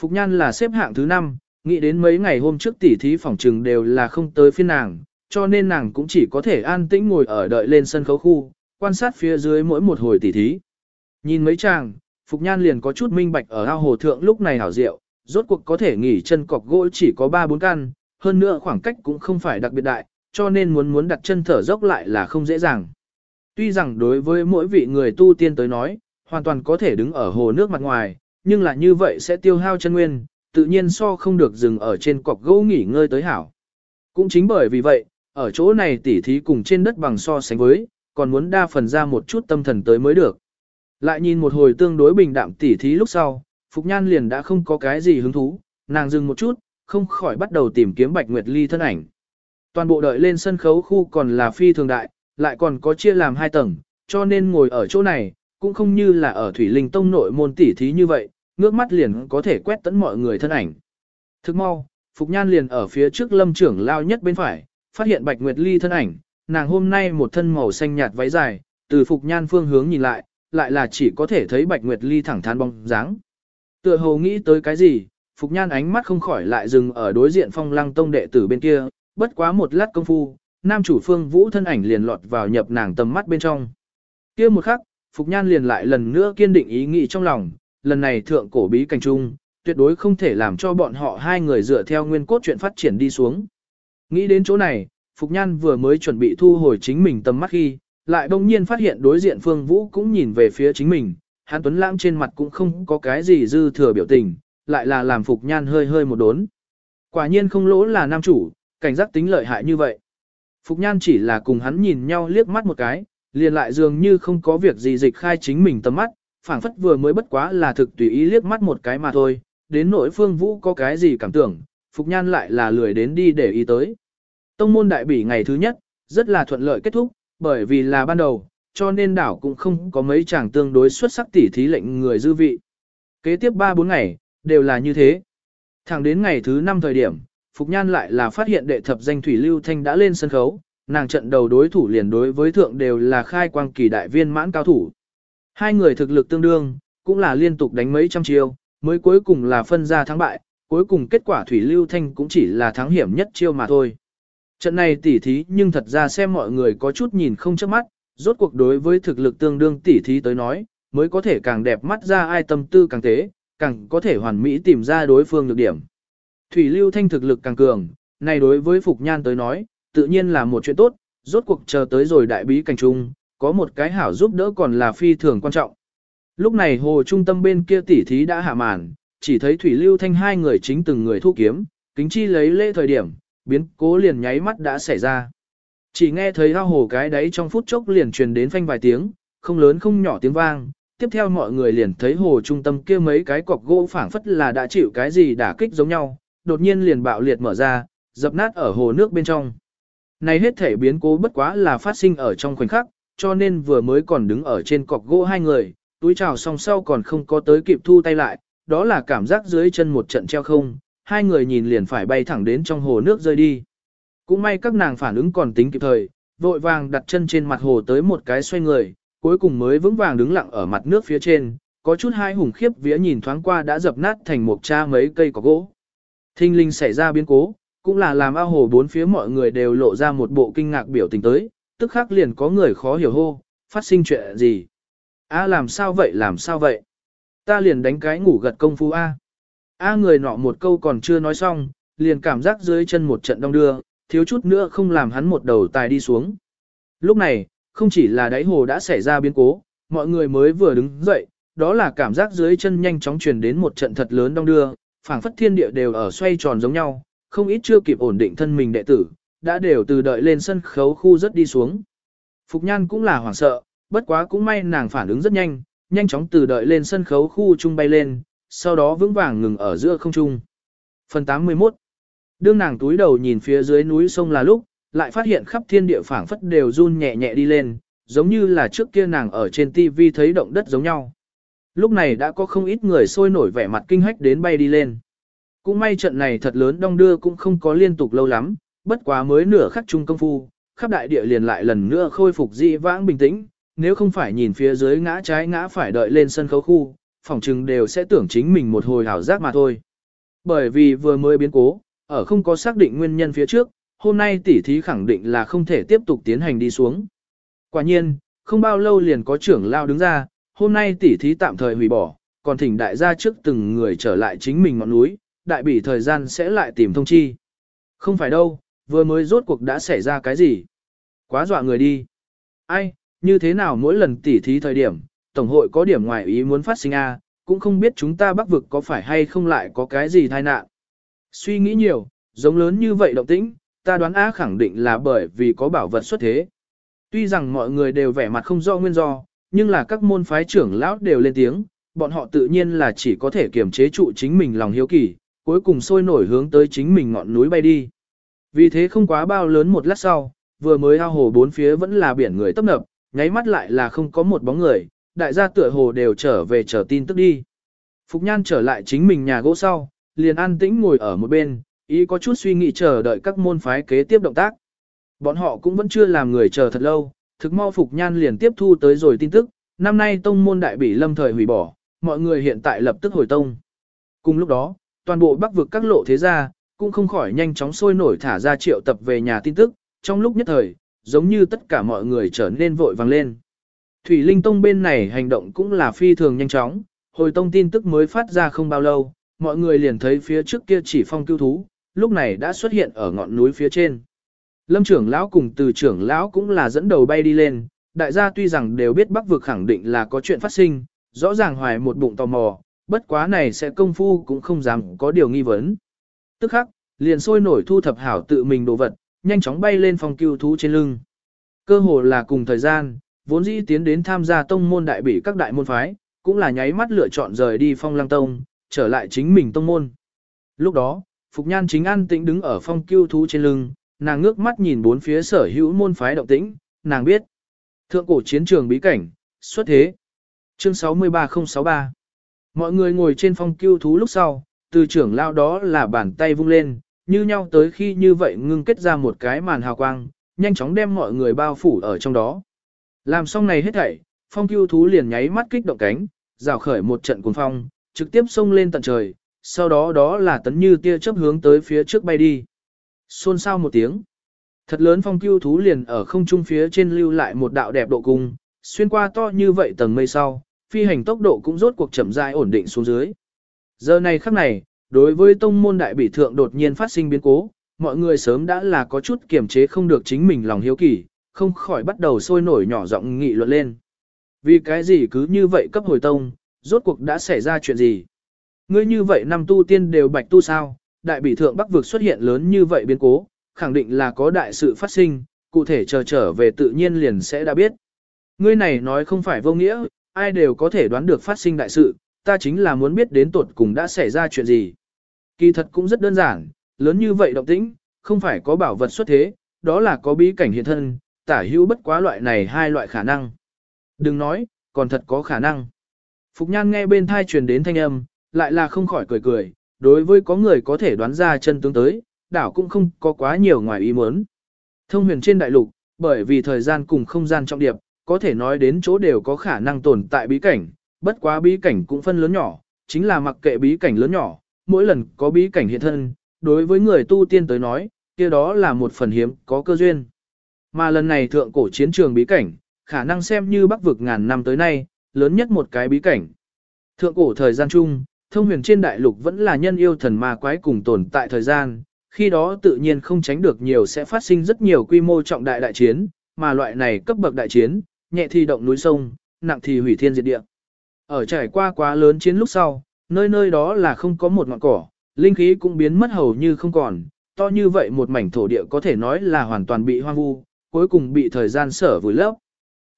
Phục Nhan là xếp hạng thứ 5, nghĩ đến mấy ngày hôm trước tỉ thí phỏng trừng đều là không tới phiên nàng, cho nên nàng cũng chỉ có thể an tĩnh ngồi ở đợi lên sân khấu khu, quan sát phía dưới mỗi một hồi tỉ thí. Nhìn mấy chàng, Phục Nhan liền có chút minh bạch ở ao hồ thượng lúc này hảo diệu, rốt cuộc có thể nghỉ chân cọc gỗ chỉ có 3-4 căn, hơn nữa khoảng cách cũng không phải đặc biệt đại, cho nên muốn muốn đặt chân thở dốc lại là không dễ dàng. Tuy rằng đối với mỗi vị người tu tiên tới nói, hoàn toàn có thể đứng ở hồ nước mặt ngoài, nhưng là như vậy sẽ tiêu hao chân nguyên, tự nhiên so không được dừng ở trên cọc gỗ nghỉ ngơi tới hảo. Cũng chính bởi vì vậy, ở chỗ này tỉ thí cùng trên đất bằng so sánh với, còn muốn đa phần ra một chút tâm thần tới mới được. Lại nhìn một hồi tương đối bình đạm tỉ thí lúc sau, Phục Nhan liền đã không có cái gì hứng thú, nàng dừng một chút, không khỏi bắt đầu tìm kiếm Bạch Nguyệt Ly thân ảnh. Toàn bộ đợi lên sân khấu khu còn là phi thường đại, lại còn có chia làm hai tầng, cho nên ngồi ở chỗ này, cũng không như là ở Thủy Linh Tông nội môn tỉ thí như vậy, ngước mắt liền có thể quét tẫn mọi người thân ảnh. Thức mau, Phục Nhan liền ở phía trước lâm trưởng lao nhất bên phải, phát hiện Bạch Nguyệt Ly thân ảnh, nàng hôm nay một thân màu xanh nhạt váy dài, từ Phục Nhan phương hướng nhìn lại, lại là chỉ có thể thấy Bạch Nguyệt Ly thẳng thắn bóng dáng. Tựa hồ nghĩ tới cái gì, Phục Nhan ánh mắt không khỏi lại dừng ở đối diện phong lăng tông đệ tử bên kia, bất quá một lát công phu, nam chủ phương vũ thân ảnh liền lọt vào nhập nàng tầm mắt bên trong. kia một khắc, Phục Nhan liền lại lần nữa kiên định ý nghĩ trong lòng, lần này thượng cổ bí cảnh trung, tuyệt đối không thể làm cho bọn họ hai người dựa theo nguyên cốt chuyện phát triển đi xuống. Nghĩ đến chỗ này, Phục Nhan vừa mới chuẩn bị thu hồi chính mình tầm mắt khi, lại đông nhiên phát hiện đối diện Phương Vũ cũng nhìn về phía chính mình, Hàn Tuấn Lãng trên mặt cũng không có cái gì dư thừa biểu tình, lại là làm Phục Nhan hơi hơi một đốn. Quả nhiên không lỗ là nam chủ, cảnh giác tính lợi hại như vậy. Phục Nhan chỉ là cùng hắn nhìn nhau liếc mắt một cái, liền lại dường như không có việc gì dịch khai chính mình tầm mắt, phảng phất vừa mới bất quá là thực tùy ý liếc mắt một cái mà thôi, đến nỗi Phương Vũ có cái gì cảm tưởng, Phục Nhan lại là lười đến đi để ý tới. Tông môn đại bỉ ngày thứ nhất, rất là thuận lợi kết thúc, bởi vì là ban đầu, cho nên đảo cũng không có mấy chàng tương đối xuất sắc tỉ thí lệnh người dư vị. Kế tiếp 3-4 ngày, đều là như thế. Thẳng đến ngày thứ 5 thời điểm, Phục Nhan lại là phát hiện đệ thập danh Thủy Lưu Thanh đã lên sân khấu, nàng trận đầu đối thủ liền đối với thượng đều là khai quang kỳ đại viên mãn cao thủ. Hai người thực lực tương đương, cũng là liên tục đánh mấy trăm chiêu, mới cuối cùng là phân ra thắng bại, cuối cùng kết quả Thủy Lưu Thanh cũng chỉ là thắng hiểm nhất chiêu mà thôi. Trận này tỉ thí nhưng thật ra xem mọi người có chút nhìn không chớp mắt, rốt cuộc đối với thực lực tương đương tỉ thí tới nói, mới có thể càng đẹp mắt ra ai tâm tư càng tế, càng có thể hoàn mỹ tìm ra đối phương được điểm. Thủy Lưu Thanh thực lực càng cường, này đối với Phục Nhan tới nói, tự nhiên là một chuyện tốt, rốt cuộc chờ tới rồi đại bí cảnh trung, có một cái hảo giúp đỡ còn là phi thường quan trọng. Lúc này hồ trung tâm bên kia tỉ thí đã hạ màn, chỉ thấy Thủy Lưu Thanh hai người chính từng người thu kiếm, kính chi lấy lễ thời điểm, biến cố liền nháy mắt đã xảy ra. Chỉ nghe thấy ao hồ cái đấy trong phút chốc liền truyền đến phanh vài tiếng, không lớn không nhỏ tiếng vang, tiếp theo mọi người liền thấy hồ trung tâm kia mấy cái cọc gỗ phảng phất là đã chịu cái gì đả kích giống nhau, đột nhiên liền bạo liệt mở ra, dập nát ở hồ nước bên trong. Này hết thể biến cố bất quá là phát sinh ở trong khoảnh khắc, cho nên vừa mới còn đứng ở trên cọc gỗ hai người, túi trào song sau còn không có tới kịp thu tay lại, đó là cảm giác dưới chân một trận treo không, hai người nhìn liền phải bay thẳng đến trong hồ nước rơi đi. Cũng may các nàng phản ứng còn tính kịp thời, vội vàng đặt chân trên mặt hồ tới một cái xoay người, cuối cùng mới vững vàng đứng lặng ở mặt nước phía trên, có chút hai hùng khiếp vía nhìn thoáng qua đã dập nát thành một cha mấy cây cỏ gỗ. Thinh linh xảy ra biến cố, cũng là làm ao hồ bốn phía mọi người đều lộ ra một bộ kinh ngạc biểu tình tới, tức khắc liền có người khó hiểu hô, phát sinh chuyện gì. A làm sao vậy làm sao vậy? Ta liền đánh cái ngủ gật công phu A. A người nọ một câu còn chưa nói xong, liền cảm giác dưới chân một trận đông đưa, thiếu chút nữa không làm hắn một đầu tài đi xuống. Lúc này, không chỉ là đáy hồ đã xảy ra biến cố, mọi người mới vừa đứng dậy, đó là cảm giác dưới chân nhanh chóng truyền đến một trận thật lớn đông đưa, phảng phất thiên địa đều ở xoay tròn giống nhau, không ít chưa kịp ổn định thân mình đệ tử, đã đều từ đợi lên sân khấu khu rất đi xuống. Phục Nhan cũng là hoảng sợ, bất quá cũng may nàng phản ứng rất nhanh, nhanh chóng từ đợi lên sân khấu khu trung bay lên, sau đó vững vàng ngừng ở giữa không trung. Phần 81 Đương nàng túi đầu nhìn phía dưới núi sông là lúc, lại phát hiện khắp thiên địa phảng phất đều run nhẹ nhẹ đi lên, giống như là trước kia nàng ở trên TV thấy động đất giống nhau. Lúc này đã có không ít người sôi nổi vẻ mặt kinh hách đến bay đi lên. Cũng may trận này thật lớn đong đưa cũng không có liên tục lâu lắm, bất quá mới nửa khắc trung công phu, khắp đại địa liền lại lần nữa khôi phục dị vãng bình tĩnh, nếu không phải nhìn phía dưới ngã trái ngã phải đợi lên sân khấu khu, phỏng chừng đều sẽ tưởng chính mình một hồi hảo giác mà thôi. Bởi vì vừa mới biến cố, ở không có xác định nguyên nhân phía trước, hôm nay tỉ thí khẳng định là không thể tiếp tục tiến hành đi xuống. Quả nhiên, không bao lâu liền có trưởng lao đứng ra, hôm nay tỉ thí tạm thời hủy bỏ, còn thỉnh đại gia trước từng người trở lại chính mình ngọn núi, đại bỉ thời gian sẽ lại tìm thông chi. Không phải đâu, vừa mới rốt cuộc đã xảy ra cái gì. Quá dọa người đi. Ai, như thế nào mỗi lần tỉ thí thời điểm, Tổng hội có điểm ngoài ý muốn phát sinh a, cũng không biết chúng ta bắc vực có phải hay không lại có cái gì tai nạn. Suy nghĩ nhiều, giống lớn như vậy động tĩnh, ta đoán A khẳng định là bởi vì có bảo vật xuất thế. Tuy rằng mọi người đều vẻ mặt không rõ nguyên do, nhưng là các môn phái trưởng lão đều lên tiếng, bọn họ tự nhiên là chỉ có thể kiềm chế trụ chính mình lòng hiếu kỳ, cuối cùng sôi nổi hướng tới chính mình ngọn núi bay đi. Vì thế không quá bao lớn một lát sau, vừa mới ao hồ bốn phía vẫn là biển người tấp nập, nháy mắt lại là không có một bóng người, đại gia tựa hồ đều trở về chờ tin tức đi. Phục Nhan trở lại chính mình nhà gỗ sau, liền an tĩnh ngồi ở một bên, ý có chút suy nghĩ chờ đợi các môn phái kế tiếp động tác. Bọn họ cũng vẫn chưa làm người chờ thật lâu, thực mau Phục Nhan liền tiếp thu tới rồi tin tức, năm nay tông môn đại bỉ lâm thời hủy bỏ, mọi người hiện tại lập tức hồi tông. Cùng lúc đó, toàn bộ bắc vực các lộ thế gia, cũng không khỏi nhanh chóng sôi nổi thả ra triệu tập về nhà tin tức, trong lúc nhất thời, giống như tất cả mọi người trở nên vội vàng lên. Thủy Linh Tông bên này hành động cũng là phi thường nhanh chóng, hồi tông tin tức mới phát ra không bao lâu, mọi người liền thấy phía trước kia chỉ phong cứu thú, lúc này đã xuất hiện ở ngọn núi phía trên. Lâm trưởng lão cùng từ trưởng lão cũng là dẫn đầu bay đi lên, đại gia tuy rằng đều biết bắc vực khẳng định là có chuyện phát sinh, rõ ràng hoài một bụng tò mò, bất quá này sẽ công phu cũng không dám có điều nghi vấn. Tức khắc, liền sôi nổi thu thập hảo tự mình đồ vật, nhanh chóng bay lên phong cưu thú trên lưng. Cơ hồ là cùng thời gian, vốn dĩ tiến đến tham gia tông môn đại bỉ các đại môn phái, cũng là nháy mắt lựa chọn rời đi phong lăng tông, trở lại chính mình tông môn. Lúc đó, Phục Nhan chính an tĩnh đứng ở phong cưu thú trên lưng, nàng ngước mắt nhìn bốn phía sở hữu môn phái động tĩnh, nàng biết. Thượng cổ chiến trường bí cảnh, xuất thế. Chương 63063 Mọi người ngồi trên phong cưu thú lúc sau, từ trưởng lao đó là bàn tay vung lên, như nhau tới khi như vậy ngưng kết ra một cái màn hào quang, nhanh chóng đem mọi người bao phủ ở trong đó. Làm xong này hết thảy, phong Cưu thú liền nháy mắt kích động cánh, rào khởi một trận cuồng phong, trực tiếp xông lên tận trời, sau đó đó là tấn như tia chớp hướng tới phía trước bay đi. Xôn xao một tiếng. Thật lớn phong Cưu thú liền ở không trung phía trên lưu lại một đạo đẹp độ cung, xuyên qua to như vậy tầng mây sau, phi hành tốc độ cũng rốt cuộc chậm rãi ổn định xuống dưới. Giờ này khắc này, đối với tông môn đại bỉ thượng đột nhiên phát sinh biến cố, mọi người sớm đã là có chút kiềm chế không được chính mình lòng hiếu kỳ, không khỏi bắt đầu sôi nổi nhỏ giọng nghị luận lên. Vì cái gì cứ như vậy cấp hồi tông, rốt cuộc đã xảy ra chuyện gì? Ngươi như vậy năm tu tiên đều bạch tu sao, đại bỉ thượng bắc vực xuất hiện lớn như vậy biến cố, khẳng định là có đại sự phát sinh, cụ thể chờ trở về tự nhiên liền sẽ đã biết. Ngươi này nói không phải vô nghĩa, ai đều có thể đoán được phát sinh đại sự, ta chính là muốn biết đến tuột cùng đã xảy ra chuyện gì. Kỳ thật cũng rất đơn giản, lớn như vậy động tĩnh, không phải có bảo vật xuất thế, đó là có bí cảnh hiện thân, tả hữu bất quá loại này hai loại khả năng. Đừng nói, còn thật có khả năng. Phục Nhan nghe bên thai truyền đến thanh âm, lại là không khỏi cười cười, đối với có người có thể đoán ra chân tướng tới, đảo cũng không có quá nhiều ngoài ý muốn. Thông huyền trên đại lục, bởi vì thời gian cùng không gian trọng điệp, có thể nói đến chỗ đều có khả năng tồn tại bí cảnh, bất quá bí cảnh cũng phân lớn nhỏ, chính là mặc kệ bí cảnh lớn nhỏ, mỗi lần có bí cảnh hiện thân, đối với người tu tiên tới nói, kia đó là một phần hiếm, có cơ duyên. Mà lần này thượng cổ chiến trường bí cảnh, khả năng xem như bắc vực ngàn năm tới nay, lớn nhất một cái bí cảnh. Thượng cổ thời gian chung, thông huyền trên đại lục vẫn là nhân yêu thần ma quái cùng tồn tại thời gian, khi đó tự nhiên không tránh được nhiều sẽ phát sinh rất nhiều quy mô trọng đại đại chiến, mà loại này cấp bậc đại chiến, nhẹ thì động núi sông, nặng thì hủy thiên diệt địa. Ở trải qua quá lớn chiến lúc sau, nơi nơi đó là không có một ngọn cỏ, linh khí cũng biến mất hầu như không còn, to như vậy một mảnh thổ địa có thể nói là hoàn toàn bị hoang vu, cuối cùng bị thời gian sở vùi lấp.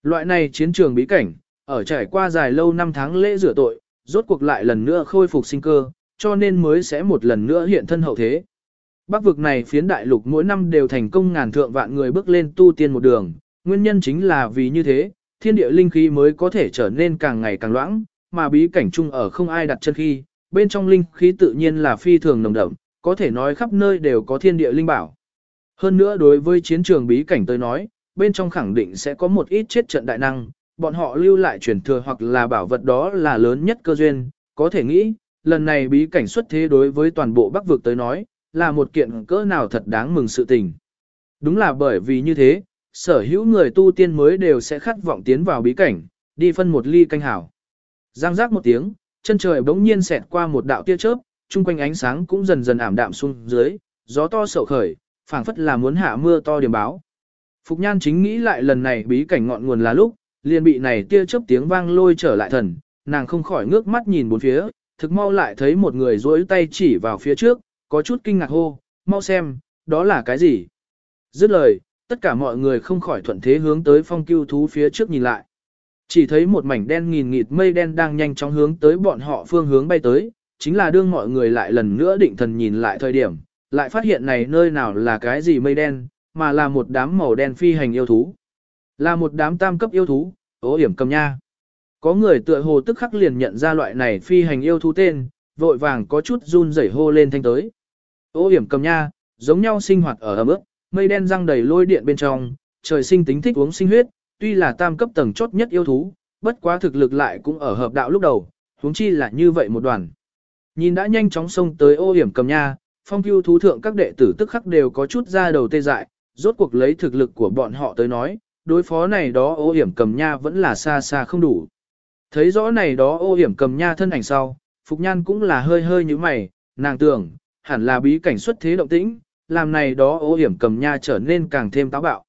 Loại này chiến trường bí cảnh, ở trải qua dài lâu năm tháng lễ rửa tội, rốt cuộc lại lần nữa khôi phục sinh cơ, cho nên mới sẽ một lần nữa hiện thân hậu thế. Bắc vực này phiến đại lục mỗi năm đều thành công ngàn thượng vạn người bước lên tu tiên một đường, nguyên nhân chính là vì như thế, thiên địa linh khí mới có thể trở nên càng ngày càng loãng, mà bí cảnh chung ở không ai đặt chân khi, bên trong linh khí tự nhiên là phi thường nồng đậm, có thể nói khắp nơi đều có thiên địa linh bảo. Hơn nữa đối với chiến trường bí cảnh tới nói, bên trong khẳng định sẽ có một ít chết trận đại năng, bọn họ lưu lại truyền thừa hoặc là bảo vật đó là lớn nhất cơ duyên, có thể nghĩ, lần này bí cảnh xuất thế đối với toàn bộ Bắc vực tới nói, là một kiện cỡ nào thật đáng mừng sự tình. Đúng là bởi vì như thế, sở hữu người tu tiên mới đều sẽ khát vọng tiến vào bí cảnh, đi phân một ly canh hảo. Giang giác một tiếng, chân trời bỗng nhiên xẹt qua một đạo tia chớp, chung quanh ánh sáng cũng dần dần ảm đạm xuống dưới, gió to sậu khởi, phảng phất là muốn hạ mưa to điểm báo. Phục Nhan chính nghĩ lại lần này bí cảnh ngọn nguồn là lúc, liền bị này tia chớp tiếng vang lôi trở lại thần, nàng không khỏi ngước mắt nhìn bốn phía, thực mau lại thấy một người duỗi tay chỉ vào phía trước, có chút kinh ngạc hô, mau xem, đó là cái gì? Dứt lời, tất cả mọi người không khỏi thuận thế hướng tới phong cưu thú phía trước nhìn lại. Chỉ thấy một mảnh đen nghìn nghịt mây đen đang nhanh chóng hướng tới bọn họ phương hướng bay tới, chính là đương mọi người lại lần nữa định thần nhìn lại thời điểm, lại phát hiện này nơi nào là cái gì mây đen, mà là một đám màu đen phi hành yêu thú. Là một đám tam cấp yêu thú, ố hiểm cầm nha. Có người tựa hồ tức khắc liền nhận ra loại này phi hành yêu thú tên, vội vàng có chút run rẩy hô lên thanh tới. Ô hiểm cầm nha, giống nhau sinh hoạt ở ấm ức, mây đen răng đầy lôi điện bên trong, trời sinh tính thích uống sinh huyết, tuy là tam cấp tầng chốt nhất yêu thú, bất quá thực lực lại cũng ở hợp đạo lúc đầu, huống chi là như vậy một đoàn. Nhìn đã nhanh chóng xông tới ô hiểm cầm nha, phong cưu thú thượng các đệ tử tức khắc đều có chút ra đầu tê dại, rốt cuộc lấy thực lực của bọn họ tới nói, đối phó này đó ô hiểm cầm nha vẫn là xa xa không đủ. Thấy rõ này đó ô hiểm cầm nha thân ảnh sau, Phục Nhan cũng là hơi hơi như mày, nàng tưởng, hẳn là bí cảnh xuất thế động tĩnh, làm này đó ô hiểm cầm nha trở nên càng thêm táo bạo.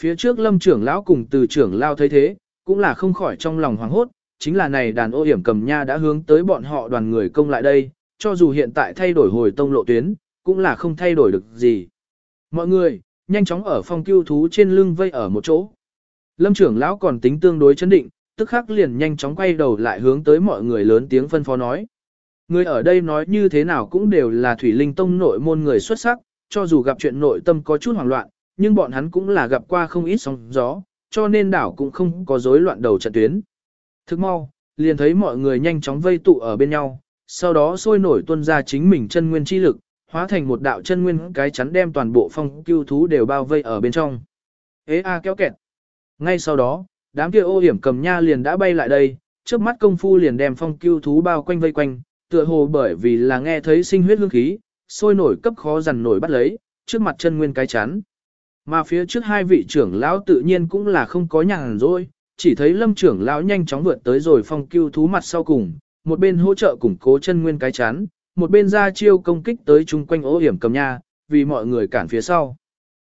Phía trước lâm trưởng lão cùng từ trưởng lao thấy thế, cũng là không khỏi trong lòng hoảng hốt, chính là này đàn ô hiểm cầm nha đã hướng tới bọn họ đoàn người công lại đây, cho dù hiện tại thay đổi hồi tông lộ tuyến, cũng là không thay đổi được gì. Mọi người, nhanh chóng ở phong cưu thú trên lưng vây ở một chỗ. Lâm trưởng lão còn tính tương đối chấn định, tức khắc liền nhanh chóng quay đầu lại hướng tới mọi người lớn tiếng phân phó nói. Người ở đây nói như thế nào cũng đều là Thủy Linh Tông nội môn người xuất sắc, cho dù gặp chuyện nội tâm có chút hoảng loạn, nhưng bọn hắn cũng là gặp qua không ít sóng gió, cho nên đảo cũng không có rối loạn đầu trận tuyến. Thức mau, liền thấy mọi người nhanh chóng vây tụ ở bên nhau, sau đó sôi nổi tuân ra chính mình chân nguyên chi lực, hóa thành một đạo chân nguyên cái chắn đem toàn bộ phong cưu thú đều bao vây ở bên trong. Ê a kéo kẹt. Ngay sau đó, đám kia ô hiểm cầm nha liền đã bay lại đây, trước mắt công phu liền đem phong cưu thú bao quanh vây quanh, tựa hồ bởi vì là nghe thấy sinh huyết hương khí, sôi nổi cấp khó dằn nổi bắt lấy, trước mặt chân nguyên cái chắn. Mà phía trước hai vị trưởng lão tự nhiên cũng là không có nhàn rỗi, chỉ thấy lâm trưởng lão nhanh chóng vượt tới rồi phong cưu thú mặt sau cùng, một bên hỗ trợ củng cố chân nguyên cái chắn, một bên ra chiêu công kích tới chung quanh ố hiểm cầm nha, vì mọi người cản phía sau.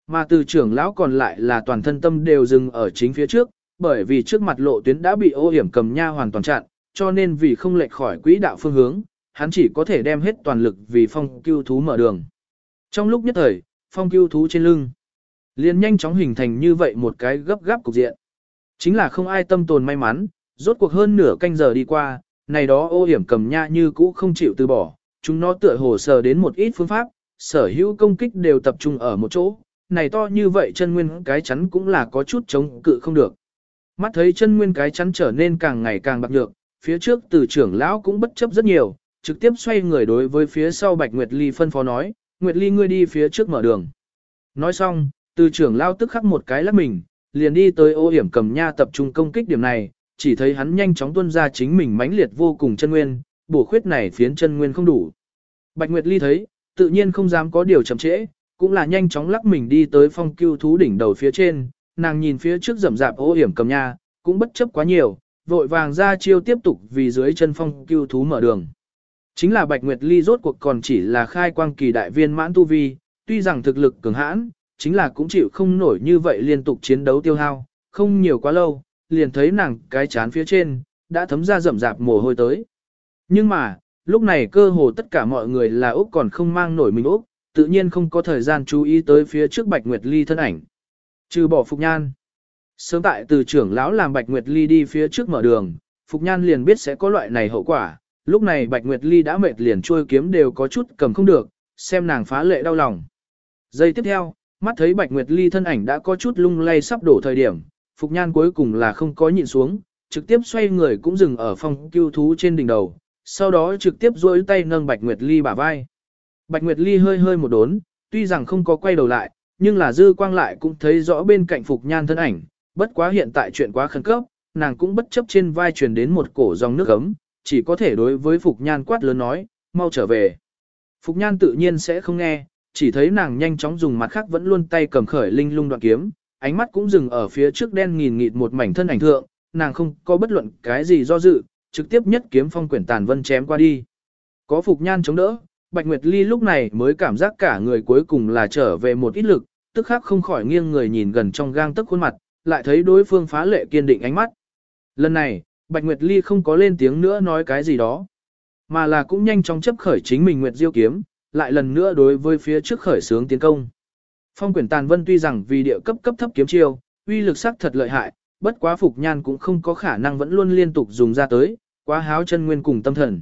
Mà từ trưởng lão còn lại là toàn thân tâm đều dừng ở chính phía trước, bởi vì trước mặt lộ tuyến đã bị ô hiểm cầm nha hoàn toàn chặn, cho nên vì không lệch khỏi quỹ đạo phương hướng, hắn chỉ có thể đem hết toàn lực vì phong cưu thú mở đường. Trong lúc nhất thời, phong cưu thú trên lưng, liền nhanh chóng hình thành như vậy một cái gấp gáp cục diện. Chính là không ai tâm tồn may mắn, rốt cuộc hơn nửa canh giờ đi qua, này đó ô hiểm cầm nha như cũ không chịu từ bỏ, chúng nó tựa hồ sờ đến một ít phương pháp, sở hữu công kích đều tập trung ở một chỗ, này to như vậy chân nguyên cái chắn cũng là có chút chống cự không được. Mắt thấy chân nguyên cái chắn trở nên càng ngày càng bạc nhược, phía trước từ trưởng lão cũng bất chấp rất nhiều, trực tiếp xoay người đối với phía sau Bạch Nguyệt Ly phân phó nói, Nguyệt Ly ngươi đi phía trước mở đường. Nói xong, từ trưởng lao tức khắc một cái lắc mình, liền đi tới ô hiểm cầm nha tập trung công kích điểm này, chỉ thấy hắn nhanh chóng tuân ra chính mình mãnh liệt vô cùng chân nguyên, bổ khuyết này phiến chân nguyên không đủ. Bạch Nguyệt Ly thấy, tự nhiên không dám có điều chậm trễ, cũng là nhanh chóng lắc mình đi tới phong cưu thú đỉnh đầu phía trên, nàng nhìn phía trước rậm rạp ô hiểm cầm nha, cũng bất chấp quá nhiều, vội vàng ra chiêu tiếp tục vì dưới chân phong cưu thú mở đường. Chính là Bạch Nguyệt Ly rốt cuộc còn chỉ là khai quang kỳ đại viên mãn tu vi, tuy rằng thực lực cường hãn, chính là cũng chịu không nổi như vậy liên tục chiến đấu tiêu hao, không nhiều quá lâu, liền thấy nàng cái chán phía trên, đã thấm ra rậm rạp mồ hôi tới. Nhưng mà, lúc này cơ hồ tất cả mọi người là Úc còn không mang nổi mình Úc, tự nhiên không có thời gian chú ý tới phía trước Bạch Nguyệt Ly thân ảnh. Trừ bỏ Phục Nhan. Sớm tại từ trưởng lão làm Bạch Nguyệt Ly đi phía trước mở đường, Phục Nhan liền biết sẽ có loại này hậu quả. Lúc này Bạch Nguyệt Ly đã mệt liền trôi kiếm đều có chút cầm không được, xem nàng phá lệ đau lòng. Giây tiếp theo, mắt thấy Bạch Nguyệt Ly thân ảnh đã có chút lung lay sắp đổ thời điểm, Phục Nhan cuối cùng là không có nhịn xuống, trực tiếp xoay người cũng dừng ở phòng cưu thú trên đỉnh đầu, sau đó trực tiếp duỗi tay nâng Bạch Nguyệt Ly bả vai. Bạch Nguyệt Ly hơi hơi một đốn, tuy rằng không có quay đầu lại, nhưng là dư quang lại cũng thấy rõ bên cạnh Phục Nhan thân ảnh, bất quá hiện tại chuyện quá khẩn cấp, nàng cũng bất chấp trên vai truyền đến một cổ dòng nước ấm, chỉ có thể đối với Phục Nhan quát lớn nói, mau trở về. Phục Nhan tự nhiên sẽ không nghe, chỉ thấy nàng nhanh chóng dùng mặt khác vẫn luôn tay cầm khởi linh lung đoạn kiếm, ánh mắt cũng dừng ở phía trước đen nghìn nghịt một mảnh thân ảnh thượng, nàng không có bất luận cái gì do dự, trực tiếp nhất kiếm phong quyển tàn vân chém qua đi. Có Phục Nhan chống đỡ, Bạch Nguyệt Ly lúc này mới cảm giác cả người cuối cùng là trở về một ít lực, tức khắc không khỏi nghiêng người nhìn gần trong gang tức khuôn mặt, lại thấy đối phương phá lệ kiên định ánh mắt. Lần này, Bạch Nguyệt Ly không có lên tiếng nữa nói cái gì đó, mà là cũng nhanh chóng chấp khởi chính mình Nguyệt Diêu kiếm, lại lần nữa đối với phía trước khởi sướng tiến công. Phong quyển tàn vân tuy rằng vì địa cấp cấp thấp kiếm chiêu, uy lực sắc thật lợi hại, bất quá Phục Nhan cũng không có khả năng vẫn luôn liên tục dùng ra tới, quá háo chân nguyên cùng tâm thần.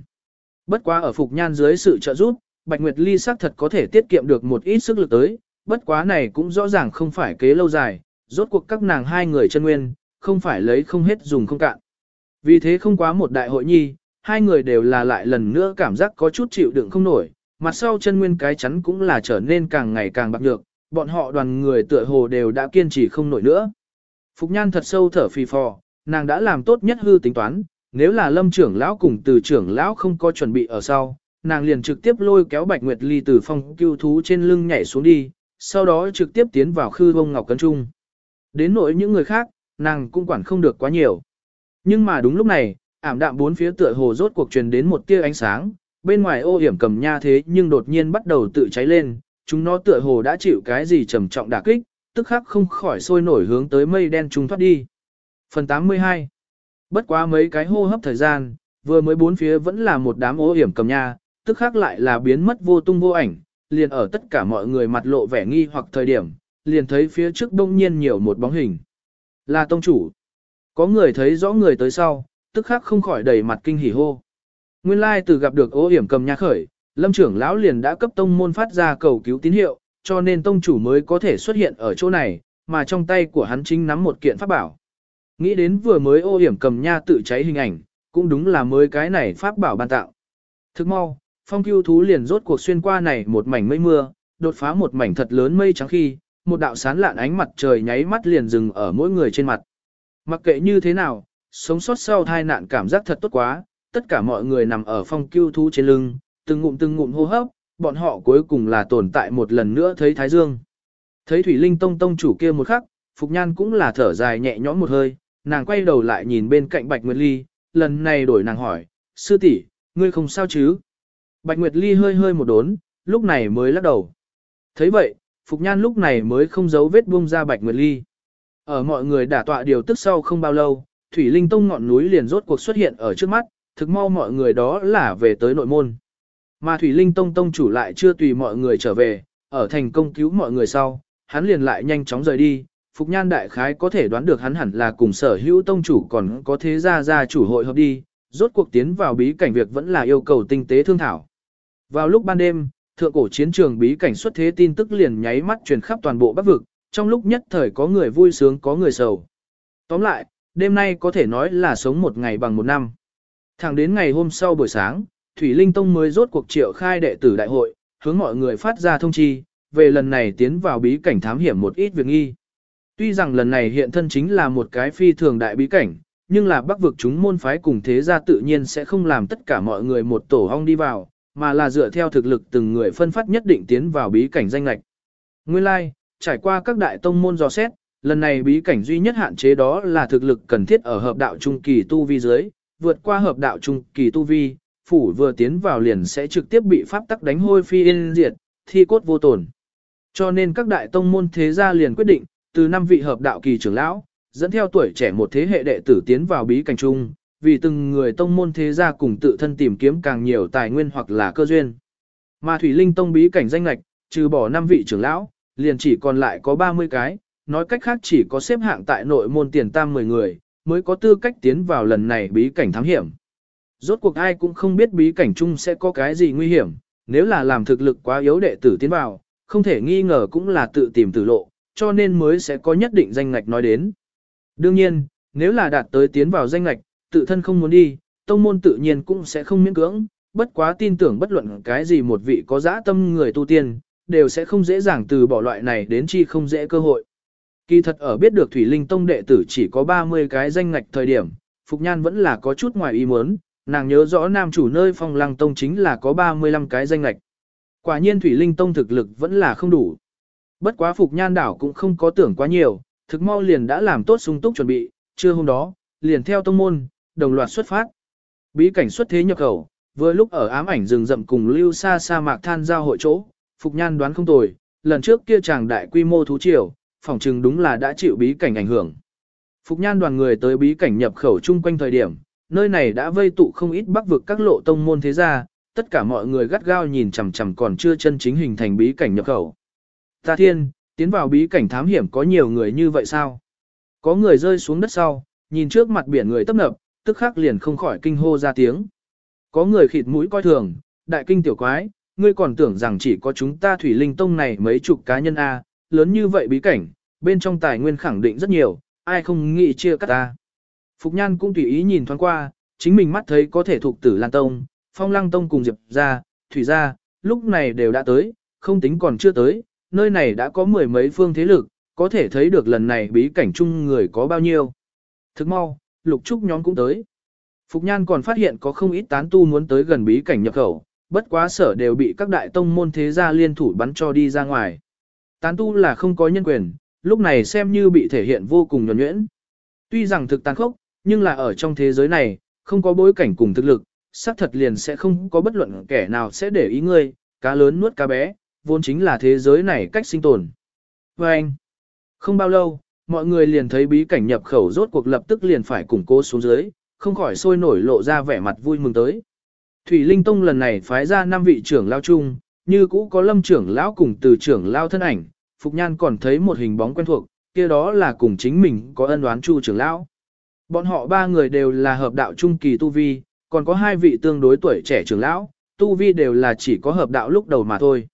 Bất quá ở Phục Nhan dưới sự trợ giúp, Bạch Nguyệt Ly sắc thật có thể tiết kiệm được một ít sức lực tới, bất quá này cũng rõ ràng không phải kế lâu dài, rốt cuộc các nàng hai người chân nguyên, không phải lấy không hết dùng không cạn. Vì thế không quá một đại hội nhi, hai người đều là lại lần nữa cảm giác có chút chịu đựng không nổi, mặt sau chân nguyên cái chắn cũng là trở nên càng ngày càng bạc nhược, bọn họ đoàn người tựa hồ đều đã kiên trì không nổi nữa. Phục Nhan thật sâu thở phì phò, nàng đã làm tốt nhất hư tính toán, nếu là lâm trưởng lão cùng từ trưởng lão không có chuẩn bị ở sau, nàng liền trực tiếp lôi kéo Bạch Nguyệt Ly từ phong cưu thú trên lưng nhảy xuống đi, sau đó trực tiếp tiến vào khư bông ngọc cấn trung. Đến nỗi những người khác, nàng cũng quản không được quá nhiều. Nhưng mà đúng lúc này, ảm đạm bốn phía tựa hồ rốt cuộc truyền đến một tia ánh sáng, bên ngoài ô hiểm cầm nha thế nhưng đột nhiên bắt đầu tự cháy lên, chúng nó tựa hồ đã chịu cái gì trầm trọng đả kích, tức khắc không khỏi sôi nổi hướng tới mây đen trung thoát đi. Phần 82 Bất quá mấy cái hô hấp thời gian, vừa mới bốn phía vẫn là một đám ô hiểm cầm nha, tức khắc lại là biến mất vô tung vô ảnh, liền ở tất cả mọi người mặt lộ vẻ nghi hoặc thời điểm, liền thấy phía trước đông nhiên nhiều một bóng hình. Là tông chủ. Có người thấy rõ người tới sau, tức khắc không khỏi đầy mặt kinh hỉ hô. Nguyên lai từ gặp được ô hiểm cầm nha khởi, lâm trưởng lão liền đã cấp tông môn phát ra cầu cứu tín hiệu, cho nên tông chủ mới có thể xuất hiện ở chỗ này, mà trong tay của hắn chính nắm một kiện pháp bảo. Nghĩ đến vừa mới ô hiểm cầm nha tự cháy hình ảnh, cũng đúng là mới cái này pháp bảo ban tạo. Thức mau, phong cứu thú liền rốt cuộc xuyên qua này một mảnh mây mưa, đột phá một mảnh thật lớn mây trắng khi, một đạo sán lạn ánh mặt trời nháy mắt liền dừng ở mỗi người trên mặt. Mặc kệ như thế nào, sống sót sau tai nạn cảm giác thật tốt quá, tất cả mọi người nằm ở phong cưu thú trên lưng, từng ngụm từng ngụm hô hấp, bọn họ cuối cùng là tồn tại một lần nữa thấy Thái Dương. Thấy Thủy Linh Tông Tông chủ kia một khắc, Phục Nhan cũng là thở dài nhẹ nhõm một hơi, nàng quay đầu lại nhìn bên cạnh Bạch Nguyệt Ly, lần này đổi nàng hỏi, sư tỷ, ngươi không sao chứ? Bạch Nguyệt Ly hơi hơi một đốn, lúc này mới lắc đầu. thấy vậy, Phục Nhan lúc này mới không giấu vết buông ra Bạch Nguyệt Ly. Ở mọi người đả tọa điều tức sau không bao lâu, Thủy Linh Tông ngọn núi liền rốt cuộc xuất hiện ở trước mắt, thực mau mọi người đó là về tới nội môn. Mà Thủy Linh Tông Tông chủ lại chưa tùy mọi người trở về, ở thành công cứu mọi người sau, hắn liền lại nhanh chóng rời đi. Phục Nhan Đại Khái có thể đoán được hắn hẳn là cùng sở hữu tông chủ còn có thế gia gia chủ hội hợp đi, rốt cuộc tiến vào bí cảnh việc vẫn là yêu cầu tinh tế thương thảo. Vào lúc ban đêm, thượng cổ chiến trường bí cảnh xuất thế tin tức liền nháy mắt truyền khắp toàn bộ bắc vực, trong lúc nhất thời có người vui sướng có người sầu. Tóm lại, đêm nay có thể nói là sống một ngày bằng một năm. Thẳng đến ngày hôm sau buổi sáng, Thủy Linh Tông mới rốt cuộc triệu khai đệ tử đại hội, hướng mọi người phát ra thông chi, về lần này tiến vào bí cảnh thám hiểm một ít việc nghi. Tuy rằng lần này hiện thân chính là một cái phi thường đại bí cảnh, nhưng là bắc vực chúng môn phái cùng thế gia tự nhiên sẽ không làm tất cả mọi người một tổ hong đi vào, mà là dựa theo thực lực từng người phân phát nhất định tiến vào bí cảnh danh lạch. Nguyên lai, like, trải qua các đại tông môn dò xét, lần này bí cảnh duy nhất hạn chế đó là thực lực cần thiết ở hợp đạo trung kỳ tu vi dưới, vượt qua hợp đạo trung kỳ tu vi, phủ vừa tiến vào liền sẽ trực tiếp bị pháp tắc đánh hôi phi yên diệt, thi cốt vô tổn. Cho nên các đại tông môn thế gia liền quyết định, từ năm vị hợp đạo kỳ trưởng lão, dẫn theo tuổi trẻ một thế hệ đệ tử tiến vào bí cảnh trung, vì từng người tông môn thế gia cùng tự thân tìm kiếm càng nhiều tài nguyên hoặc là cơ duyên. Mà Thủy Linh tông bí cảnh danh lạch, trừ bỏ năm vị trưởng lão, liền chỉ còn lại có 30 cái, nói cách khác chỉ có xếp hạng tại nội môn tiền tam 10 người, mới có tư cách tiến vào lần này bí cảnh thám hiểm. Rốt cuộc ai cũng không biết bí cảnh chung sẽ có cái gì nguy hiểm, nếu là làm thực lực quá yếu đệ tử tiến vào, không thể nghi ngờ cũng là tự tìm tử lộ, cho nên mới sẽ có nhất định danh ngạch nói đến. Đương nhiên, nếu là đạt tới tiến vào danh ngạch, tự thân không muốn đi, tông môn tự nhiên cũng sẽ không miễn cưỡng, bất quá tin tưởng bất luận cái gì một vị có dã tâm người tu tiên, đều sẽ không dễ dàng từ bỏ loại này đến chi không dễ cơ hội. Kỳ thật ở biết được Thủy Linh Tông đệ tử chỉ có 30 cái danh ngạch thời điểm, Phục Nhan vẫn là có chút ngoài ý muốn, nàng nhớ rõ nam chủ nơi phong lăng tông chính là có 35 cái danh ngạch. Quả nhiên Thủy Linh Tông thực lực vẫn là không đủ. Bất quá Phục Nhan đảo cũng không có tưởng quá nhiều, thực mau liền đã làm tốt sung túc chuẩn bị, trưa hôm đó, liền theo tông môn, đồng loạt xuất phát. Bí cảnh xuất thế nhập khẩu, vừa lúc ở ám ảnh rừng rậm cùng lưu xa sa mạc than giao hội chỗ, Phục Nhan đoán không tồi, lần trước kia chàng đại quy mô thú triều, phỏng chừng đúng là đã chịu bí cảnh ảnh hưởng. Phục Nhan đoàn người tới bí cảnh nhập khẩu chung quanh thời điểm, nơi này đã vây tụ không ít bắc vực các lộ tông môn thế gia, tất cả mọi người gắt gao nhìn chằm chằm còn chưa chân chính hình thành bí cảnh nhập khẩu. Ta thiên, tiến vào bí cảnh thám hiểm có nhiều người như vậy sao? Có người rơi xuống đất sau, nhìn trước mặt biển người tấp nập, tức khắc liền không khỏi kinh hô ra tiếng. Có người khịt mũi coi thường, đại kinh tiểu quái, ngươi còn tưởng rằng chỉ có chúng ta thủy linh tông này mấy chục cá nhân A, lớn như vậy bí cảnh, bên trong tài nguyên khẳng định rất nhiều, ai không nghĩ chia cắt ta. Phục Nhan cũng tùy ý nhìn thoáng qua, chính mình mắt thấy có thể thuộc tử Lan Tông, Phong Lăng Tông cùng Diệp ra, Thủy ra, lúc này đều đã tới, không tính còn chưa tới, nơi này đã có mười mấy phương thế lực, có thể thấy được lần này bí cảnh chung người có bao nhiêu. Thức mau, lục trúc nhóm cũng tới. Phục Nhan còn phát hiện có không ít tán tu muốn tới gần bí cảnh nhập khẩu, bất quá sở đều bị các đại tông môn thế gia liên thủ bắn cho đi ra ngoài. Tán tu là không có nhân quyền, lúc này xem như bị thể hiện vô cùng nhuẩn nhuyễn. Tuy rằng thực tàn khốc, nhưng là ở trong thế giới này, không có bối cảnh cùng thực lực, xác thật liền sẽ không có bất luận kẻ nào sẽ để ý ngươi, cá lớn nuốt cá bé, vốn chính là thế giới này cách sinh tồn. Và anh, không bao lâu, mọi người liền thấy bí cảnh nhập khẩu rốt cuộc lập tức liền phải củng cố xuống dưới, không khỏi sôi nổi lộ ra vẻ mặt vui mừng tới. Thủy Linh Tông lần này phái ra năm vị trưởng lao chung, như cũ có lâm trưởng lão cùng từ trưởng lao thân ảnh, Phục Nhan còn thấy một hình bóng quen thuộc, kia đó là cùng chính mình có ân oán chu trưởng lão. Bọn họ ba người đều là hợp đạo trung kỳ tu vi, còn có hai vị tương đối tuổi trẻ trưởng lão, tu vi đều là chỉ có hợp đạo lúc đầu mà thôi.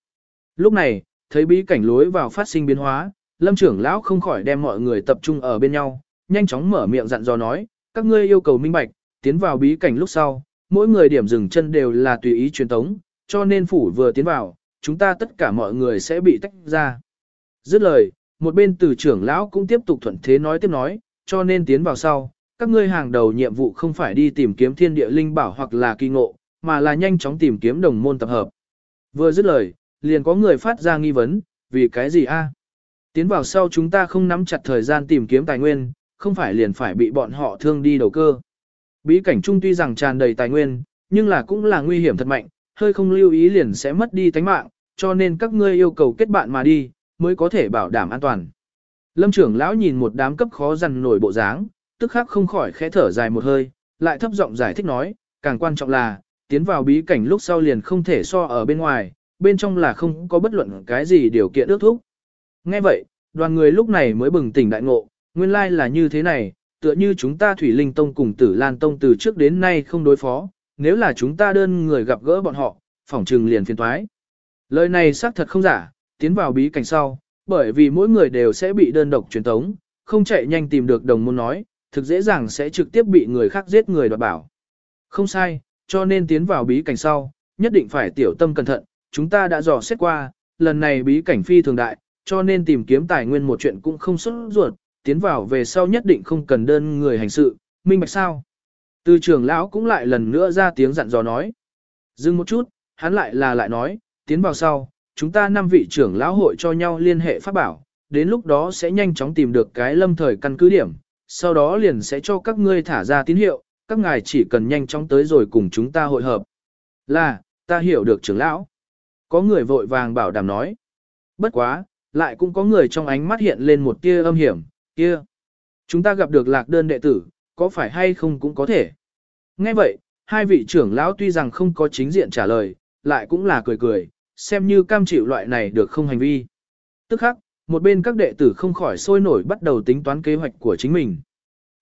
Lúc này, thấy bí cảnh lối vào phát sinh biến hóa, lâm trưởng lão không khỏi đem mọi người tập trung ở bên nhau, nhanh chóng mở miệng dặn dò nói, các ngươi yêu cầu minh bạch, tiến vào bí cảnh lúc sau, mỗi người điểm dừng chân đều là tùy ý truyền tống, cho nên phủ vừa tiến vào, chúng ta tất cả mọi người sẽ bị tách ra. Dứt lời, một bên từ trưởng lão cũng tiếp tục thuận thế nói tiếp nói, cho nên tiến vào sau, các ngươi hàng đầu nhiệm vụ không phải đi tìm kiếm thiên địa linh bảo hoặc là kỳ ngộ, mà là nhanh chóng tìm kiếm đồng môn tập hợp. Vừa dứt lời, liền có người phát ra nghi vấn, vì cái gì a? Tiến vào sau chúng ta không nắm chặt thời gian tìm kiếm tài nguyên, không phải liền phải bị bọn họ thương đi đầu cơ. Bí cảnh trung tuy rằng tràn đầy tài nguyên, nhưng là cũng là nguy hiểm thật mạnh, hơi không lưu ý liền sẽ mất đi tánh mạng, cho nên các ngươi yêu cầu kết bạn mà đi, mới có thể bảo đảm an toàn. Lâm trưởng lão nhìn một đám cấp khó dằn nổi bộ dáng, tức khắc không khỏi khẽ thở dài một hơi, lại thấp giọng giải thích nói, càng quan trọng là, tiến vào bí cảnh lúc sau liền không thể so ở bên ngoài, bên trong là không có bất luận cái gì điều kiện ước thúc. Nghe vậy, đoàn người lúc này mới bừng tỉnh đại ngộ, nguyên lai là như thế này, tựa như chúng ta Thủy Linh Tông cùng Tử Lan Tông từ trước đến nay không đối phó, nếu là chúng ta đơn người gặp gỡ bọn họ, phỏng trừng liền phiền thoái. Lời này xác thật không giả, tiến vào bí cảnh sau, bởi vì mỗi người đều sẽ bị đơn độc truyền tống, không chạy nhanh tìm được đồng môn nói, thực dễ dàng sẽ trực tiếp bị người khác giết người đoạt bảo. Không sai, cho nên tiến vào bí cảnh sau, nhất định phải tiểu tâm cẩn thận, chúng ta đã dò xét qua, lần này bí cảnh phi thường đại, cho nên tìm kiếm tài nguyên một chuyện cũng không xuất ruột, tiến vào về sau nhất định không cần đơn người hành sự, minh bạch sao. Từ trưởng lão cũng lại lần nữa ra tiếng dặn dò nói. Dừng một chút, hắn lại là lại nói, tiến vào sau, chúng ta năm vị trưởng lão hội cho nhau liên hệ pháp bảo, đến lúc đó sẽ nhanh chóng tìm được cái lâm thời căn cứ điểm, sau đó liền sẽ cho các ngươi thả ra tín hiệu, các ngài chỉ cần nhanh chóng tới rồi cùng chúng ta hội hợp. Là, ta hiểu được trưởng lão. Có người vội vàng bảo đảm nói. Bất quá, lại cũng có người trong ánh mắt hiện lên một tia âm hiểm, kia. Chúng ta gặp được lạc đơn đệ tử, có phải hay không cũng có thể. Nghe vậy, hai vị trưởng lão tuy rằng không có chính diện trả lời, lại cũng là cười cười, xem như cam chịu loại này được không hành vi. Tức khắc, một bên các đệ tử không khỏi sôi nổi bắt đầu tính toán kế hoạch của chính mình.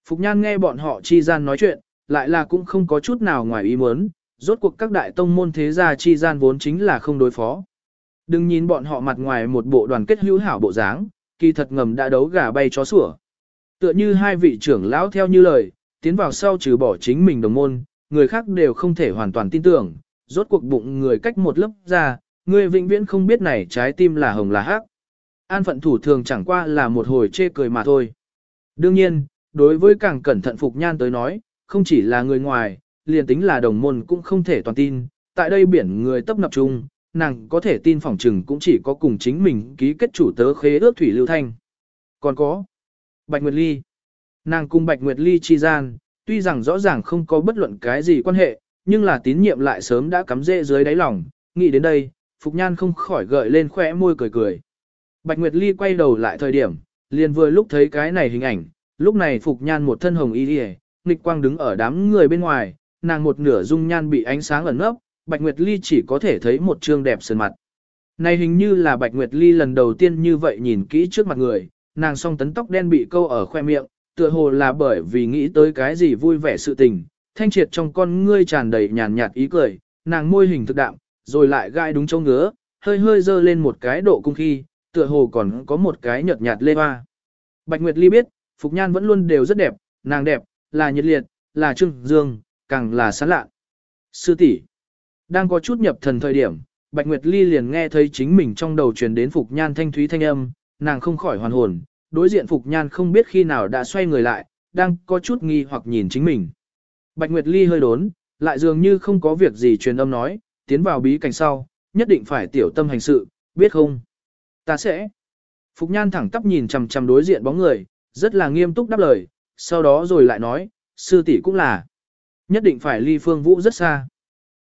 Phục Nhan nghe bọn họ chi gian nói chuyện, lại là cũng không có chút nào ngoài ý muốn, rốt cuộc các đại tông môn thế gia chi gian vốn chính là không đối phó. Đừng nhìn bọn họ mặt ngoài một bộ đoàn kết hữu hảo bộ dáng, kỳ thật ngầm đã đấu gà bay chó sủa. Tựa như hai vị trưởng lão theo như lời, tiến vào sau trừ bỏ chính mình đồng môn, người khác đều không thể hoàn toàn tin tưởng, rốt cuộc bụng người cách một lớp ra, người vĩnh viễn không biết này trái tim là hồng là hắc. An phận thủ thường chẳng qua là một hồi chê cười mà thôi. Đương nhiên, đối với càng cẩn thận Phục Nhan tới nói, không chỉ là người ngoài, liền tính là đồng môn cũng không thể toàn tin, tại đây biển người tấp nập chung, nàng có thể tin phỏng trừng cũng chỉ có cùng chính mình ký kết chủ tớ khế ước thủy lưu thanh. Còn có Bạch Nguyệt Ly. Nàng cùng Bạch Nguyệt Ly chi gian, tuy rằng rõ ràng không có bất luận cái gì quan hệ, nhưng là tín nhiệm lại sớm đã cắm rễ dưới đáy lòng, nghĩ đến đây, Phục Nhan không khỏi gợi lên khỏe môi cười cười. Bạch Nguyệt Ly quay đầu lại thời điểm, liền vừa lúc thấy cái này hình ảnh, lúc này Phục Nhan một thân hồng y đi nghịch quang đứng ở đám người bên ngoài, nàng một nửa dung nhan bị ánh sáng ẩn nấp, Bạch Nguyệt Ly chỉ có thể thấy một trương đẹp sơn mặt. Này hình như là Bạch Nguyệt Ly lần đầu tiên như vậy nhìn kỹ trước mặt người, nàng song tấn tóc đen bị câu ở khoe miệng, tựa hồ là bởi vì nghĩ tới cái gì vui vẻ sự tình, thanh triệt trong con ngươi tràn đầy nhàn nhạt ý cười, nàng môi hình thực đạm, rồi lại gai đúng châu ngứa, hơi hơi dơ lên một cái độ cung khi, tựa hồ còn có một cái nhợt nhạt lê hoa. Bạch Nguyệt Ly biết, Phục Nhan vẫn luôn đều rất đẹp, nàng đẹp, là nhiệt liệt, là trưng dương, càng là sáng lạ. Sư tỷ đang có chút nhập thần thời điểm, Bạch Nguyệt Ly liền nghe thấy chính mình trong đầu truyền đến Phục Nhan thanh thúy thanh âm, nàng không khỏi hoàn hồn, đối diện Phục Nhan không biết khi nào đã xoay người lại, đang có chút nghi hoặc nhìn chính mình. Bạch Nguyệt Ly hơi đốn, lại dường như không có việc gì truyền âm nói, tiến vào bí cảnh sau, nhất định phải tiểu tâm hành sự, biết không? Ta sẽ. Phục Nhan thẳng tắp nhìn chằm chằm đối diện bóng người, rất là nghiêm túc đáp lời, sau đó rồi lại nói, sư tỷ cũng là. Nhất định phải ly Phương Vũ rất xa.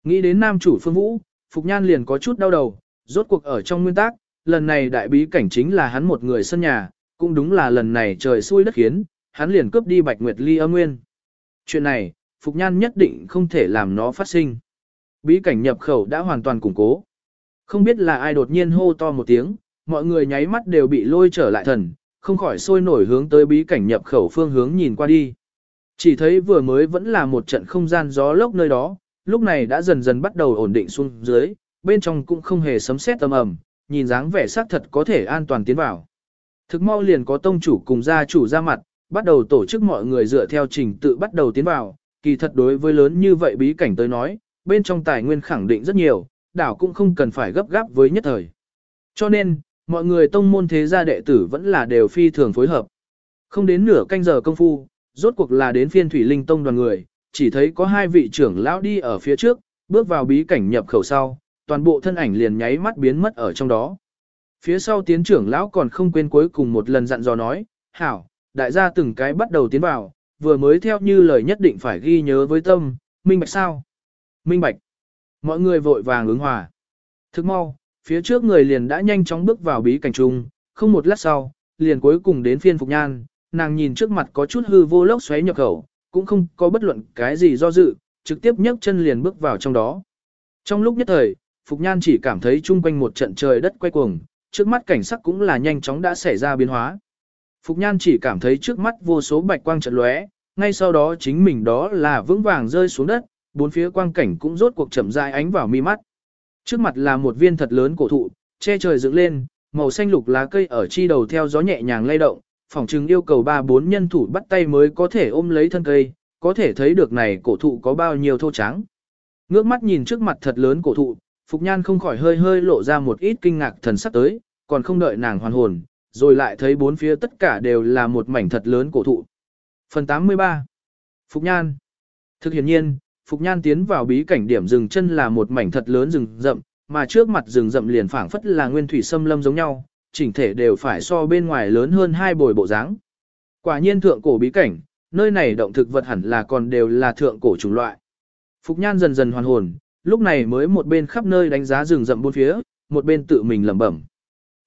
Nghĩ đến nam chủ Phương Vũ, Phục Nhan liền có chút đau đầu, rốt cuộc ở trong nguyên tắc, lần này đại bí cảnh chính là hắn một người sân nhà, cũng đúng là lần này trời xui đất khiến, hắn liền cướp đi Bạch Nguyệt Ly âm nguyên. Chuyện này, Phục Nhan nhất định không thể làm nó phát sinh. Bí cảnh nhập khẩu đã hoàn toàn củng cố. Không biết là ai đột nhiên hô to một tiếng, mọi người nháy mắt đều bị lôi trở lại thần, không khỏi sôi nổi hướng tới bí cảnh nhập khẩu phương hướng nhìn qua đi. Chỉ thấy vừa mới vẫn là một trận không gian gió lốc nơi đó, lúc này đã dần dần bắt đầu ổn định xuống dưới, bên trong cũng không hề sấm sét âm ầm, nhìn dáng vẻ xác thật có thể an toàn tiến vào. Thực mau liền có tông chủ cùng gia chủ ra mặt, bắt đầu tổ chức mọi người dựa theo trình tự bắt đầu tiến vào, kỳ thật đối với lớn như vậy bí cảnh tới nói, bên trong tài nguyên khẳng định rất nhiều, đảo cũng không cần phải gấp gáp với nhất thời. Cho nên, mọi người tông môn thế gia đệ tử vẫn là đều phi thường phối hợp. Không đến nửa canh giờ công phu, rốt cuộc là đến phiên thủy linh tông đoàn người, chỉ thấy có hai vị trưởng lão đi ở phía trước, bước vào bí cảnh nhập khẩu sau, toàn bộ thân ảnh liền nháy mắt biến mất ở trong đó. Phía sau tiến trưởng lão còn không quên cuối cùng một lần dặn dò nói, hảo, đại gia từng cái bắt đầu tiến vào, vừa mới theo như lời nhất định phải ghi nhớ với tâm, minh bạch sao? Minh bạch. Mọi người vội vàng ứng hòa. Thức mau, phía trước người liền đã nhanh chóng bước vào bí cảnh trung, không một lát sau, liền cuối cùng đến phiên Phục Nhan, nàng nhìn trước mặt có chút hư vô lốc xoáy nhập khẩu, cũng không có bất luận cái gì do dự, trực tiếp nhấc chân liền bước vào trong đó. Trong lúc nhất thời, Phục Nhan chỉ cảm thấy chung quanh một trận trời đất quay cuồng, trước mắt cảnh sắc cũng là nhanh chóng đã xảy ra biến hóa. Phục Nhan chỉ cảm thấy trước mắt vô số bạch quang trận lóe, ngay sau đó chính mình đó là vững vàng rơi xuống đất, bốn phía quang cảnh cũng rốt cuộc chậm rãi ánh vào mi mắt. Trước mặt là một viên thật lớn cổ thụ, che trời dựng lên, màu xanh lục lá cây ở chi đầu theo gió nhẹ nhàng lay động, phòng trừng yêu cầu ba bốn nhân thủ bắt tay mới có thể ôm lấy thân cây, có thể thấy được này cổ thụ có bao nhiêu thô trắng. Ngước mắt nhìn trước mặt thật lớn cổ thụ, Phục Nhan không khỏi hơi hơi lộ ra một ít kinh ngạc thần sắc tới, còn không đợi nàng hoàn hồn, rồi lại thấy bốn phía tất cả đều là một mảnh thật lớn cổ thụ. Phần 83 Phục Nhan Thực hiện nhiên, Phục Nhan tiến vào bí cảnh điểm rừng chân là một mảnh thật lớn rừng rậm, mà trước mặt rừng rậm liền phảng phất là nguyên thủy xâm lâm giống nhau, chỉnh thể đều phải so bên ngoài lớn hơn hai bồi bộ dáng. Quả nhiên thượng cổ bí cảnh, nơi này động thực vật hẳn là còn đều là thượng cổ chủng loại. Phục Nhan dần dần hoàn hồn, lúc này mới một bên khắp nơi đánh giá rừng rậm bốn phía, một bên tự mình lẩm bẩm.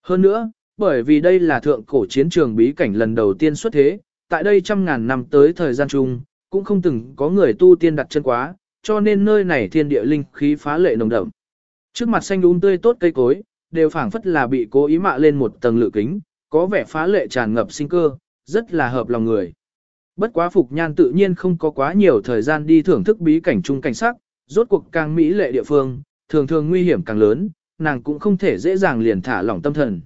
Hơn nữa, bởi vì đây là thượng cổ chiến trường bí cảnh lần đầu tiên xuất thế, tại đây trăm ngàn năm tới thời gian chung, cũng không từng có người tu tiên đặt chân quá, cho nên nơi này thiên địa linh khí phá lệ nồng đậm. Trước mặt xanh um tươi tốt cây cối, đều phảng phất là bị cố ý mạ lên một tầng lự kính, có vẻ phá lệ tràn ngập sinh cơ, rất là hợp lòng người. Bất quá Phục Nhan tự nhiên không có quá nhiều thời gian đi thưởng thức bí cảnh chung cảnh sắc, rốt cuộc càng mỹ lệ địa phương, thường thường nguy hiểm càng lớn, nàng cũng không thể dễ dàng liền thả lỏng tâm thần.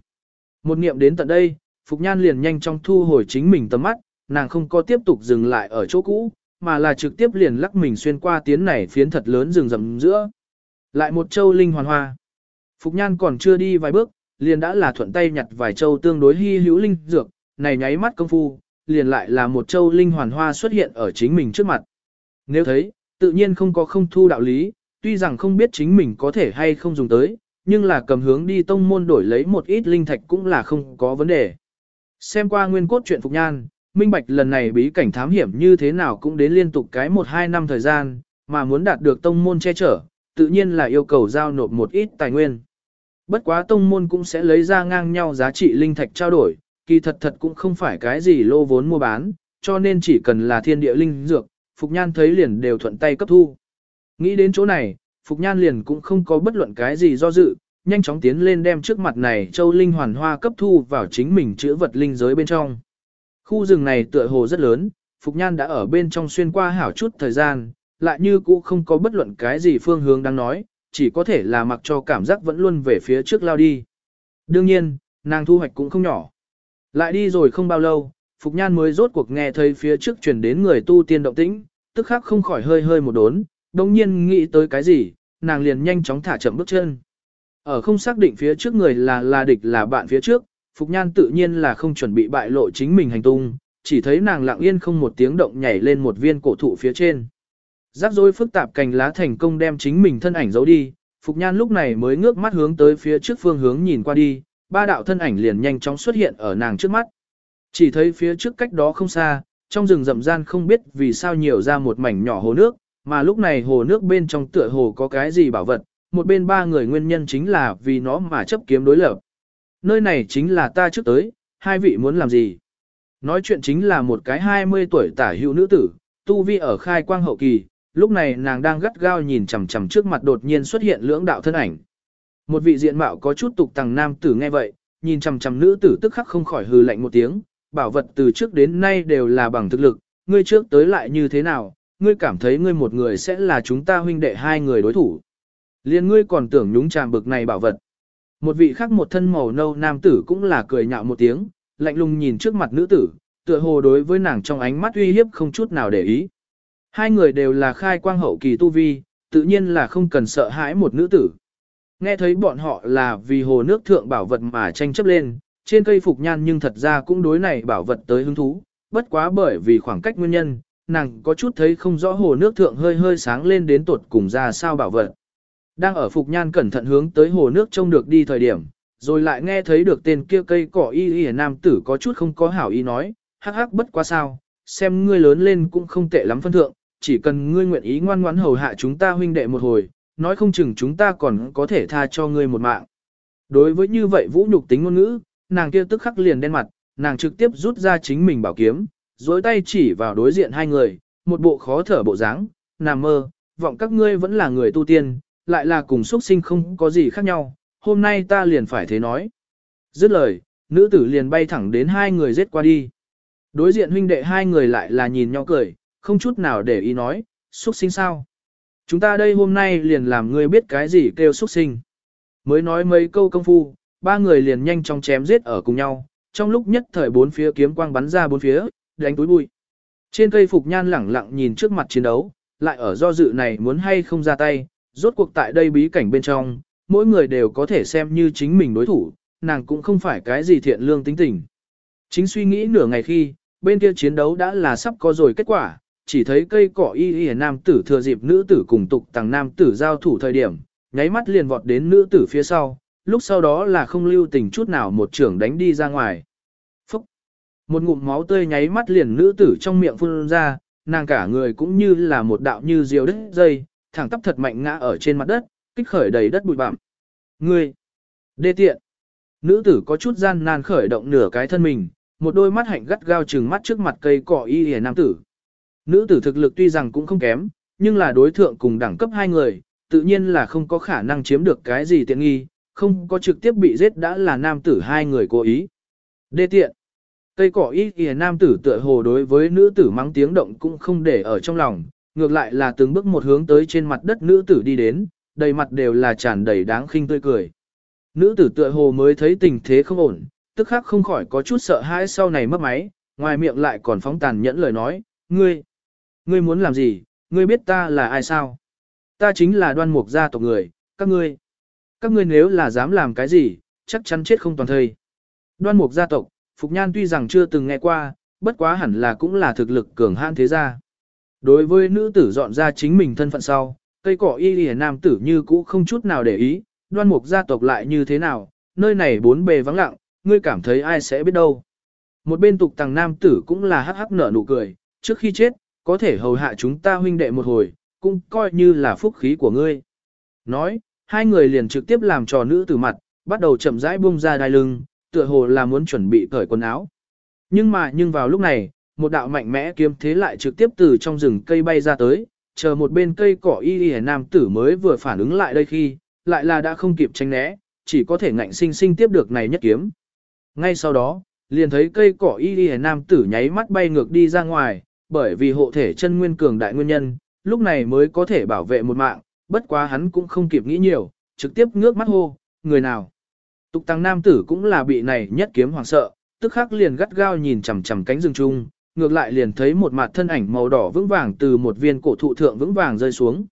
Một niệm đến tận đây, Phục Nhan liền nhanh chóng thu hồi chính mình tầm mắt, nàng không có tiếp tục dừng lại ở chỗ cũ, mà là trực tiếp liền lắc mình xuyên qua tiến này phiến thật lớn rừng rậm giữa. Lại một châu linh hoàn hoa. Phục Nhan còn chưa đi vài bước, liền đã là thuận tay nhặt vài châu tương đối hy hữu linh dược, này nháy mắt công phu, liền lại là một châu linh hoàn hoa xuất hiện ở chính mình trước mặt. Nếu thấy, tự nhiên không có không thu đạo lý, tuy rằng không biết chính mình có thể hay không dùng tới, nhưng là cầm hướng đi tông môn đổi lấy một ít linh thạch cũng là không có vấn đề. Xem qua nguyên cốt chuyện Phục Nhan, minh bạch lần này bí cảnh thám hiểm như thế nào cũng đến liên tục cái 1-2 năm thời gian, mà muốn đạt được tông môn che chở, tự nhiên là yêu cầu giao nộp một ít tài nguyên. Bất quá tông môn cũng sẽ lấy ra ngang nhau giá trị linh thạch trao đổi, kỳ thật thật cũng không phải cái gì lô vốn mua bán, cho nên chỉ cần là thiên địa linh dược, Phục Nhan thấy liền đều thuận tay cấp thu. Nghĩ đến chỗ này, Phục Nhan liền cũng không có bất luận cái gì do dự, nhanh chóng tiến lên đem trước mặt này châu linh hoàn hoa cấp thu vào chính mình chữa vật linh giới bên trong. Khu rừng này tựa hồ rất lớn, Phục Nhan đã ở bên trong xuyên qua hảo chút thời gian, lại như cũ không có bất luận cái gì phương hướng đang nói, chỉ có thể là mặc cho cảm giác vẫn luôn về phía trước lao đi. Đương nhiên, nàng thu hoạch cũng không nhỏ. Lại đi rồi không bao lâu, Phục Nhan mới rốt cuộc nghe thấy phía trước chuyển đến người tu tiên động tĩnh, tức khắc không khỏi hơi hơi một đốn, đồng nhiên nghĩ tới cái gì, nàng liền nhanh chóng thả chậm bước chân. Ở không xác định phía trước người là là địch là bạn phía trước, Phục Nhan tự nhiên là không chuẩn bị bại lộ chính mình hành tung, chỉ thấy nàng lặng yên không một tiếng động nhảy lên một viên cổ thụ phía trên. Rắc rối phức tạp cành lá thành công đem chính mình thân ảnh giấu đi, Phục Nhan lúc này mới ngước mắt hướng tới phía trước phương hướng nhìn qua đi, ba đạo thân ảnh liền nhanh chóng xuất hiện ở nàng trước mắt. Chỉ thấy phía trước cách đó không xa, trong rừng rậm gian không biết vì sao nhiều ra một mảnh nhỏ hồ nước, mà lúc này hồ nước bên trong tựa hồ có cái gì bảo vật, một bên ba người nguyên nhân chính là vì nó mà chấp kiếm đối lập. Nơi này chính là ta trước tới, hai vị muốn làm gì? Nói chuyện chính là một cái 20 tuổi tả hữu nữ tử, tu vi ở khai quang hậu kỳ, lúc này nàng đang gắt gao nhìn chằm chằm trước mặt đột nhiên xuất hiện lưỡng đạo thân ảnh. Một vị diện mạo có chút tục tằng nam tử nghe vậy, nhìn chằm chằm nữ tử tức khắc không khỏi hừ lạnh một tiếng, bảo vật từ trước đến nay đều là bằng thực lực, ngươi trước tới lại như thế nào, ngươi cảm thấy ngươi một người sẽ là chúng ta huynh đệ hai người đối thủ. Liên ngươi còn tưởng nhúng chàm bực này bảo vật. Một vị khác một thân màu nâu nam tử cũng là cười nhạo một tiếng, lạnh lùng nhìn trước mặt nữ tử, tựa hồ đối với nàng trong ánh mắt uy hiếp không chút nào để ý. Hai người đều là khai quang hậu kỳ tu vi, tự nhiên là không cần sợ hãi một nữ tử. Nghe thấy bọn họ là vì hồ nước thượng bảo vật mà tranh chấp lên, trên cây phục nhan nhưng thật ra cũng đối này bảo vật tới hứng thú, bất quá bởi vì khoảng cách nguyên nhân, nàng có chút thấy không rõ hồ nước thượng hơi hơi sáng lên đến tột cùng ra sao bảo vật. Đang ở Phục Nhan cẩn thận hướng tới hồ nước trông được đi thời điểm, rồi lại nghe thấy được tên kia cây cỏ y y nam tử có chút không có hảo ý nói, hắc hắc bất quá sao, xem ngươi lớn lên cũng không tệ lắm phân thượng, chỉ cần ngươi nguyện ý ngoan ngoãn hầu hạ chúng ta huynh đệ một hồi, nói không chừng chúng ta còn có thể tha cho ngươi một mạng. Đối với như vậy vũ nhục tính ngôn ngữ, nàng kia tức khắc liền đen mặt, nàng trực tiếp rút ra chính mình bảo kiếm, dối tay chỉ vào đối diện hai người, một bộ khó thở bộ dáng, nằm mơ, vọng các ngươi vẫn là người tu tiên, lại là cùng xuất sinh không có gì khác nhau, hôm nay ta liền phải thế nói. Dứt lời, nữ tử liền bay thẳng đến hai người giết qua đi. Đối diện huynh đệ hai người lại là nhìn nhau cười, không chút nào để ý nói, xuất sinh sao. Chúng ta đây hôm nay liền làm ngươi biết cái gì kêu xuất sinh. Mới nói mấy câu công phu, ba người liền nhanh chóng chém giết ở cùng nhau, trong lúc nhất thời bốn phía kiếm quang bắn ra bốn phía, đánh túi bụi. Trên cây phục nhan lẳng lặng nhìn trước mặt chiến đấu, lại ở do dự này muốn hay không ra tay, rốt cuộc tại đây bí cảnh bên trong, mỗi người đều có thể xem như chính mình đối thủ, nàng cũng không phải cái gì thiện lương tính tình. Chính suy nghĩ nửa ngày khi, bên kia chiến đấu đã là sắp có rồi kết quả, chỉ thấy cây cỏ y y nam tử thừa dịp nữ tử cùng tục tàng nam tử giao thủ thời điểm, nháy mắt liền vọt đến nữ tử phía sau, lúc sau đó là không lưu tình chút nào một trưởng đánh đi ra ngoài. Phúc! Một ngụm máu tươi nháy mắt liền nữ tử trong miệng phun ra, nàng cả người cũng như là một đạo như diều đất dây, thẳng tắp thật mạnh ngã ở trên mặt đất, kích khởi đầy đất bụi bặm. Ngươi! Đê tiện! Nữ tử có chút gian nan khởi động nửa cái thân mình, một đôi mắt hạnh gắt gao trừng mắt trước mặt cây cỏ y y nam tử. Nữ tử thực lực tuy rằng cũng không kém, nhưng là đối thượng cùng đẳng cấp hai người, tự nhiên là không có khả năng chiếm được cái gì tiện nghi, không có trực tiếp bị giết đã là nam tử hai người cố ý. Đê tiện. Cây cỏ ít kìa nam tử tựa hồ đối với nữ tử mắng tiếng động cũng không để ở trong lòng, ngược lại là từng bước một hướng tới trên mặt đất nữ tử đi đến, đầy mặt đều là tràn đầy đáng khinh tươi cười. Nữ tử tựa hồ mới thấy tình thế không ổn, tức khắc không khỏi có chút sợ hãi sau này mất máy, ngoài miệng lại còn phóng tàn nhẫn lời nói, ngươi, ngươi muốn làm gì, ngươi biết ta là ai sao? Ta chính là đoan mục gia tộc người, các ngươi. Các ngươi nếu là dám làm cái gì, chắc chắn chết không toàn thây. Đoan mục gia tộc, Phục Nhan tuy rằng chưa từng nghe qua, bất quá hẳn là cũng là thực lực cường hãn thế gia. Đối với nữ tử dọn ra chính mình thân phận sau, cây cỏ y lìa nam tử như cũ không chút nào để ý, đoan mục gia tộc lại như thế nào, nơi này bốn bề vắng lặng, ngươi cảm thấy ai sẽ biết đâu. Một bên tục tàng nam tử cũng là hắc hắc nở nụ cười, trước khi chết, có thể hầu hạ chúng ta huynh đệ một hồi, cũng coi như là phúc khí của ngươi. Nói, hai người liền trực tiếp làm trò nữ tử mặt, bắt đầu chậm rãi buông ra đai lưng, tựa hồ là muốn chuẩn bị cởi quần áo. Nhưng mà nhưng vào lúc này, một đạo mạnh mẽ kiếm thế lại trực tiếp từ trong rừng cây bay ra tới, chờ một bên cây cỏ y y nam tử mới vừa phản ứng lại đây khi, lại là đã không kịp tránh né, chỉ có thể ngạnh sinh sinh tiếp được này nhất kiếm. Ngay sau đó, liền thấy cây cỏ y y nam tử nháy mắt bay ngược đi ra ngoài, bởi vì hộ thể chân nguyên cường đại nguyên nhân, lúc này mới có thể bảo vệ một mạng, bất quá hắn cũng không kịp nghĩ nhiều, trực tiếp ngước mắt hô, người nào. Tục tăng nam tử cũng là bị này nhất kiếm hoàng sợ, tức khắc liền gắt gao nhìn chằm chằm cánh rừng trung, ngược lại liền thấy một mặt thân ảnh màu đỏ vững vàng từ một viên cổ thụ thượng vững vàng rơi xuống.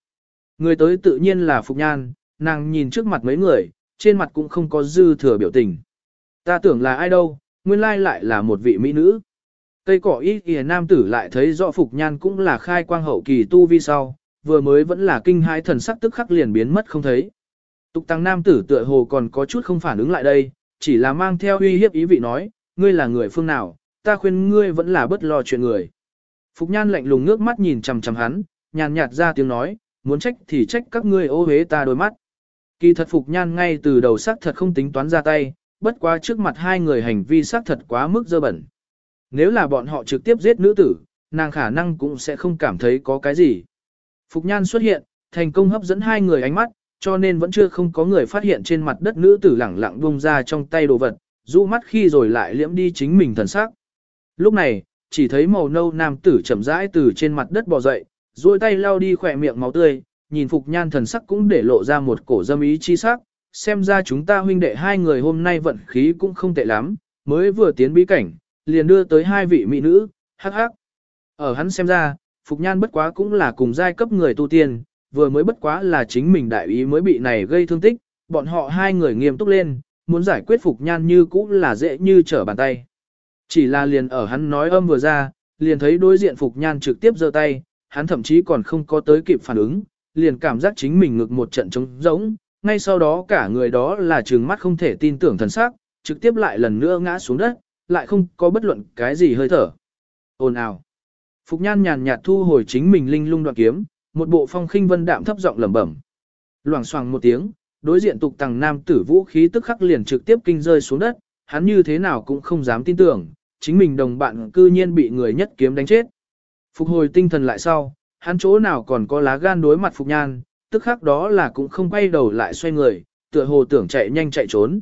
Người tới tự nhiên là Phục Nhan, nàng nhìn trước mặt mấy người, trên mặt cũng không có dư thừa biểu tình. Ta tưởng là ai đâu, nguyên lai lại là một vị mỹ nữ. Cây cỏ ít, kìa nam tử lại thấy rõ Phục Nhan cũng là khai quang hậu kỳ tu vi sau, vừa mới vẫn là kinh hai thần sắc tức khắc liền biến mất không thấy. Tục tăng nam tử tựa hồ còn có chút không phản ứng lại đây, chỉ là mang theo uy hiếp ý vị nói, ngươi là người phương nào, ta khuyên ngươi vẫn là bất lo chuyện người. Phục nhan lạnh lùng ngước mắt nhìn chằm chằm hắn, nhàn nhạt ra tiếng nói, muốn trách thì trách các ngươi ô hế ta đôi mắt. Kỳ thật Phục nhan ngay từ đầu sắc thật không tính toán ra tay, bất quá trước mặt hai người hành vi sắc thật quá mức dơ bẩn. Nếu là bọn họ trực tiếp giết nữ tử, nàng khả năng cũng sẽ không cảm thấy có cái gì. Phục nhan xuất hiện, thành công hấp dẫn hai người ánh mắt, cho nên vẫn chưa không có người phát hiện trên mặt đất nữ tử lẳng lặng buông ra trong tay đồ vật, rũ mắt khi rồi lại liễm đi chính mình thần sắc. Lúc này, chỉ thấy màu nâu nam tử chậm rãi từ trên mặt đất bò dậy, duỗi tay lau đi khỏe miệng máu tươi, nhìn Phục Nhan thần sắc cũng để lộ ra một cổ dâm ý chi sắc, xem ra chúng ta huynh đệ hai người hôm nay vận khí cũng không tệ lắm, mới vừa tiến bí cảnh, liền đưa tới hai vị mỹ nữ, hắc hắc. Ở hắn xem ra, Phục Nhan bất quá cũng là cùng giai cấp người tu tiên, vừa mới bất quá là chính mình đại ý mới bị này gây thương tích, bọn họ hai người nghiêm túc lên, muốn giải quyết Phục Nhan như cũ là dễ như trở bàn tay. Chỉ là liền ở hắn nói âm vừa ra, liền thấy đối diện Phục Nhan trực tiếp giơ tay, hắn thậm chí còn không có tới kịp phản ứng, liền cảm giác chính mình ngực một trận trống rỗng, ngay sau đó cả người đó là trừng mắt không thể tin tưởng thần sắc, trực tiếp lại lần nữa ngã xuống đất, lại không có bất luận cái gì hơi thở. Ồn ào. Phục Nhan nhàn nhạt thu hồi chính mình linh lung đoạn kiếm, một bộ phong khinh vân đạm thấp giọng lẩm bẩm. Loảng xoảng một tiếng, đối diện tục tằng nam tử vũ khí tức khắc liền trực tiếp kinh rơi xuống đất, hắn như thế nào cũng không dám tin tưởng, chính mình đồng bạn cư nhiên bị người nhất kiếm đánh chết. Phục hồi tinh thần lại sau, hắn chỗ nào còn có lá gan đối mặt Phục Nhan, tức khắc đó là cũng không quay đầu lại xoay người, tựa hồ tưởng chạy nhanh chạy trốn.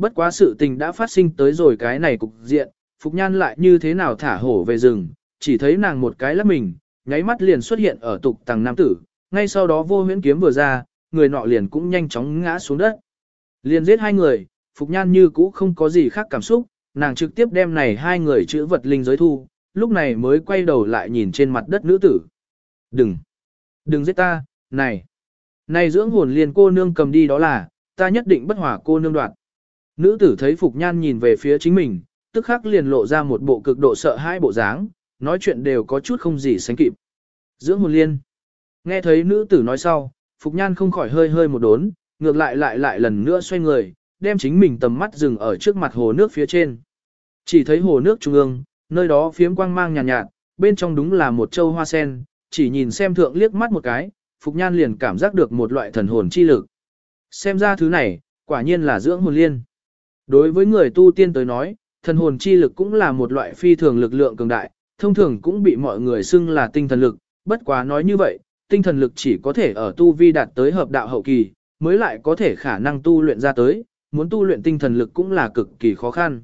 Bất quá sự tình đã phát sinh tới rồi cái này cục diện, Phục Nhan lại như thế nào thả hổ về rừng, chỉ thấy nàng một cái lắp mình, nháy mắt liền xuất hiện ở tục tầng nam tử, ngay sau đó vô huyễn kiếm vừa ra, người nọ liền cũng nhanh chóng ngã xuống đất. Liền giết hai người, Phục Nhan như cũ không có gì khác cảm xúc, nàng trực tiếp đem này hai người chữ vật linh giới thu, lúc này mới quay đầu lại nhìn trên mặt đất nữ tử. Đừng! Đừng giết ta, này! Này dưỡng hồn liền cô nương cầm đi đó là, ta nhất định bất hỏa cô nương đoạt. Nữ tử thấy Phục Nhan nhìn về phía chính mình, tức khắc liền lộ ra một bộ cực độ sợ hai bộ dáng, nói chuyện đều có chút không gì sánh kịp. Dưỡng hồn liên. Nghe thấy nữ tử nói sau, Phục Nhan không khỏi hơi hơi một đốn, ngược lại lại lại lần nữa xoay người, đem chính mình tầm mắt dừng ở trước mặt hồ nước phía trên. Chỉ thấy hồ nước trung ương, nơi đó phiếm quang mang nhàn nhạt, nhạt, bên trong đúng là một châu hoa sen, chỉ nhìn xem thượng liếc mắt một cái, Phục Nhan liền cảm giác được một loại thần hồn chi lực. Xem ra thứ này, quả nhiên là dưỡng hồn liên. Đối với người tu tiên tới nói, thần hồn chi lực cũng là một loại phi thường lực lượng cường đại, thông thường cũng bị mọi người xưng là tinh thần lực, bất quá nói như vậy, tinh thần lực chỉ có thể ở tu vi đạt tới hợp đạo hậu kỳ, mới lại có thể khả năng tu luyện ra tới, muốn tu luyện tinh thần lực cũng là cực kỳ khó khăn.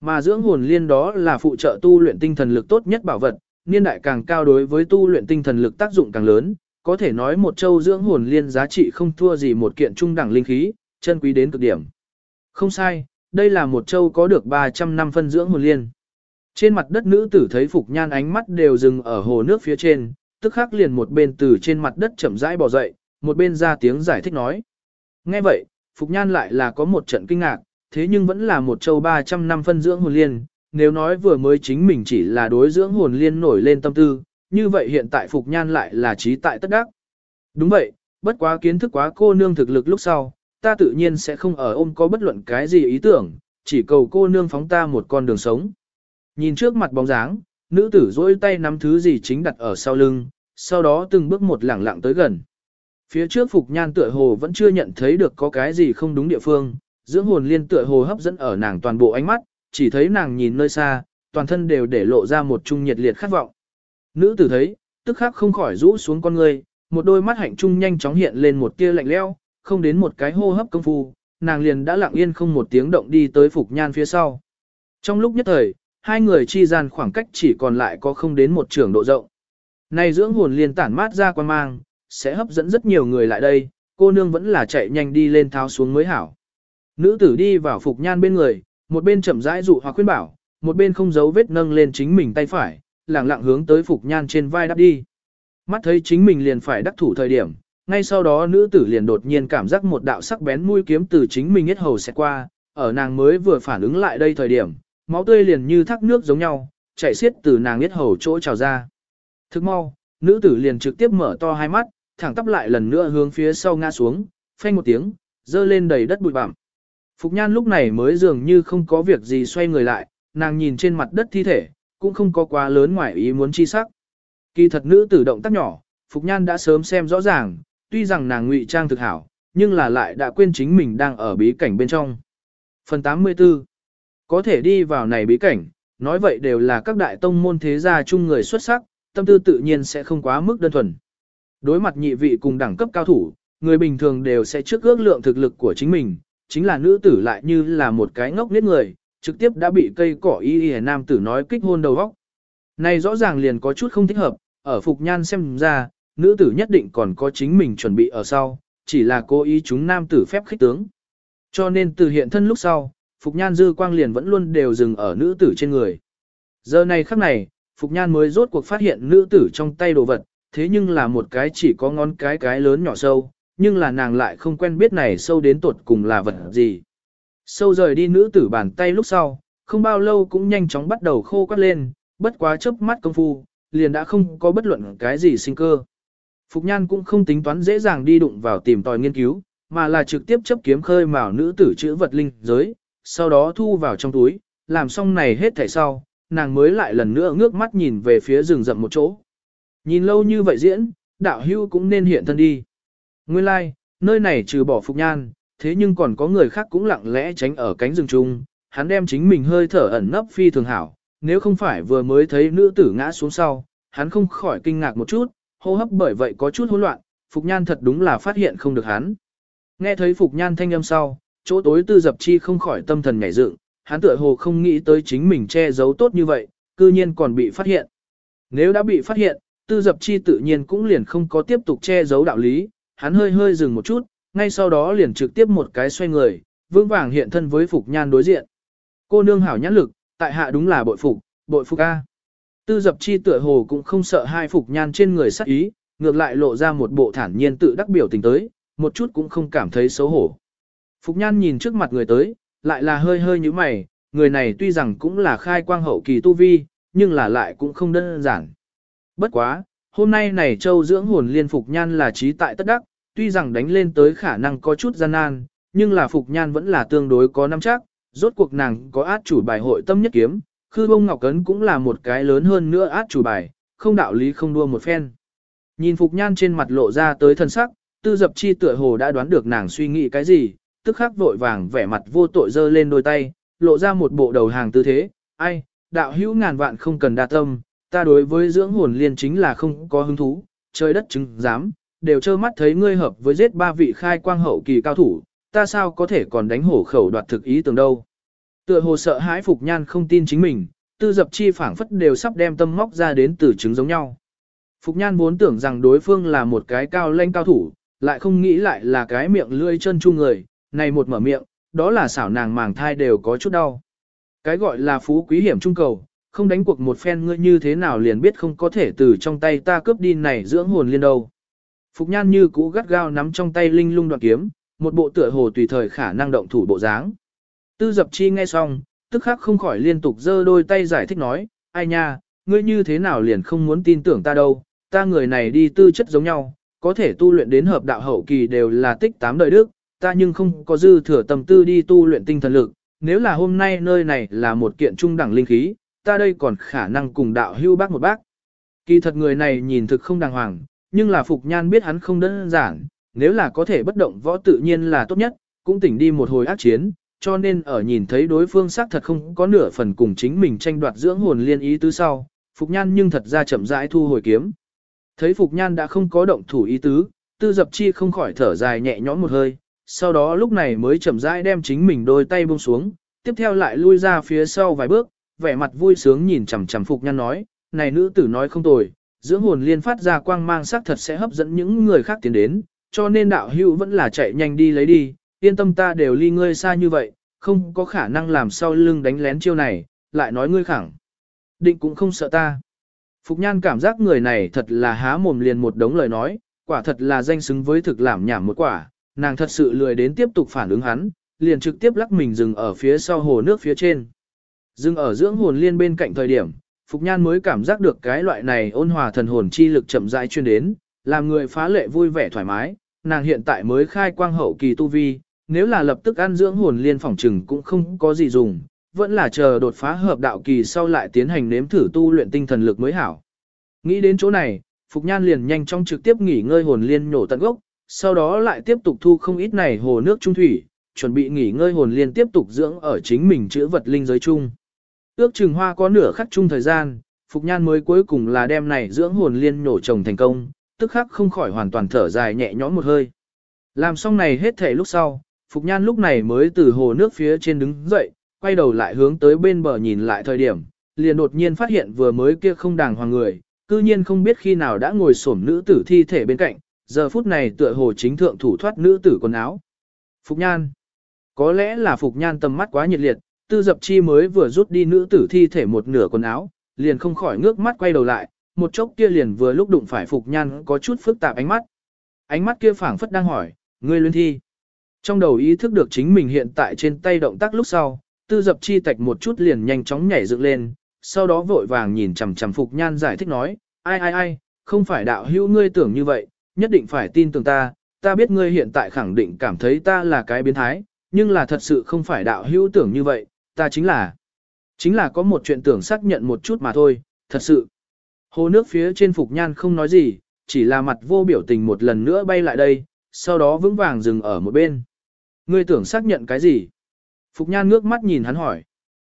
Mà dưỡng hồn liên đó là phụ trợ tu luyện tinh thần lực tốt nhất bảo vật, niên đại càng cao đối với tu luyện tinh thần lực tác dụng càng lớn, có thể nói một châu dưỡng hồn liên giá trị không thua gì một kiện trung đẳng linh khí, chân quý đến cực điểm. Không sai, đây là một châu có được 300 năm phân dưỡng hồn liên. Trên mặt đất nữ tử thấy Phục Nhan ánh mắt đều dừng ở hồ nước phía trên, tức khắc liền một bên từ trên mặt đất chậm rãi bò dậy, một bên ra tiếng giải thích nói. Nghe vậy, Phục Nhan lại là có một trận kinh ngạc, thế nhưng vẫn là một châu 300 năm phân dưỡng hồn liên, nếu nói vừa mới chính mình chỉ là đối dưỡng hồn liên nổi lên tâm tư, như vậy hiện tại Phục Nhan lại là trí tại tất đắc. Đúng vậy, bất quá kiến thức quá cô nương thực lực lúc sau, ta tự nhiên sẽ không ở ôm có bất luận cái gì ý tưởng, chỉ cầu cô nương phóng ta một con đường sống. Nhìn trước mặt bóng dáng, nữ tử dỗi tay nắm thứ gì chính đặt ở sau lưng, sau đó từng bước một lẳng lặng tới gần. Phía trước Phục Nhan tựa hồ vẫn chưa nhận thấy được có cái gì không đúng địa phương, dưỡng hồn liên tựa hồ hấp dẫn ở nàng toàn bộ ánh mắt, chỉ thấy nàng nhìn nơi xa, toàn thân đều để lộ ra một trung nhiệt liệt khát vọng. Nữ tử thấy, tức khắc không khỏi rũ xuống con người, một đôi mắt hạnh trung nhanh chóng hiện lên một tia lạnh lẽo, không đến một cái hô hấp công phu, nàng liền đã lặng yên không một tiếng động đi tới Phục Nhan phía sau. Trong lúc nhất thời, hai người chi gian khoảng cách chỉ còn lại có không đến một trường độ rộng. Này dưỡng hồn liền tản mát ra quan mang, sẽ hấp dẫn rất nhiều người lại đây, cô nương vẫn là chạy nhanh đi lên tháo xuống mới hảo. Nữ tử đi vào Phục Nhan bên người, một bên chậm rãi dụ hoặc khuyên bảo, một bên không giấu vết nâng lên chính mình tay phải, lặng lặng hướng tới Phục Nhan trên vai đắp đi. Mắt thấy chính mình liền phải đắc thủ thời điểm, ngay sau đó nữ tử liền đột nhiên cảm giác một đạo sắc bén mũi kiếm từ chính mình hết hầu sẽ qua, ở nàng mới vừa phản ứng lại đây thời điểm, máu tươi liền như thác nước giống nhau, chảy xiết từ nàng hết hầu chỗ trào ra. Thức mau, nữ tử liền trực tiếp mở to hai mắt, thẳng tắp lại lần nữa hướng phía sau ngã xuống, phanh một tiếng, dơ lên đầy đất bụi bặm. Phục Nhan lúc này mới dường như không có việc gì xoay người lại, nàng nhìn trên mặt đất thi thể, cũng không có quá lớn ngoài ý muốn chi sắc. Kỳ thật nữ tử động tác nhỏ, Phục Nhan đã sớm xem rõ ràng, tuy rằng nàng ngụy trang thực hảo, nhưng là lại đã quên chính mình đang ở bí cảnh bên trong. Phần 84 Có thể đi vào này bí cảnh, nói vậy đều là các đại tông môn thế gia chung người xuất sắc, tâm tư tự nhiên sẽ không quá mức đơn thuần. Đối mặt nhị vị cùng đẳng cấp cao thủ, người bình thường đều sẽ trước ước lượng thực lực của chính mình, chính là nữ tử lại như là một cái ngốc nết người, trực tiếp đã bị cây cỏ y y nam tử nói kích hôn đầu góc. Này rõ ràng liền có chút không thích hợp, ở Phục Nhan xem ra, nữ tử nhất định còn có chính mình chuẩn bị ở sau, chỉ là cố ý chúng nam tử phép khích tướng. Cho nên từ hiện thân lúc sau, Phục Nhan dư quang liền vẫn luôn đều dừng ở nữ tử trên người. Giờ này khắc này, Phục Nhan mới rốt cuộc phát hiện nữ tử trong tay đồ vật, thế nhưng là một cái chỉ có ngón cái cái lớn nhỏ sâu, nhưng là nàng lại không quen biết này sâu đến tuột cùng là vật gì. Sâu rời đi nữ tử bàn tay lúc sau, không bao lâu cũng nhanh chóng bắt đầu khô quắt lên, bất quá chớp mắt công phu, liền đã không có bất luận cái gì sinh cơ. Phục Nhan cũng không tính toán dễ dàng đi đụng vào tìm tòi nghiên cứu, mà là trực tiếp chấp kiếm khơi mào nữ tử chữ vật linh giới, sau đó thu vào trong túi, làm xong này hết thảy sau, nàng mới lại lần nữa ngước mắt nhìn về phía rừng rậm một chỗ. Nhìn lâu như vậy diễn, đạo hưu cũng nên hiện thân đi. Nguyên lai, like, nơi này trừ bỏ Phục Nhan, thế nhưng còn có người khác cũng lặng lẽ tránh ở cánh rừng chung, hắn đem chính mình hơi thở ẩn nấp phi thường hảo, nếu không phải vừa mới thấy nữ tử ngã xuống sau, hắn không khỏi kinh ngạc một chút, hô hấp bởi vậy có chút hỗn loạn, Phục Nhan thật đúng là phát hiện không được hắn. Nghe thấy Phục Nhan thanh âm sau, chỗ tối tư dập chi không khỏi tâm thần nhảy dựng, hắn tựa hồ không nghĩ tới chính mình che giấu tốt như vậy, cư nhiên còn bị phát hiện. Nếu đã bị phát hiện, tư dập chi tự nhiên cũng liền không có tiếp tục che giấu đạo lý, hắn hơi hơi dừng một chút, ngay sau đó liền trực tiếp một cái xoay người, vững vàng hiện thân với Phục Nhan đối diện. Cô nương hảo nhãn lực, tại hạ đúng là bội phục, bội phục A. Tư dập chi tựa hồ cũng không sợ hai Phục Nhan trên người sắc ý, ngược lại lộ ra một bộ thản nhiên tự đắc biểu tình tới, một chút cũng không cảm thấy xấu hổ. Phục Nhan nhìn trước mặt người tới, lại là hơi hơi như mày, người này tuy rằng cũng là khai quang hậu kỳ tu vi, nhưng là lại cũng không đơn giản. Bất quá, hôm nay này châu dưỡng hồn liên Phục Nhan là trí tại tất đắc, tuy rằng đánh lên tới khả năng có chút gian nan, nhưng là Phục Nhan vẫn là tương đối có nắm chắc, rốt cuộc nàng có át chủ bài hội tâm nhất kiếm, khư bông ngọc cấn cũng là một cái lớn hơn nữa át chủ bài, không đạo lý không đua một phen. Nhìn Phục Nhan trên mặt lộ ra tới thân sắc, tư dập chi tựa hồ đã đoán được nàng suy nghĩ cái gì, tức khắc vội vàng vẻ mặt vô tội dơ lên đôi tay, lộ ra một bộ đầu hàng tư thế, ai, đạo hữu ngàn vạn không cần đa tâm, ta đối với dưỡng hồn liên chính là không có hứng thú, trời đất chứng dám, đều trơ mắt thấy ngươi hợp với giết ba vị khai quang hậu kỳ cao thủ, ta sao có thể còn đánh hổ khẩu đoạt thực ý tưởng đâu. Tựa hồ sợ hãi Phục Nhan không tin chính mình, tư dập chi phảng phất đều sắp đem tâm móc ra đến từ chứng giống nhau. Phục Nhan vốn tưởng rằng đối phương là một cái cao lanh cao thủ, lại không nghĩ lại là cái miệng lươi chân chu người, này một mở miệng, đó là xảo nàng màng thai đều có chút đau. Cái gọi là phú quý hiểm trung cầu, không đánh cuộc một phen ngươi như thế nào liền biết không có thể từ trong tay ta cướp đi này dưỡng hồn liên đâu. Phục nhan như cũ gắt gao nắm trong tay linh lung đoạn kiếm, một bộ tựa hồ tùy thời khả năng động thủ bộ dáng. Tư dập chi nghe xong, tức khắc không khỏi liên tục giơ đôi tay giải thích nói, ai nha, ngươi như thế nào liền không muốn tin tưởng ta đâu, ta người này đi tư chất giống nhau, có thể tu luyện đến hợp đạo hậu kỳ đều là tích tám đời đức, ta nhưng không có dư thừa tâm tư đi tu luyện tinh thần lực, nếu là hôm nay nơi này là một kiện trung đẳng linh khí, ta đây còn khả năng cùng đạo hưu bác một bác. Kỳ thật người này nhìn thực không đàng hoàng, nhưng là Phục Nhan biết hắn không đơn giản, nếu là có thể bất động võ tự nhiên là tốt nhất, cũng tỉnh đi một hồi ác chiến, cho nên ở nhìn thấy đối phương xác thật không có nửa phần cùng chính mình tranh đoạt dưỡng hồn liên ý tứ sau, Phục Nhan nhưng thật ra chậm rãi thu hồi kiếm. Thấy Phục Nhan đã không có động thủ ý tứ, tư dập chi không khỏi thở dài nhẹ nhõm một hơi, sau đó lúc này mới chậm rãi đem chính mình đôi tay buông xuống, tiếp theo lại lui ra phía sau vài bước, vẻ mặt vui sướng nhìn chằm chằm Phục Nhan nói, này nữ tử nói không tồi, dưỡng hồn liên phát ra quang mang sắc thật sẽ hấp dẫn những người khác tiến đến, cho nên đạo hữu vẫn là chạy nhanh đi lấy đi, yên tâm ta đều ly ngươi xa như vậy, không có khả năng làm sau lưng đánh lén chiêu này, lại nói ngươi khẳng. Định cũng không sợ ta. Phục nhan cảm giác người này thật là há mồm liền một đống lời nói, quả thật là danh xứng với thực làm nhảm một quả, nàng thật sự lười đến tiếp tục phản ứng hắn, liền trực tiếp lắc mình dừng ở phía sau hồ nước phía trên. Dừng ở dưỡng hồn liên bên cạnh thời điểm, Phục Nhan mới cảm giác được cái loại này ôn hòa thần hồn chi lực chậm rãi chuyên đến, làm người phá lệ vui vẻ thoải mái, nàng hiện tại mới khai quang hậu kỳ tu vi, nếu là lập tức ăn dưỡng hồn liên phòng trừng cũng không có gì dùng, vẫn là chờ đột phá hợp đạo kỳ sau lại tiến hành nếm thử tu luyện tinh thần lực mới hảo. Nghĩ đến chỗ này, Phục Nhan liền nhanh chóng trực tiếp nghỉ ngơi hồn liên nổ tận gốc, sau đó lại tiếp tục thu không ít này hồ nước trung thủy, chuẩn bị nghỉ ngơi hồn liên tiếp tục dưỡng ở chính mình chữa vật linh giới chung. Ước chừng hoa có nửa khắc chung thời gian, Phục Nhan mới cuối cùng là đem này dưỡng hồn liên nổ trồng thành công, tức khắc không khỏi hoàn toàn thở dài nhẹ nhõm một hơi. Làm xong này hết thể lúc sau, Phục Nhan lúc này mới từ hồ nước phía trên đứng dậy, quay đầu lại hướng tới bên bờ nhìn lại thời điểm, liền đột nhiên phát hiện vừa mới kia không đàng hoàng người, cư nhiên không biết khi nào đã ngồi xổm nữ tử thi thể bên cạnh, giờ phút này tựa hồ chính thượng thủ thoát nữ tử quần áo. Phục Nhan Có lẽ là Phục Nhan tầm mắt quá nhiệt liệt, tư dập chi mới vừa rút đi nữ tử thi thể một nửa quần áo, liền không khỏi ngước mắt quay đầu lại, một chốc kia liền vừa lúc đụng phải Phục Nhan có chút phức tạp ánh mắt. Ánh mắt kia phảng phất đang hỏi, ngươi luyến thi. Trong đầu ý thức được chính mình hiện tại trên tay động tác lúc sau, tư dập chi tạch một chút liền nhanh chóng nhảy dựng lên, sau đó vội vàng nhìn chằm chằm Phục Nhan giải thích nói, ai ai ai, không phải đạo hữu ngươi tưởng như vậy, nhất định phải tin tưởng ta, ta biết ngươi hiện tại khẳng định cảm thấy ta là cái biến thái, nhưng là thật sự không phải đạo hữu tưởng như vậy, ta chính là, chính là có một chuyện tưởng xác nhận một chút mà thôi, thật sự. Hồ nước phía trên Phục Nhan không nói gì, chỉ là mặt vô biểu tình một lần nữa bay lại đây, sau đó vững vàng dừng ở một bên. Ngươi tưởng xác nhận cái gì? Phục Nhan ngước mắt nhìn hắn hỏi.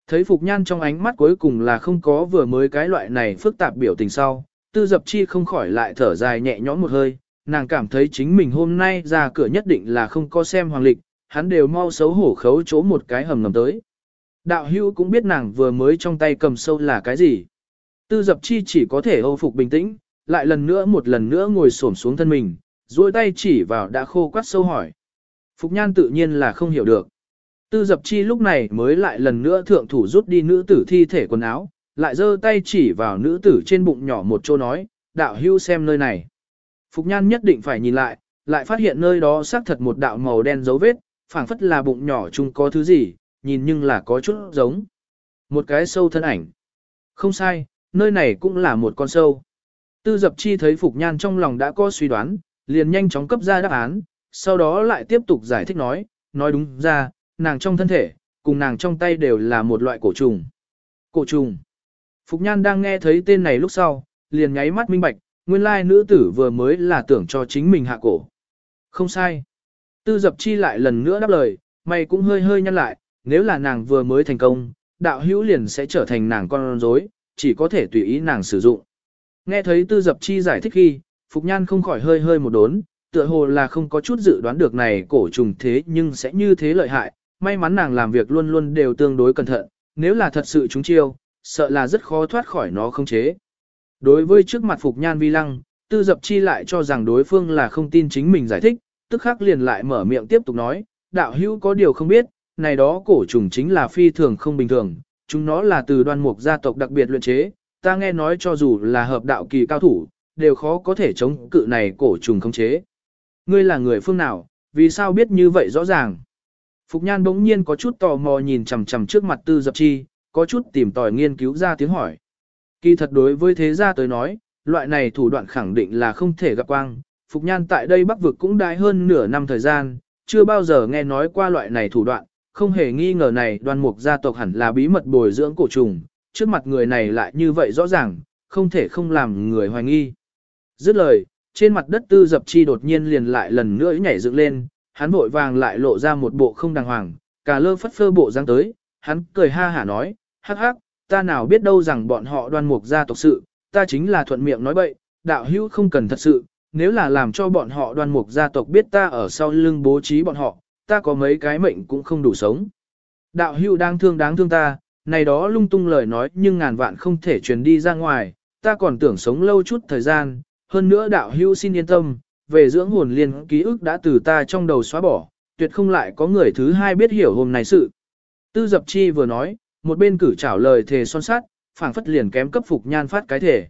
Thấy Phục Nhan trong ánh mắt cuối cùng là không có vừa mới cái loại này phức tạp biểu tình sau, tư dập chi không khỏi lại thở dài nhẹ nhõm một hơi, nàng cảm thấy chính mình hôm nay ra cửa nhất định là không có xem hoàng lịch, hắn đều mau xấu hổ khấu chỗ một cái hầm ngầm tới. Đạo hưu cũng biết nàng vừa mới trong tay cầm sâu là cái gì. Tư dập chi chỉ có thể hô phục bình tĩnh, lại lần nữa một lần nữa ngồi xổm xuống thân mình, duỗi tay chỉ vào đã khô quắt sâu hỏi. Phục nhan tự nhiên là không hiểu được. Tư dập chi lúc này mới lại lần nữa thượng thủ rút đi nữ tử thi thể quần áo, lại giơ tay chỉ vào nữ tử trên bụng nhỏ một chỗ nói, đạo hưu xem nơi này. Phục nhan nhất định phải nhìn lại, lại phát hiện nơi đó xác thật một đạo màu đen dấu vết, phảng phất là bụng nhỏ chung có thứ gì, nhìn nhưng là có chút giống. Một cái sâu thân ảnh. Không sai, nơi này cũng là một con sâu. Tư dập chi thấy Phục Nhan trong lòng đã có suy đoán, liền nhanh chóng cấp ra đáp án, sau đó lại tiếp tục giải thích nói, nói đúng ra, nàng trong thân thể, cùng nàng trong tay đều là một loại cổ trùng. Cổ trùng. Phục Nhan đang nghe thấy tên này lúc sau, liền nháy mắt minh bạch, nguyên lai nữ tử vừa mới là tưởng cho chính mình hạ cổ. Không sai. Tư dập chi lại lần nữa đáp lời, mày cũng hơi hơi nhăn lại, nếu là nàng vừa mới thành công, đạo hữu liền sẽ trở thành nàng con rối, chỉ có thể tùy ý nàng sử dụng. Nghe thấy tư dập chi giải thích khi, Phục Nhan không khỏi hơi hơi một đốn, tựa hồ là không có chút dự đoán được này cổ trùng thế nhưng sẽ như thế lợi hại, may mắn nàng làm việc luôn luôn đều tương đối cẩn thận, nếu là thật sự chúng chiêu, sợ là rất khó thoát khỏi nó không chế. Đối với trước mặt Phục Nhan vi lăng, tư dập chi lại cho rằng đối phương là không tin chính mình giải thích, tức khắc liền lại mở miệng tiếp tục nói, đạo hữu có điều không biết, này đó cổ trùng chính là phi thường không bình thường, chúng nó là từ đoan mục gia tộc đặc biệt luyện chế, ta nghe nói cho dù là hợp đạo kỳ cao thủ, đều khó có thể chống cự này cổ trùng không chế. Ngươi là người phương nào, vì sao biết như vậy rõ ràng? Phục Nhan bỗng nhiên có chút tò mò nhìn chằm chằm trước mặt Tư Dập Chi, có chút tìm tòi nghiên cứu ra tiếng hỏi. Kỳ thật đối với thế gia tới nói, loại này thủ đoạn khẳng định là không thể gặp quang. Phục Nhan tại đây Bắc vực cũng đãi hơn nửa năm thời gian, chưa bao giờ nghe nói qua loại này thủ đoạn, không hề nghi ngờ này đoan mục gia tộc hẳn là bí mật bồi dưỡng cổ trùng, trước mặt người này lại như vậy rõ ràng, không thể không làm người hoài nghi. Dứt lời, trên mặt đất tư dập chi đột nhiên liền lại lần nữa nhảy dựng lên, hắn vội vàng lại lộ ra một bộ không đàng hoàng, cả lơ phất phơ bộ dáng tới, hắn cười ha hả nói, hắc hắc, ta nào biết đâu rằng bọn họ đoan mục gia tộc sự, ta chính là thuận miệng nói bậy, đạo hữu không cần thật sự, nếu là làm cho bọn họ đoan mục gia tộc biết ta ở sau lưng bố trí bọn họ, ta có mấy cái mệnh cũng không đủ sống. Đạo hữu đang thương đáng thương ta, này đó lung tung lời nói nhưng ngàn vạn không thể truyền đi ra ngoài, ta còn tưởng sống lâu chút thời gian, hơn nữa đạo hữu xin yên tâm, về dưỡng hồn liên ký ức đã từ ta trong đầu xóa bỏ, tuyệt không lại có người thứ hai biết hiểu hôm nay sự. Tư Dập Chi vừa nói, một bên cử trảo lời thề son sát, phảng phất liền kém cấp Phục Nhan phát cái thể.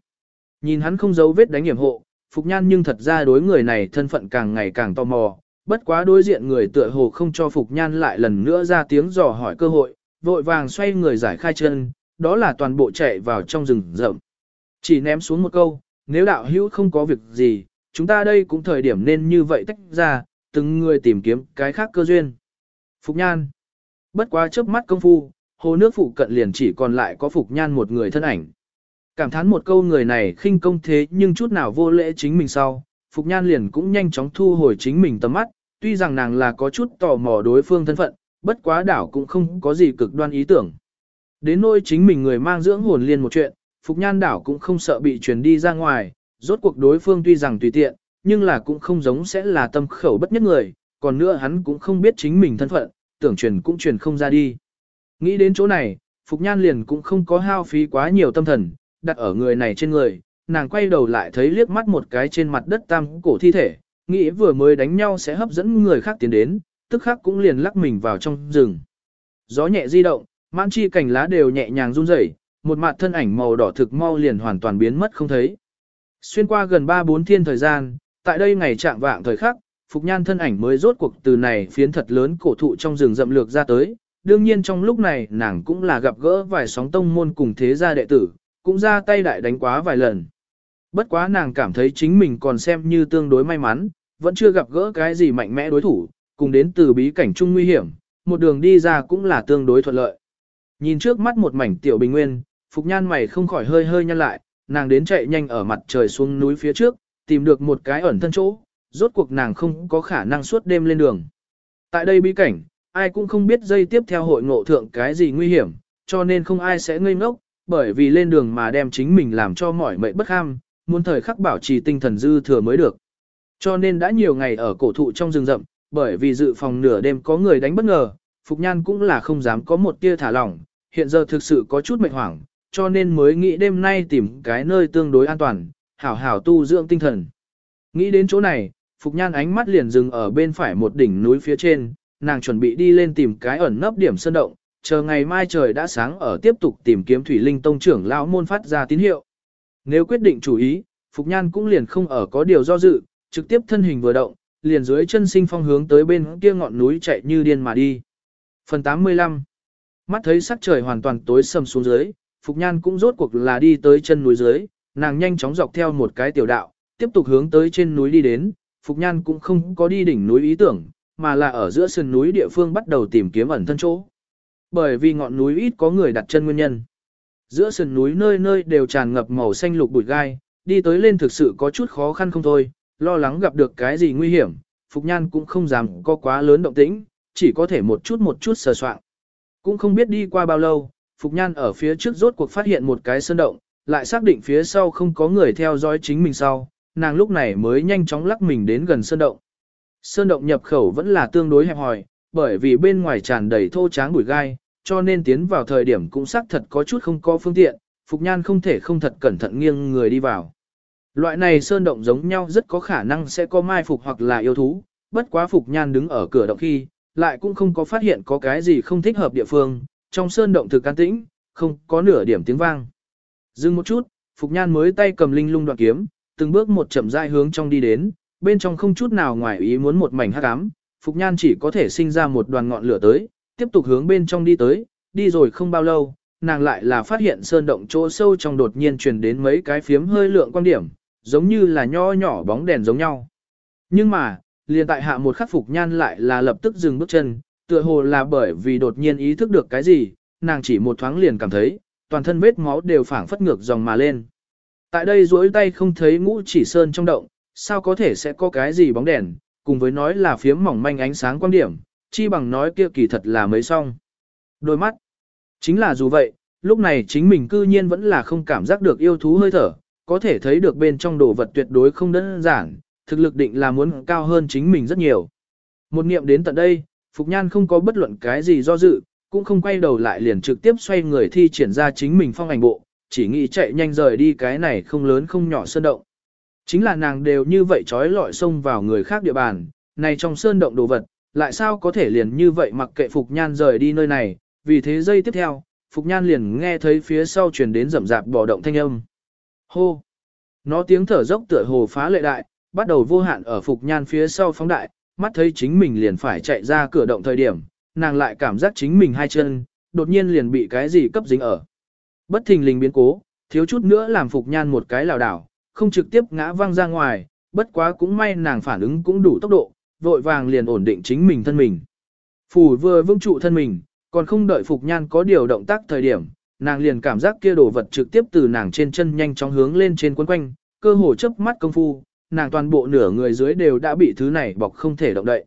Nhìn hắn không giấu vết đánh hiểm hộ, Phục Nhan nhưng thật ra đối người này thân phận càng ngày càng tò mò, bất quá đối diện người tựa hồ không cho Phục Nhan lại lần nữa ra tiếng dò hỏi cơ hội, vội vàng xoay người giải khai chân, đó là toàn bộ chạy vào trong rừng rậm. Chỉ ném xuống một câu, nếu đạo hữu không có việc gì, chúng ta đây cũng thời điểm nên như vậy tách ra, từng người tìm kiếm cái khác cơ duyên. Phục Nhan Bất quá chớp mắt công phu, hồ nước phụ cận liền chỉ còn lại có Phục Nhan một người thân ảnh. Cảm thán một câu người này khinh công thế nhưng chút nào vô lễ chính mình sau, Phục Nhan liền cũng nhanh chóng thu hồi chính mình tầm mắt, tuy rằng nàng là có chút tò mò đối phương thân phận, bất quá đảo cũng không có gì cực đoan ý tưởng. Đến nỗi chính mình người mang dưỡng hồn liên một chuyện, Phục Nhan đảo cũng không sợ bị truyền đi ra ngoài, rốt cuộc đối phương tuy rằng tùy tiện, nhưng là cũng không giống sẽ là tâm khẩu bất nhất người, còn nữa hắn cũng không biết chính mình thân phận, tưởng truyền cũng truyền không ra đi. Nghĩ đến chỗ này, Phục Nhan liền cũng không có hao phí quá nhiều tâm thần, đặt ở người này trên người, nàng quay đầu lại thấy liếc mắt một cái trên mặt đất tam cổ thi thể, nghĩ vừa mới đánh nhau sẽ hấp dẫn người khác tiến đến, tức khắc cũng liền lắc mình vào trong rừng. Gió nhẹ di động, mãn chi cành lá đều nhẹ nhàng run rẩy, một mặt thân ảnh màu đỏ thực mau liền hoàn toàn biến mất không thấy. Xuyên qua gần 3-4 thiên thời gian, tại đây ngày trạng vạng thời khắc, Phục Nhan thân ảnh mới rốt cuộc từ này phiến thật lớn cổ thụ trong rừng rậm lược ra tới. Đương nhiên trong lúc này nàng cũng là gặp gỡ vài sóng tông môn cùng thế gia đệ tử, cũng ra tay đại đánh quá vài lần. Bất quá nàng cảm thấy chính mình còn xem như tương đối may mắn, vẫn chưa gặp gỡ cái gì mạnh mẽ đối thủ, cùng đến từ bí cảnh chung nguy hiểm, một đường đi ra cũng là tương đối thuận lợi. Nhìn trước mắt một mảnh tiểu bình nguyên, Phục Nhan mày không khỏi hơi hơi nhăn lại, nàng đến chạy nhanh ở mặt trời xuống núi phía trước, tìm được một cái ẩn thân chỗ, rốt cuộc nàng không có khả năng suốt đêm lên đường. Tại đây bí cảnh, ai cũng không biết dây tiếp theo hội ngộ thượng cái gì nguy hiểm, cho nên không ai sẽ ngây ngốc, bởi vì lên đường mà đem chính mình làm cho mỏi mệt bất ham, muốn thời khắc bảo trì tinh thần dư thừa mới được. Cho nên đã nhiều ngày ở cổ thụ trong rừng rậm, bởi vì dự phòng nửa đêm có người đánh bất ngờ, Phục Nhan cũng là không dám có một tia thả lỏng, hiện giờ thực sự có chút mệt hoảng, cho nên mới nghĩ đêm nay tìm cái nơi tương đối an toàn, hảo hảo tu dưỡng tinh thần. Nghĩ đến chỗ này, Phục Nhan ánh mắt liền dừng ở bên phải một đỉnh núi phía trên, nàng chuẩn bị đi lên tìm cái ẩn nấp điểm sơn động, chờ ngày mai trời đã sáng ở tiếp tục tìm kiếm Thủy Linh Tông trưởng lão môn phát ra tín hiệu. Nếu quyết định chủ ý, Phục Nhan cũng liền không ở có điều do dự, trực tiếp thân hình vừa động, liền dưới chân sinh phong hướng tới bên kia ngọn núi chạy như điên mà đi. Phần 85 Mắt thấy sắc trời hoàn toàn tối sầm xuống dưới, Phục Nhan cũng rốt cuộc là đi tới chân núi dưới, nàng nhanh chóng dọc theo một cái tiểu đạo, tiếp tục hướng tới trên núi đi đến, Phục Nhan cũng không có đi đỉnh núi ý tưởng, mà là ở giữa sườn núi địa phương bắt đầu tìm kiếm ẩn thân chỗ. Bởi vì ngọn núi ít có người đặt chân nguyên nhân. Giữa sườn núi nơi nơi đều tràn ngập màu xanh lục bụi gai, đi tới lên thực sự có chút khó khăn không thôi, lo lắng gặp được cái gì nguy hiểm, Phục Nhan cũng không dám có quá lớn động tĩnh, chỉ có thể một chút một chút sờ soạn. Cũng không biết đi qua bao lâu, Phục Nhan ở phía trước rốt cuộc phát hiện một cái sơn động, lại xác định phía sau không có người theo dõi chính mình sau, nàng lúc này mới nhanh chóng lắc mình đến gần sơn động. Sơn động nhập khẩu vẫn là tương đối hẹp hòi, bởi vì bên ngoài tràn đầy thô tráng bụi gai, cho nên tiến vào thời điểm cũng xác thật có chút không có phương tiện, Phục Nhan không thể không thật cẩn thận nghiêng người đi vào. Loại này sơn động giống nhau rất có khả năng sẽ có mai phục hoặc là yêu thú, bất quá Phục Nhan đứng ở cửa động khi, lại cũng không có phát hiện có cái gì không thích hợp địa phương, trong sơn động thực can tĩnh, không có nửa điểm tiếng vang. Dừng một chút, Phục Nhan mới tay cầm linh lung đoạn kiếm, từng bước một chậm rãi hướng trong đi đến, bên trong không chút nào ngoài ý muốn một mảnh hắc ám, Phục Nhan chỉ có thể sinh ra một đoàn ngọn lửa tới, tiếp tục hướng bên trong đi tới, đi rồi không bao lâu, nàng lại là phát hiện sơn động chỗ sâu trong đột nhiên truyền đến mấy cái phiếm hơi lượng quan điểm, giống như là nho nhỏ bóng đèn giống nhau. Nhưng mà, liền tại hạ một khắc Phục Nhan lại là lập tức dừng bước chân, tựa hồ là bởi vì đột nhiên ý thức được cái gì, nàng chỉ một thoáng liền cảm thấy, toàn thân vết máu đều phảng phất ngược dòng mà lên. Tại đây duỗi tay không thấy ngũ chỉ sơn trong động, sao có thể sẽ có cái gì bóng đèn, cùng với nói là phiếm mỏng manh ánh sáng quan điểm, chi bằng nói kia kỳ thật là mấy song. Đôi mắt. Chính là dù vậy, lúc này chính mình cư nhiên vẫn là không cảm giác được yêu thú hơi thở, có thể thấy được bên trong đồ vật tuyệt đối không đơn giản, thực lực định là muốn cao hơn chính mình rất nhiều. Một niệm đến tận đây, Phục Nhan không có bất luận cái gì do dự, cũng không quay đầu lại liền trực tiếp xoay người thi triển ra chính mình phong ảnh bộ, chỉ nghĩ chạy nhanh rời đi cái này không lớn không nhỏ sơn động. Chính là nàng đều như vậy trói lọi xông vào người khác địa bàn, này trong sơn động đồ vật, lại sao có thể liền như vậy mặc kệ Phục Nhan rời đi nơi này, vì thế giây tiếp theo, Phục Nhan liền nghe thấy phía sau truyền đến rầm rạp bò động thanh âm. Hô! Nó tiếng thở dốc tựa hồ phá lệ đại, bắt đầu vô hạn ở Phục Nhan phía sau phóng đại, mắt thấy chính mình liền phải chạy ra cửa động thời điểm, nàng lại cảm giác chính mình hai chân, đột nhiên liền bị cái gì cấp dính ở. Bất thình lình biến cố, thiếu chút nữa làm Phục Nhan một cái lảo đảo, không trực tiếp ngã văng ra ngoài, bất quá cũng may nàng phản ứng cũng đủ tốc độ, vội vàng liền ổn định chính mình thân mình. Phủ vừa vững trụ thân mình, còn không đợi Phục Nhan có điều động tác thời điểm, nàng liền cảm giác kia đồ vật trực tiếp từ nàng trên chân nhanh chóng hướng lên trên quấn quanh, cơ hồ chớp mắt công phu, nàng toàn bộ nửa người dưới đều đã bị thứ này bọc không thể động đậy.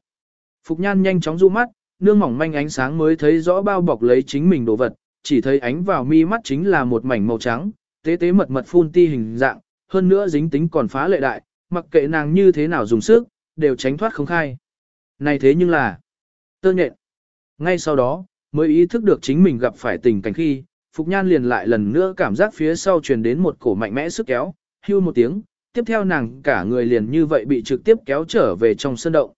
Phục Nhan nhanh chóng du mắt, nương mỏng manh ánh sáng mới thấy rõ bao bọc lấy chính mình đồ vật, chỉ thấy ánh vào mi mắt chính là một mảnh màu trắng, tế tế mật mật phun ti hình dạng, hơn nữa dính tính còn phá lệ đại, mặc kệ nàng như thế nào dùng sức, đều tránh thoát không khai. Này thế nhưng là tơ nhện. Ngay sau đó, mới ý thức được chính mình gặp phải tình cảnh khi, Phục Nhan liền lại lần nữa cảm giác phía sau truyền đến một cổ mạnh mẽ sức kéo, hưu một tiếng, tiếp theo nàng cả người liền như vậy bị trực tiếp kéo trở về trong sân động.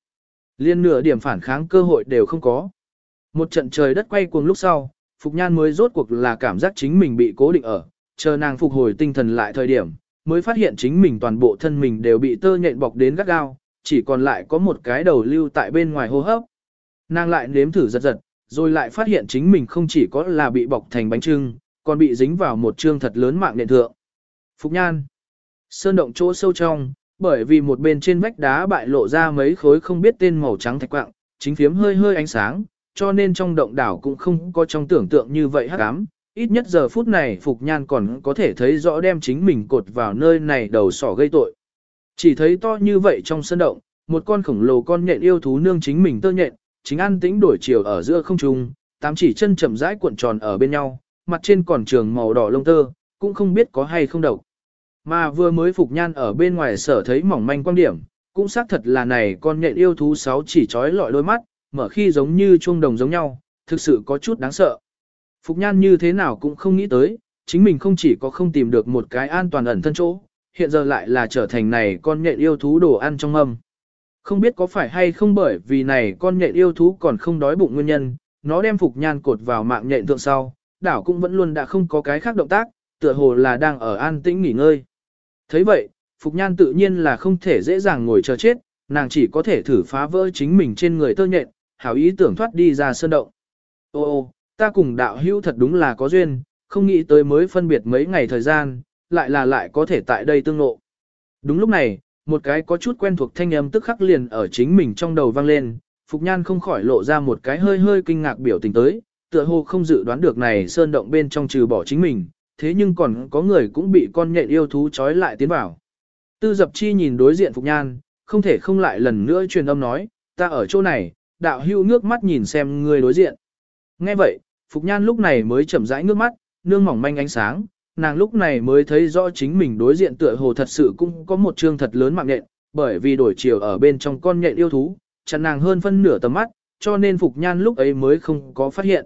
Liên nửa điểm phản kháng cơ hội đều không có. Một trận trời đất quay cuồng lúc sau, Phục Nhan mới rốt cuộc là cảm giác chính mình bị cố định ở, chờ nàng phục hồi tinh thần lại thời điểm, mới phát hiện chính mình toàn bộ thân mình đều bị tơ nhện bọc đến gắt gao, chỉ còn lại có một cái đầu lưu tại bên ngoài hô hấp. Nàng lại nếm thử giật giật, rồi lại phát hiện chính mình không chỉ có là bị bọc thành bánh trưng, còn bị dính vào một trương thật lớn mạng nện thượng. Phục Nhan Sơn động chỗ sâu trong, bởi vì một bên trên vách đá bại lộ ra mấy khối không biết tên màu trắng thạch quạng, chính phiếm hơi hơi ánh sáng, cho nên trong động đảo cũng không có trong tưởng tượng như vậy hắc ám. Ít nhất giờ phút này Phục Nhan còn có thể thấy rõ đem chính mình cột vào nơi này đầu sỏ gây tội. Chỉ thấy to như vậy trong sân động, một con khổng lồ con nhện yêu thú nương chính mình tơ nhện, chính an tĩnh đổi chiều ở giữa không trung, tám chỉ chân chậm rãi cuộn tròn ở bên nhau, mặt trên còn trường màu đỏ lông tơ, cũng không biết có hay không độc. Mà vừa mới Phục Nhan ở bên ngoài sở thấy mỏng manh quan điểm, cũng xác thật là này con nhện yêu thú sáu chỉ trói lọi đôi mắt, mở khi giống như chuông đồng giống nhau, thực sự có chút đáng sợ. Phục Nhan như thế nào cũng không nghĩ tới, chính mình không chỉ có không tìm được một cái an toàn ẩn thân chỗ, hiện giờ lại là trở thành này con nhện yêu thú đồ ăn trong âm. Không biết có phải hay không bởi vì này con nhện yêu thú còn không đói bụng nguyên nhân, nó đem Phục Nhan cột vào mạng nhện thượng sau, đảo cũng vẫn luôn đã không có cái khác động tác, tựa hồ là đang ở an tĩnh nghỉ ngơi thấy vậy, Phục Nhan tự nhiên là không thể dễ dàng ngồi chờ chết, nàng chỉ có thể thử phá vỡ chính mình trên người tơ nhện, hảo ý tưởng thoát đi ra sơn động. Ô ô, ta cùng đạo hữu thật đúng là có duyên, không nghĩ tới mới phân biệt mấy ngày thời gian, lại là lại có thể tại đây tương ngộ. Đúng lúc này, một cái có chút quen thuộc thanh âm tức khắc liền ở chính mình trong đầu vang lên, Phục Nhan không khỏi lộ ra một cái hơi hơi kinh ngạc biểu tình tới, tựa hồ không dự đoán được này sơn động bên trong trừ bỏ chính mình, thế nhưng còn có người cũng bị con nhện yêu thú trói lại tiến vào. Tư dập chi nhìn đối diện Phục Nhan, không thể không lại lần nữa truyền âm nói, ta ở chỗ này, đạo hưu ngước mắt nhìn xem người đối diện. Nghe vậy, Phục Nhan lúc này mới chậm rãi ngước mắt, nương mỏng manh ánh sáng, nàng lúc này mới thấy rõ chính mình đối diện tựa hồ thật sự cũng có một trương thật lớn mạng nhện, bởi vì đổi chiều ở bên trong con nhện yêu thú, chặn nàng hơn phân nửa tầm mắt, cho nên Phục Nhan lúc ấy mới không có phát hiện.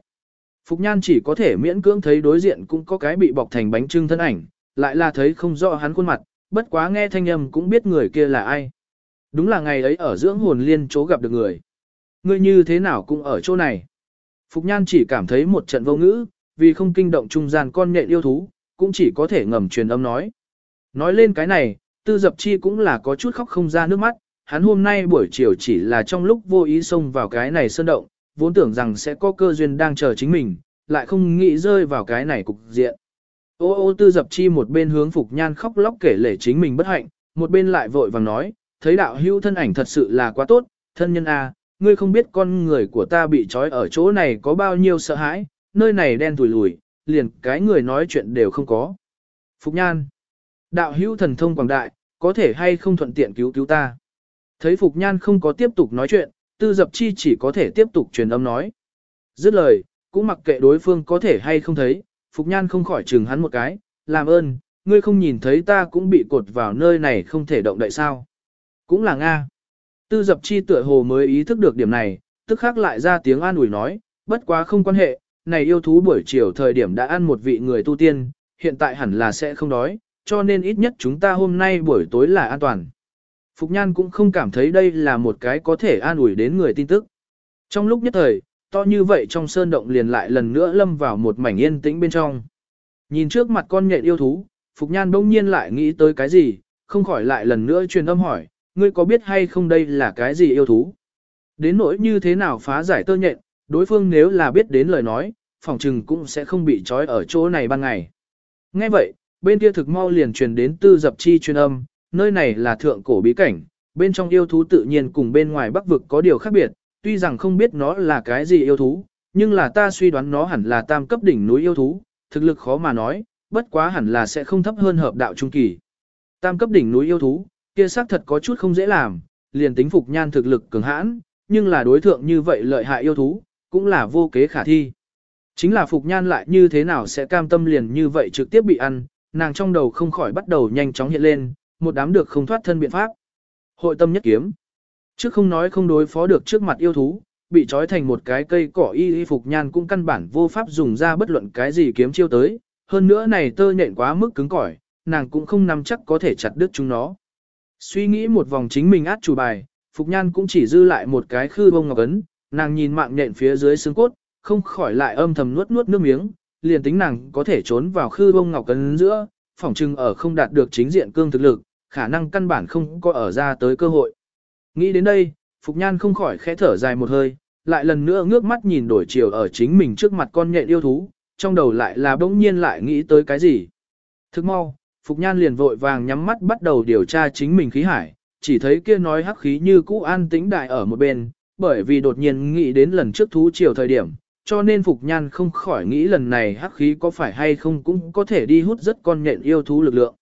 Phục Nhan chỉ có thể miễn cưỡng thấy đối diện cũng có cái bị bọc thành bánh trưng thân ảnh, lại là thấy không rõ hắn khuôn mặt, bất quá nghe thanh âm cũng biết người kia là ai. Đúng là ngày ấy ở dưỡng hồn liên chỗ gặp được người. Người như thế nào cũng ở chỗ này. Phục Nhan chỉ cảm thấy một trận vô ngữ, vì không kinh động trung gian con nhện yêu thú, cũng chỉ có thể ngầm truyền âm nói. Nói lên cái này, tư dập chi cũng là có chút khóc không ra nước mắt, hắn hôm nay buổi chiều chỉ là trong lúc vô ý xông vào cái này sơn động, vốn tưởng rằng sẽ có cơ duyên đang chờ chính mình, lại không nghĩ rơi vào cái này cục diện. Ô ô tư dập chi một bên hướng Phục Nhan khóc lóc kể lể chính mình bất hạnh, một bên lại vội vàng nói, thấy đạo hữu thân ảnh thật sự là quá tốt, thân nhân a, ngươi không biết con người của ta bị trói ở chỗ này có bao nhiêu sợ hãi, nơi này đen tùi lùi, liền cái người nói chuyện đều không có. Phục Nhan, đạo hữu thần thông quảng đại, có thể hay không thuận tiện cứu cứu ta. Thấy Phục Nhan không có tiếp tục nói chuyện, tư dập chi chỉ có thể tiếp tục truyền âm nói. Dứt lời, cũng mặc kệ đối phương có thể hay không thấy, Phục Nhan không khỏi chừng hắn một cái, làm ơn, ngươi không nhìn thấy ta cũng bị cột vào nơi này không thể động đậy sao. Cũng là Nga. Tư dập chi tựa hồ mới ý thức được điểm này, tức khắc lại ra tiếng an ủi nói, bất quá không quan hệ, này yêu thú buổi chiều thời điểm đã ăn một vị người tu tiên, hiện tại hẳn là sẽ không đói, cho nên ít nhất chúng ta hôm nay buổi tối là an toàn. Phục Nhan cũng không cảm thấy đây là một cái có thể an ủi đến người tin tức. Trong lúc nhất thời, to như vậy trong sơn động liền lại lần nữa lâm vào một mảnh yên tĩnh bên trong. Nhìn trước mặt con nhện yêu thú, Phục Nhan bỗng nhiên lại nghĩ tới cái gì, không khỏi lại lần nữa truyền âm hỏi, ngươi có biết hay không đây là cái gì yêu thú? Đến nỗi như thế nào phá giải tơ nhện, đối phương nếu là biết đến lời nói, phòng trừng cũng sẽ không bị trói ở chỗ này ban ngày. Nghe vậy, bên kia thực mau liền truyền đến tư dập chi truyền âm, nơi này là thượng cổ bí cảnh, bên trong yêu thú tự nhiên cùng bên ngoài bắc vực có điều khác biệt, tuy rằng không biết nó là cái gì yêu thú, nhưng là ta suy đoán nó hẳn là tam cấp đỉnh núi yêu thú, thực lực khó mà nói, bất quá hẳn là sẽ không thấp hơn hợp đạo trung kỳ. Tam cấp đỉnh núi yêu thú, kia xác thật có chút không dễ làm, liền tính phục nhan thực lực cường hãn, nhưng là đối thượng như vậy lợi hại yêu thú, cũng là vô kế khả thi. Chính là phục nhan lại như thế nào sẽ cam tâm liền như vậy trực tiếp bị ăn, nàng trong đầu không khỏi bắt đầu nhanh chóng hiện lên, một đám được không thoát thân biện pháp. Hội tâm nhất kiếm. Trước không nói không đối phó được trước mặt yêu thú, bị trói thành một cái cây cỏ y y phục nhan cũng căn bản vô pháp dùng ra bất luận cái gì kiếm chiêu tới, hơn nữa này tơ nhện quá mức cứng cỏi, nàng cũng không nắm chắc có thể chặt đứt chúng nó. Suy nghĩ một vòng chính mình át chủ bài, Phục Nhan cũng chỉ dư lại một cái khư bông ngọc ấn, nàng nhìn mạng nhện phía dưới xương cốt, không khỏi lại âm thầm nuốt nuốt nước miếng, liền tính nàng có thể trốn vào khư bông ngọc ấn giữa, phỏng chừng ở không đạt được chính diện cương thực lực, khả năng căn bản không có ở ra tới cơ hội. Nghĩ đến đây, Phục Nhan không khỏi khẽ thở dài một hơi, lại lần nữa ngước mắt nhìn đổi chiều ở chính mình trước mặt con nhện yêu thú, trong đầu lại là bỗng nhiên lại nghĩ tới cái gì. Thức mau, Phục Nhan liền vội vàng nhắm mắt bắt đầu điều tra chính mình khí hải, chỉ thấy kia nói hắc khí như cũ an tĩnh đại ở một bên, bởi vì đột nhiên nghĩ đến lần trước thú chiều thời điểm, cho nên Phục Nhan không khỏi nghĩ lần này hắc khí có phải hay không cũng có thể đi hút rất con nhện yêu thú lực lượng.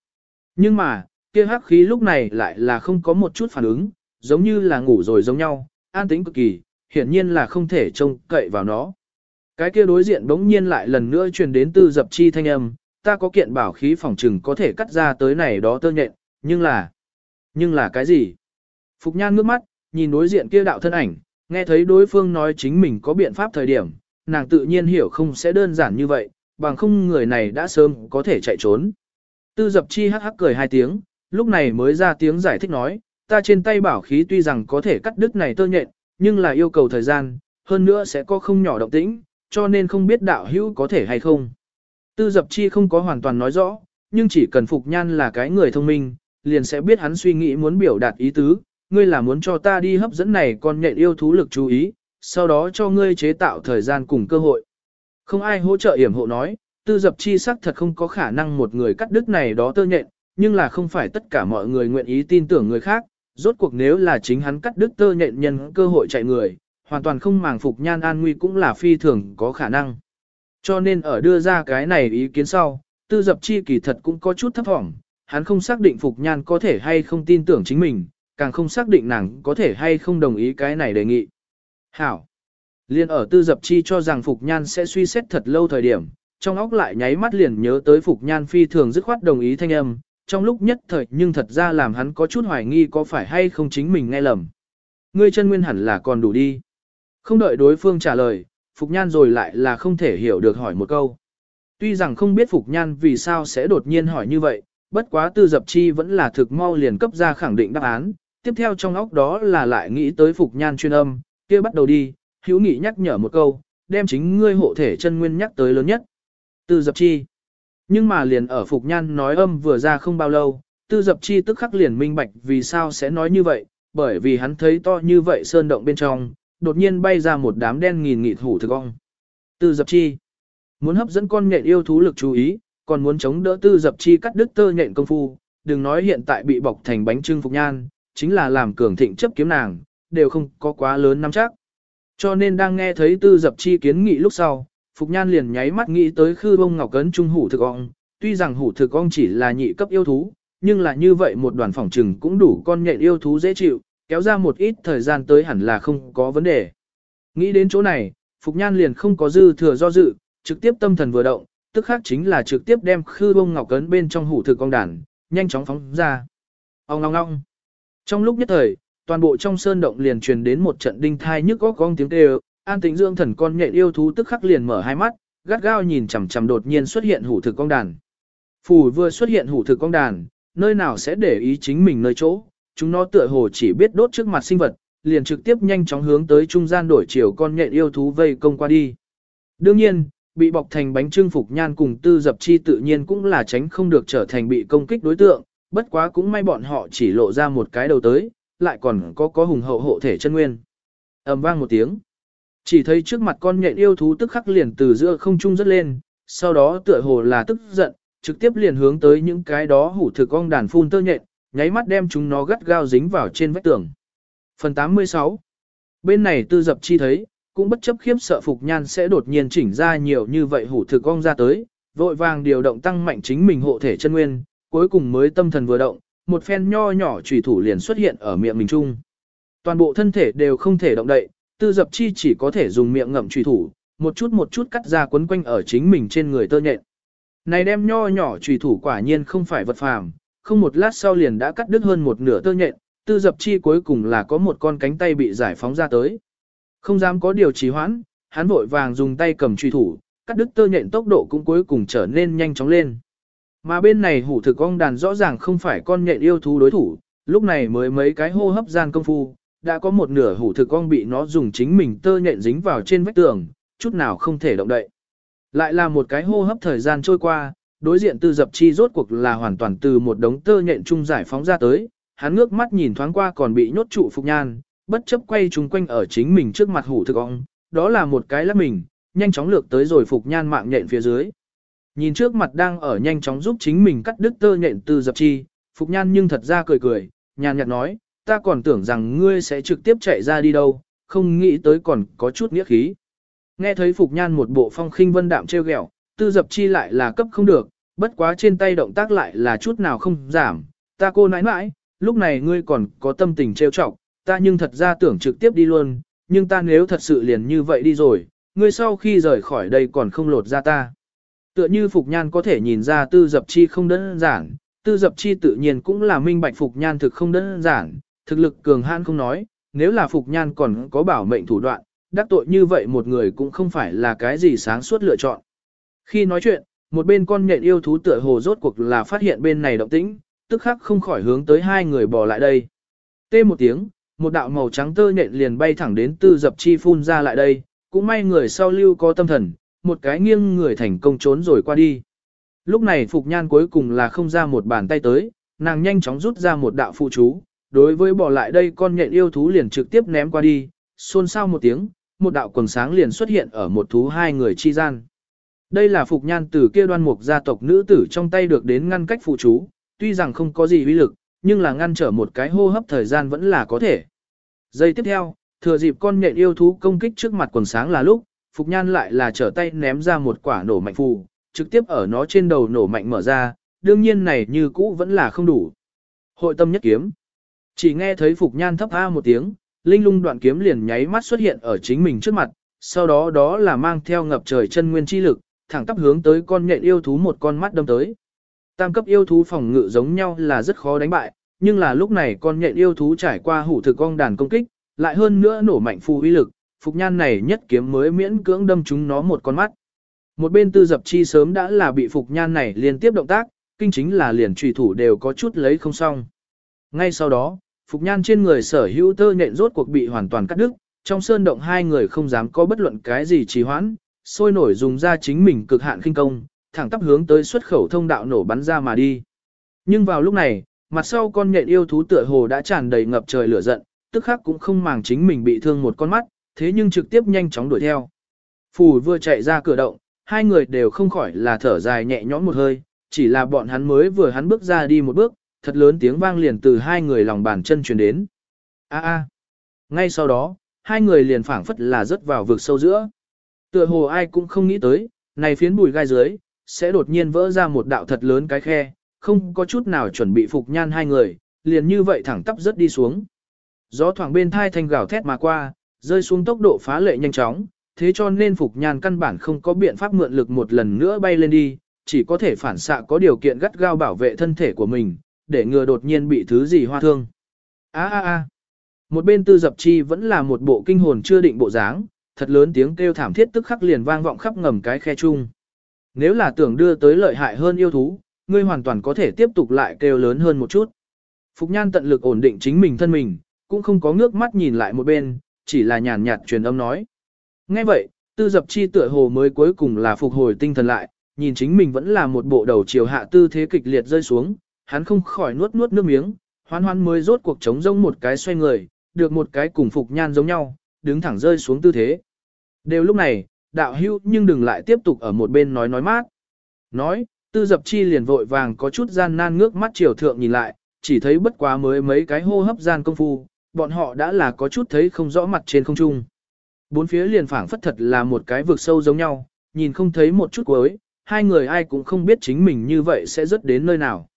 Nhưng mà, kia hắc khí lúc này lại là không có một chút phản ứng, giống như là ngủ rồi giống nhau, an tĩnh cực kỳ, hiển nhiên là không thể trông cậy vào nó. Cái kia đối diện bỗng nhiên lại lần nữa truyền đến tư dập chi thanh âm, ta có kiện bảo khí phòng trừng có thể cắt ra tới này đó tơ nhện, nhưng là... Nhưng là cái gì? Phục nhan ngước mắt, nhìn đối diện kia đạo thân ảnh, nghe thấy đối phương nói chính mình có biện pháp thời điểm, nàng tự nhiên hiểu không sẽ đơn giản như vậy, bằng không người này đã sớm có thể chạy trốn. Tư dập chi hắc hắc cười hai tiếng, lúc này mới ra tiếng giải thích nói, ta trên tay bảo khí tuy rằng có thể cắt đứt này tơ nhện, nhưng là yêu cầu thời gian, hơn nữa sẽ có không nhỏ động tĩnh, cho nên không biết đạo hữu có thể hay không. Tư dập chi không có hoàn toàn nói rõ, nhưng chỉ cần Phục Nhan là cái người thông minh, liền sẽ biết hắn suy nghĩ muốn biểu đạt ý tứ, ngươi là muốn cho ta đi hấp dẫn này con nhện yêu thú lực chú ý, sau đó cho ngươi chế tạo thời gian cùng cơ hội. Không ai hỗ trợ yểm hộ nói, tư dập chi sắc thật không có khả năng một người cắt đứt này đó tơ nhện, nhưng là không phải tất cả mọi người nguyện ý tin tưởng người khác, rốt cuộc nếu là chính hắn cắt đứt tơ nhện nhân cơ hội chạy người, hoàn toàn không màng phục nhan an nguy cũng là phi thường có khả năng. Cho nên ở đưa ra cái này ý kiến sau, tư dập chi kỳ thật cũng có chút thấp thỏm, hắn không xác định Phục Nhan có thể hay không tin tưởng chính mình, càng không xác định nàng có thể hay không đồng ý cái này đề nghị. Hảo! Liên ở tư dập chi cho rằng Phục Nhan sẽ suy xét thật lâu thời điểm, trong óc lại nháy mắt liền nhớ tới Phục Nhan phi thường dứt khoát đồng ý thanh âm, trong lúc nhất thời nhưng thật ra làm hắn có chút hoài nghi có phải hay không chính mình nghe lầm. Ngươi chân nguyên hẳn là còn đủ đi. Không đợi đối phương trả lời, Phục Nhan rồi lại là không thể hiểu được hỏi một câu. Tuy rằng không biết Phục Nhan vì sao sẽ đột nhiên hỏi như vậy, bất quá tư dập chi vẫn là thực mau liền cấp ra khẳng định đáp án. Tiếp theo trong óc đó là lại nghĩ tới Phục Nhan chuyên âm, kia bắt đầu đi, hữu nghị nhắc nhở một câu, đem chính ngươi hộ thể chân nguyên nhắc tới lớn nhất. Tư dập chi. Nhưng mà liền ở Phục Nhan nói âm vừa ra không bao lâu, tư dập chi tức khắc liền minh bạch vì sao sẽ nói như vậy, bởi vì hắn thấy to như vậy sơn động bên trong, đột nhiên bay ra một đám đen nghìn nghịt hủ thực ong. Tư dập chi. Muốn hấp dẫn con nhện yêu thú lực chú ý, còn muốn chống đỡ tư dập chi cắt đứt tơ nhện công phu, đừng nói hiện tại bị bọc thành bánh trưng phục nhan, chính là làm cường thịnh chấp kiếm nàng, đều không có quá lớn nắm chắc. Cho nên đang nghe thấy tư dập chi kiến nghị lúc sau, Phục Nhan liền nháy mắt nghĩ tới khư bông ngọc cấn trung hủ thực ong, tuy rằng hủ thực ong chỉ là nhị cấp yêu thú, nhưng là như vậy một đoàn phòng trừng cũng đủ con nhện yêu thú dễ chịu, kéo ra một ít thời gian tới hẳn là không có vấn đề. Nghĩ đến chỗ này, Phục Nhan liền không có dư thừa do dự, trực tiếp tâm thần vừa động, tức khác chính là trực tiếp đem khư bông ngọc cấn bên trong hủ thực ong đàn, nhanh chóng phóng ra. Ông ngong ngong. Trong lúc nhất thời, toàn bộ trong sơn động liền truyền đến một trận đinh thai nhức góc cong tiếng kêu, an tĩnh dương thần con nhện yêu thú tức khắc liền mở hai mắt, gắt gao nhìn chằm chằm đột nhiên xuất hiện hủ thực con đàn. Phù vừa xuất hiện hủ thực con đàn, nơi nào sẽ để ý chính mình nơi chỗ, chúng nó tựa hồ chỉ biết đốt trước mặt sinh vật, liền trực tiếp nhanh chóng hướng tới trung gian đổi chiều con nhện yêu thú vây công qua đi. Đương nhiên, bị bọc thành bánh trưng phục nhan cùng tư dập chi tự nhiên cũng là tránh không được trở thành bị công kích đối tượng, bất quá cũng may bọn họ chỉ lộ ra một cái đầu tới, lại còn có có hùng hậu hộ thể chân nguyên. ầm vang một tiếng. Chỉ thấy trước mặt con nhện yêu thú tức khắc liền từ giữa không trung rất lên, sau đó tựa hồ là tức giận, trực tiếp liền hướng tới những cái đó hủ thực ong đàn phun tơ nhện, nháy mắt đem chúng nó gắt gao dính vào trên vách tường. Phần 86 Bên này tư dập chi thấy, cũng bất chấp khiếp sợ Phục Nhan sẽ đột nhiên chỉnh ra nhiều như vậy hủ thực ong ra tới, vội vàng điều động tăng mạnh chính mình hộ thể chân nguyên, cuối cùng mới tâm thần vừa động, một phen nho nhỏ chủy thủ liền xuất hiện ở miệng mình chung. Toàn bộ thân thể đều không thể động đậy, tư dập chi chỉ có thể dùng miệng ngậm trùy thủ, một chút một chút cắt ra quấn quanh ở chính mình trên người tơ nhện. Này đem nho nhỏ trùy thủ quả nhiên không phải vật phàm, không một lát sau liền đã cắt đứt hơn một nửa tơ nhện, tư dập chi cuối cùng là có một con cánh tay bị giải phóng ra tới. Không dám có điều trì hoãn, hắn vội vàng dùng tay cầm truy thủ, cắt đứt tơ nhện tốc độ cũng cuối cùng trở nên nhanh chóng lên. Mà bên này hủ thực ong đàn rõ ràng không phải con nhện yêu thú đối thủ, lúc này mới mấy cái hô hấp gian công phu, đã có một nửa hủ thực ong bị nó dùng chính mình tơ nhện dính vào trên vách tường, chút nào không thể động đậy. Lại là một cái hô hấp thời gian trôi qua, đối diện tư dập chi rốt cuộc là hoàn toàn từ một đống tơ nhện trung giải phóng ra tới, hắn ngước mắt nhìn thoáng qua còn bị nhốt trụ phục nhan, bất chấp quay chung quanh ở chính mình trước mặt hủ thực ong, đó là một cái lắp mình, nhanh chóng lược tới rồi phục nhan mạng nhện phía dưới. Nhìn trước mặt đang ở nhanh chóng giúp chính mình cắt đứt tơ nhện từ dập chi, Phục Nhan nhưng thật ra cười cười, nhàn nhạt nói, ta còn tưởng rằng ngươi sẽ trực tiếp chạy ra đi đâu, không nghĩ tới còn có chút nghĩa khí. Nghe thấy Phục Nhan một bộ phong khinh vân đạm treo ghẹo, tư dập chi lại là cấp không được, bất quá trên tay động tác lại là chút nào không giảm, ta cô nãi nãi, lúc này ngươi còn có tâm tình trêu trọc, ta nhưng thật ra tưởng trực tiếp đi luôn, nhưng ta nếu thật sự liền như vậy đi rồi, ngươi sau khi rời khỏi đây còn không lột ra ta. Tựa như Phục Nhan có thể nhìn ra tư dập chi không đơn giản, tư dập chi tự nhiên cũng là minh bạch Phục Nhan thực không đơn giản, thực lực cường hãn không nói, nếu là Phục Nhan còn có bảo mệnh thủ đoạn, đắc tội như vậy một người cũng không phải là cái gì sáng suốt lựa chọn. Khi nói chuyện, một bên con nhện yêu thú tựa hồ rốt cuộc là phát hiện bên này động tĩnh, tức khắc không khỏi hướng tới hai người bò lại đây. Tê một tiếng, một đạo màu trắng tơ nhện liền bay thẳng đến tư dập chi phun ra lại đây, cũng may người sau lưu có tâm thần, một cái nghiêng người thành công trốn rồi qua đi. Lúc này Phục Nhan cuối cùng là không ra một bàn tay tới, nàng nhanh chóng rút ra một đạo phụ chú, đối với bỏ lại đây con nhện yêu thú liền trực tiếp ném qua đi, xôn xao một tiếng, một đạo quần sáng liền xuất hiện ở một thú hai người chi gian. Đây là Phục Nhan từ kia đoan mục gia tộc nữ tử trong tay được đến ngăn cách phụ chú, tuy rằng không có gì uy lực, nhưng là ngăn trở một cái hô hấp thời gian vẫn là có thể. Giây tiếp theo, thừa dịp con nhện yêu thú công kích trước mặt quần sáng là lúc, Phục Nhan lại là trở tay ném ra một quả nổ mạnh phù, trực tiếp ở nó trên đầu nổ mạnh mở ra, đương nhiên này như cũ vẫn là không đủ. Hội tâm nhất kiếm. Chỉ nghe thấy Phục Nhan thấp A một tiếng, linh lung đoạn kiếm liền nháy mắt xuất hiện ở chính mình trước mặt, sau đó đó là mang theo ngập trời chân nguyên chi lực, thẳng tắp hướng tới con nhện yêu thú một con mắt đâm tới. Tam cấp yêu thú phòng ngự giống nhau là rất khó đánh bại, nhưng là lúc này con nhện yêu thú trải qua hủ thực con đàn công kích, lại hơn nữa nổ mạnh phù uy lực, Phục Nhan này nhất kiếm mới miễn cưỡng đâm chúng nó một con mắt. Một bên tư dập chi sớm đã là bị Phục Nhan này liên tiếp động tác, kinh chính là liền trùy thủ đều có chút lấy không xong. Ngay sau đó, Phục Nhan trên người sở hữu tơ nhện rốt cuộc bị hoàn toàn cắt đứt, trong sơn động hai người không dám có bất luận cái gì trì hoãn, sôi nổi dùng ra chính mình cực hạn kinh công, thẳng tắp hướng tới xuất khẩu thông đạo nổ bắn ra mà đi. Nhưng vào lúc này, mặt sau con nhện yêu thú tựa hồ đã tràn đầy ngập trời lửa giận, tức khắc cũng không màng chính mình bị thương một con mắt, thế nhưng trực tiếp nhanh chóng đuổi theo. Phù vừa chạy ra cửa động, hai người đều không khỏi là thở dài nhẹ nhõm một hơi, chỉ là bọn hắn mới vừa hắn bước ra đi một bước, thật lớn tiếng vang liền từ hai người lòng bàn chân truyền đến. A a. Ngay sau đó, hai người liền phảng phất là rớt vào vực sâu giữa. Tựa hồ ai cũng không nghĩ tới, này phiến bùi gai dưới, sẽ đột nhiên vỡ ra một đạo thật lớn cái khe, không có chút nào chuẩn bị phục nhan hai người, liền như vậy thẳng tắp rớt đi xuống. Gió thoảng bên thai thanh gào thét mà qua, rơi xuống tốc độ phá lệ nhanh chóng, thế cho nên Phục Nhan căn bản không có biện pháp mượn lực một lần nữa bay lên đi, chỉ có thể phản xạ có điều kiện gắt gao bảo vệ thân thể của mình, để ngừa đột nhiên bị thứ gì hoa thương. A a a. Một bên tư dập chi vẫn là một bộ kinh hồn chưa định bộ dáng, thật lớn tiếng kêu thảm thiết tức khắc liền vang vọng khắp ngầm cái khe chung. Nếu là tưởng đưa tới lợi hại hơn yêu thú, ngươi hoàn toàn có thể tiếp tục lại kêu lớn hơn một chút. Phục Nhan tận lực ổn định chính mình thân mình, cũng không có ngước mắt nhìn lại một bên, chỉ là nhàn nhạt truyền âm nói. Nghe vậy, tư dập chi tựa hồ mới cuối cùng là phục hồi tinh thần lại, nhìn chính mình vẫn là một bộ đầu chiều hạ tư thế kịch liệt rơi xuống, hắn không khỏi nuốt nuốt nước miếng, hoan hoan mới rốt cuộc chống rông một cái xoay người, được một cái cùng phục nhan giống nhau, đứng thẳng rơi xuống tư thế. Đều lúc này, đạo hưu nhưng đừng lại tiếp tục ở một bên nói nói mát. Nói, tư dập chi liền vội vàng có chút gian nan ngước mắt chiều thượng nhìn lại, chỉ thấy bất quá mới mấy cái hô hấp gian công phu, bọn họ đã là có chút thấy không rõ mặt trên không trung. Bốn phía liền phảng phất thật là một cái vực sâu giống nhau, nhìn không thấy một chút cuối, hai người ai cũng không biết chính mình như vậy sẽ rớt đến nơi nào.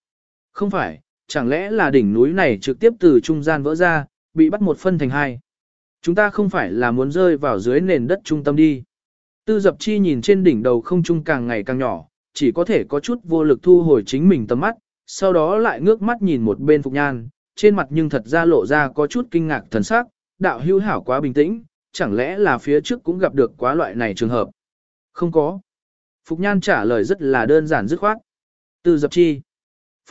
Không phải, chẳng lẽ là đỉnh núi này trực tiếp từ trung gian vỡ ra, bị bắt một phân thành hai. Chúng ta không phải là muốn rơi vào dưới nền đất trung tâm đi. Tư dập chi nhìn trên đỉnh đầu không trung càng ngày càng nhỏ, chỉ có thể có chút vô lực thu hồi chính mình tầm mắt, sau đó lại ngước mắt nhìn một bên Phục Nhan, trên mặt nhưng thật ra lộ ra có chút kinh ngạc thần sắc, đạo hữu hảo quá bình tĩnh, chẳng lẽ là phía trước cũng gặp được quá loại này trường hợp. Không có. Phục Nhan trả lời rất là đơn giản dứt khoát. Tư dập chi.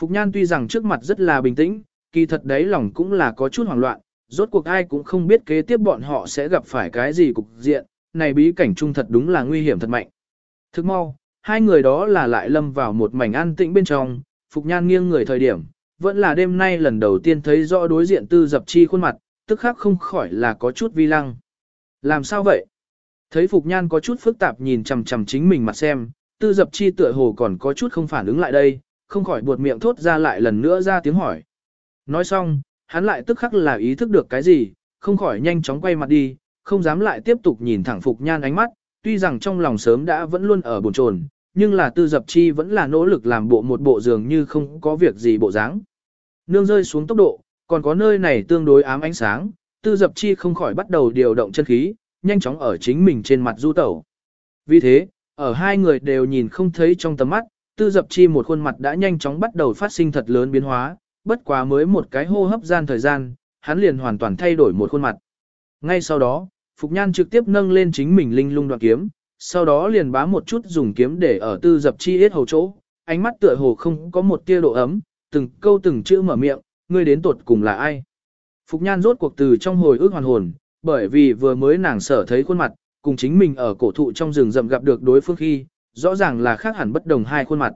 Phục Nhan tuy rằng trước mặt rất là bình tĩnh, kỳ thật đấy lòng cũng là có chút hoảng loạn, rốt cuộc ai cũng không biết kế tiếp bọn họ sẽ gặp phải cái gì cục diện, này bí cảnh trung thật đúng là nguy hiểm thật mạnh. Thức mau, hai người đó là lại lâm vào một mảnh an tĩnh bên trong, Phục Nhan nghiêng người thời điểm, vẫn là đêm nay lần đầu tiên thấy rõ đối diện tư dập chi khuôn mặt, tức khác không khỏi là có chút vi lăng. Làm sao vậy? Thấy Phục Nhan có chút phức tạp nhìn chầm chầm chính mình mặt xem, tư dập chi tựa hồ còn có chút không phản ứng lại đây, không khỏi buột miệng thốt ra lại lần nữa ra tiếng hỏi. Nói xong, hắn lại tức khắc là ý thức được cái gì, không khỏi nhanh chóng quay mặt đi, không dám lại tiếp tục nhìn thẳng Phục Nhan ánh mắt, tuy rằng trong lòng sớm đã vẫn luôn ở bồn chồn, nhưng là tư dập chi vẫn là nỗ lực làm bộ một bộ dường như không có việc gì bộ dáng. Nương rơi xuống tốc độ, còn có nơi này tương đối ám ánh sáng, tư dập chi không khỏi bắt đầu điều động chân khí, nhanh chóng ở chính mình trên mặt du tẩu. Vì thế, ở hai người đều nhìn không thấy trong tầm mắt, tư dập chi một khuôn mặt đã nhanh chóng bắt đầu phát sinh thật lớn biến hóa, bất quá mới một cái hô hấp gian thời gian, hắn liền hoàn toàn thay đổi một khuôn mặt. Ngay sau đó, Phục Nhan trực tiếp nâng lên chính mình linh lung đoạn kiếm, sau đó liền bá một chút dùng kiếm để ở tư dập chi hết hầu chỗ, ánh mắt tựa hồ không có một tia độ ấm, từng câu từng chữ mở miệng, ngươi đến tuột cùng là ai. Phục Nhan rốt cuộc từ trong hồi ức hoàn hồn, bởi vì vừa mới nàng sở thấy khuôn mặt, cùng chính mình ở cổ thụ trong rừng rậm gặp được đối phương khi, rõ ràng là khác hẳn bất đồng hai khuôn mặt.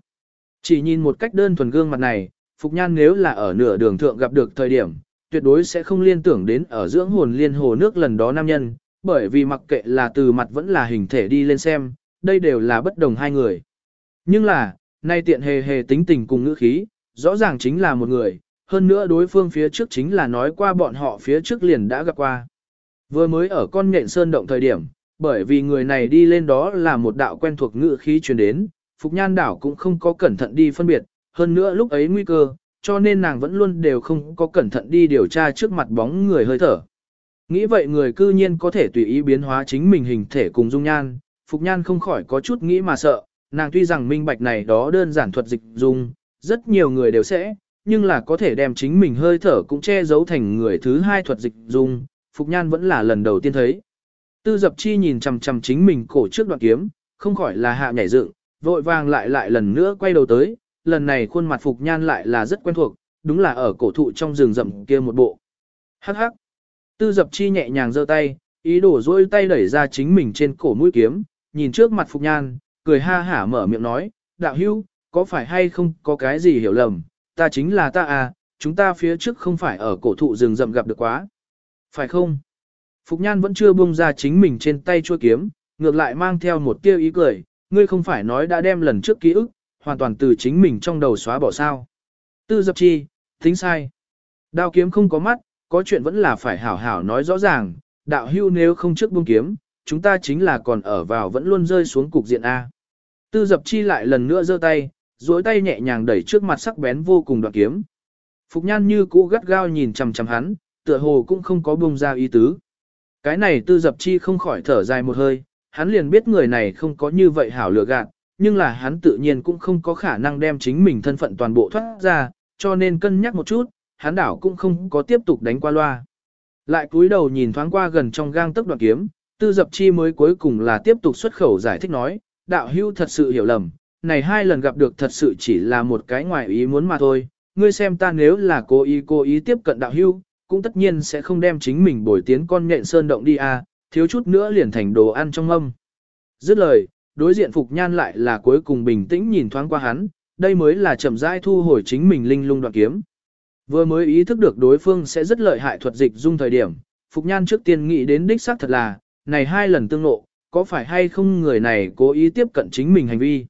Chỉ nhìn một cách đơn thuần gương mặt này, Phục Nhan nếu là ở nửa đường thượng gặp được thời điểm, tuyệt đối sẽ không liên tưởng đến ở dưỡng hồn liên hồ nước lần đó nam nhân, bởi vì mặc kệ là từ mặt vẫn là hình thể đi lên xem, đây đều là bất đồng hai người. Nhưng là, nay tiện hề hề tính tình cùng ngữ khí, rõ ràng chính là một người, hơn nữa đối phương phía trước chính là nói qua bọn họ phía trước liền đã gặp qua. Vừa mới ở con nhện sơn động thời điểm, bởi vì người này đi lên đó là một đạo quen thuộc ngự khí truyền đến, Phục Nhan đảo cũng không có cẩn thận đi phân biệt, hơn nữa lúc ấy nguy cơ, cho nên nàng vẫn luôn đều không có cẩn thận đi điều tra trước mặt bóng người hơi thở. Nghĩ vậy người cư nhiên có thể tùy ý biến hóa chính mình hình thể cùng dung nhan, Phục Nhan không khỏi có chút nghĩ mà sợ, nàng tuy rằng minh bạch này đó đơn giản thuật dịch dung, rất nhiều người đều sẽ, nhưng là có thể đem chính mình hơi thở cũng che giấu thành người thứ hai thuật dịch dung, Phục Nhan vẫn là lần đầu tiên thấy. Tư dập chi nhìn chằm chằm chính mình cổ trước đoạn kiếm, không khỏi là hạ nhảy dựng, vội vàng lại lại lần nữa quay đầu tới, lần này khuôn mặt Phục Nhan lại là rất quen thuộc, đúng là ở cổ thụ trong rừng rậm kia một bộ. Hắc hắc. Tư dập chi nhẹ nhàng giơ tay, ý đồ dôi tay đẩy ra chính mình trên cổ mũi kiếm, nhìn trước mặt Phục Nhan, cười ha hả mở miệng nói, đạo hưu, có phải hay không có cái gì hiểu lầm, ta chính là ta à, chúng ta phía trước không phải ở cổ thụ rừng rậm gặp được quá. Phải không? Phục Nhan vẫn chưa buông ra chính mình trên tay chua kiếm, ngược lại mang theo một tiêu ý cười, ngươi không phải nói đã đem lần trước ký ức, hoàn toàn từ chính mình trong đầu xóa bỏ sao. Tư dập chi, tính sai. Đao kiếm không có mắt, có chuyện vẫn là phải hảo hảo nói rõ ràng, đạo hưu nếu không trước buông kiếm, chúng ta chính là còn ở vào vẫn luôn rơi xuống cục diện A. Tư dập chi lại lần nữa giơ tay, duỗi tay nhẹ nhàng đẩy trước mặt sắc bén vô cùng đoạn kiếm. Phục nhan như cũ gắt gao nhìn chầm chầm hắn, tựa hồ cũng không có buông ra ý tứ. Cái này tư dập chi không khỏi thở dài một hơi, hắn liền biết người này không có như vậy hảo lựa gạt, nhưng là hắn tự nhiên cũng không có khả năng đem chính mình thân phận toàn bộ thoát ra, cho nên cân nhắc một chút, hắn đảo cũng không có tiếp tục đánh qua loa. Lại cúi đầu nhìn thoáng qua gần trong gang tấc đoạn kiếm, tư dập chi mới cuối cùng là tiếp tục xuất khẩu giải thích nói, đạo hưu thật sự hiểu lầm, này hai lần gặp được thật sự chỉ là một cái ngoài ý muốn mà thôi, ngươi xem ta nếu là cố ý cố ý tiếp cận đạo hưu, cũng tất nhiên sẽ không đem chính mình bồi tiến con nhện sơn động đi à, thiếu chút nữa liền thành đồ ăn trong âm. Dứt lời, đối diện Phục Nhan lại là cuối cùng bình tĩnh nhìn thoáng qua hắn, đây mới là chậm rãi thu hồi chính mình linh lung đoạn kiếm. Vừa mới ý thức được đối phương sẽ rất lợi hại thuật dịch dung thời điểm, Phục Nhan trước tiên nghĩ đến đích xác thật là, này hai lần tương ngộ, có phải hay không người này cố ý tiếp cận chính mình hành vi.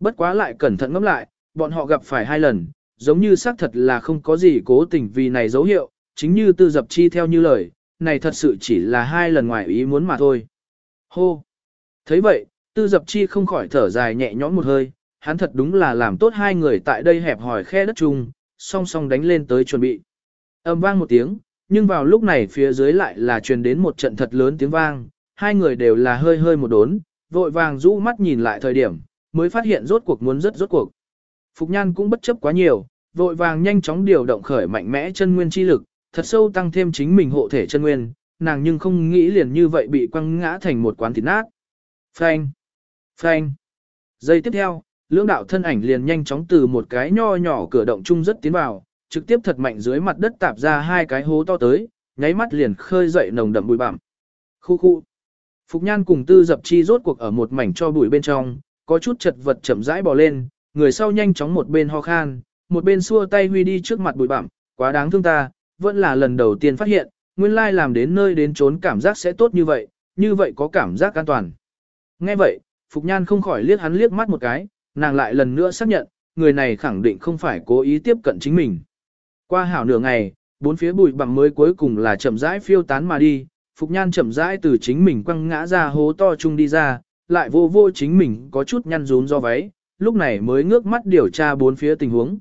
Bất quá lại cẩn thận ngẫm lại, bọn họ gặp phải hai lần, giống như xác thật là không có gì cố tình vì này dấu hiệu, chính như tư dập chi theo như lời, này thật sự chỉ là hai lần ngoài ý muốn mà thôi. Hô! thấy vậy, tư dập chi không khỏi thở dài nhẹ nhõm một hơi, hắn thật đúng là làm tốt hai người tại đây hẹp hỏi khe đất chung, song song đánh lên tới chuẩn bị. Âm vang một tiếng, nhưng vào lúc này phía dưới lại là truyền đến một trận thật lớn tiếng vang, hai người đều là hơi hơi một đốn, vội vàng rũ mắt nhìn lại thời điểm, mới phát hiện rốt cuộc muốn rất rốt cuộc. Phục Nhan cũng bất chấp quá nhiều, vội vàng nhanh chóng điều động khởi mạnh mẽ chân nguyên chi lực, thật sâu tăng thêm chính mình hộ thể chân nguyên, nàng nhưng không nghĩ liền như vậy bị quăng ngã thành một quán thịt nát. Phanh! Phanh! Giây tiếp theo, lưỡng đạo thân ảnh liền nhanh chóng từ một cái nho nhỏ cửa động chung rất tiến vào, trực tiếp thật mạnh dưới mặt đất tạp ra hai cái hố to tới, nháy mắt liền khơi dậy nồng đậm bụi bặm. Khu khu! Phục Nhan cùng tư dập chi rốt cuộc ở một mảnh cho bụi bên trong, có chút chật vật chậm rãi bò lên, người sau nhanh chóng một bên ho khan, một bên xua tay huy đi trước mặt bụi bặm, quá đáng thương ta, vẫn là lần đầu tiên phát hiện, nguyên lai làm đến nơi đến trốn cảm giác sẽ tốt như vậy, như vậy có cảm giác an toàn. Nghe vậy, Phục Nhan không khỏi liếc hắn liếc mắt một cái, nàng lại lần nữa xác nhận, người này khẳng định không phải cố ý tiếp cận chính mình. Qua hảo nửa ngày, bốn phía bụi bằng mới cuối cùng là chậm rãi phiêu tán mà đi, Phục Nhan chậm rãi từ chính mình quăng ngã ra hố to chung đi ra, lại vô vô chính mình có chút nhăn rún do váy, lúc này mới ngước mắt điều tra bốn phía tình huống.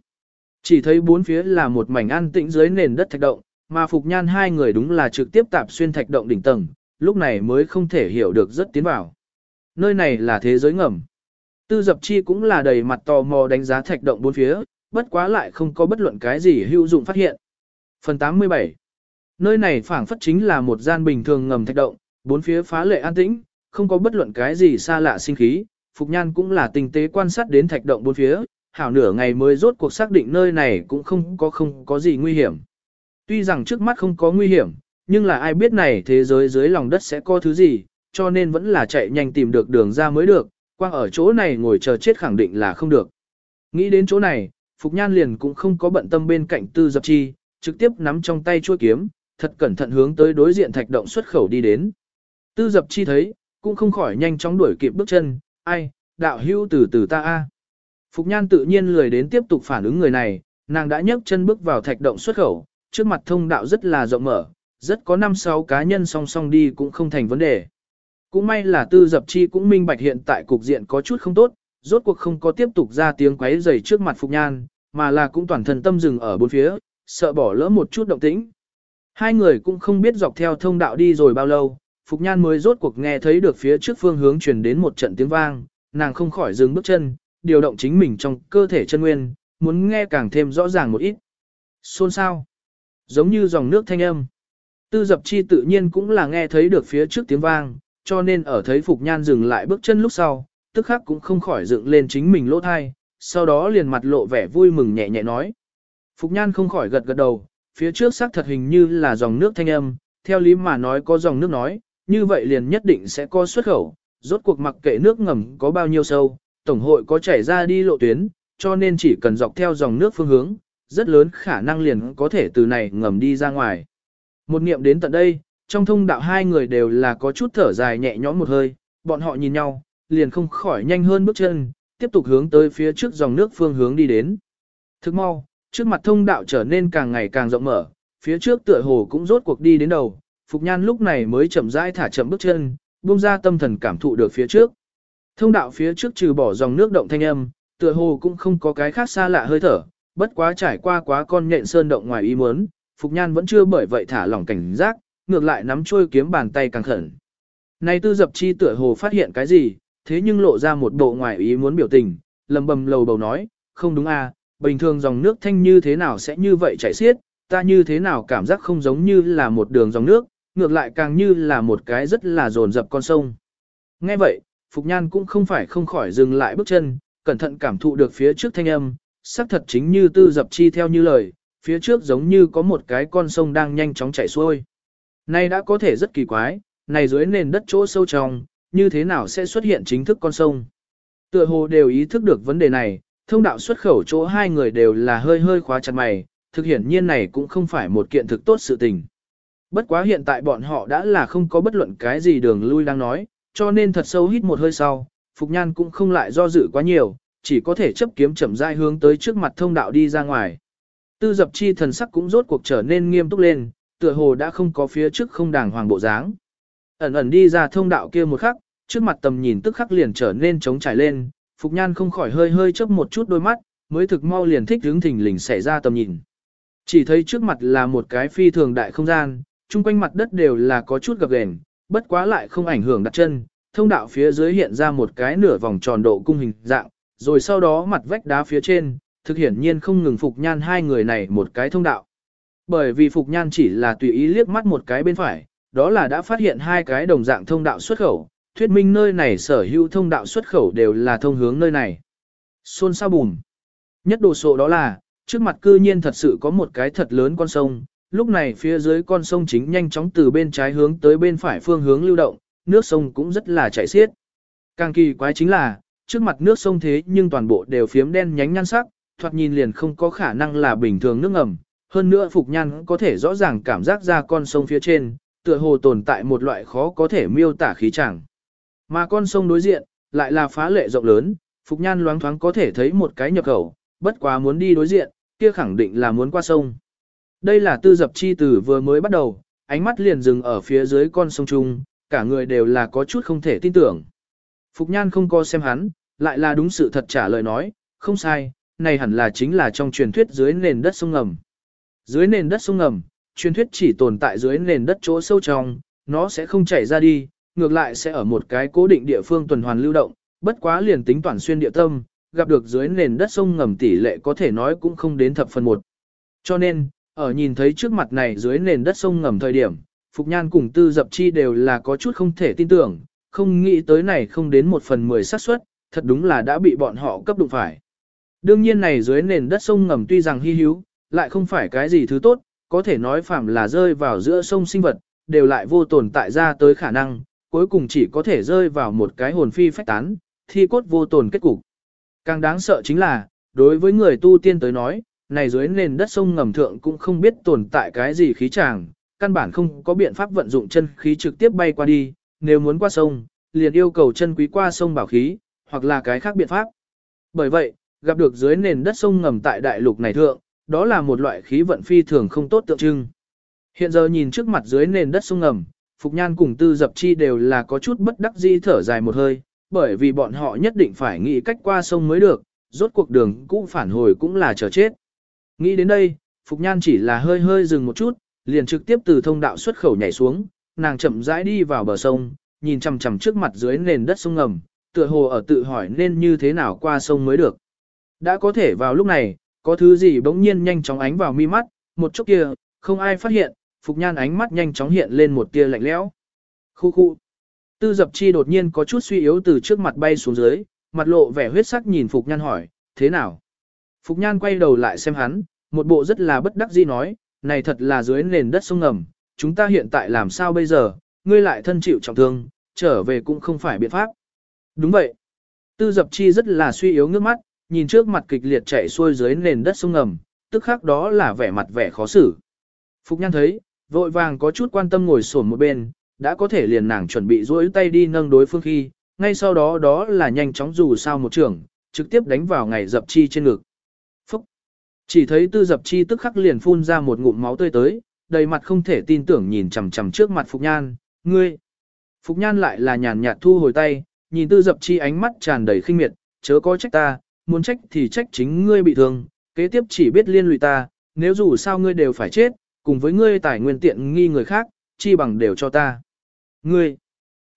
Chỉ thấy bốn phía là một mảnh an tĩnh dưới nền đất thạch động, mà Phục Nhan hai người đúng là trực tiếp tạp xuyên thạch động đỉnh tầng, lúc này mới không thể hiểu được rất tiến vào. Nơi này là thế giới ngầm. Tư dập chi cũng là đầy mặt tò mò đánh giá thạch động bốn phía, bất quá lại không có bất luận cái gì hữu dụng phát hiện. Phần 87 Nơi này phản phất chính là một gian bình thường ngầm thạch động, bốn phía phá lệ an tĩnh, không có bất luận cái gì xa lạ sinh khí. Phục Nhan cũng là tinh tế quan sát đến thạch động bốn phía, hảo nửa ngày mới rốt cuộc xác định nơi này cũng không có không có gì nguy hiểm. Tuy rằng trước mắt không có nguy hiểm, nhưng là ai biết này thế giới dưới lòng đất sẽ có thứ gì, cho nên vẫn là chạy nhanh tìm được đường ra mới được, quang ở chỗ này ngồi chờ chết khẳng định là không được. Nghĩ đến chỗ này, Phục Nhan liền cũng không có bận tâm bên cạnh tư dập chi, trực tiếp nắm trong tay chuôi kiếm, thật cẩn thận hướng tới đối diện thạch động xuất khẩu đi đến. Tư dập chi thấy, cũng không khỏi nhanh chóng đuổi kịp bước chân, ai, đạo hưu từ từ ta a. Phục Nhan tự nhiên lười đến tiếp tục phản ứng người này, nàng đã nhấc chân bước vào thạch động xuất khẩu, trước mặt thông đạo rất là rộng mở, rất có 5-6 cá nhân song song đi cũng không thành vấn đề. Cũng may là tư dập chi cũng minh bạch hiện tại cục diện có chút không tốt, rốt cuộc không có tiếp tục ra tiếng quấy rầy trước mặt Phục Nhan, mà là cũng toàn thần tâm dừng ở bốn phía, sợ bỏ lỡ một chút động tĩnh. Hai người cũng không biết dọc theo thông đạo đi rồi bao lâu, Phục Nhan mới rốt cuộc nghe thấy được phía trước phương hướng truyền đến một trận tiếng vang, nàng không khỏi dừng bước chân, điều động chính mình trong cơ thể chân nguyên, muốn nghe càng thêm rõ ràng một ít. Xôn sao? Giống như dòng nước thanh âm. Tư dập chi tự nhiên cũng là nghe thấy được phía trước tiếng vang, cho nên ở thấy Phục Nhan dừng lại bước chân lúc sau, tức khắc cũng không khỏi dựng lên chính mình lỗ thai, sau đó liền mặt lộ vẻ vui mừng nhẹ nhẹ nói. Phục Nhan không khỏi gật gật đầu, phía trước xác thật hình như là dòng nước thanh âm, theo lý mà nói có dòng nước nói, như vậy liền nhất định sẽ có xuất khẩu, rốt cuộc mặc kệ nước ngầm có bao nhiêu sâu, tổng hội có chảy ra đi lộ tuyến, cho nên chỉ cần dọc theo dòng nước phương hướng, rất lớn khả năng liền có thể từ này ngầm đi ra ngoài. Một niệm đến tận đây, trong thông đạo hai người đều là có chút thở dài nhẹ nhõm một hơi, bọn họ nhìn nhau, liền không khỏi nhanh hơn bước chân, tiếp tục hướng tới phía trước dòng nước phương hướng đi đến. Thức mau, trước mặt thông đạo trở nên càng ngày càng rộng mở, phía trước tựa hồ cũng rốt cuộc đi đến đầu, Phục Nhan lúc này mới chậm rãi thả chậm bước chân, buông ra tâm thần cảm thụ được phía trước. Thông đạo phía trước trừ bỏ dòng nước động thanh âm, tựa hồ cũng không có cái khác xa lạ hơi thở, bất quá trải qua quá con nhện sơn động ngoài ý muốn, Phục Nhan vẫn chưa bởi vậy thả lỏng cảnh giác, ngược lại nắm trôi kiếm bàn tay càng khẩn. Này tư dập chi tựa hồ phát hiện cái gì, thế nhưng lộ ra một bộ ngoài ý muốn biểu tình, lầm bầm lầu bầu nói, không đúng à, bình thường dòng nước thanh như thế nào sẽ như vậy chảy xiết, ta như thế nào cảm giác không giống như là một đường dòng nước, ngược lại càng như là một cái rất là dồn dập con sông. Nghe vậy, Phục Nhan cũng không phải không khỏi dừng lại bước chân, cẩn thận cảm thụ được phía trước thanh âm, xác thật chính như tư dập chi theo như lời, phía trước giống như có một cái con sông đang nhanh chóng chảy xuôi. Này đã có thể rất kỳ quái, này dưới nền đất chỗ sâu trong, như thế nào sẽ xuất hiện chính thức con sông. Tựa hồ đều ý thức được vấn đề này, thông đạo xuất khẩu chỗ hai người đều là hơi hơi khóa chặt mày, thực hiện nhiên này cũng không phải một kiện thực tốt sự tình. Bất quá hiện tại bọn họ đã là không có bất luận cái gì đường lui đang nói, cho nên thật sâu hít một hơi sau, Phục Nhan cũng không lại do dự quá nhiều, chỉ có thể chấp kiếm chậm rãi hướng tới trước mặt thông đạo đi ra ngoài. Tư dập chi thần sắc cũng rốt cuộc trở nên nghiêm túc lên, tựa hồ đã không có phía trước không đàng hoàng bộ dáng. Ẩn ẩn đi ra thông đạo kia một khắc, trước mặt tầm nhìn tức khắc liền trở nên trống trải lên, Phục Nhan không khỏi hơi hơi chớp một chút đôi mắt, mới thực mau liền thích hướng thình lình xảy ra tầm nhìn. Chỉ thấy trước mặt là một cái phi thường đại không gian, chung quanh mặt đất đều là có chút gập ghềnh, bất quá lại không ảnh hưởng đặt chân, thông đạo phía dưới hiện ra một cái nửa vòng tròn độ cung hình dạng, rồi sau đó mặt vách đá phía trên, thực hiển nhiên không ngừng Phục Nhan hai người này một cái thông đạo. Bởi vì Phục Nhan chỉ là tùy ý liếc mắt một cái bên phải, đó là đã phát hiện hai cái đồng dạng thông đạo xuất khẩu, thuyết minh nơi này sở hữu thông đạo xuất khẩu đều là thông hướng nơi này. Xôn sao bùm. Nhất đồ sộ đó là, trước mặt cư nhiên thật sự có một cái thật lớn con sông, lúc này phía dưới con sông chính nhanh chóng từ bên trái hướng tới bên phải phương hướng lưu động, nước sông cũng rất là chảy xiết. Càng kỳ quái chính là, trước mặt nước sông thế nhưng toàn bộ đều phiếm đen nhánh nhan sắc, thoạt nhìn liền không có khả năng là bình thường nước ngầm. Hơn nữa Phục Nhan có thể rõ ràng cảm giác ra con sông phía trên, tựa hồ tồn tại một loại khó có thể miêu tả khí chẳng. Mà con sông đối diện, lại là phá lệ rộng lớn, Phục Nhan loáng thoáng có thể thấy một cái nhập khẩu, bất quá muốn đi đối diện, kia khẳng định là muốn qua sông. Đây là tư dập chi tử vừa mới bắt đầu, ánh mắt liền dừng ở phía dưới con sông Trung, cả người đều là có chút không thể tin tưởng. Phục Nhan không có xem hắn, lại là đúng sự thật trả lời nói, không sai, này hẳn là chính là trong truyền thuyết dưới nền đất sông ngầm. Dưới nền đất sông ngầm, truyền thuyết chỉ tồn tại dưới nền đất chỗ sâu trong, nó sẽ không chảy ra đi, ngược lại sẽ ở một cái cố định địa phương tuần hoàn lưu động, bất quá liền tính toàn xuyên địa tâm, gặp được dưới nền đất sông ngầm tỷ lệ có thể nói cũng không đến thập phần một. Cho nên, ở nhìn thấy trước mặt này dưới nền đất sông ngầm thời điểm, Phục Nhan cùng Tư Dập Chi đều là có chút không thể tin tưởng, không nghĩ tới này không đến một phần mười xác suất, thật đúng là đã bị bọn họ cấp đụng phải. Đương nhiên này dưới nền đất sông ngầm tuy rằng hy hữu, lại không phải cái gì thứ tốt, có thể nói phạm là rơi vào giữa sông sinh vật, đều lại vô tồn tại ra tới khả năng, cuối cùng chỉ có thể rơi vào một cái hồn phi phách tán, thi cốt vô tồn kết cục. Càng đáng sợ chính là, đối với người tu tiên tới nói, này dưới nền đất sông ngầm thượng cũng không biết tồn tại cái gì khí tràng, căn bản không có biện pháp vận dụng chân khí trực tiếp bay qua đi, nếu muốn qua sông, liền yêu cầu chân quý qua sông bảo khí, hoặc là cái khác biện pháp. Bởi vậy, gặp được dưới nền đất sông ngầm tại đại lục này thượng, đó là một loại khí vận phi thường không tốt tượng trưng. Hiện giờ nhìn trước mặt dưới nền đất sông ngầm, Phục Nhan cùng Tư Dập Chi đều là có chút bất đắc dĩ thở dài một hơi, bởi vì bọn họ nhất định phải nghĩ cách qua sông mới được, rốt cuộc đường cũ phản hồi cũng là chờ chết. Nghĩ đến đây, Phục Nhan chỉ là hơi hơi dừng một chút, liền trực tiếp từ thông đạo xuất khẩu nhảy xuống, nàng chậm rãi đi vào bờ sông, nhìn chằm chằm trước mặt dưới nền đất sông ngầm, tựa hồ ở tự hỏi nên như thế nào qua sông mới được. Đã có thể vào lúc này, có thứ gì bỗng nhiên nhanh chóng ánh vào mi mắt, một chút kia, không ai phát hiện, Phục Nhan ánh mắt nhanh chóng hiện lên một tia lạnh lẽo. Khu khu. Tư dập chi đột nhiên có chút suy yếu từ trước mặt bay xuống dưới, mặt lộ vẻ huyết sắc nhìn Phục Nhan hỏi, thế nào? Phục Nhan quay đầu lại xem hắn, một bộ rất là bất đắc dĩ nói, này thật là dưới nền đất sông ngầm, chúng ta hiện tại làm sao bây giờ, ngươi lại thân chịu trọng thương, trở về cũng không phải biện pháp. Đúng vậy. Tư dập chi rất là suy yếu ngước mắt, nhìn trước mặt kịch liệt chạy xuôi dưới nền đất sông ngầm, tức khắc đó là vẻ mặt vẻ khó xử. Phục Nhan thấy, vội vàng có chút quan tâm ngồi sổn một bên, đã có thể liền nàng chuẩn bị duỗi tay đi nâng đối phương khi, ngay sau đó đó là nhanh chóng dù sao một trường, trực tiếp đánh vào ngày dập chi trên ngực. Chỉ thấy tư dập chi tức khắc liền phun ra một ngụm máu tươi tới, đầy mặt không thể tin tưởng nhìn chằm chằm trước mặt Phục Nhan, ngươi. Phục Nhan lại là nhàn nhạt thu hồi tay, nhìn tư dập chi ánh mắt tràn đầy khinh miệt, chớ có trách ta, muốn trách thì trách chính ngươi bị thương, kế tiếp chỉ biết liên lụy ta, nếu dù sao ngươi đều phải chết, cùng với ngươi tài nguyên tiện nghi người khác, chi bằng đều cho ta. Ngươi!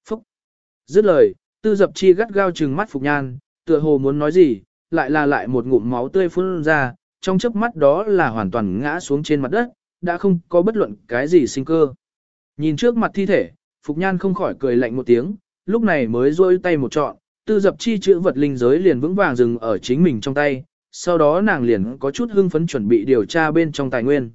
Phúc! Dứt lời, tư dập chi gắt gao trừng mắt Phục Nhan, tựa hồ muốn nói gì, lại là lại một ngụm máu tươi phun ra, trong chớp mắt đó là hoàn toàn ngã xuống trên mặt đất, đã không có bất luận cái gì sinh cơ. Nhìn trước mặt thi thể, Phục Nhan không khỏi cười lạnh một tiếng, lúc này mới rôi tay một trọn, tư dập chi chữ vật linh giới liền vững vàng dừng ở chính mình trong tay, sau đó nàng liền có chút hưng phấn chuẩn bị điều tra bên trong tài nguyên.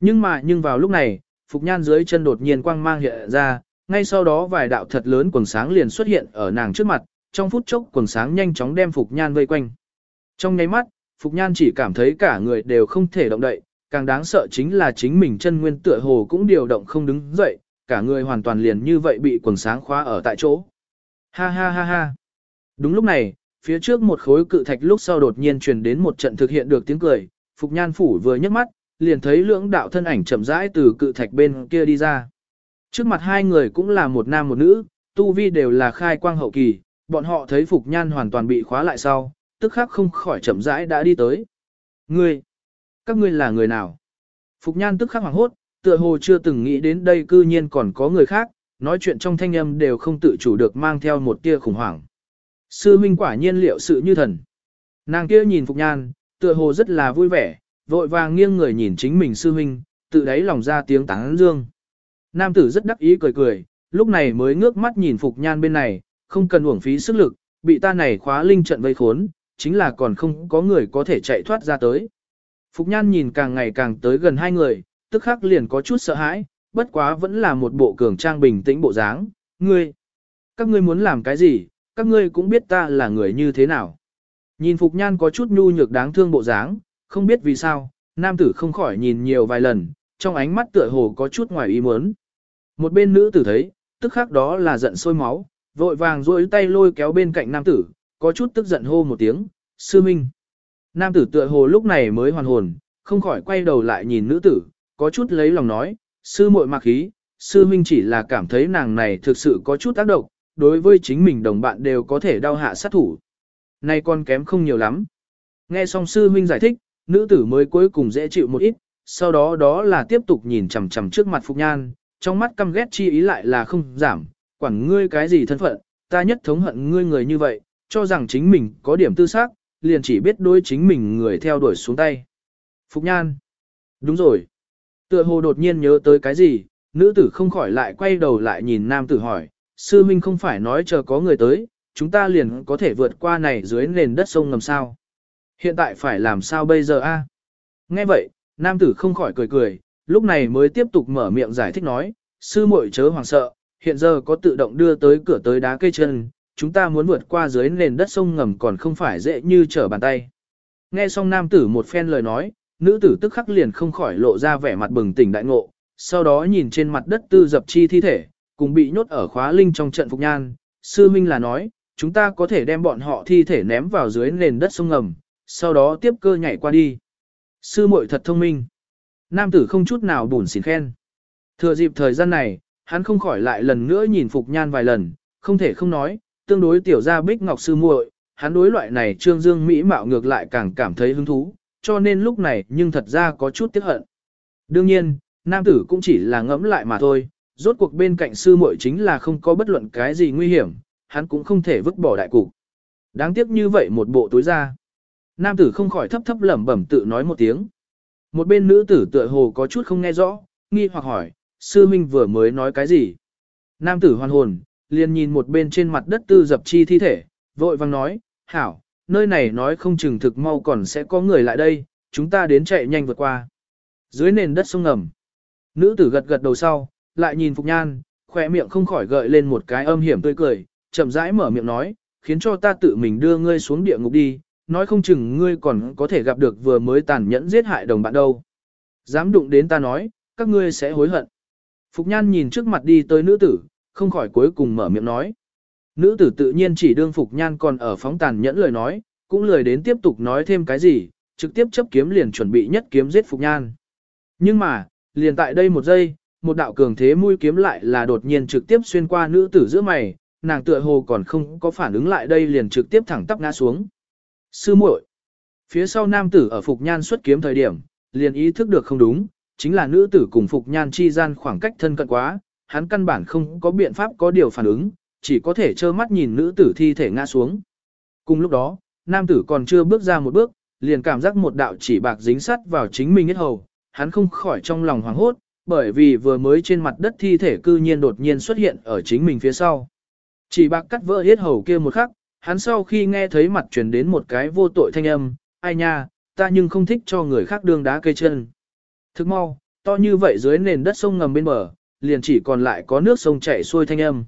Nhưng mà nhưng vào lúc này, Phục Nhan dưới chân đột nhiên quang mang hiện ra, ngay sau đó vài đạo thật lớn quần sáng liền xuất hiện ở nàng trước mặt, trong phút chốc quần sáng nhanh chóng đem Phục Nhan vây quanh. Trong nháy mắt, Phục Nhan chỉ cảm thấy cả người đều không thể động đậy, càng đáng sợ chính là chính mình chân nguyên tựa hồ cũng điều động không đứng dậy, cả người hoàn toàn liền như vậy bị quần sáng khóa ở tại chỗ. Ha ha ha ha. Đúng lúc này, phía trước một khối cự thạch lúc sau đột nhiên truyền đến một trận thực hiện được tiếng cười, Phục Nhan phủ vừa nhấc mắt, liền thấy lưỡng đạo thân ảnh chậm rãi từ cự thạch bên kia đi ra. Trước mặt hai người cũng là một nam một nữ, tu vi đều là khai quang hậu kỳ, bọn họ thấy Phục Nhan hoàn toàn bị khóa lại sau, tức khắc không khỏi chậm rãi đã đi tới. Ngươi, các ngươi là người nào? Phục Nhan tức khắc hoàng hốt, tựa hồ chưa từng nghĩ đến đây cư nhiên còn có người khác, nói chuyện trong thanh âm đều không tự chủ được mang theo một tia khủng hoảng. Sư huynh quả nhiên liệu sự như thần. Nàng kia nhìn Phục Nhan, tựa hồ rất là vui vẻ, vội vàng nghiêng người nhìn chính mình sư huynh, tự đáy lòng ra tiếng tán dương. Nam tử rất đắc ý cười cười, lúc này mới ngước mắt nhìn Phục Nhan bên này, không cần uổng phí sức lực, bị ta này khóa linh trận vây khốn, chính là còn không có người có thể chạy thoát ra tới. Phục Nhan nhìn càng ngày càng tới gần hai người, tức khắc liền có chút sợ hãi, bất quá vẫn là một bộ cường trang bình tĩnh bộ dáng. Ngươi, các ngươi muốn làm cái gì, các ngươi cũng biết ta là người như thế nào. Nhìn Phục Nhan có chút nhu nhược đáng thương bộ dáng, không biết vì sao, nam tử không khỏi nhìn nhiều vài lần, trong ánh mắt tựa hồ có chút ngoài ý muốn. Một bên nữ tử thấy, tức khắc đó là giận sôi máu, vội vàng duỗi tay lôi kéo bên cạnh nam tử, có chút tức giận hô một tiếng, sư minh. Nam tử tựa hồ lúc này mới hoàn hồn, không khỏi quay đầu lại nhìn nữ tử, có chút lấy lòng nói, sư muội mặc khí, sư minh chỉ là cảm thấy nàng này thực sự có chút tác động, đối với chính mình đồng bạn đều có thể đau hạ sát thủ. Nay con kém không nhiều lắm. Nghe xong sư huynh giải thích, nữ tử mới cuối cùng dễ chịu một ít, sau đó đó là tiếp tục nhìn chằm chằm trước mặt Phục Nhan, trong mắt căm ghét chi ý lại là không giảm, quản ngươi cái gì thân phận, ta nhất thống hận ngươi người như vậy, cho rằng chính mình có điểm tư xác, liền chỉ biết đối chính mình người theo đuổi xuống tay. Phục Nhan. Đúng rồi. Tựa hồ đột nhiên nhớ tới cái gì, nữ tử không khỏi lại quay đầu lại nhìn nam tử hỏi, sư minh không phải nói chờ có người tới, chúng ta liền có thể vượt qua này dưới nền đất sông ngầm sao. Hiện tại phải làm sao bây giờ a? Nghe vậy, nam tử không khỏi cười cười, lúc này mới tiếp tục mở miệng giải thích nói, sư muội chớ hoàng sợ, hiện giờ có tự động đưa tới cửa tới đá cây chân, chúng ta muốn vượt qua dưới nền đất sông ngầm còn không phải dễ như trở bàn tay. Nghe xong nam tử một phen lời nói, nữ tử tức khắc liền không khỏi lộ ra vẻ mặt bừng tỉnh đại ngộ, sau đó nhìn trên mặt đất tư dập chi thi thể, cùng bị nhốt ở khóa linh trong trận phục nhan, sư minh là nói, chúng ta có thể đem bọn họ thi thể ném vào dưới nền đất sông ngầm, sau đó tiếp cơ nhảy qua đi. Sư muội thật thông minh. Nam tử không chút nào bùn xỉn khen. Thừa dịp thời gian này, hắn không khỏi lại lần nữa nhìn Phục Nhan vài lần, không thể không nói, tương đối tiểu gia bích ngọc sư muội, hắn đối loại này trương dương mỹ mạo ngược lại càng cảm thấy hứng thú, cho nên lúc này nhưng thật ra có chút tiếc hận. Đương nhiên, nam tử cũng chỉ là ngẫm lại mà thôi, rốt cuộc bên cạnh sư muội chính là không có bất luận cái gì nguy hiểm, hắn cũng không thể vứt bỏ đại cục. Đáng tiếc như vậy một bộ tối ra. Nam tử không khỏi thấp thấp lẩm bẩm tự nói một tiếng. Một bên nữ tử tựa hồ có chút không nghe rõ, nghi hoặc hỏi, sư minh vừa mới nói cái gì? Nam tử hoàn hồn, liền nhìn một bên trên mặt đất tư dập chi thi thể, vội vang nói, hảo, nơi này nói không chừng thực mau còn sẽ có người lại đây, chúng ta đến chạy nhanh vượt qua. Dưới nền đất sông ngầm, nữ tử gật gật đầu sau, lại nhìn Phục Nhan, khỏe miệng không khỏi gợi lên một cái âm hiểm tươi cười, chậm rãi mở miệng nói, khiến cho ta tự mình đưa ngươi xuống địa ngục đi, nói không chừng ngươi còn có thể gặp được vừa mới tàn nhẫn giết hại đồng bạn đâu. Dám đụng đến ta nói, các ngươi sẽ hối hận. Phục Nhan nhìn trước mặt đi tới nữ tử, không khỏi cuối cùng mở miệng nói. Nữ tử tự nhiên chỉ đương Phục Nhan còn ở phóng tàn nhẫn lời nói, cũng lười đến tiếp tục nói thêm cái gì, trực tiếp chấp kiếm liền chuẩn bị nhất kiếm giết Phục Nhan. Nhưng mà, liền tại đây một giây, một đạo cường thế mũi kiếm lại là đột nhiên trực tiếp xuyên qua nữ tử giữa mày, nàng tựa hồ còn không có phản ứng lại đây liền trực tiếp thẳng tắp ngã xuống. Sư muội. Phía sau nam tử ở Phục Nhan xuất kiếm thời điểm, liền ý thức được không đúng, chính là nữ tử cùng Phục Nhan chi gian khoảng cách thân cận quá, hắn căn bản không có biện pháp có điều phản ứng, chỉ có thể trơ mắt nhìn nữ tử thi thể ngã xuống. Cùng lúc đó, nam tử còn chưa bước ra một bước, liền cảm giác một đạo chỉ bạc dính sắt vào chính mình hết hầu, hắn không khỏi trong lòng hoảng hốt, bởi vì vừa mới trên mặt đất thi thể cư nhiên đột nhiên xuất hiện ở chính mình phía sau. Chỉ bạc cắt vỡ hết hầu kia một khắc, hắn sau khi nghe thấy mặt truyền đến một cái vô tội thanh âm, ai nha, ta nhưng không thích cho người khác đương đá cây chân. Thức mau, to như vậy dưới nền đất sông ngầm bên bờ, liền chỉ còn lại có nước sông chảy xuôi thanh âm.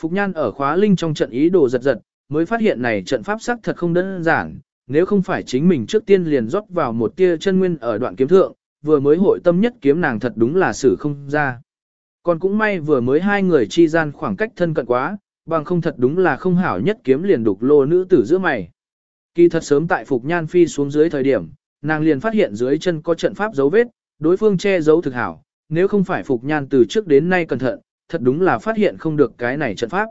Phục Nhan ở khóa linh trong trận ý đồ giật giật, mới phát hiện này trận pháp sắc thật không đơn giản, nếu không phải chính mình trước tiên liền rót vào một tia chân nguyên ở đoạn kiếm thượng, vừa mới hội tâm nhất kiếm nàng thật đúng là xử không ra. Còn cũng may vừa mới hai người chi gian khoảng cách thân cận quá, bằng không thật đúng là không hảo nhất kiếm liền đục lô nữ tử giữa mày. Kỳ thật sớm tại Phục Nhan Phi xuống dưới thời điểm, nàng liền phát hiện dưới chân có trận pháp dấu vết, đối phương che giấu thực hảo, nếu không phải Phục Nhan từ trước đến nay cẩn thận, thật đúng là phát hiện không được cái này trận pháp.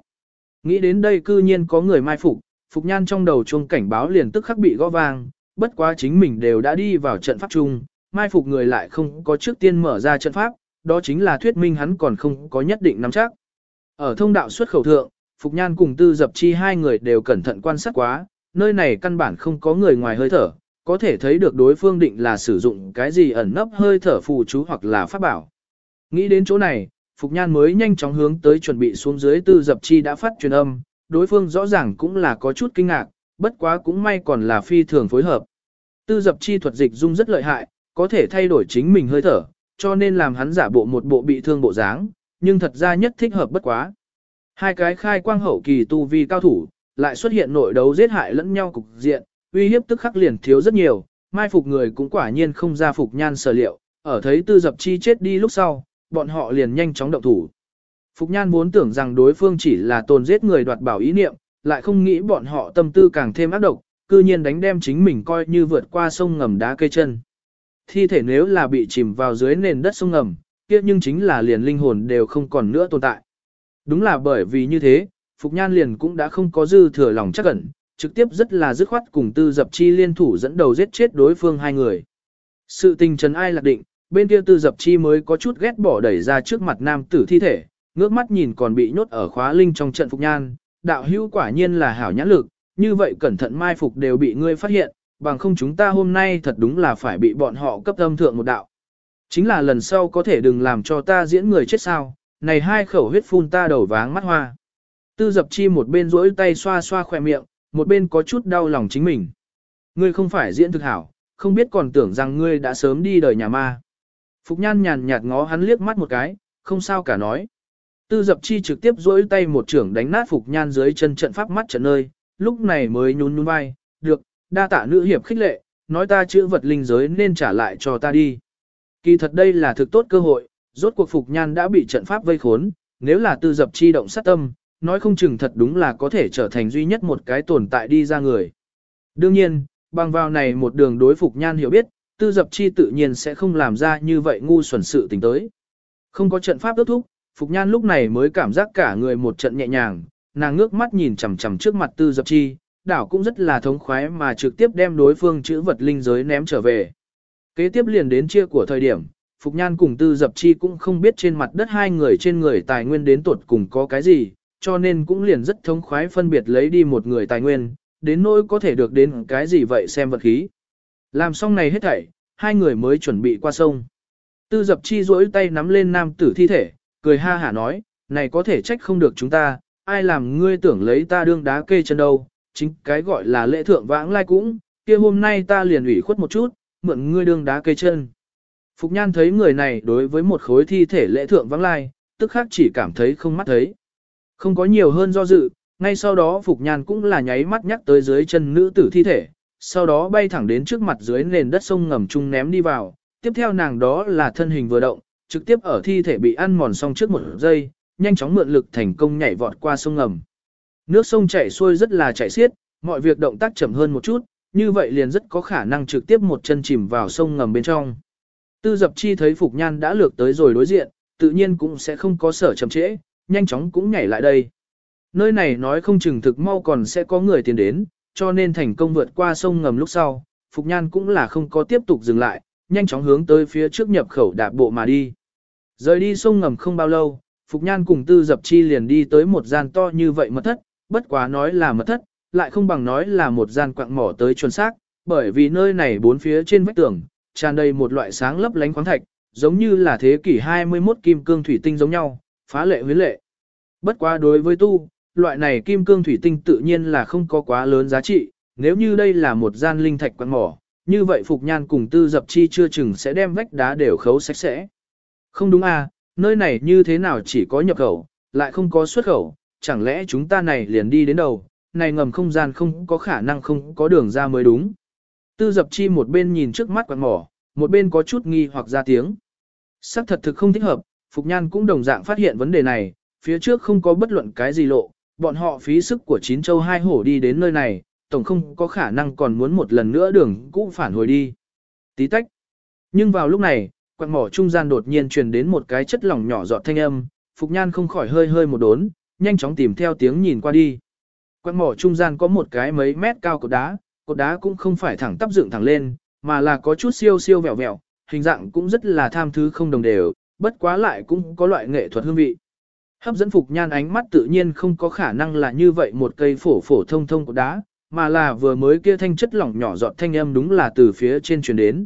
Nghĩ đến đây cư nhiên có người mai phục, Phục Nhan trong đầu chuông cảnh báo liền tức khắc bị gõ vang, bất quá chính mình đều đã đi vào trận pháp chung, mai phục người lại không có trước tiên mở ra trận pháp, đó chính là thuyết minh hắn còn không có nhất định nắm chắc. Ở thông đạo xuất khẩu thượng, Phục Nhan cùng Tư Dập Chi hai người đều cẩn thận quan sát quá, nơi này căn bản không có người ngoài hơi thở, có thể thấy được đối phương định là sử dụng cái gì ẩn nấp hơi thở phù chú hoặc là pháp bảo. Nghĩ đến chỗ này, Phục Nhan mới nhanh chóng hướng tới chuẩn bị xuống dưới Tư Dập Chi đã phát truyền âm, đối phương rõ ràng cũng là có chút kinh ngạc, bất quá cũng may còn là phi thường phối hợp. Tư Dập Chi thuật dịch dung rất lợi hại, có thể thay đổi chính mình hơi thở, cho nên làm hắn giả bộ một bộ bị thương bộ dáng, nhưng thật ra nhất thích hợp bất quá. Hai cái khai quang hậu kỳ tu vi cao thủ, lại xuất hiện nội đấu giết hại lẫn nhau cục diện, uy hiếp tức khắc liền thiếu rất nhiều, mai phục người cũng quả nhiên không ra phục nhan sở liệu, ở thấy tư dập chi chết đi lúc sau, bọn họ liền nhanh chóng động thủ. Phục nhan vốn tưởng rằng đối phương chỉ là tồn giết người đoạt bảo ý niệm, lại không nghĩ bọn họ tâm tư càng thêm ác độc, cư nhiên đánh đem chính mình coi như vượt qua sông ngầm đá cây chân. Thi thể nếu là bị chìm vào dưới nền đất sông ngầm, kia nhưng chính là liền linh hồn đều không còn nữa tồn tại. Đúng là bởi vì như thế, Phục Nhan liền cũng đã không có dư thừa lòng chắc ẩn, trực tiếp rất là dứt khoát cùng tư dập chi liên thủ dẫn đầu giết chết đối phương hai người. Sự tình trần ai lạc định, bên kia tư dập chi mới có chút ghét bỏ đẩy ra trước mặt nam tử thi thể, ngước mắt nhìn còn bị nhốt ở khóa linh trong trận Phục Nhan, đạo hữu quả nhiên là hảo nhãn lực, như vậy cẩn thận mai phục đều bị ngươi phát hiện, bằng không chúng ta hôm nay thật đúng là phải bị bọn họ cấp âm thượng một đạo. Chính là lần sau có thể đừng làm cho ta diễn người chết sao, này hai khẩu huyết phun ta đầu váng mắt hoa. Tư dập chi một bên rỗi tay xoa xoa khỏe miệng, một bên có chút đau lòng chính mình. Ngươi không phải diễn thực hảo, không biết còn tưởng rằng ngươi đã sớm đi đời nhà ma. Phục nhan nhàn nhạt ngó hắn liếc mắt một cái, không sao cả nói. Tư dập chi trực tiếp rỗi tay một trưởng đánh nát Phục nhan dưới chân trận pháp mắt trận nơi, lúc này mới nhún nhún vai, được, đa Tả nữ hiệp khích lệ, nói ta chữ vật linh giới nên trả lại cho ta đi. Kỳ thật đây là thực tốt cơ hội, rốt cuộc Phục Nhan đã bị trận pháp vây khốn, nếu là tư dập chi động sát tâm, nói không chừng thật đúng là có thể trở thành duy nhất một cái tồn tại đi ra người. Đương nhiên, bằng vào này một đường đối Phục Nhan hiểu biết, tư dập chi tự nhiên sẽ không làm ra như vậy ngu xuẩn sự tình tới. Không có trận pháp ước thúc, Phục Nhan lúc này mới cảm giác cả người một trận nhẹ nhàng, nàng ngước mắt nhìn chằm chằm trước mặt tư dập chi, đảo cũng rất là thống khoái mà trực tiếp đem đối phương chữ vật linh giới ném trở về. Kế tiếp liền đến chia của thời điểm, Phục Nhan cùng Tư Dập Chi cũng không biết trên mặt đất hai người trên người tài nguyên đến tuột cùng có cái gì, cho nên cũng liền rất thống khoái phân biệt lấy đi một người tài nguyên, đến nỗi có thể được đến cái gì vậy xem vật khí. Làm xong này hết thảy, hai người mới chuẩn bị qua sông. Tư Dập Chi duỗi tay nắm lên nam tử thi thể, cười ha hả nói, này có thể trách không được chúng ta, ai làm ngươi tưởng lấy ta đương đá kê chân đâu, chính cái gọi là lễ thượng vãng lai cũng, kia hôm nay ta liền ủy khuất một chút, mượn ngươi đương đá kê chân. Phục Nhan thấy người này đối với một khối thi thể lễ thượng vãng lai, tức khác chỉ cảm thấy không mắt thấy. Không có nhiều hơn do dự, ngay sau đó Phục Nhan cũng là nháy mắt nhắc tới dưới chân nữ tử thi thể, sau đó bay thẳng đến trước mặt dưới nền đất sông ngầm chung ném đi vào, tiếp theo nàng đó là thân hình vừa động, trực tiếp ở thi thể bị ăn mòn xong trước một giây, nhanh chóng mượn lực thành công nhảy vọt qua sông ngầm. Nước sông chảy xuôi rất là chảy xiết, mọi việc động tác chậm hơn một chút, như vậy liền rất có khả năng trực tiếp một chân chìm vào sông ngầm bên trong. Tư dập chi thấy Phục Nhan đã lược tới rồi đối diện, tự nhiên cũng sẽ không có sở chậm trễ, nhanh chóng cũng nhảy lại đây. Nơi này nói không chừng thực mau còn sẽ có người tiến đến, cho nên thành công vượt qua sông ngầm lúc sau, Phục Nhan cũng là không có tiếp tục dừng lại, nhanh chóng hướng tới phía trước nhập khẩu đạp bộ mà đi. Rời đi sông ngầm không bao lâu, Phục Nhan cùng Tư Dập Chi liền đi tới một gian to như vậy mật thất, bất quá nói là mật thất, lại không bằng nói là một gian quạng mỏ tới chuẩn xác, bởi vì nơi này bốn phía trên vách tường, tràn đầy một loại sáng lấp lánh khoáng thạch, giống như là thế kỷ 21 kim cương thủy tinh giống nhau, phá lệ huyến lệ. Bất quá đối với tu, loại này kim cương thủy tinh tự nhiên là không có quá lớn giá trị, nếu như đây là một gian linh thạch quan mỏ, như vậy Phục Nhan cùng Tư Dập Chi chưa chừng sẽ đem vách đá đều khấu sạch sẽ. Không đúng à, nơi này như thế nào chỉ có nhập khẩu, lại không có xuất khẩu, chẳng lẽ chúng ta này liền đi đến đầu, này ngầm không gian không có khả năng không có đường ra mới đúng. Tư Dập Chi một bên nhìn trước mắt quan mỏ, một bên có chút nghi hoặc ra tiếng. Sắc thật thực không thích hợp, Phục Nhan cũng đồng dạng phát hiện vấn đề này, phía trước không có bất luận cái gì lộ, bọn họ phí sức của chín châu hai hổ đi đến nơi này, tổng không có khả năng còn muốn một lần nữa đường cũ phản hồi đi. Tí tách. Nhưng vào lúc này, quạt mỏ trung gian đột nhiên truyền đến một cái chất lỏng nhỏ giọt thanh âm, Phục Nhan không khỏi hơi hơi một đốn, nhanh chóng tìm theo tiếng nhìn qua đi. Quạt mỏ trung gian có một cái mấy mét cao cột đá, cột đá cũng không phải thẳng tắp dựng thẳng lên, mà là có chút siêu siêu vẹo vẹo, hình dạng cũng rất là tham thứ không đồng đều, bất quá lại cũng có loại nghệ thuật hương vị. Hấp dẫn Phục Nhan ánh mắt tự nhiên không có khả năng là như vậy một cây phổ phổ thông thông của đá, mà là vừa mới kia thanh chất lỏng nhỏ giọt thanh âm đúng là từ phía trên truyền đến.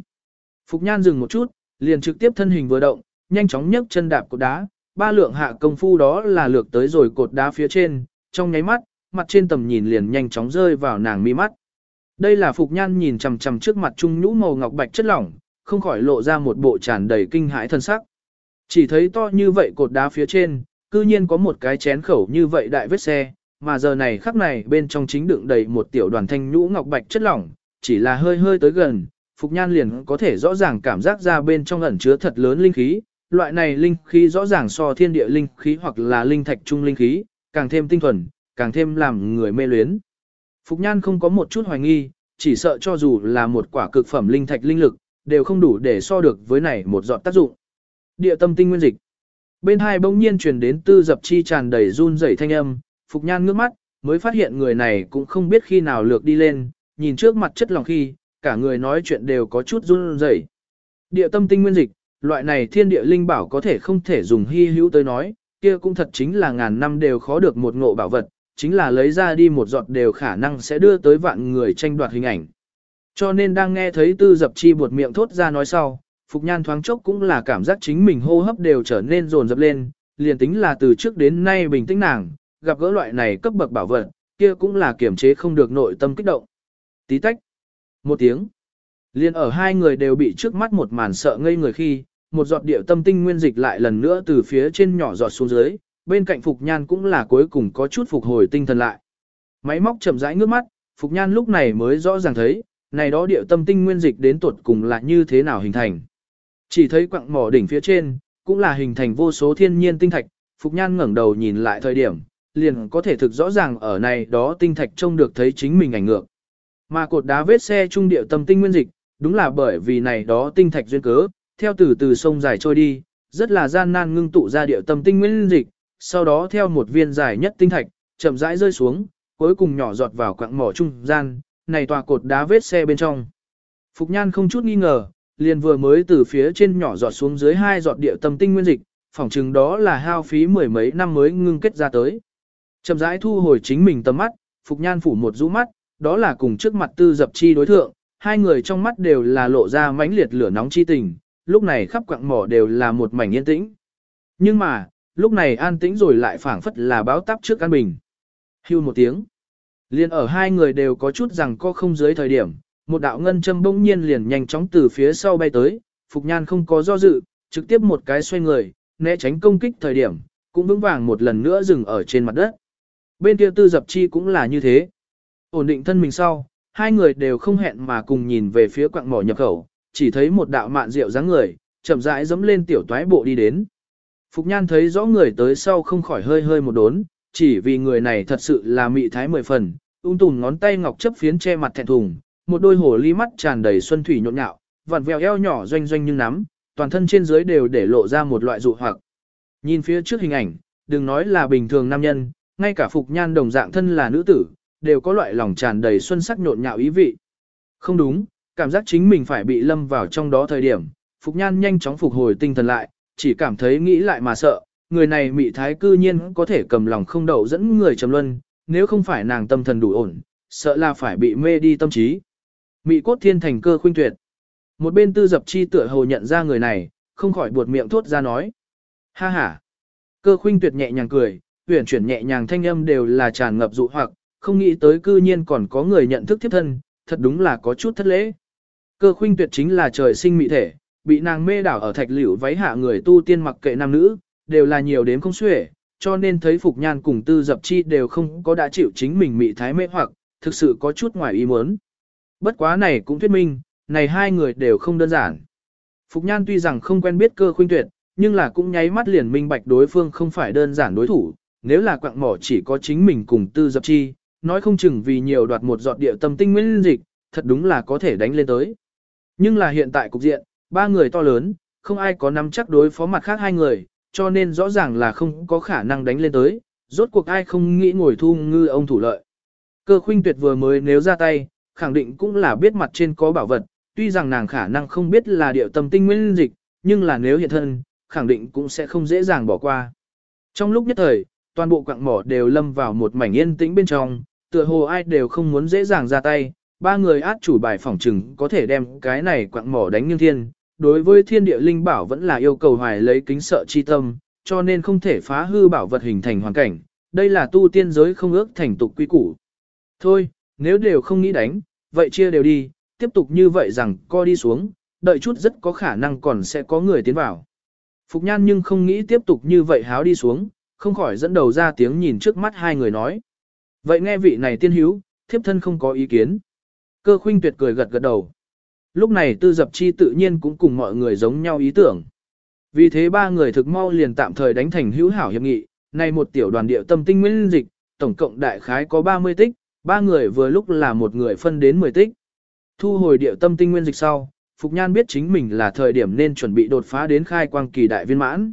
Phục Nhan dừng một chút, liền trực tiếp thân hình vừa động, nhanh chóng nhấc chân đạp cột đá, ba lượng hạ công phu đó là lược tới rồi cột đá phía trên, trong nháy mắt, mặt trên tầm nhìn liền nhanh chóng rơi vào nàng mi mắt. Đây là Phục Nhan nhìn chằm chằm trước mặt trung nhũ màu ngọc bạch chất lỏng, không khỏi lộ ra một bộ tràn đầy kinh hãi thân sắc. Chỉ thấy to như vậy cột đá phía trên, cư nhiên có một cái chén khẩu như vậy đại vết xe, mà giờ này khắc này bên trong chính đựng đầy một tiểu đoàn thanh nhũ ngọc bạch chất lỏng, chỉ là hơi hơi tới gần, Phục Nhan liền có thể rõ ràng cảm giác ra bên trong ẩn chứa thật lớn linh khí, loại này linh khí rõ ràng so thiên địa linh khí hoặc là linh thạch trung linh khí, càng thêm tinh thuần, càng thêm làm người mê luyến. Phục Nhan không có một chút hoài nghi, chỉ sợ cho dù là một quả cực phẩm linh thạch linh lực, đều không đủ để so được với này một giọt tác dụng. Địa tâm tinh nguyên dịch. Bên hai bỗng nhiên truyền đến tư dập chi tràn đầy run rẩy thanh âm, Phục Nhan ngước mắt, mới phát hiện người này cũng không biết khi nào lược đi lên, nhìn trước mặt chất lòng khi, cả người nói chuyện đều có chút run rẩy. Địa tâm tinh nguyên dịch, loại này thiên địa linh bảo có thể không thể dùng hy hữu tới nói, kia cũng thật chính là ngàn năm đều khó được một ngộ bảo vật, chính là lấy ra đi một giọt đều khả năng sẽ đưa tới vạn người tranh đoạt hình ảnh. Cho nên đang nghe thấy tư dập chi buột miệng thốt ra nói sau, Phục Nhan thoáng chốc cũng là cảm giác chính mình hô hấp đều trở nên rồn rập lên, liền tính là từ trước đến nay bình tĩnh nàng, gặp gỡ loại này cấp bậc bảo vật, kia cũng là kiểm chế không được nội tâm kích động. Tí tách. Một tiếng. Liên ở hai người đều bị trước mắt một màn sợ ngây người khi, một giọt điệu tâm tinh nguyên dịch lại lần nữa từ phía trên nhỏ giọt xuống dưới, bên cạnh Phục Nhan cũng là cuối cùng có chút phục hồi tinh thần lại. Máy móc chậm rãi ngước mắt, Phục Nhan lúc này mới rõ ràng thấy, này đó điệu tâm tinh nguyên dịch đến tuột cùng là như thế nào hình thành. Chỉ thấy quặng mỏ đỉnh phía trên, cũng là hình thành vô số thiên nhiên tinh thạch, Phục Nhan ngẩng đầu nhìn lại thời điểm, liền có thể thực rõ ràng ở này đó tinh thạch trông được thấy chính mình ảnh ngược. Mà cột đá vết xe trung điệu tâm tinh nguyên dịch, đúng là bởi vì này đó tinh thạch duyên cớ, theo từ từ sông dài trôi đi, rất là gian nan ngưng tụ ra điệu tâm tinh nguyên dịch, sau đó theo một viên dài nhất tinh thạch, chậm rãi rơi xuống, cuối cùng nhỏ giọt vào quặng mỏ trung gian, này tòa cột đá vết xe bên trong. Phục Nhan không chút nghi ngờ, liền vừa mới từ phía trên nhỏ giọt xuống dưới hai giọt địa tâm tinh nguyên dịch, phỏng chừng đó là hao phí mười mấy năm mới ngưng kết ra tới. Chậm rãi thu hồi chính mình tầm mắt, Phục Nhan phủ một rũ mắt, đó là cùng trước mặt tư dập chi đối thượng, hai người trong mắt đều là lộ ra mãnh liệt lửa nóng chi tình, lúc này khắp quặng mỏ đều là một mảnh yên tĩnh. Nhưng mà, lúc này an tĩnh rồi lại phảng phất là báo táp trước an bình. Hưu một tiếng. Liên ở hai người đều có chút rằng có không dưới thời điểm, một đạo ngân châm bỗng nhiên liền nhanh chóng từ phía sau bay tới, Phục Nhan không có do dự, trực tiếp một cái xoay người, né tránh công kích thời điểm, cũng vững vàng một lần nữa dừng ở trên mặt đất. Bên kia tư dập chi cũng là như thế. Ổn định thân mình sau, hai người đều không hẹn mà cùng nhìn về phía quặng mỏ nhập khẩu, chỉ thấy một đạo mạn rượu dáng người, chậm rãi dẫm lên tiểu toái bộ đi đến. Phục Nhan thấy rõ người tới sau không khỏi hơi hơi một đốn, chỉ vì người này thật sự là mị thái mười phần, ung tùm ngón tay ngọc chấp phiến che mặt thẹn thùng, một đôi hồ ly mắt tràn đầy xuân thủy nhộn nhạo, vặn vẹo eo nhỏ doanh doanh như nắm, toàn thân trên dưới đều để lộ ra một loại dụ hoặc. Nhìn phía trước hình ảnh, đừng nói là bình thường nam nhân, ngay cả Phục Nhan đồng dạng thân là nữ tử, đều có loại lòng tràn đầy xuân sắc nhộn nhạo ý vị. Không đúng, cảm giác chính mình phải bị lâm vào trong đó thời điểm, Phục Nhan nhanh chóng phục hồi tinh thần lại, chỉ cảm thấy nghĩ lại mà sợ, người này mị thái cư nhiên có thể cầm lòng không đậu dẫn người trầm luân, nếu không phải nàng tâm thần đủ ổn, sợ là phải bị mê đi tâm trí. Mị cốt thiên thành cơ khuynh tuyệt. Một bên tư dập chi tựa hồ nhận ra người này, không khỏi buột miệng thốt ra nói. Ha ha. Cơ khuynh tuyệt nhẹ nhàng cười, huyển chuyển nhẹ nhàng thanh âm đều là tràn ngập dụ hoặc, không nghĩ tới cư nhiên còn có người nhận thức thiếp thân, thật đúng là có chút thất lễ. Cơ khuynh tuyệt chính là trời sinh mị thể, bị nàng mê đảo ở thạch liễu váy hạ người tu tiên mặc kệ nam nữ, đều là nhiều đến không xuể, cho nên thấy Phục Nhan cùng Tư Dập Chi đều không có đã chịu chính mình mị thái mê hoặc, thực sự có chút ngoài ý muốn. Bất quá này cũng thuyết minh, này hai người đều không đơn giản. Phục Nhan tuy rằng không quen biết cơ khuynh tuyệt, nhưng là cũng nháy mắt liền minh bạch đối phương không phải đơn giản đối thủ, nếu là quạng mỏ chỉ có chính mình cùng Tư Dập Chi, nói không chừng vì nhiều đoạt một giọt địa tâm tinh nguyên dịch, thật đúng là có thể đánh lên tới. Nhưng là hiện tại cục diện, ba người to lớn, không ai có nắm chắc đối phó mặt khác hai người, cho nên rõ ràng là không có khả năng đánh lên tới, rốt cuộc ai không nghĩ ngồi thu ngư ông thủ lợi. Cơ khuynh tuyệt vừa mới nếu ra tay, khẳng định cũng là biết mặt trên có bảo vật, tuy rằng nàng khả năng không biết là điệu tâm tinh nguyên dịch, nhưng là nếu hiện thân, khẳng định cũng sẽ không dễ dàng bỏ qua. Trong lúc nhất thời, toàn bộ quặng mỏ đều lâm vào một mảnh yên tĩnh bên trong, tựa hồ ai đều không muốn dễ dàng ra tay, ba người át chủ bài phỏng trừng có thể đem cái này quặng mỏ đánh nghiêng thiên, đối với thiên địa linh bảo vẫn là yêu cầu hoài lấy kính sợ chi tâm, cho nên không thể phá hư bảo vật hình thành hoàn cảnh, đây là tu tiên giới không ước thành tục quy củ. Thôi, nếu đều không nghĩ đánh, vậy chia đều đi, tiếp tục như vậy rằng co đi xuống, đợi chút rất có khả năng còn sẽ có người tiến vào. Phục nhan nhưng không nghĩ tiếp tục như vậy háo đi xuống, không khỏi dẫn đầu ra tiếng nhìn trước mắt hai người nói. Vậy nghe vị này tiên hiếu, thiếp thân không có ý kiến. Cơ khuynh tuyệt cười gật gật đầu. Lúc này tư dập chi tự nhiên cũng cùng mọi người giống nhau ý tưởng. Vì thế ba người thực mau liền tạm thời đánh thành hữu hảo hiệp nghị, này một tiểu đoàn điệu tâm tinh nguyên dịch, tổng cộng đại khái có 30 tích, ba người vừa lúc là một người phân đến 10 tích. Thu hồi điệu tâm tinh nguyên dịch sau, Phục Nhan biết chính mình là thời điểm nên chuẩn bị đột phá đến khai quang kỳ đại viên mãn.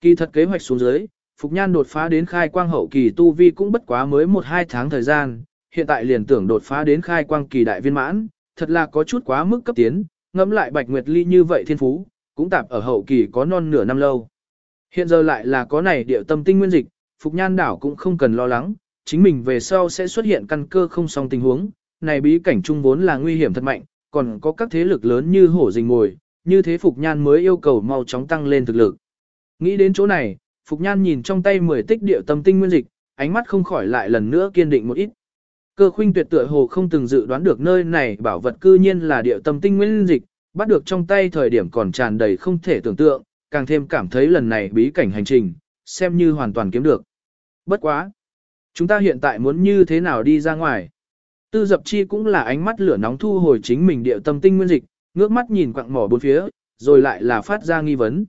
Kỳ thật kế hoạch xuống dưới, Phục Nhan đột phá đến khai quang hậu kỳ tu vi cũng bất quá mới 1-2 tháng thời gian, hiện tại liền tưởng đột phá đến khai quang kỳ đại viên mãn, thật là có chút quá mức cấp tiến, ngẫm lại Bạch Nguyệt Ly như vậy thiên phú, cũng tạp ở hậu kỳ có non nửa năm lâu. Hiện giờ lại là có này điệu tâm tinh nguyên dịch, Phục Nhan đảo cũng không cần lo lắng, chính mình về sau sẽ xuất hiện căn cơ không song tình huống, này bí cảnh trung vốn là nguy hiểm thật mạnh, còn có các thế lực lớn như hổ rình ngồi, như thế Phục Nhan mới yêu cầu mau chóng tăng lên thực lực. Nghĩ đến chỗ này, Phục Nhan nhìn trong tay 10 tích điệu tâm tinh nguyên dịch, ánh mắt không khỏi lại lần nữa kiên định một ít. Cơ khuynh tuyệt tựa hồ không từng dự đoán được nơi này bảo vật cư nhiên là điệu tâm tinh nguyên dịch, bắt được trong tay thời điểm còn tràn đầy không thể tưởng tượng, càng thêm cảm thấy lần này bí cảnh hành trình, xem như hoàn toàn kiếm được. Bất quá! Chúng ta hiện tại muốn như thế nào đi ra ngoài? Tư dập chi cũng là ánh mắt lửa nóng thu hồi chính mình điệu tâm tinh nguyên dịch, ngước mắt nhìn quặng mỏ bốn phía, rồi lại là phát ra nghi vấn.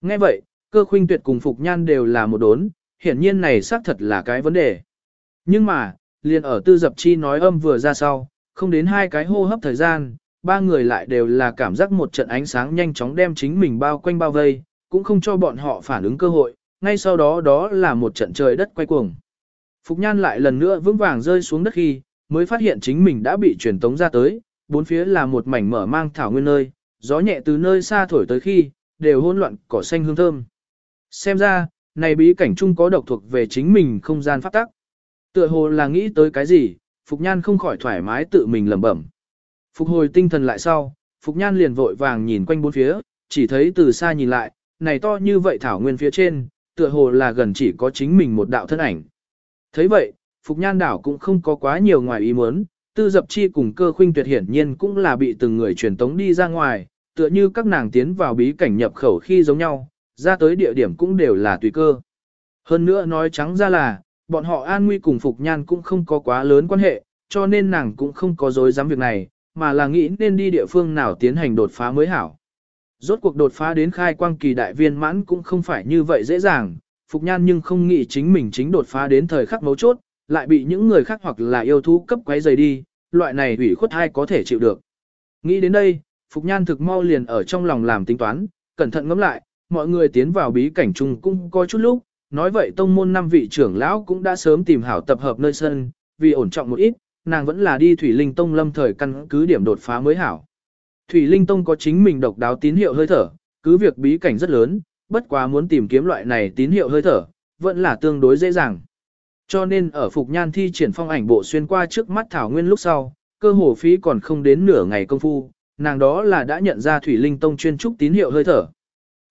Nghe vậy, cơ khuynh tuyệt cùng Phục Nhan đều là một đốn, hiển nhiên này xác thật là cái vấn đề. Nhưng mà, liền ở tư dập chi nói âm vừa ra sau, không đến hai cái hô hấp thời gian, ba người lại đều là cảm giác một trận ánh sáng nhanh chóng đem chính mình bao quanh bao vây, cũng không cho bọn họ phản ứng cơ hội, ngay sau đó đó là một trận trời đất quay cuồng. Phục Nhan lại lần nữa vững vàng rơi xuống đất khi, mới phát hiện chính mình đã bị truyền tống ra tới, bốn phía là một mảnh mở mang thảo nguyên nơi, gió nhẹ từ nơi xa thổi tới khi, đều hỗn loạn cỏ xanh hương thơm. Xem ra, này bí cảnh chung có độc thuộc về chính mình không gian pháp tắc. Tựa hồ là nghĩ tới cái gì, Phục Nhan không khỏi thoải mái tự mình lẩm bẩm. Phục hồi tinh thần lại sau, Phục Nhan liền vội vàng nhìn quanh bốn phía, chỉ thấy từ xa nhìn lại, này to như vậy thảo nguyên phía trên, tựa hồ là gần chỉ có chính mình một đạo thân ảnh thấy vậy, Phục Nhan đảo cũng không có quá nhiều ngoài ý muốn, tư dập chi cùng cơ khuynh tuyệt hiển nhiên cũng là bị từng người truyền tống đi ra ngoài, tựa như các nàng tiến vào bí cảnh nhập khẩu khi giống nhau, ra tới địa điểm cũng đều là tùy cơ. Hơn nữa nói trắng ra là, bọn họ an nguy cùng Phục Nhan cũng không có quá lớn quan hệ, cho nên nàng cũng không có dối dám việc này, mà là nghĩ nên đi địa phương nào tiến hành đột phá mới hảo. Rốt cuộc đột phá đến khai quang kỳ đại viên mãn cũng không phải như vậy dễ dàng, Phục Nhan nhưng không nghĩ chính mình chính đột phá đến thời khắc mấu chốt, lại bị những người khác hoặc là yêu thú cấp quấy rầy đi, loại này ủy khuất hay có thể chịu được. Nghĩ đến đây, Phục Nhan thực mau liền ở trong lòng làm tính toán, cẩn thận ngẫm lại, mọi người tiến vào bí cảnh chung cũng có chút lúc, nói vậy tông môn năm vị trưởng lão cũng đã sớm tìm hảo tập hợp nơi sân, vì ổn trọng một ít, nàng vẫn là đi Thủy Linh Tông lâm thời căn cứ điểm đột phá mới hảo. Thủy Linh Tông có chính mình độc đáo tín hiệu hơi thở, cứ việc bí cảnh rất lớn, bất quá muốn tìm kiếm loại này tín hiệu hơi thở, vẫn là tương đối dễ dàng. Cho nên ở Phục Nhan thi triển phong ảnh bộ xuyên qua trước mắt Thảo Nguyên lúc sau, cơ hồ phí còn không đến nửa ngày công phu, nàng đó là đã nhận ra Thủy Linh Tông chuyên trúc tín hiệu hơi thở.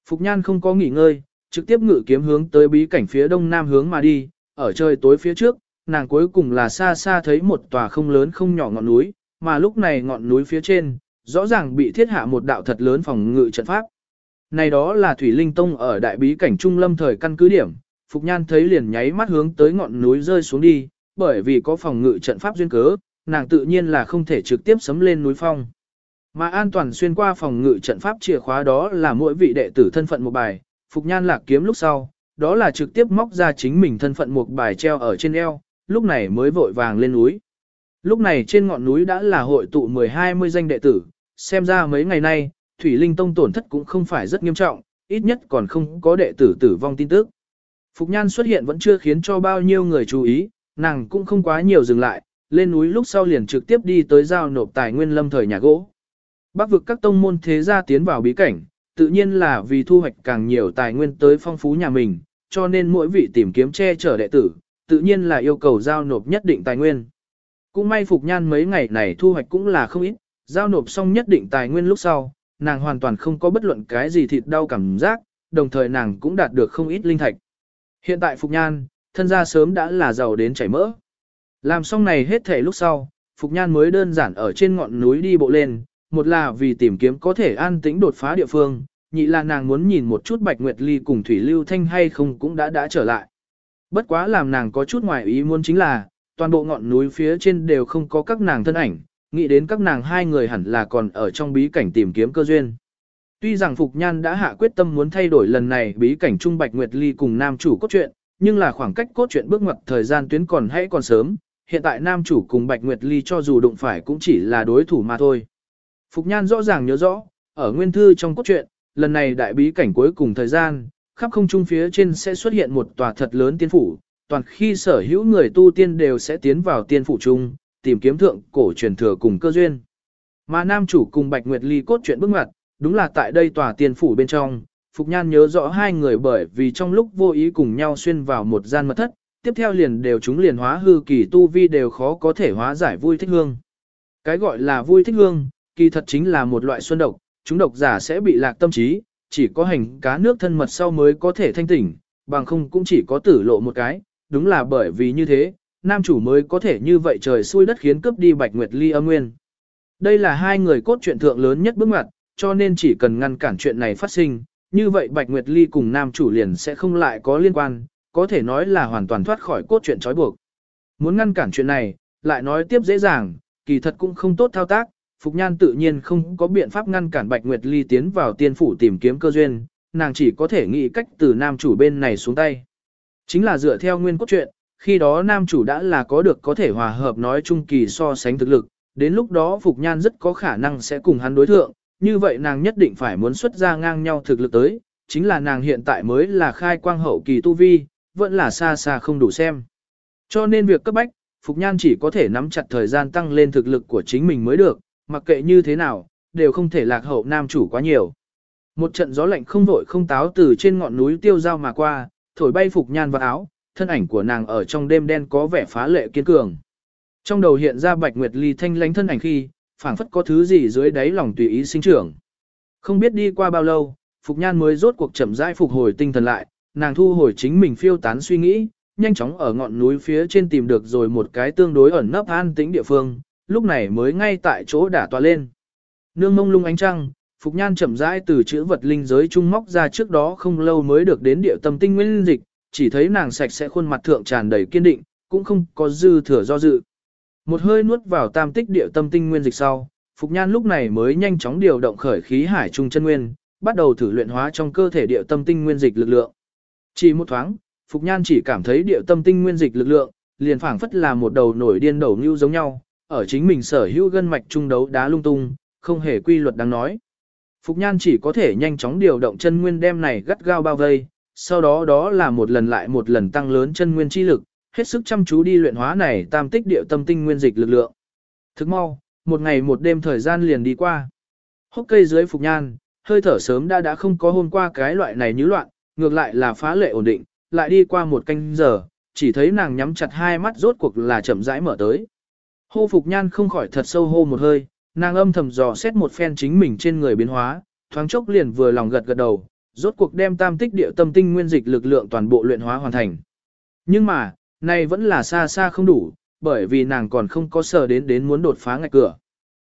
Phục Nhan không có nghỉ ngơi, trực tiếp ngự kiếm hướng tới bí cảnh phía đông nam hướng mà đi, ở trời tối phía trước, nàng cuối cùng là xa xa thấy một tòa không lớn không nhỏ ngọn núi, mà lúc này ngọn núi phía trên, rõ ràng bị thiết hạ một đạo thật lớn phòng ngự trận pháp. Này đó là Thủy Linh Tông ở đại bí cảnh Trung Lâm thời căn cứ điểm, Phục Nhan thấy liền nháy mắt hướng tới ngọn núi rơi xuống đi, bởi vì có phòng ngự trận pháp duyên cớ, nàng tự nhiên là không thể trực tiếp sấm lên núi phong. Mà an toàn xuyên qua phòng ngự trận pháp chìa khóa đó là mỗi vị đệ tử thân phận một bài, Phục Nhan lạc kiếm lúc sau, đó là trực tiếp móc ra chính mình thân phận một bài treo ở trên eo, lúc này mới vội vàng lên núi. Lúc này trên ngọn núi đã là hội tụ 10-20 danh đệ tử, xem ra mấy ngày nay, Thủy Linh Tông tổn thất cũng không phải rất nghiêm trọng, ít nhất còn không có đệ tử tử vong tin tức. Phục Nhan xuất hiện vẫn chưa khiến cho bao nhiêu người chú ý, nàng cũng không quá nhiều dừng lại, lên núi lúc sau liền trực tiếp đi tới giao nộp tài nguyên lâm thời nhà gỗ. Bắc vực các tông môn thế gia tiến vào bí cảnh, tự nhiên là vì thu hoạch càng nhiều tài nguyên tới phong phú nhà mình, cho nên mỗi vị tìm kiếm che chở đệ tử, tự nhiên là yêu cầu giao nộp nhất định tài nguyên. Cũng may Phục Nhan mấy ngày này thu hoạch cũng là không ít, giao nộp xong nhất định tài nguyên lúc sau, nàng hoàn toàn không có bất luận cái gì thịt đau cảm giác, đồng thời nàng cũng đạt được không ít linh thạch. Hiện tại Phục Nhan, thân gia sớm đã là giàu đến chảy mỡ. Làm xong này hết thể lúc sau, Phục Nhan mới đơn giản ở trên ngọn núi đi bộ lên, một là vì tìm kiếm có thể an tĩnh đột phá địa phương, nhị là nàng muốn nhìn một chút Bạch Nguyệt Ly cùng Thủy Lưu Thanh hay không cũng đã đã trở lại. Bất quá làm nàng có chút ngoài ý muốn chính là, toàn bộ ngọn núi phía trên đều không có các nàng thân ảnh, nghĩ đến các nàng hai người hẳn là còn ở trong bí cảnh tìm kiếm cơ duyên. Tuy rằng Phục Nhan đã hạ quyết tâm muốn thay đổi lần này bí cảnh Trung Bạch Nguyệt Ly cùng nam chủ cốt truyện, nhưng là khoảng cách cốt truyện bước ngoặt thời gian tuyến còn hãy còn sớm, hiện tại nam chủ cùng Bạch Nguyệt Ly cho dù đụng phải cũng chỉ là đối thủ mà thôi. Phục Nhan rõ ràng nhớ rõ, ở nguyên thư trong cốt truyện, lần này đại bí cảnh cuối cùng thời gian, khắp không trung phía trên sẽ xuất hiện một tòa thật lớn tiên phủ, toàn khi sở hữu người tu tiên đều sẽ tiến vào tiên phủ chung, tìm kiếm thượng cổ truyền thừa cùng cơ duyên. Mà nam chủ cùng Bạch Nguyệt Ly cốt truyện bước ngoặt, đúng là tại đây tòa tiên phủ bên trong, Phục Nhan nhớ rõ hai người bởi vì trong lúc vô ý cùng nhau xuyên vào một gian mật thất, tiếp theo liền đều chúng liền hóa hư kỳ tu vi đều khó có thể hóa giải vui thích hương. Cái gọi là vui thích hương, kỳ thật chính là một loại xuân độc, chúng độc giả sẽ bị lạc tâm trí, chỉ có hành cá nước thân mật sau mới có thể thanh tỉnh, bằng không cũng chỉ có tử lộ một cái, đúng là bởi vì như thế, nam chủ mới có thể như vậy trời xui đất khiến cướp đi Bạch Nguyệt Ly âm nguyên. Đây là hai người cốt truyện thượng lớn nhất bước ngoặt, cho nên chỉ cần ngăn cản chuyện này phát sinh, như vậy Bạch Nguyệt Ly cùng nam chủ liền sẽ không lại có liên quan, có thể nói là hoàn toàn thoát khỏi cốt truyện trói buộc. Muốn ngăn cản chuyện này, lại nói tiếp dễ dàng, kỳ thật cũng không tốt thao tác, Phục Nhan tự nhiên không có biện pháp ngăn cản Bạch Nguyệt Ly tiến vào tiên phủ tìm kiếm cơ duyên, nàng chỉ có thể nghĩ cách từ nam chủ bên này xuống tay. Chính là dựa theo nguyên cốt truyện, khi đó nam chủ đã là có được có thể hòa hợp nói chung kỳ so sánh thực lực, đến lúc đó Phục Nhan rất có khả năng sẽ cùng hắn đối thượng, như vậy nàng nhất định phải muốn xuất ra ngang nhau thực lực tới, chính là nàng hiện tại mới là khai quang hậu kỳ tu vi, vẫn là xa xa không đủ xem. Cho nên việc cấp bách, Phục Nhan chỉ có thể nắm chặt thời gian tăng lên thực lực của chính mình mới được, mặc kệ như thế nào, đều không thể lạc hậu nam chủ quá nhiều. Một trận gió lạnh không vội không táo từ trên ngọn núi tiêu giao mà qua, thổi bay Phục Nhan vào áo, thân ảnh của nàng ở trong đêm đen có vẻ phá lệ kiên cường. Trong đầu hiện ra Bạch Nguyệt Ly thanh lánh thân ảnh khi, phảng phất có thứ gì dưới đáy lòng tùy ý sinh trưởng. Không biết đi qua bao lâu, Phục Nhan mới rốt cuộc chậm rãi phục hồi tinh thần lại, nàng thu hồi chính mình phiêu tán suy nghĩ, nhanh chóng ở ngọn núi phía trên tìm được rồi một cái tương đối ẩn nấp an tĩnh địa phương, lúc này mới ngay tại chỗ đả tòa lên. Nương mông lung ánh trăng, Phục Nhan chậm rãi từ chữ vật linh giới trung móc ra trước đó không lâu mới được đến địa tâm tinh nguyên dịch, chỉ thấy nàng sạch sẽ khuôn mặt thượng tràn đầy kiên định, cũng không có dư thừa do dự. Một hơi nuốt vào tam tích địa tâm tinh nguyên dịch sau, Phục Nhan lúc này mới nhanh chóng điều động khởi khí hải trung chân nguyên, bắt đầu thử luyện hóa trong cơ thể địa tâm tinh nguyên dịch lực lượng. Chỉ một thoáng, Phục Nhan chỉ cảm thấy địa tâm tinh nguyên dịch lực lượng, liền phảng phất là một đầu nổi điên đầu như giống nhau, ở chính mình sở hữu gân mạch trung đấu đá lung tung, không hề quy luật đáng nói. Phục Nhan chỉ có thể nhanh chóng điều động chân nguyên đem này gắt gao bao vây, sau đó đó là một lần lại một lần tăng lớn chân nguyên chi lực, hết sức chăm chú đi luyện hóa này tam tích địa tâm tinh nguyên dịch lực lượng. Thức mau, một ngày một đêm thời gian liền đi qua. Hốc cây dưới Phục Nhan, hơi thở sớm đã đã không có hôm qua cái loại này như loạn, ngược lại là phá lệ ổn định, lại đi qua một canh giờ, chỉ thấy nàng nhắm chặt hai mắt rốt cuộc là chậm rãi mở tới. Hô Phục Nhan không khỏi thật sâu hô một hơi, nàng âm thầm dò xét một phen chính mình trên người biến hóa, thoáng chốc liền vừa lòng gật gật đầu, rốt cuộc đem tam tích địa tâm tinh nguyên dịch lực lượng toàn bộ luyện hóa hoàn thành. Nhưng mà, này vẫn là xa xa không đủ, bởi vì nàng còn không có sở đến đến muốn đột phá ngạch cửa.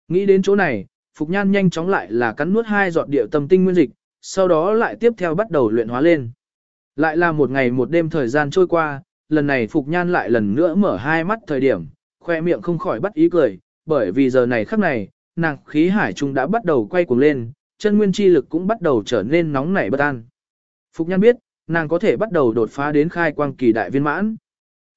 Nghĩ đến chỗ này, Phục Nhan nhanh chóng lại là cắn nuốt hai giọt địa tâm tinh nguyên dịch, sau đó lại tiếp theo bắt đầu luyện hóa lên. Lại là một ngày một đêm thời gian trôi qua, lần này Phục Nhan lại lần nữa mở hai mắt thời điểm, khoe miệng không khỏi bắt ý cười, bởi vì giờ này khắc này, nàng khí hải trung đã bắt đầu quay cuồng lên, chân nguyên chi lực cũng bắt đầu trở nên nóng nảy bất an. Phục Nhan biết, nàng có thể bắt đầu đột phá đến khai quang kỳ đại viên mãn.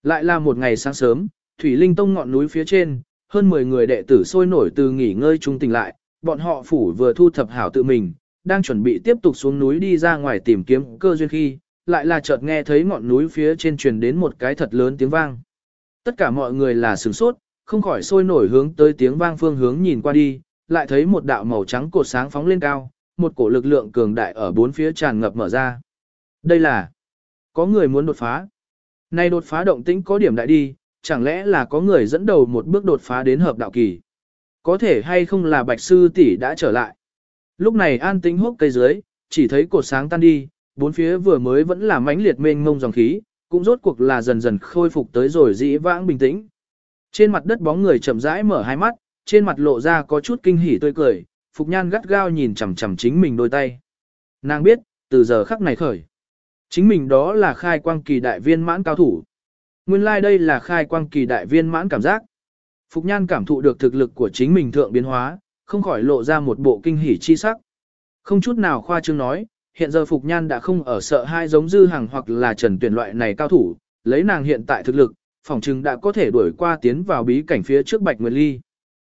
Lại là một ngày sáng sớm, Thủy Linh Tông ngọn núi phía trên, hơn 10 người đệ tử sôi nổi từ nghỉ ngơi trung tỉnh lại, bọn họ phủ vừa thu thập hảo tự mình, đang chuẩn bị tiếp tục xuống núi đi ra ngoài tìm kiếm cơ duyên khi, lại là chợt nghe thấy ngọn núi phía trên truyền đến một cái thật lớn tiếng vang. Tất cả mọi người là sửng sốt, không khỏi sôi nổi hướng tới tiếng vang phương hướng nhìn qua đi, lại thấy một đạo màu trắng cột sáng phóng lên cao, một cổ lực lượng cường đại ở bốn phía tràn ngập mở ra. Đây là có người muốn đột phá. nay đột phá động tĩnh có điểm đại đi, chẳng lẽ là có người dẫn đầu một bước đột phá đến hợp đạo kỳ. Có thể hay không là bạch sư tỷ đã trở lại. Lúc này an tĩnh hốc cây dưới, chỉ thấy cột sáng tan đi, bốn phía vừa mới vẫn là mãnh liệt mênh mông dòng khí, cũng rốt cuộc là dần dần khôi phục tới rồi dĩ vãng bình tĩnh. Trên mặt đất bóng người chậm rãi mở hai mắt, trên mặt lộ ra có chút kinh hỉ tươi cười, Phục Nhan gắt gao nhìn chằm chằm chính mình đôi tay. Nàng biết, từ giờ khắc này khởi, chính mình đó là khai quang kỳ đại viên mãn cao thủ. Nguyên lai like đây là khai quang kỳ đại viên mãn cảm giác. Phục Nhan cảm thụ được thực lực của chính mình thượng biến hóa, không khỏi lộ ra một bộ kinh hỉ chi sắc. Không chút nào khoa trương nói, hiện giờ Phục Nhan đã không ở sợ hai giống dư hàng hoặc là trần tuyển loại này cao thủ, lấy nàng hiện tại thực lực, phòng trừng đã có thể đuổi qua tiến vào bí cảnh phía trước Bạch Nguyệt Ly.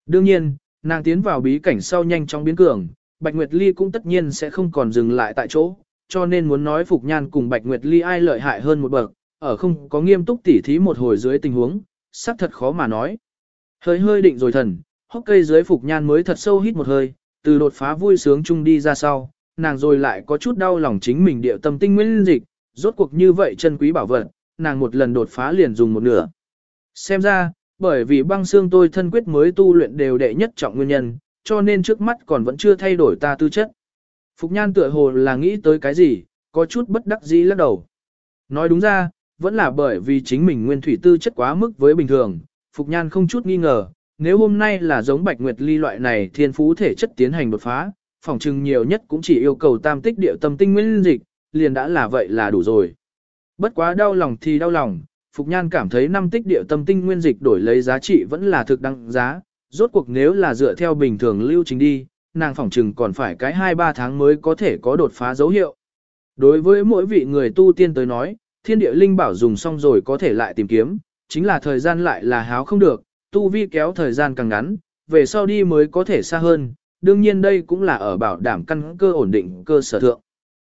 Đương nhiên, nàng tiến vào bí cảnh sau nhanh chóng biến cường, Bạch Nguyệt Ly cũng tất nhiên sẽ không còn dừng lại tại chỗ, cho nên muốn nói Phục Nhan cùng Bạch Nguyệt Ly ai lợi hại hơn một bậc, ở không có nghiêm túc tỉ thí một hồi dưới tình huống, xác thật khó mà nói. Hơi hơi định rồi thần, hốc cây dưới Phục Nhan mới thật sâu hít một hơi, từ đột phá vui sướng chung đi ra sau, nàng rồi lại có chút đau lòng chính mình địa tâm tinh nguyên dịch, rốt cuộc như vậy chân quý bảo vật, nàng một lần đột phá liền dùng một nửa. Xem ra, bởi vì băng xương tôi thân quyết mới tu luyện đều đệ nhất trọng nguyên nhân, cho nên trước mắt còn vẫn chưa thay đổi ta tư chất. Phục nhan tựa hồ là nghĩ tới cái gì, có chút bất đắc dĩ lắc đầu. Nói đúng ra, vẫn là bởi vì chính mình nguyên thủy tư chất quá mức với bình thường, Phục nhan không chút nghi ngờ, nếu hôm nay là giống Bạch Nguyệt Ly loại này thiên phú thể chất tiến hành đột phá, phòng trừng nhiều nhất cũng chỉ yêu cầu tam tích điệu tâm tinh nguyên dịch, liền đã là vậy là đủ rồi. Bất quá đau lòng thì đau lòng, Phục Nhan cảm thấy năm tích địa tâm tinh nguyên dịch đổi lấy giá trị vẫn là thực đăng giá, rốt cuộc nếu là dựa theo bình thường lưu trình đi, nàng phỏng trừng còn phải cái 2-3 tháng mới có thể có đột phá dấu hiệu. Đối với mỗi vị người tu tiên tới nói, thiên địa linh bảo dùng xong rồi có thể lại tìm kiếm, chính là thời gian lại là háo không được, tu vi kéo thời gian càng ngắn, về sau đi mới có thể xa hơn, đương nhiên đây cũng là ở bảo đảm căn cơ ổn định cơ sở thượng.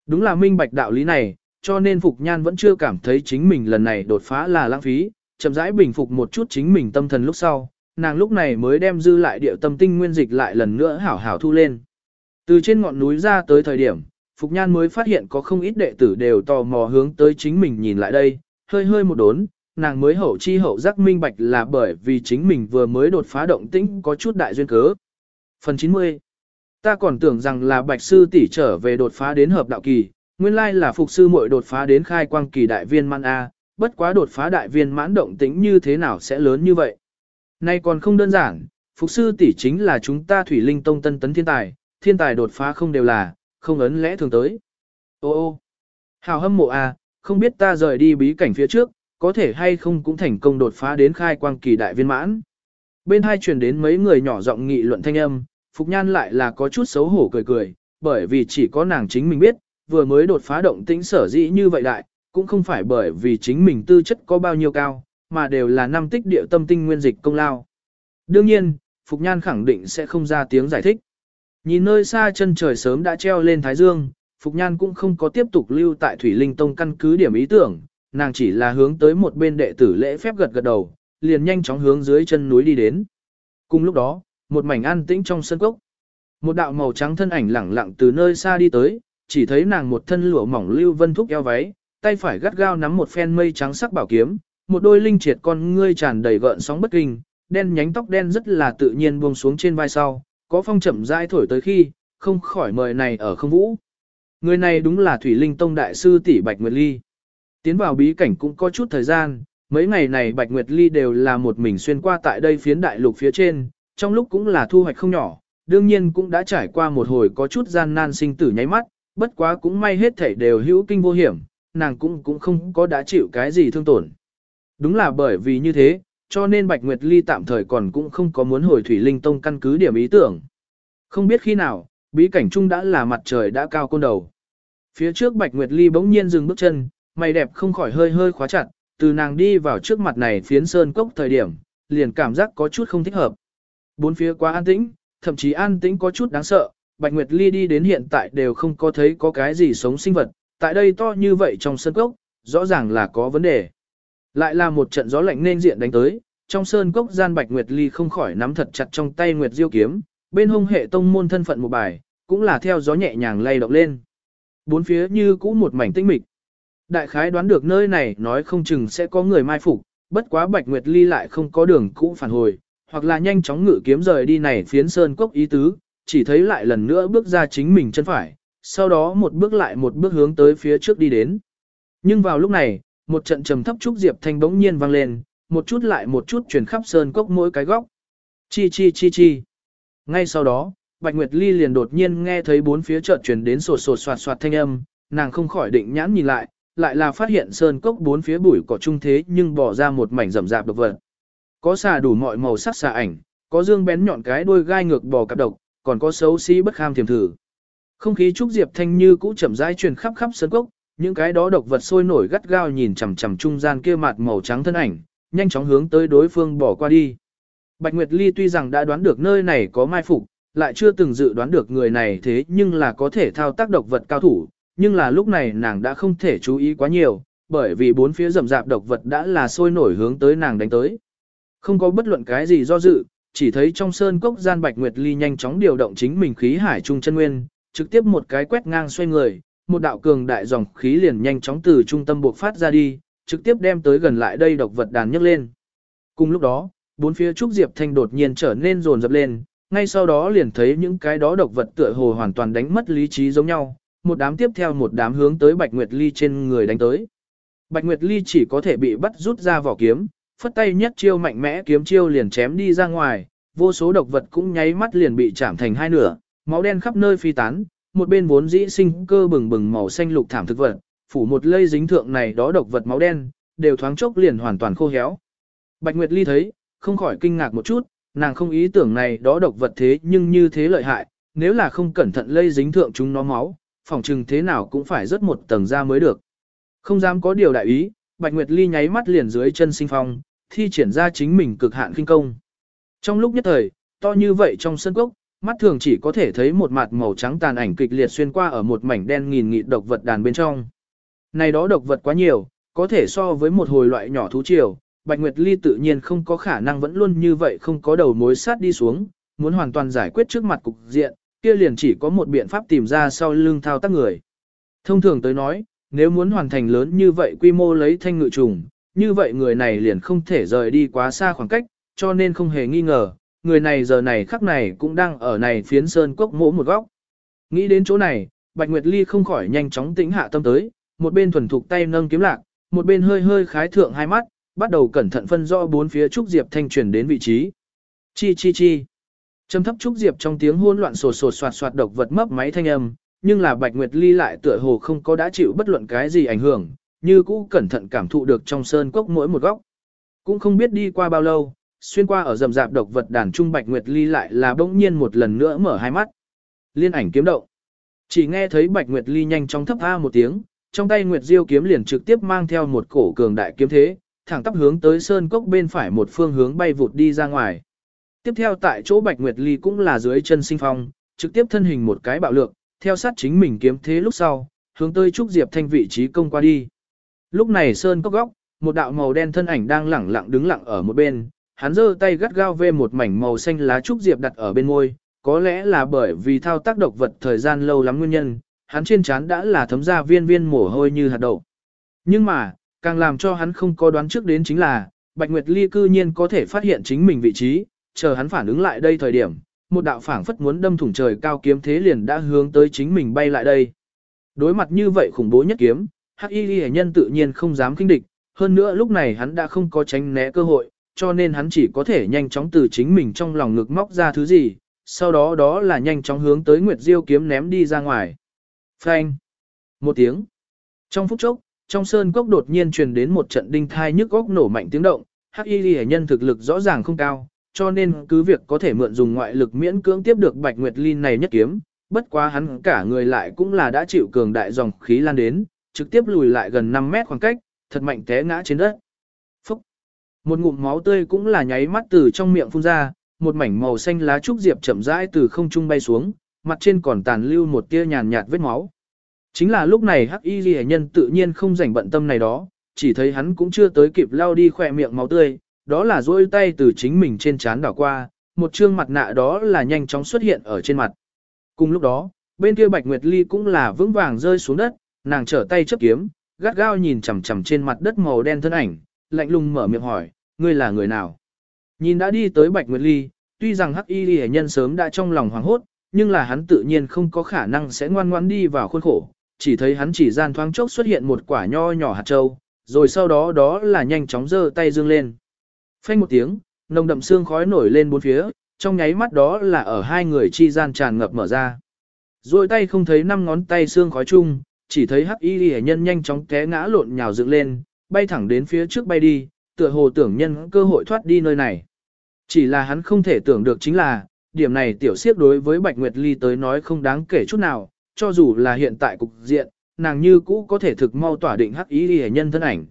Đúng là minh bạch đạo lý này, cho nên Phục Nhan vẫn chưa cảm thấy chính mình lần này đột phá là lãng phí, chậm rãi bình phục một chút chính mình tâm thần lúc sau, nàng lúc này mới đem dư lại điệu tâm tinh nguyên dịch lại lần nữa hảo hảo thu lên. Từ trên ngọn núi ra tới thời điểm, Phục Nhan mới phát hiện có không ít đệ tử đều tò mò hướng tới chính mình nhìn lại đây, hơi hơi một đốn, nàng mới hậu chi hậu giác minh bạch là bởi vì chính mình vừa mới đột phá động tĩnh có chút đại duyên cớ. Phần 90 Ta còn tưởng rằng là bạch sư tỷ trở về đột phá đến hợp đạo kỳ, nguyên lai là phục sư muội đột phá đến khai quang kỳ đại viên mãn A, bất quá đột phá đại viên mãn động tĩnh như thế nào sẽ lớn như vậy. Nay còn không đơn giản, phục sư tỷ chính là chúng ta thủy linh tông tân tấn thiên tài, thiên tài đột phá không đều là, không ấn lẽ thường tới. Ô ô, hào hâm mộ A, không biết ta rời đi bí cảnh phía trước, có thể hay không cũng thành công đột phá đến khai quang kỳ đại viên mãn. Bên hai truyền đến mấy người nhỏ giọng nghị luận thanh âm, Phục Nhan lại là có chút xấu hổ cười cười, bởi vì chỉ có nàng chính mình biết, vừa mới đột phá động tĩnh sở dĩ như vậy đại, cũng không phải bởi vì chính mình tư chất có bao nhiêu cao, mà đều là năm tích địa tâm tinh nguyên dịch công lao. Đương nhiên, Phục Nhan khẳng định sẽ không ra tiếng giải thích. Nhìn nơi xa chân trời sớm đã treo lên Thái Dương, Phục Nhan cũng không có tiếp tục lưu tại Thủy Linh Tông căn cứ điểm ý tưởng, nàng chỉ là hướng tới một bên đệ tử lễ phép gật gật đầu, liền nhanh chóng hướng dưới chân núi đi đến. Cùng lúc đó, một mảnh an tĩnh trong sân cốc. Một đạo màu trắng thân ảnh lẳng lặng từ nơi xa đi tới, chỉ thấy nàng một thân lụa mỏng lưu vân thúc eo váy, tay phải gắt gao nắm một phen mây trắng sắc bảo kiếm, một đôi linh triệt con ngươi tràn đầy gợn sóng bất kinh, đen nhánh tóc đen rất là tự nhiên buông xuống trên vai sau, có phong chậm rãi thổi tới khi, không khỏi mời này ở không vũ. Người này đúng là Thủy Linh Tông đại sư tỷ Bạch Nguyệt Ly. Tiến vào bí cảnh cũng có chút thời gian, mấy ngày này Bạch Nguyệt Ly đều là một mình xuyên qua tại đây phiến đại lục phía trên, trong lúc cũng là thu hoạch không nhỏ, đương nhiên cũng đã trải qua một hồi có chút gian nan sinh tử nháy mắt, bất quá cũng may hết thảy đều hữu kinh vô hiểm, nàng cũng cũng không có đã chịu cái gì thương tổn. Đúng là bởi vì như thế, cho nên Bạch Nguyệt Ly tạm thời còn cũng không có muốn hồi Thủy Linh Tông căn cứ điểm ý tưởng. Không biết khi nào, bí cảnh chung đã là mặt trời đã cao côn đầu. Phía trước Bạch Nguyệt Ly bỗng nhiên dừng bước chân, mày đẹp không khỏi hơi hơi khóa chặt, từ nàng đi vào trước mặt này phiến sơn cốc thời điểm, liền cảm giác có chút không thích hợp. Bốn phía quá an tĩnh, thậm chí an tĩnh có chút đáng sợ, Bạch Nguyệt Ly đi đến hiện tại đều không có thấy có cái gì sống sinh vật, tại đây to như vậy trong sơn cốc, rõ ràng là có vấn đề. Lại là một trận gió lạnh nên diện đánh tới, trong sơn cốc gian Bạch Nguyệt Ly không khỏi nắm thật chặt trong tay Nguyệt Diêu kiếm, bên hông hệ tông môn thân phận một bài, cũng là theo gió nhẹ nhàng lay động lên. Bốn phía như cũ một mảnh tinh mịch. Đại khái đoán được nơi này nói không chừng sẽ có người mai phục, bất quá Bạch Nguyệt Ly lại không có đường cũ phản hồi, hoặc là nhanh chóng ngự kiếm rời đi này phiến sơn cốc ý tứ, chỉ thấy lại lần nữa bước ra chính mình chân phải, sau đó một bước lại một bước hướng tới phía trước đi đến. Nhưng vào lúc này, một trận trầm thấp trúc diệp thanh bỗng nhiên vang lên, một chút lại một chút chuyển khắp sơn cốc mỗi cái góc. Chi chi chi chi. Ngay sau đó, Bạch Nguyệt Ly liền đột nhiên nghe thấy bốn phía chợt truyền đến sột sột soạt soạt thanh âm, nàng không khỏi định nhãn nhìn lại, lại là phát hiện sơn cốc bốn phía bụi cỏ trung thế nhưng bỏ ra một mảnh rậm rạp độc vật. Có xà đủ mọi màu sắc xà ảnh, có dương bén nhọn cái đuôi gai ngược bò cặp độc, còn có xấu xí bất kham thiềm thử. Không khí trúc diệp thanh như cũ chậm rãi truyền khắp khắp sân cốc, những cái đó độc vật sôi nổi gắt gao nhìn chằm chằm trung gian kia mặt màu trắng thân ảnh, nhanh chóng hướng tới đối phương bỏ qua đi. Bạch Nguyệt Ly tuy rằng đã đoán được nơi này có mai phục, lại chưa từng dự đoán được người này thế nhưng là có thể thao tác độc vật cao thủ, nhưng là lúc này nàng đã không thể chú ý quá nhiều, bởi vì bốn phía rậm rạp độc vật đã là sôi nổi hướng tới nàng đánh tới. Không có bất luận cái gì do dự, chỉ thấy trong sơn cốc gian Bạch Nguyệt Ly nhanh chóng điều động chính mình khí hải trung chân nguyên, trực tiếp một cái quét ngang xoay người, một đạo cường đại dòng khí liền nhanh chóng từ trung tâm buộc phát ra đi, trực tiếp đem tới gần lại đây độc vật đàn nhấc lên. Cùng lúc đó, bốn phía trúc diệp thanh đột nhiên trở nên rồn rập lên, ngay sau đó liền thấy những cái đó độc vật tựa hồ hoàn toàn đánh mất lý trí giống nhau, một đám tiếp theo một đám hướng tới Bạch Nguyệt Ly trên người đánh tới. Bạch Nguyệt Ly chỉ có thể bị bắt rút ra vỏ kiếm, phất tay nhất chiêu mạnh mẽ kiếm chiêu liền chém đi ra ngoài, vô số độc vật cũng nháy mắt liền bị chạm thành hai nửa, máu đen khắp nơi phi tán, một bên vốn dĩ sinh cơ bừng bừng màu xanh lục thảm thực vật, phủ một lây dính thượng này đó độc vật máu đen, đều thoáng chốc liền hoàn toàn khô héo. Bạch Nguyệt Ly thấy, không khỏi kinh ngạc một chút, nàng không ý tưởng này đó độc vật thế nhưng như thế lợi hại, nếu là không cẩn thận lây dính thượng chúng nó máu, phòng trừng thế nào cũng phải rất một tầng ra mới được. Không dám có điều đại ý, Bạch Nguyệt Ly nháy mắt liền dưới chân sinh phong, thi triển ra chính mình cực hạn kinh công. Trong lúc nhất thời, to như vậy trong sân cốc, mắt thường chỉ có thể thấy một mặt màu trắng tàn ảnh kịch liệt xuyên qua ở một mảnh đen nghìn nghịt độc vật đàn bên trong. Này đó độc vật quá nhiều, có thể so với một hồi loại nhỏ thú triều, Bạch Nguyệt Ly tự nhiên không có khả năng vẫn luôn như vậy không có đầu mối sát đi xuống, muốn hoàn toàn giải quyết trước mặt cục diện, kia liền chỉ có một biện pháp tìm ra sau lưng thao tác người. Thông thường tới nói, nếu muốn hoàn thành lớn như vậy quy mô lấy thanh ngự trùng, như vậy người này liền không thể rời đi quá xa khoảng cách, cho nên không hề nghi ngờ, người này giờ này khắc này cũng đang ở này phiến sơn cốc mỗ một góc. Nghĩ đến chỗ này, Bạch Nguyệt Ly không khỏi nhanh chóng tĩnh hạ tâm tới, một bên thuần thục tay nâng kiếm lạc, một bên hơi hơi khái thượng hai mắt, bắt đầu cẩn thận phân rõ bốn phía trúc diệp thanh truyền đến vị trí. Chi chi chi. Trầm thấp trúc diệp trong tiếng hỗn loạn sột sột soạt soạt độc vật mấp máy thanh âm, nhưng là Bạch Nguyệt Ly lại tựa hồ không có đã chịu bất luận cái gì ảnh hưởng, như cũ cẩn thận cảm thụ được trong sơn cốc mỗi một góc. Cũng không biết đi qua bao lâu, xuyên qua ở rầm rạp độc vật đàn trung Bạch Nguyệt Ly lại là bỗng nhiên một lần nữa mở hai mắt. Liên ảnh kiếm động. Chỉ nghe thấy Bạch Nguyệt Ly nhanh chóng thấp a một tiếng, trong tay Nguyệt Diêu kiếm liền trực tiếp mang theo một cổ cường đại kiếm thế, thẳng tắp hướng tới sơn cốc bên phải một phương hướng bay vụt đi ra ngoài. Tiếp theo tại chỗ Bạch Nguyệt Ly cũng là dưới chân sinh phong, trực tiếp thân hình một cái bạo lượng, theo sát chính mình kiếm thế lúc sau, hướng tới Trúc Diệp Thanh vị trí công qua đi. Lúc này sơn cốc góc, một đạo màu đen thân ảnh đang lẳng lặng đứng lặng ở một bên, hắn giơ tay gắt gao về một mảnh màu xanh lá Trúc Diệp đặt ở bên môi, có lẽ là bởi vì thao tác độc vật thời gian lâu lắm nguyên nhân, hắn trên trán đã là thấm ra viên viên mồ hôi như hạt đậu. Nhưng mà, càng làm cho hắn không có đoán trước đến chính là, Bạch Nguyệt Ly cư nhiên có thể phát hiện chính mình vị trí, chờ hắn phản ứng lại đây thời điểm, một đạo phảng phất muốn đâm thủng trời cao kiếm thế liền đã hướng tới chính mình bay lại đây. Đối mặt như vậy khủng bố nhất kiếm, Hắc Y Liễu nhân tự nhiên không dám kinh địch, hơn nữa lúc này hắn đã không có tránh né cơ hội, cho nên hắn chỉ có thể nhanh chóng từ chính mình trong lòng ngực móc ra thứ gì, sau đó đó là nhanh chóng hướng tới Nguyệt Diêu kiếm ném đi ra ngoài. Phanh! Một tiếng. Trong phút chốc, trong sơn cốc đột nhiên truyền đến một trận đinh thai nhức góc nổ mạnh tiếng động, hắc y ghi nhân thực lực rõ ràng không cao, cho nên cứ việc có thể mượn dùng ngoại lực miễn cưỡng tiếp được bạch nguyệt linh này nhất kiếm, bất quá hắn cả người lại cũng là đã chịu cường đại dòng khí lan đến, trực tiếp lùi lại gần 5 mét khoảng cách, thật mạnh té ngã trên đất. Phúc! Một ngụm máu tươi cũng là nháy mắt từ trong miệng phun ra, một mảnh màu xanh lá trúc diệp chậm rãi từ không trung bay xuống, mặt trên còn tàn lưu một tia nhàn nhạt vết máu. Chính là lúc này hắc y Liễu nhân tự nhiên không rảnh bận tâm này đó, chỉ thấy hắn cũng chưa tới kịp lao đi khỏe miệng máu tươi, đó là duỗi tay từ chính mình trên trán đảo qua, một trương mặt nạ đó là nhanh chóng xuất hiện ở trên mặt. Cùng lúc đó, bên kia Bạch Nguyệt Ly cũng là vững vàng rơi xuống đất, nàng trở tay chấp kiếm, gắt gao nhìn chằm chằm trên mặt đất màu đen thân ảnh, lạnh lùng mở miệng hỏi, ngươi là người nào? Nhìn đã đi tới Bạch Nguyệt Ly, tuy rằng Hắc Y Lệ nhân sớm đã trong lòng hoảng hốt, nhưng là hắn tự nhiên không có khả năng sẽ ngoan ngoãn đi vào khuôn khổ, chỉ thấy hắn chỉ gian thoáng chốc xuất hiện một quả nho nhỏ hạt châu, rồi sau đó đó là nhanh chóng giơ tay dương lên. Phanh một tiếng, nồng đậm xương khói nổi lên bốn phía, trong nháy mắt đó là ở hai người chi gian tràn ngập mở ra. Rồi tay không thấy năm ngón tay xương khói chung, chỉ thấy hắc y liễu nhân nhanh chóng té ngã lộn nhào dựng lên, bay thẳng đến phía trước bay đi, tựa hồ tưởng nhân cơ hội thoát đi nơi này. Chỉ là hắn không thể tưởng được chính là, điểm này tiểu siếp đối với Bạch Nguyệt Ly tới nói không đáng kể chút nào, cho dù là hiện tại cục diện, nàng như cũ có thể thực mau tỏa định hắc ý hệ nhân thân ảnh.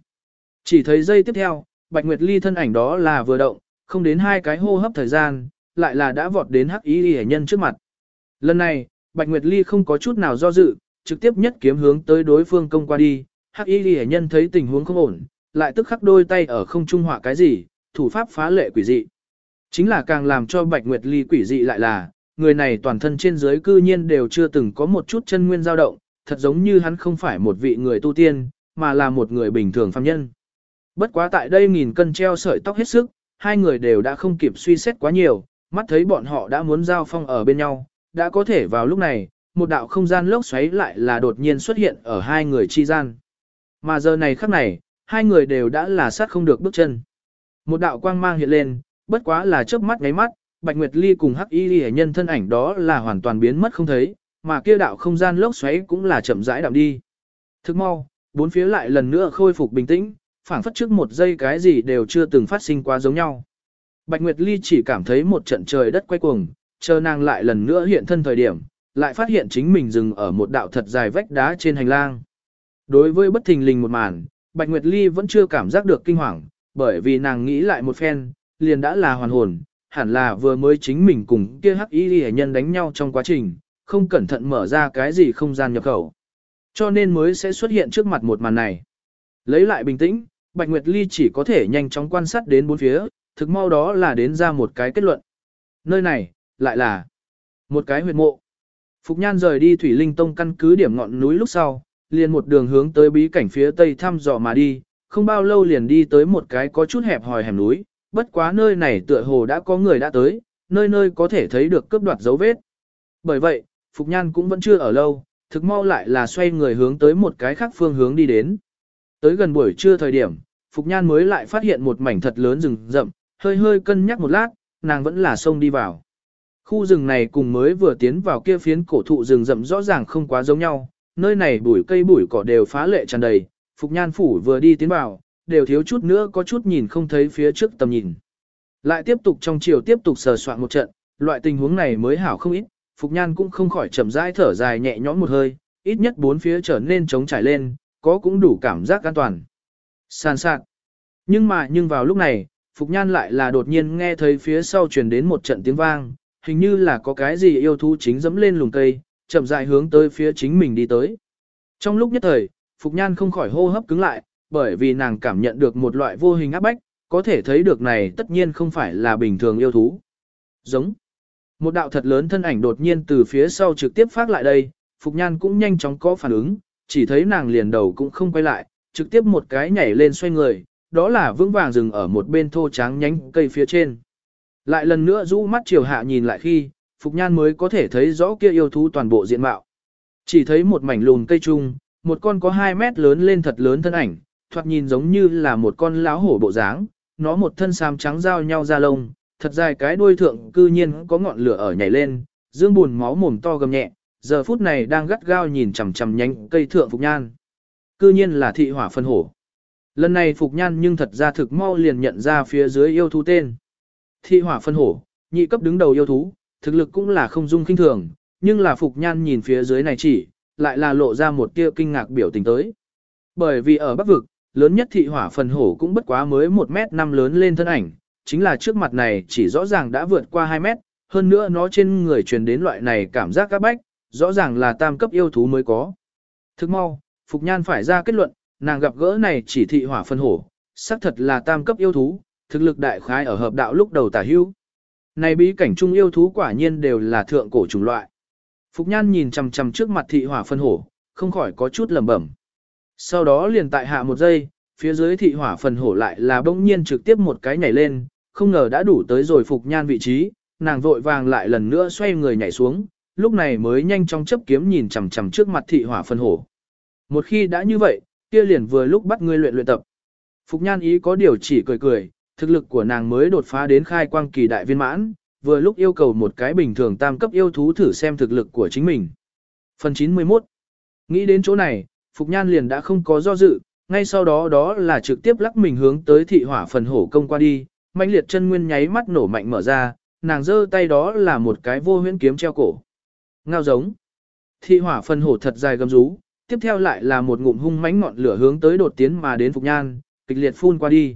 Chỉ thấy giây tiếp theo, Bạch Nguyệt Ly thân ảnh đó là vừa động, không đến hai cái hô hấp thời gian, lại là đã vọt đến hắc ý hệ nhân trước mặt. Lần này, Bạch Nguyệt Ly không có chút nào do dự, trực tiếp nhất kiếm hướng tới đối phương công qua đi, hắc Y Lệ nhân thấy tình huống không ổn, lại tức khắc đôi tay ở không trung họa cái gì, thủ pháp phá lệ quỷ dị. Chính là càng làm cho Bạch Nguyệt Ly quỷ dị lại là, người này toàn thân trên dưới cư nhiên đều chưa từng có một chút chân nguyên dao động, thật giống như hắn không phải một vị người tu tiên, mà là một người bình thường phàm nhân. Bất quá tại đây nghìn cân treo sợi tóc hết sức, hai người đều đã không kịp suy xét quá nhiều, mắt thấy bọn họ đã muốn giao phong ở bên nhau, đã có thể vào lúc này, một đạo không gian lốc xoáy lại là đột nhiên xuất hiện ở hai người chi gian. Mà giờ này khắc này, hai người đều đã là sát không được bước chân. Một đạo quang mang hiện lên, bất quá là chớp mắt ngáy mắt, Bạch Nguyệt Ly cùng Hắc Y Ly nhân thân ảnh đó là hoàn toàn biến mất không thấy, mà kia đạo không gian lốc xoáy cũng là chậm rãi đạm đi. Thức mau, bốn phía lại lần nữa khôi phục bình tĩnh, phảng phất trước một giây cái gì đều chưa từng phát sinh quá giống nhau. Bạch Nguyệt Ly chỉ cảm thấy một trận trời đất quay cuồng, chờ nàng lại lần nữa hiện thân thời điểm, lại phát hiện chính mình dừng ở một đạo thật dài vách đá trên hành lang. Đối với bất thình lình một màn, Bạch Nguyệt Ly vẫn chưa cảm giác được kinh hoàng, bởi vì nàng nghĩ lại một phen, liền đã là hoàn hồn, hẳn là vừa mới chính mình cùng kia hắc y hệ nhân đánh nhau trong quá trình, không cẩn thận mở ra cái gì không gian nhập khẩu. Cho nên mới sẽ xuất hiện trước mặt một màn này. Lấy lại bình tĩnh, Bạch Nguyệt Ly chỉ có thể nhanh chóng quan sát đến bốn phía, thực mau đó là đến ra một cái kết luận. Nơi này, lại là một cái huyệt mộ. Phục Nhan rời đi Thủy Linh Tông căn cứ điểm ngọn núi lúc sau, liền một đường hướng tới bí cảnh phía tây thăm dò mà đi, không bao lâu liền đi tới một cái có chút hẹp hòi hẻm núi, bất quá nơi này tựa hồ đã có người đã tới, nơi nơi có thể thấy được cướp đoạt dấu vết. Bởi vậy, Phục Nhan cũng vẫn chưa ở lâu, thực mau lại là xoay người hướng tới một cái khác phương hướng đi đến. Tới gần buổi trưa thời điểm, Phục Nhan mới lại phát hiện một mảnh thật lớn rừng rậm, hơi hơi cân nhắc một lát, nàng vẫn là xông đi vào. Khu rừng này cùng mới vừa tiến vào kia phiến cổ thụ rừng rậm rõ ràng không quá giống nhau, nơi này bụi cây bụi cỏ đều phá lệ tràn đầy, Phục Nhan phủ vừa đi tiến vào, đều thiếu chút nữa có chút nhìn không thấy phía trước tầm nhìn. Lại tiếp tục trong chiều tiếp tục sờ soạn một trận, loại tình huống này mới hảo không ít, Phục Nhan cũng không khỏi chậm rãi thở dài nhẹ nhõm một hơi, ít nhất bốn phía trở nên trống trải lên, có cũng đủ cảm giác an toàn. San sạc. Nhưng mà nhưng vào lúc này, Phục Nhan lại là đột nhiên nghe thấy phía sau truyền đến một trận tiếng vang, hình như là có cái gì yêu thú chính dẫm lên lùng cây, chậm rãi hướng tới phía chính mình đi tới. Trong lúc nhất thời, Phục Nhan không khỏi hô hấp cứng lại, bởi vì nàng cảm nhận được một loại vô hình áp bách, có thể thấy được này tất nhiên không phải là bình thường yêu thú. Giống. Một đạo thật lớn thân ảnh đột nhiên từ phía sau trực tiếp phát lại đây, Phục Nhan cũng nhanh chóng có phản ứng, chỉ thấy nàng liền đầu cũng không quay lại, trực tiếp một cái nhảy lên xoay người, đó là vững vàng dừng ở một bên thô tráng nhánh cây phía trên. Lại lần nữa rũ mắt chiều hạ nhìn lại khi, Phục Nhan mới có thể thấy rõ kia yêu thú toàn bộ diện mạo. Chỉ thấy một mảnh lùn cây trung, một con có 2 mét lớn lên thật lớn thân ảnh, thoạt nhìn giống như là một con láo hổ bộ dáng, nó một thân xám trắng giao nhau ra lông, thật dài cái đuôi thượng cư nhiên có ngọn lửa ở nhảy lên, dương buồn máu mồm to gầm nhẹ, giờ phút này đang gắt gao nhìn chằm chằm nhánh cây thượng Phục Nhan. Cư nhiên là thị hỏa phân hổ. Lần này Phục Nhan nhưng thật ra thực mau liền nhận ra phía dưới yêu thú tên. Thị hỏa phân hổ, nhị cấp đứng đầu yêu thú, thực lực cũng là không dung kinh thường, nhưng là Phục Nhan nhìn phía dưới này chỉ, lại là lộ ra một tia kinh ngạc biểu tình tới. Bởi vì ở Bắc Vực, lớn nhất thị hỏa phần hổ cũng bất quá mới 1 mét năm lớn lên thân ảnh, chính là trước mặt này chỉ rõ ràng đã vượt qua 2 mét, hơn nữa nó trên người truyền đến loại này cảm giác các bách, rõ ràng là tam cấp yêu thú mới có. Thức mau, Phục Nhan phải ra kết luận, nàng gặp gỡ này chỉ thị hỏa phân hổ, xác thật là tam cấp yêu thú, thực lực đại khái ở hợp đạo lúc đầu tả hưu. Này bí cảnh trung yêu thú quả nhiên đều là thượng cổ chủng loại. Phục Nhan nhìn chằm chằm trước mặt thị hỏa phân hổ, không khỏi có chút lẩm bẩm. Sau đó liền tại hạ một giây, phía dưới thị hỏa phần hổ lại là bỗng nhiên trực tiếp một cái nhảy lên, không ngờ đã đủ tới rồi Phục Nhan vị trí, nàng vội vàng lại lần nữa xoay người nhảy xuống, lúc này mới nhanh chóng chấp kiếm nhìn chằm chằm trước mặt thị hỏa phân hổ. Một khi đã như vậy, kia liền vừa lúc bắt ngươi luyện luyện tập. Phục Nhan ý có điều chỉ cười cười, thực lực của nàng mới đột phá đến khai quang kỳ đại viên mãn, vừa lúc yêu cầu một cái bình thường tam cấp yêu thú thử xem thực lực của chính mình. Phần 91 Nghĩ đến chỗ này, Phục Nhan liền đã không có do dự, ngay sau đó đó là trực tiếp lắc mình hướng tới thị hỏa phần hổ công qua đi, mạnh liệt chân nguyên nháy mắt nổ mạnh mở ra, nàng giơ tay đó là một cái vô huyễn kiếm treo cổ. Ngao giống. Thị hỏa phần hổ thật dài gầm rú, tiếp theo lại là một ngụm hung mãnh ngọn lửa hướng tới đột tiến mà đến Phục Nhan, kịch liệt phun qua đi.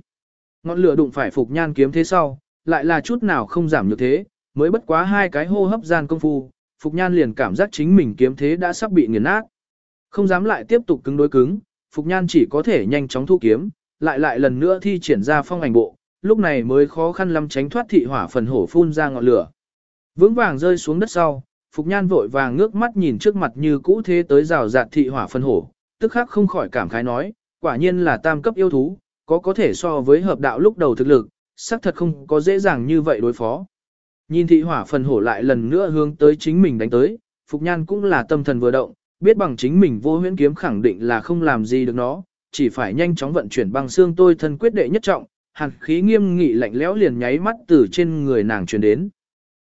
Ngọn lửa đụng phải Phục Nhan kiếm thế sau, lại là chút nào không giảm như thế, mới bất quá hai cái hô hấp gian công phu, Phục Nhan liền cảm giác chính mình kiếm thế đã sắp bị nghiền nát. Không dám lại tiếp tục cứng đối cứng, Phục Nhan chỉ có thể nhanh chóng thu kiếm, lại lại lần nữa thi triển ra phong ảnh bộ, lúc này mới khó khăn lắm tránh thoát thị hỏa phần hổ phun ra ngọn lửa. Vững vàng rơi xuống đất sau, Phục Nhan vội vàng ngước mắt nhìn trước mặt như cũ thế tới rào rạt thị hỏa phân hổ, tức khắc không khỏi cảm khái nói, quả nhiên là tam cấp yêu thú, có có thể so với hợp đạo lúc đầu thực lực, xác thật không có dễ dàng như vậy đối phó. Nhìn thị hỏa phần hổ lại lần nữa hướng tới chính mình đánh tới, Phục Nhan cũng là tâm thần vừa động, biết bằng chính mình vô huyễn kiếm khẳng định là không làm gì được nó, chỉ phải nhanh chóng vận chuyển băng xương tôi thân quyết đệ nhất trọng, hàn khí nghiêm nghị lạnh lẽo liền nháy mắt từ trên người nàng truyền đến.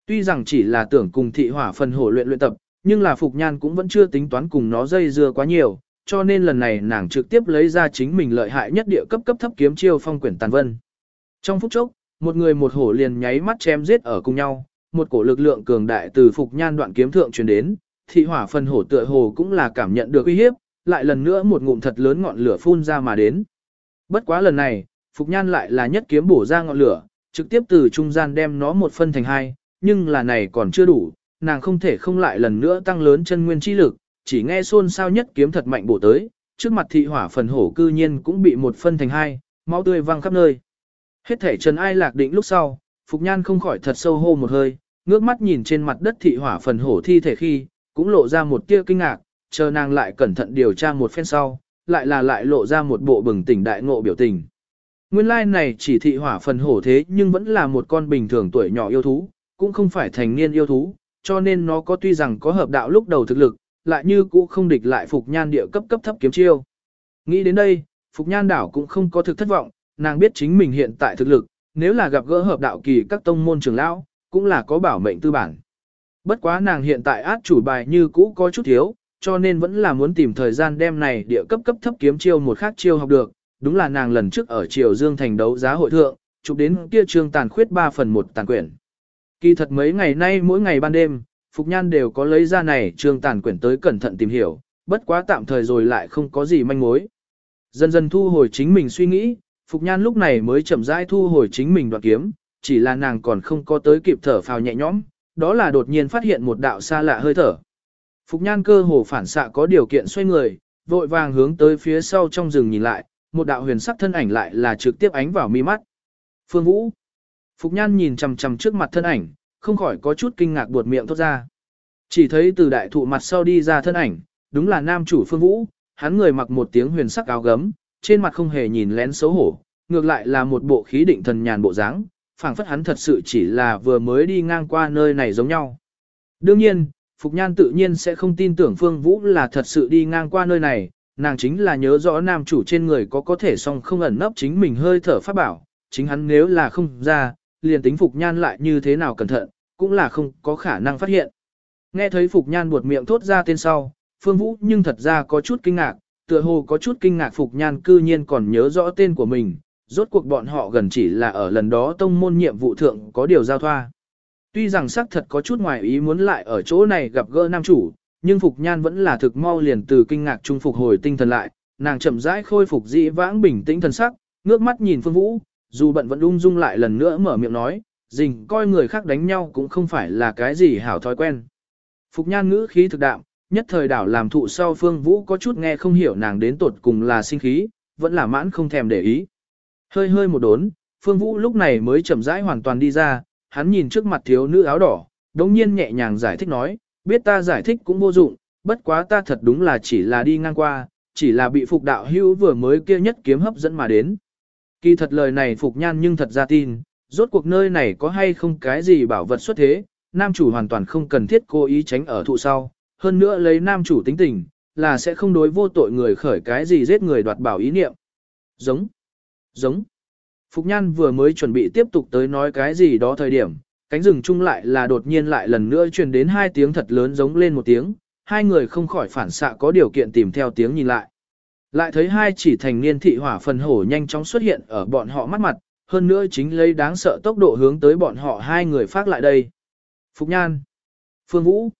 Tuy rằng chỉ là tưởng cùng thị hỏa phần hổ luyện luyện tập, nhưng là Phục Nhan cũng vẫn chưa tính toán cùng nó dây dưa quá nhiều, cho nên lần này nàng trực tiếp lấy ra chính mình lợi hại nhất địa cấp cấp thấp kiếm chiêu phong quyển tàn vân. Trong phút chốc, một người một hổ liền nháy mắt chém giết ở cùng nhau, một cổ lực lượng cường đại từ Phục Nhan đoạn kiếm thượng truyền đến, thị hỏa phần hổ tựa hồ cũng là cảm nhận được uy hiếp, lại lần nữa một ngụm thật lớn ngọn lửa phun ra mà đến. Bất quá lần này, Phục Nhan lại là nhất kiếm bổ ra ngọn lửa, trực tiếp từ trung gian đem nó một phân thành hai, nhưng là này còn chưa đủ, nàng không thể không lại lần nữa tăng lớn chân nguyên chi lực, chỉ nghe xôn sao nhất kiếm thật mạnh bổ tới, trước mặt thị hỏa phần hổ cư nhiên cũng bị một phân thành hai, máu tươi văng khắp nơi. Hết thể Trần Ai lạc định lúc sau, Phục Nhan không khỏi thật sâu hô một hơi, ngước mắt nhìn trên mặt đất thị hỏa phần hổ thi thể khi, cũng lộ ra một tia kinh ngạc, chờ nàng lại cẩn thận điều tra một phen sau, lại là lại lộ ra một bộ bừng tỉnh đại ngộ biểu tình. Nguyên lai like này chỉ thị hỏa phần hổ thế nhưng vẫn là một con bình thường tuổi nhỏ yêu thú, cũng không phải thành niên yêu thú, cho nên nó có tuy rằng có hợp đạo lúc đầu thực lực, lại như cũ không địch lại Phục Nhan địa cấp cấp thấp kiếm chiêu. Nghĩ đến đây, Phục Nhan đảo cũng không có thực thất vọng, nàng biết chính mình hiện tại thực lực, nếu là gặp gỡ hợp đạo kỳ các tông môn trưởng lão, cũng là có bảo mệnh tư bản. Bất quá nàng hiện tại át chủ bài như cũ có chút thiếu, cho nên vẫn là muốn tìm thời gian đem này địa cấp cấp thấp kiếm chiêu một khác chiêu học được, đúng là nàng lần trước ở Triều Dương thành đấu giá hội thượng, chụp đến kia trương tàn khuyết 3 phần một tàn quyển. Kỳ thật mấy ngày nay mỗi ngày ban đêm, Phục Nhan đều có lấy ra này trương tàn quyển tới cẩn thận tìm hiểu, bất quá tạm thời rồi lại không có gì manh mối. Dần dần thu hồi chính mình suy nghĩ, Phục Nhan lúc này mới chậm rãi thu hồi chính mình đoạn kiếm, chỉ là nàng còn không có tới kịp thở phào nhẹ nhõm, đó là đột nhiên phát hiện một đạo xa lạ hơi thở. Phục Nhan cơ hồ phản xạ có điều kiện xoay người, vội vàng hướng tới phía sau trong rừng nhìn lại, một đạo huyền sắc thân ảnh lại là trực tiếp ánh vào mi mắt. Phương Vũ. Phục Nhan nhìn chằm chằm trước mặt thân ảnh, không khỏi có chút kinh ngạc buột miệng thốt ra. Chỉ thấy từ đại thụ mặt sau đi ra thân ảnh, đúng là nam chủ Phương Vũ, hắn người mặc một tiếng huyền sắc áo gấm, trên mặt không hề nhìn lén xấu hổ, ngược lại là một bộ khí định thần nhàn bộ dáng, phảng phất hắn thật sự chỉ là vừa mới đi ngang qua nơi này giống nhau. Đương nhiên, Phục Nhan tự nhiên sẽ không tin tưởng Phương Vũ là thật sự đi ngang qua nơi này, nàng chính là nhớ rõ nam chủ trên người có có thể song không ẩn nấp chính mình hơi thở phát bảo, chính hắn nếu là không ra, liền tính Phục Nhan lại như thế nào cẩn thận, cũng là không có khả năng phát hiện. Nghe thấy Phục Nhan buột miệng thốt ra tên sau, Phương Vũ nhưng thật ra có chút kinh ngạc, tựa hồ có chút kinh ngạc Phục Nhan cư nhiên còn nhớ rõ tên của mình, rốt cuộc bọn họ gần chỉ là ở lần đó tông môn nhiệm vụ thượng có điều giao thoa. Tuy rằng xác thật có chút ngoài ý muốn lại ở chỗ này gặp gỡ nam chủ, nhưng Phục Nhan vẫn là thực mau liền từ kinh ngạc trung phục hồi tinh thần lại, nàng chậm rãi khôi phục dĩ vãng bình tĩnh thần sắc, ngước mắt nhìn Phương Vũ, dù bận vẫn ung dung lại lần nữa mở miệng nói, dình coi người khác đánh nhau cũng không phải là cái gì hảo thói quen. Phục Nhan ngữ khí thực đạm, nhất thời đảo làm thụ sau Phương Vũ có chút nghe không hiểu nàng đến tột cùng là sinh khí, vẫn là mãn không thèm để ý. Hơi hơi một đốn, Phương Vũ lúc này mới chậm rãi hoàn toàn đi ra, hắn nhìn trước mặt thiếu nữ áo đỏ, đống nhiên nhẹ nhàng giải thích nói, biết ta giải thích cũng vô dụng, bất quá ta thật đúng là chỉ là đi ngang qua, chỉ là bị phục đạo hữu vừa mới kia nhất kiếm hấp dẫn mà đến. Kỳ thật lời này phục nhan nhưng thật ra tin, rốt cuộc nơi này có hay không cái gì bảo vật xuất thế, nam chủ hoàn toàn không cần thiết cố ý tránh ở thụ sau, hơn nữa lấy nam chủ tính tình, là sẽ không đối vô tội người khởi cái gì giết người đoạt bảo ý niệm. Giống, giống. Phục Nhan vừa mới chuẩn bị tiếp tục tới nói cái gì đó thời điểm, cánh rừng chung lại là đột nhiên lại lần nữa truyền đến hai tiếng thật lớn giống lên một tiếng, hai người không khỏi phản xạ có điều kiện tìm theo tiếng nhìn lại. Lại thấy hai chỉ thành niên thị hỏa phần hổ nhanh chóng xuất hiện ở bọn họ mắt mặt, hơn nữa chính lấy đáng sợ tốc độ hướng tới bọn họ hai người phát lại đây. Phục Nhan, Phương Vũ,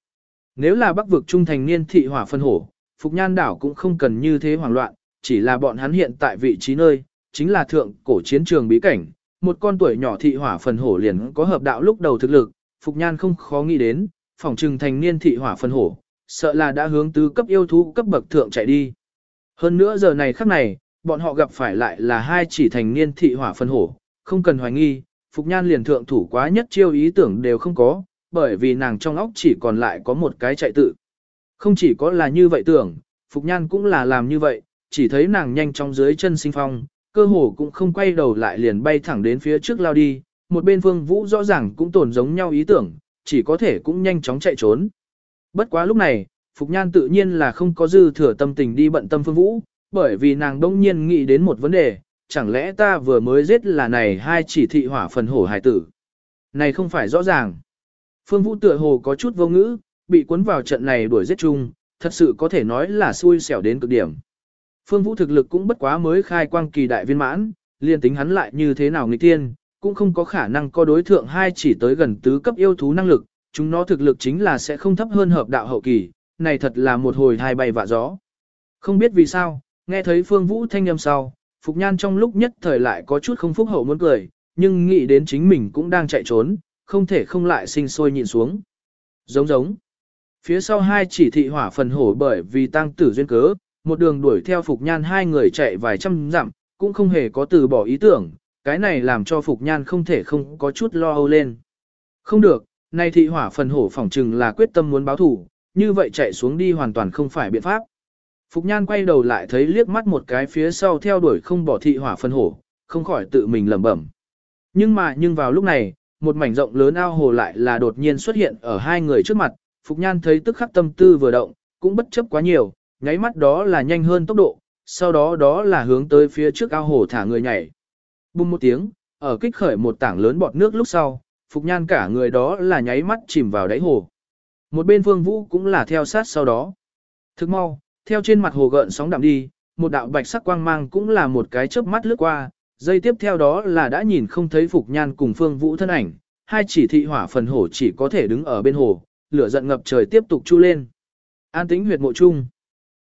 nếu là bắc vực trung thành niên thị hỏa phân hổ, Phục Nhan đảo cũng không cần như thế hoảng loạn, chỉ là bọn hắn hiện tại vị trí nơi, chính là thượng cổ chiến trường bí cảnh, một con tuổi nhỏ thị hỏa phần hổ liền có hợp đạo lúc đầu thực lực, Phục Nhan không khó nghĩ đến, phòng trừng thành niên thị hỏa phần hổ, sợ là đã hướng tứ cấp yêu thú cấp bậc thượng chạy đi. Hơn nữa giờ này khắc này, bọn họ gặp phải lại là hai chỉ thành niên thị hỏa phân hổ, không cần hoài nghi, Phục Nhan liền thượng thủ quá nhất chiêu ý tưởng đều không có, bởi vì nàng trong óc chỉ còn lại có một cái chạy tự. Không chỉ có là như vậy tưởng, Phục Nhan cũng là làm như vậy, chỉ thấy nàng nhanh trong dưới chân sinh phong, cơ hồ cũng không quay đầu lại liền bay thẳng đến phía trước lao đi, một bên vương Vũ rõ ràng cũng tồn giống nhau ý tưởng, chỉ có thể cũng nhanh chóng chạy trốn. Bất quá lúc này, Phục Nhan tự nhiên là không có dư thừa tâm tình đi bận tâm Phương Vũ, bởi vì nàng đông nhiên nghĩ đến một vấn đề, chẳng lẽ ta vừa mới giết là này hai chỉ thị hỏa phần hổ hải tử. Này không phải rõ ràng. Phương Vũ tựa hồ có chút vô ngữ, bị cuốn vào trận này đuổi giết chung, thật sự có thể nói là xui xẻo đến cực điểm. Phương Vũ thực lực cũng bất quá mới khai quang kỳ đại viên mãn, liên tính hắn lại như thế nào nghịch tiên, cũng không có khả năng có đối thượng hai chỉ tới gần tứ cấp yêu thú năng lực, chúng nó thực lực chính là sẽ không thấp hơn hợp đạo hậu kỳ, này thật là một hồi hai bay vạ gió. Không biết vì sao, nghe thấy Phương Vũ thanh âm sau, Phục Nhan trong lúc nhất thời lại có chút không phúc hậu muốn cười, nhưng nghĩ đến chính mình cũng đang chạy trốn, không thể không lại sinh sôi nhịn xuống. Giống giống. Phía sau hai chỉ thị hỏa phần hổ bởi vì tăng tử duyên cớ, một đường đuổi theo Phục Nhan hai người chạy vài trăm dặm, cũng không hề có từ bỏ ý tưởng, cái này làm cho Phục Nhan không thể không có chút lo âu lên. Không được, nay thị hỏa phần hổ phỏng trừng là quyết tâm muốn báo thủ, như vậy chạy xuống đi hoàn toàn không phải biện pháp. Phục Nhan quay đầu lại thấy liếc mắt một cái phía sau theo đuổi không bỏ thị hỏa phân hổ, không khỏi tự mình lầm bẩm. Nhưng mà nhưng vào lúc này, một mảnh rộng lớn ao hồ lại là đột nhiên xuất hiện ở hai người trước mặt, Phục Nhan thấy tức khắc tâm tư vừa động, cũng bất chấp quá nhiều, nháy mắt đó là nhanh hơn tốc độ, sau đó đó là hướng tới phía trước ao hồ thả người nhảy. Bùng một tiếng, ở kích khởi một tảng lớn bọt nước lúc sau, Phục Nhan cả người đó là nháy mắt chìm vào đáy hồ. Một bên Phương Vũ cũng là theo sát sau đó. Thức mau, theo trên mặt hồ gợn sóng đậm đi, một đạo bạch sắc quang mang cũng là một cái chớp mắt lướt qua, dây tiếp theo đó là đã nhìn không thấy Phục Nhan cùng Phương Vũ thân ảnh, hai chỉ thị hỏa phần hổ chỉ có thể đứng ở bên hồ, lửa giận ngập trời tiếp tục chu lên. An tĩnh huyệt mộ chung.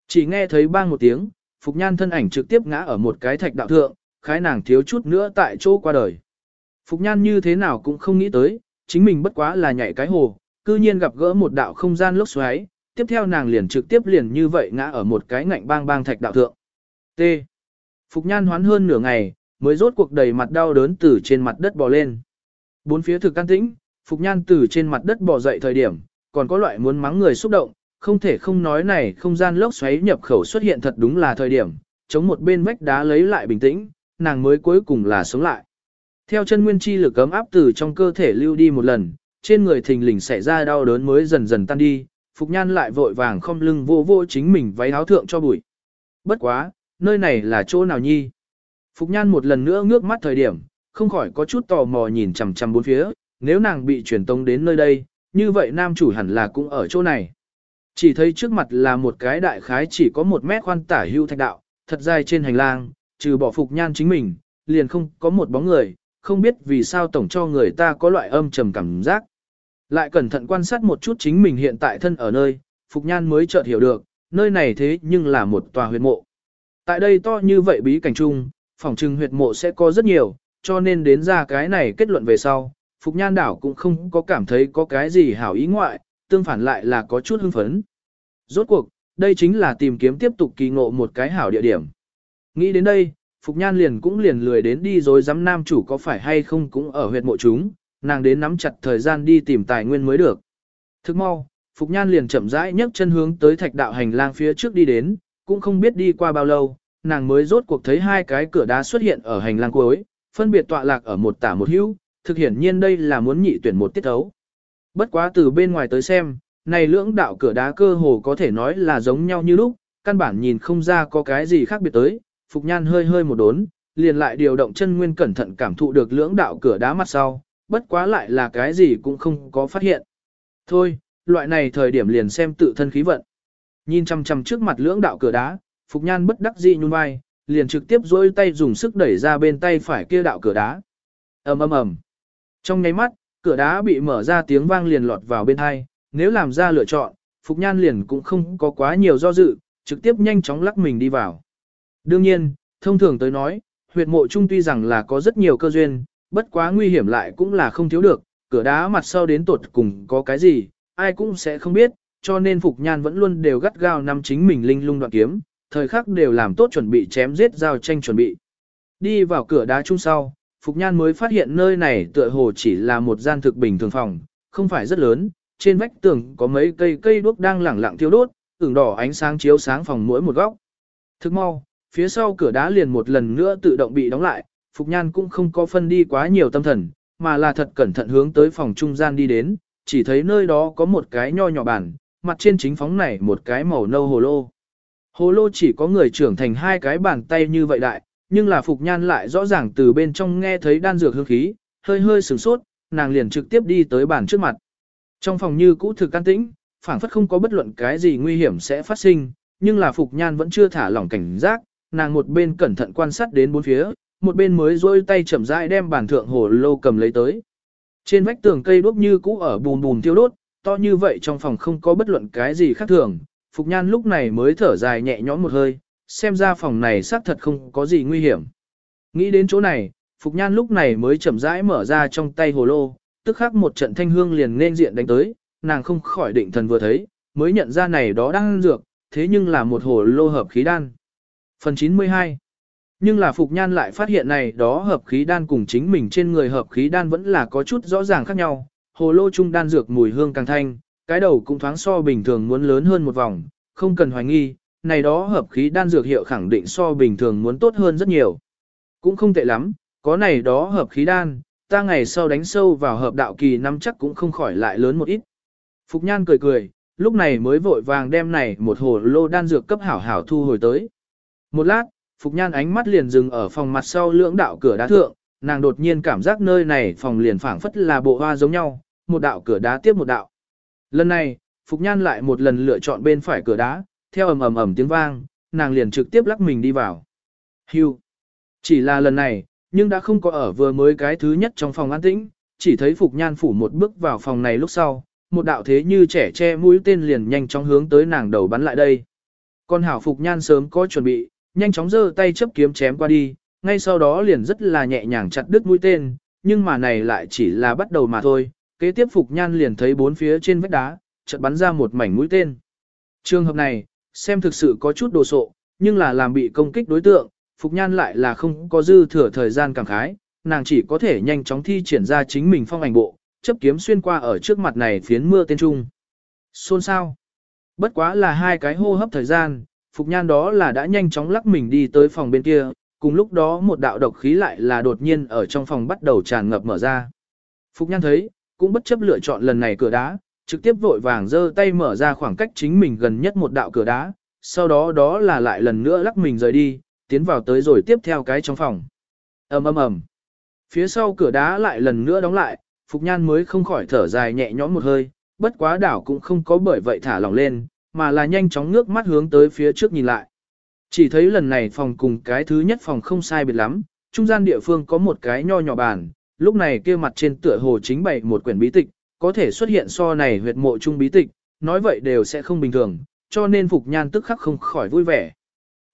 Chỉ nghe thấy bang một tiếng, Phục Nhan thân ảnh trực tiếp ngã ở một cái thạch đạo thượng, khái nàng thiếu chút nữa tại chỗ qua đời. Phục Nhan như thế nào cũng không nghĩ tới, chính mình bất quá là nhảy cái hồ, cư nhiên gặp gỡ một đạo không gian lốc xoáy, tiếp theo nàng liền trực tiếp liền như vậy ngã ở một cái ngạnh bang bang thạch đạo thượng. T. Phục Nhan hoán hơn nửa ngày, mới rốt cuộc đầy mặt đau đớn từ trên mặt đất bò lên. Bốn phía thực can tĩnh, Phục Nhan từ trên mặt đất bò dậy thời điểm, còn có loại muốn mắng người xúc động, không thể không nói này không gian lốc xoáy nhập khẩu xuất hiện thật đúng là thời điểm, chống một bên vách đá lấy lại bình tĩnh, nàng mới cuối cùng là sống lại. Theo chân nguyên chi lực cấm áp từ trong cơ thể lưu đi một lần, trên người thình lình xảy ra đau đớn mới dần dần tan đi, Phục Nhan lại vội vàng không lưng vô vô chính mình váy áo thượng cho bụi. Bất quá, nơi này là chỗ nào nhi? Phục Nhan một lần nữa ngước mắt thời điểm, không khỏi có chút tò mò nhìn chằm chằm bốn phía, nếu nàng bị truyền tông đến nơi đây, như vậy nam chủ hẳn là cũng ở chỗ này. Chỉ thấy trước mặt là một cái đại khái chỉ có một mét khoan tả hưu thạch đạo, thật dài trên hành lang, trừ bỏ Phục Nhan chính mình, liền không có một bóng người, không biết vì sao tổng cho người ta có loại âm trầm cảm giác. Lại cẩn thận quan sát một chút chính mình hiện tại thân ở nơi, Phục Nhan mới chợt hiểu được, nơi này thế nhưng là một tòa huyệt mộ. Tại đây to như vậy bí cảnh chung, phòng trừng huyệt mộ sẽ có rất nhiều, cho nên đến ra cái này kết luận về sau, Phục Nhan đảo cũng không có cảm thấy có cái gì hảo ý ngoại, tương phản lại là có chút hưng phấn. Rốt cuộc, đây chính là tìm kiếm tiếp tục kỳ ngộ một cái hảo địa điểm. Nghĩ đến đây, Phục Nhan liền cũng liền lười đến đi rồi dám nam chủ có phải hay không cũng ở huyệt mộ chúng, nàng đến nắm chặt thời gian đi tìm tài nguyên mới được. Thức mau, Phục Nhan liền chậm rãi nhấc chân hướng tới thạch đạo hành lang phía trước đi đến, cũng không biết đi qua bao lâu, nàng mới rốt cuộc thấy hai cái cửa đá xuất hiện ở hành lang cuối, phân biệt tọa lạc ở một tả một hữu, thực hiển nhiên đây là muốn nhị tuyển một tiết thấu. Bất quá từ bên ngoài tới xem, này lưỡng đạo cửa đá cơ hồ có thể nói là giống nhau như lúc, căn bản nhìn không ra có cái gì khác biệt tới, Phục Nhan hơi hơi một đốn, liền lại điều động chân nguyên cẩn thận cảm thụ được lưỡng đạo cửa đá mặt sau, bất quá lại là cái gì cũng không có phát hiện. Thôi, loại này thời điểm liền xem tự thân khí vận. Nhìn chằm chằm trước mặt lưỡng đạo cửa đá, Phục Nhan bất đắc dĩ nhún vai, liền trực tiếp dối tay dùng sức đẩy ra bên tay phải kia đạo cửa đá. ầm ầm ầm. Trong nháy mắt, cửa đá bị mở ra tiếng vang liền lọt vào bên hai, nếu làm ra lựa chọn, Phục Nhan liền cũng không có quá nhiều do dự, trực tiếp nhanh chóng lắc mình đi vào. Đương nhiên, thông thường tới nói, huyệt mộ trung tuy rằng là có rất nhiều cơ duyên, bất quá nguy hiểm lại cũng là không thiếu được, cửa đá mặt sau đến tột cùng có cái gì, ai cũng sẽ không biết, cho nên Phục Nhan vẫn luôn đều gắt gao nắm chính mình linh lung đoạn kiếm, thời khắc đều làm tốt chuẩn bị chém giết giao tranh chuẩn bị. Đi vào cửa đá chung sau, Phục Nhan mới phát hiện nơi này tựa hồ chỉ là một gian thực bình thường phòng, không phải rất lớn, trên vách tường có mấy cây cây đuốc đang lẳng lặng thiêu đốt, ửng đỏ ánh sáng chiếu sáng phòng mỗi một góc. Thức mau, phía sau cửa đá liền một lần nữa tự động bị đóng lại, Phục Nhan cũng không có phân đi quá nhiều tâm thần, mà là thật cẩn thận hướng tới phòng trung gian đi đến, chỉ thấy nơi đó có một cái nho nhỏ bản, mặt trên chính phóng này một cái màu nâu hồ lô. Hồ lô chỉ có người trưởng thành hai cái bàn tay như vậy đại, nhưng là Phục Nhan lại rõ ràng từ bên trong nghe thấy đan dược hương khí, hơi hơi sửng sốt, nàng liền trực tiếp đi tới bàn trước mặt. Trong phòng như cũ thực can tĩnh, phảng phất không có bất luận cái gì nguy hiểm sẽ phát sinh, nhưng là Phục Nhan vẫn chưa thả lỏng cảnh giác, nàng một bên cẩn thận quan sát đến bốn phía, một bên mới rôi tay chậm rãi đem bản thượng hồ lô cầm lấy tới. Trên vách tường cây đuốc như cũ ở bùn bùn tiêu đốt, to như vậy trong phòng không có bất luận cái gì khác thường, Phục Nhan lúc này mới thở dài nhẹ nhõm một hơi, xem ra phòng này xác thật không có gì nguy hiểm. Nghĩ đến chỗ này, Phục Nhan lúc này mới chậm rãi mở ra trong tay hồ lô, tức khắc một trận thanh hương liền nên diện đánh tới, nàng không khỏi định thần vừa thấy, mới nhận ra này đó đang dược, thế nhưng là một hồ lô hợp khí đan. Phần 92 Nhưng là Phục Nhan lại phát hiện này đó hợp khí đan cùng chính mình trên người hợp khí đan vẫn là có chút rõ ràng khác nhau, hồ lô trung đan dược mùi hương càng thanh, cái đầu cũng thoáng so bình thường muốn lớn hơn một vòng, không cần hoài nghi, này đó hợp khí đan dược hiệu khẳng định so bình thường muốn tốt hơn rất nhiều. Cũng không tệ lắm, có này đó hợp khí đan, ta ngày sau đánh sâu vào hợp đạo kỳ năm chắc cũng không khỏi lại lớn một ít. Phục Nhan cười cười, lúc này mới vội vàng đem này một hồ lô đan dược cấp hảo hảo thu hồi tới. Một lát, Phục Nhan ánh mắt liền dừng ở phòng mặt sau lưỡng đạo cửa đá thượng, nàng đột nhiên cảm giác nơi này phòng liền phảng phất là bộ hoa giống nhau, một đạo cửa đá tiếp một đạo. Lần này, Phục Nhan lại một lần lựa chọn bên phải cửa đá, theo ầm ầm ầm tiếng vang, nàng liền trực tiếp lắc mình đi vào. Hưu. Chỉ là lần này, nhưng đã không có ở vừa mới cái thứ nhất trong phòng an tĩnh, chỉ thấy Phục Nhan phủ một bước vào phòng này lúc sau, một đạo thế như trẻ che mũi tên liền nhanh chóng hướng tới nàng đầu bắn lại đây. Con hảo Phục Nhan sớm có chuẩn bị, nhanh chóng giơ tay chấp kiếm chém qua đi, ngay sau đó liền rất là nhẹ nhàng chặt đứt mũi tên, nhưng mà này lại chỉ là bắt đầu mà thôi, kế tiếp Phục Nhan liền thấy bốn phía trên vách đá, chợt bắn ra một mảnh mũi tên. Trường hợp này, xem thực sự có chút đồ sộ, nhưng là làm bị công kích đối tượng, Phục Nhan lại là không có dư thừa thời gian cảm khái, nàng chỉ có thể nhanh chóng thi triển ra chính mình phong ảnh bộ, chấp kiếm xuyên qua ở trước mặt này phiến mưa tên trung. Xôn sao? Bất quá là hai cái hô hấp thời gian, Phục Nhan đó là đã nhanh chóng lắc mình đi tới phòng bên kia, cùng lúc đó một đạo độc khí lại là đột nhiên ở trong phòng bắt đầu tràn ngập mở ra. Phục Nhan thấy, cũng bất chấp lựa chọn lần này cửa đá, trực tiếp vội vàng giơ tay mở ra khoảng cách chính mình gần nhất một đạo cửa đá, sau đó đó là lại lần nữa lắc mình rời đi, tiến vào tới rồi tiếp theo cái trong phòng. ầm ầm ầm. Phía sau cửa đá lại lần nữa đóng lại, Phục Nhan mới không khỏi thở dài nhẹ nhõm một hơi, bất quá đảo cũng không có bởi vậy thả lỏng lên, mà là nhanh chóng ngước mắt hướng tới phía trước nhìn lại. Chỉ thấy lần này phòng cùng cái thứ nhất phòng không sai biệt lắm, trung gian địa phương có một cái nho nhỏ bàn, lúc này kia mặt trên tựa hồ chính bày một quyển bí tịch, có thể xuất hiện so này huyệt mộ trung bí tịch, nói vậy đều sẽ không bình thường, cho nên Phục Nhan tức khắc không khỏi vui vẻ.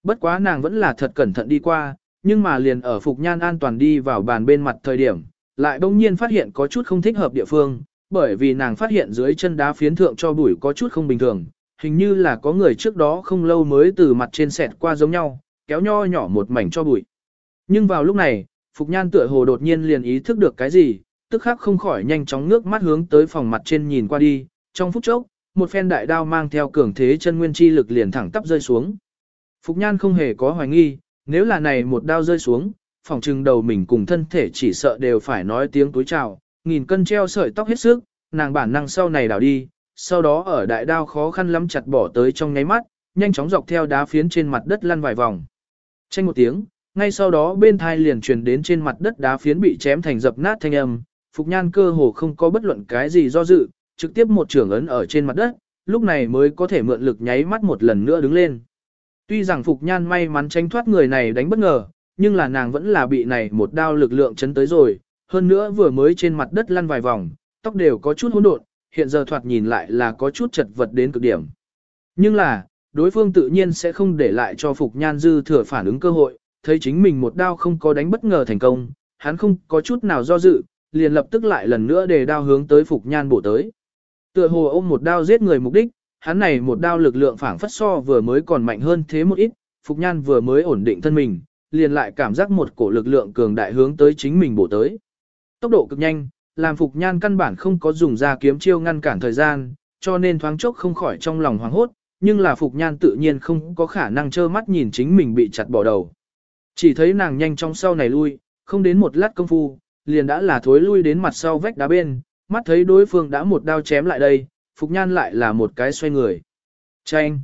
Bất quá nàng vẫn là thật cẩn thận đi qua, nhưng mà liền ở Phục Nhan an toàn đi vào bàn bên mặt thời điểm, lại bỗng nhiên phát hiện có chút không thích hợp địa phương, bởi vì nàng phát hiện dưới chân đá phiến thượng cho bụi có chút không bình thường, hình như là có người trước đó không lâu mới từ mặt trên sẹt qua giống nhau, kéo nho nhỏ một mảnh cho bụi. Nhưng vào lúc này, Phục Nhan tựa hồ đột nhiên liền ý thức được cái gì, tức khắc không khỏi nhanh chóng ngước mắt hướng tới phòng mặt trên nhìn qua đi, trong phút chốc, một phen đại đao mang theo cường thế chân nguyên chi lực liền thẳng tắp rơi xuống. Phục Nhan không hề có hoài nghi, nếu là này một đao rơi xuống, phòng trừng đầu mình cùng thân thể chỉ sợ đều phải nói tiếng túi chào, nghìn cân treo sợi tóc hết sức, nàng bản năng sau này đảo đi, sau đó ở đại đao khó khăn lắm chặt bỏ tới trong nháy mắt, nhanh chóng dọc theo đá phiến trên mặt đất lăn vài vòng. Tranh một tiếng, ngay sau đó bên thai liền truyền đến trên mặt đất đá phiến bị chém thành dập nát thanh âm, Phục Nhan cơ hồ không có bất luận cái gì do dự, trực tiếp một trưởng ấn ở trên mặt đất, lúc này mới có thể mượn lực nháy mắt một lần nữa đứng lên. Tuy rằng Phục Nhan may mắn tránh thoát người này đánh bất ngờ, nhưng là nàng vẫn là bị này một đao lực lượng chấn tới rồi, hơn nữa vừa mới trên mặt đất lăn vài vòng, tóc đều có chút hỗn độn, hiện giờ thoạt nhìn lại là có chút chật vật đến cực điểm. Nhưng là, đối phương tự nhiên sẽ không để lại cho Phục Nhan dư thừa phản ứng cơ hội, thấy chính mình một đao không có đánh bất ngờ thành công, hắn không có chút nào do dự, liền lập tức lại lần nữa để đao hướng tới Phục Nhan bổ tới. Tựa hồ ôm một đao giết người mục đích, hắn này một đao lực lượng phản phất so vừa mới còn mạnh hơn thế một ít, Phục Nhan vừa mới ổn định thân mình, liền lại cảm giác một cổ lực lượng cường đại hướng tới chính mình bổ tới. Tốc độ cực nhanh, làm Phục Nhan căn bản không có dùng ra kiếm chiêu ngăn cản thời gian, cho nên thoáng chốc không khỏi trong lòng hoảng hốt, nhưng là Phục Nhan tự nhiên không có khả năng trơ mắt nhìn chính mình bị chặt bỏ đầu. Chỉ thấy nàng nhanh trong sau này lui, không đến một lát công phu, liền đã là thối lui đến mặt sau vách đá bên, mắt thấy đối phương đã một đao chém lại đây, Phục Nhan lại là một cái xoay người. Chanh!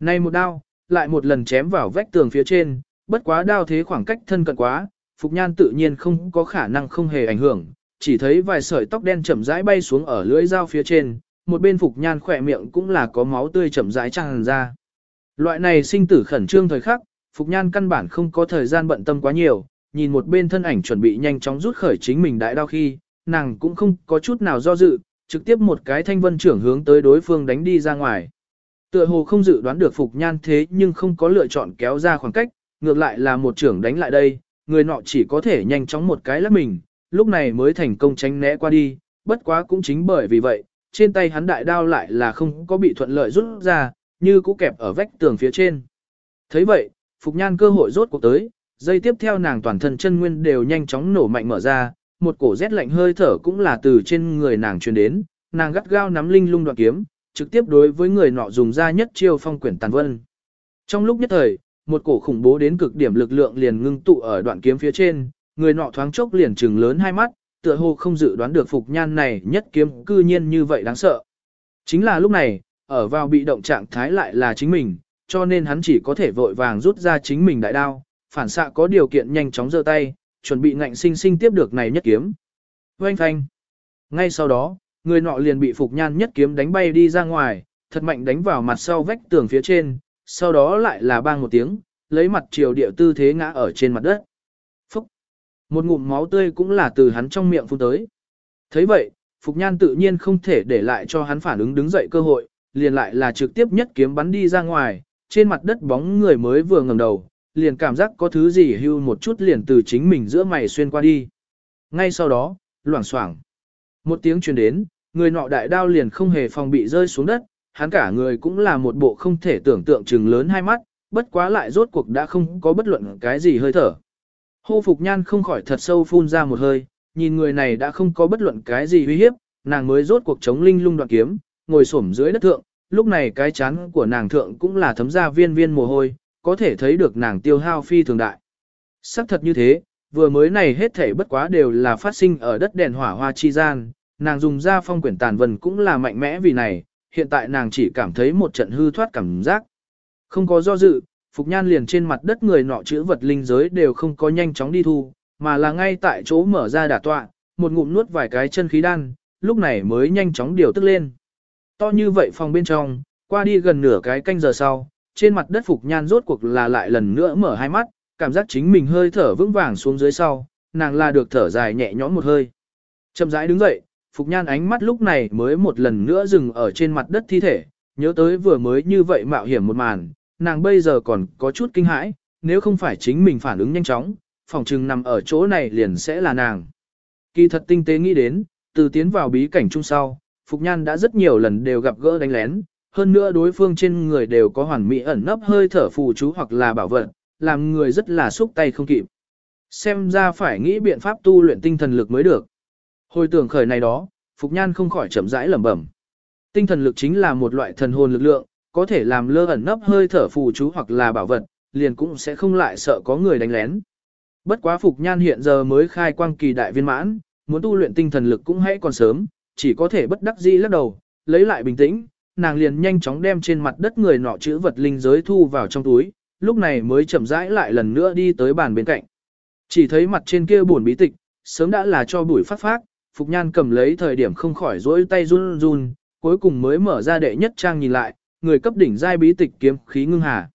Này một đao, lại một lần chém vào vách tường phía trên, bất quá đao thế khoảng cách thân cận quá, Phục Nhan tự nhiên không có khả năng không hề ảnh hưởng, chỉ thấy vài sợi tóc đen chậm rãi bay xuống ở lưỡi dao phía trên, một bên Phục Nhan khỏe miệng cũng là có máu tươi chậm rãi tràn ra. Loại này sinh tử khẩn trương thời khắc, Phục Nhan căn bản không có thời gian bận tâm quá nhiều, nhìn một bên thân ảnh chuẩn bị nhanh chóng rút khởi chính mình đại đao khi, nàng cũng không có chút nào do dự, trực tiếp một cái thanh vân trưởng hướng tới đối phương đánh đi ra ngoài. Tựa hồ không dự đoán được Phục Nhan thế nhưng không có lựa chọn kéo ra khoảng cách, ngược lại là một trưởng đánh lại đây, người nọ chỉ có thể nhanh chóng một cái lắp mình, lúc này mới thành công tránh né qua đi, bất quá cũng chính bởi vì vậy, trên tay hắn đại đao lại là không có bị thuận lợi rút ra, như cũ kẹp ở vách tường phía trên. thấy vậy, Phục Nhan cơ hội rốt cuộc tới, dây tiếp theo nàng toàn thân chân nguyên đều nhanh chóng nổ mạnh mở ra, một cổ rét lạnh hơi thở cũng là từ trên người nàng truyền đến, nàng gắt gao nắm linh lung đoạn kiếm, trực tiếp đối với người nọ dùng ra nhất chiêu phong quyển tàn vân. Trong lúc nhất thời, một cổ khủng bố đến cực điểm lực lượng liền ngưng tụ ở đoạn kiếm phía trên, người nọ thoáng chốc liền trừng lớn hai mắt, tựa hồ không dự đoán được phục nhan này nhất kiếm cư nhiên như vậy đáng sợ. Chính là lúc này, ở vào bị động trạng thái lại là chính mình, cho nên hắn chỉ có thể vội vàng rút ra chính mình đại đao, phản xạ có điều kiện nhanh chóng giơ tay, chuẩn bị ngạnh sinh sinh tiếp được này nhất kiếm. Oanh phanh. Ngay sau đó, người nọ liền bị Phục Nhan nhất kiếm đánh bay đi ra ngoài, thật mạnh đánh vào mặt sau vách tường phía trên, sau đó lại là bang một tiếng, lấy mặt chiều địa tư thế ngã ở trên mặt đất. Một ngụm máu tươi cũng là từ hắn trong miệng phun tới. thấy vậy, Phục Nhan tự nhiên không thể để lại cho hắn phản ứng đứng dậy cơ hội, liền lại là trực tiếp nhất kiếm bắn đi ra ngoài, trên mặt đất bóng người mới vừa ngẩng đầu, liền cảm giác có thứ gì hưu một chút liền từ chính mình giữa mày xuyên qua đi. Ngay sau đó, loảng xoảng Một tiếng truyền đến, người nọ đại đao liền không hề phòng bị rơi xuống đất, hắn cả người cũng là một bộ không thể tưởng tượng chừng lớn hai mắt, bất quá lại rốt cuộc đã không có bất luận cái gì hơi thở. Hô Phục Nhan không khỏi thật sâu phun ra một hơi, nhìn người này đã không có bất luận cái gì uy hiếp, nàng mới rốt cuộc chống linh lung đoạn kiếm, ngồi xổm dưới đất thượng, lúc này cái chán của nàng thượng cũng là thấm ra viên viên mồ hôi, có thể thấy được nàng tiêu hao phi thường đại. Sắc thật như thế, vừa mới này hết thảy bất quá đều là phát sinh ở đất đèn hỏa hoa chi gian, nàng dùng ra phong quyển tàn vần cũng là mạnh mẽ vì này, hiện tại nàng chỉ cảm thấy một trận hư thoát cảm giác. Không có do dự, Phục Nhan liền trên mặt đất người nọ chữ vật linh giới đều không có nhanh chóng đi thu, mà là ngay tại chỗ mở ra đả tọa, một ngụm nuốt vài cái chân khí đan, lúc này mới nhanh chóng điều tức lên. To như vậy phòng bên trong, qua đi gần nửa cái canh giờ sau, trên mặt đất Phục Nhan rốt cuộc là lại lần nữa mở hai mắt, cảm giác chính mình hơi thở vững vàng xuống dưới sau, nàng là được thở dài nhẹ nhõm một hơi. Chậm rãi đứng dậy, Phục Nhan ánh mắt lúc này mới một lần nữa dừng ở trên mặt đất thi thể, nhớ tới vừa mới như vậy mạo hiểm một màn, nàng bây giờ còn có chút kinh hãi, nếu không phải chính mình phản ứng nhanh chóng, phòng trừng nằm ở chỗ này liền sẽ là nàng. Kỳ thật tinh tế nghĩ đến, từ tiến vào bí cảnh chung sau, Phục Nhan đã rất nhiều lần đều gặp gỡ đánh lén, hơn nữa đối phương trên người đều có hoàn mỹ ẩn nấp hơi thở phù chú hoặc là bảo vật, làm người rất là xúc tay không kịp. Xem ra phải nghĩ biện pháp tu luyện tinh thần lực mới được. Hồi tưởng khởi này đó, Phục Nhan không khỏi chậm rãi lẩm bẩm. Tinh thần lực chính là một loại thần hồn lực lượng, có thể làm lơ ẩn nấp hơi thở phù chú hoặc là bảo vật, liền cũng sẽ không lại sợ có người đánh lén. Bất quá Phục Nhan hiện giờ mới khai quang kỳ đại viên mãn, muốn tu luyện tinh thần lực cũng hãy còn sớm, chỉ có thể bất đắc dĩ lắc đầu, lấy lại bình tĩnh, nàng liền nhanh chóng đem trên mặt đất người nọ chữ vật linh giới thu vào trong túi, lúc này mới chậm rãi lại lần nữa đi tới bàn bên cạnh. Chỉ thấy mặt trên kia buồn bí tịch, sớm đã là cho bụi phát phát, Phục Nhan cầm lấy thời điểm không khỏi rỗi tay run run, cuối cùng mới mở ra đệ nhất trang nhìn lại, người cấp đỉnh giai bí tịch kiếm khí ngưng hà.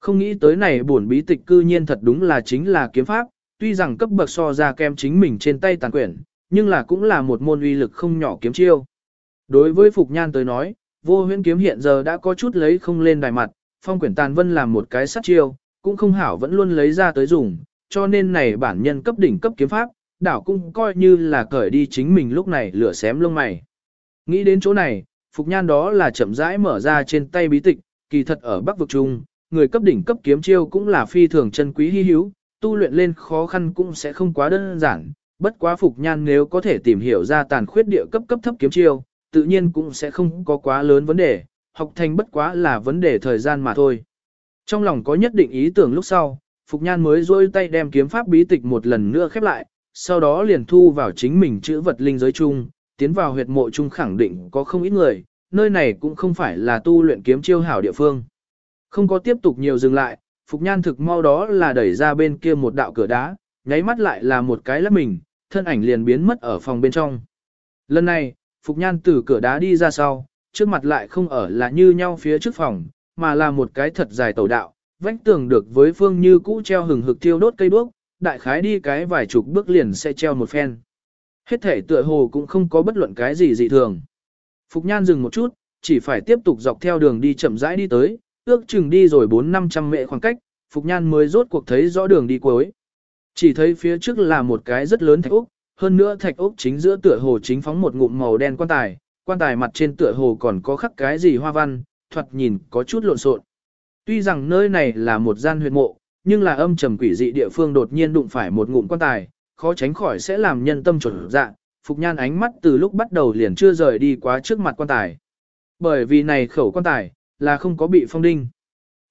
Không nghĩ tới này buồn bí tịch cư nhiên thật đúng là chính là kiếm pháp, tuy rằng cấp bậc so ra kem chính mình trên tay tàn quyển, nhưng là cũng là một môn uy lực không nhỏ kiếm chiêu. Đối với Phục Nhan tới nói, vô huyễn kiếm hiện giờ đã có chút lấy không lên đài mặt, phong quyển tàn vân làm một cái sát chiêu, cũng không hảo vẫn luôn lấy ra tới dùng, cho nên này bản nhân cấp đỉnh cấp kiếm pháp, đảo cũng coi như là cởi đi chính mình lúc này lửa xém lông mày. Nghĩ đến chỗ này, Phục Nhan đó là chậm rãi mở ra trên tay bí tịch, kỳ thật ở Bắc vực Trung, người cấp đỉnh cấp kiếm chiêu cũng là phi thường chân quý hy hữu, tu luyện lên khó khăn cũng sẽ không quá đơn giản, bất quá Phục Nhan nếu có thể tìm hiểu ra tàn khuyết địa cấp cấp thấp kiếm chiêu, tự nhiên cũng sẽ không có quá lớn vấn đề, học thành bất quá là vấn đề thời gian mà thôi. Trong lòng có nhất định ý tưởng lúc sau, Phục Nhan mới rôi tay đem kiếm pháp bí tịch một lần nữa khép lại, sau đó liền thu vào chính mình chữ vật linh giới chung, tiến vào huyệt mộ chung khẳng định có không ít người, nơi này cũng không phải là tu luyện kiếm chiêu hảo địa phương. Không có tiếp tục nhiều dừng lại, Phục Nhan thực mau đó là đẩy ra bên kia một đạo cửa đá, nháy mắt lại là một cái lắp mình, thân ảnh liền biến mất ở phòng bên trong. Lần này, Phục Nhan từ cửa đá đi ra sau, trước mặt lại không ở là như nhau phía trước phòng, mà là một cái thật dài tẩu đạo, vách tường được với phương như cũ treo hừng hực thiêu đốt cây đuốc, đại khái đi cái vài chục bước liền sẽ treo một phen. Hết thể tựa hồ cũng không có bất luận cái gì dị thường. Phục Nhan dừng một chút, chỉ phải tiếp tục dọc theo đường đi chậm rãi đi tới, ước chừng đi rồi 4-500 mệ khoảng cách, Phục Nhan mới rốt cuộc thấy rõ đường đi cuối. Chỉ thấy phía trước là một cái rất lớn thạch ốc, hơn nữa thạch ốc chính giữa tựa hồ chính phóng một ngụm màu đen quan tài, quan tài mặt trên tựa hồ còn có khắc cái gì hoa văn, thoạt nhìn có chút lộn xộn. Tuy rằng nơi này là một gian huyệt mộ, nhưng là âm trầm quỷ dị địa phương đột nhiên đụng phải một ngụm quan tài, khó tránh khỏi sẽ làm nhân tâm chuẩn dạ, Phục Nhan ánh mắt từ lúc bắt đầu liền chưa rời đi quá trước mặt quan tài. Bởi vì này khẩu quan tài, là không có bị phong đinh.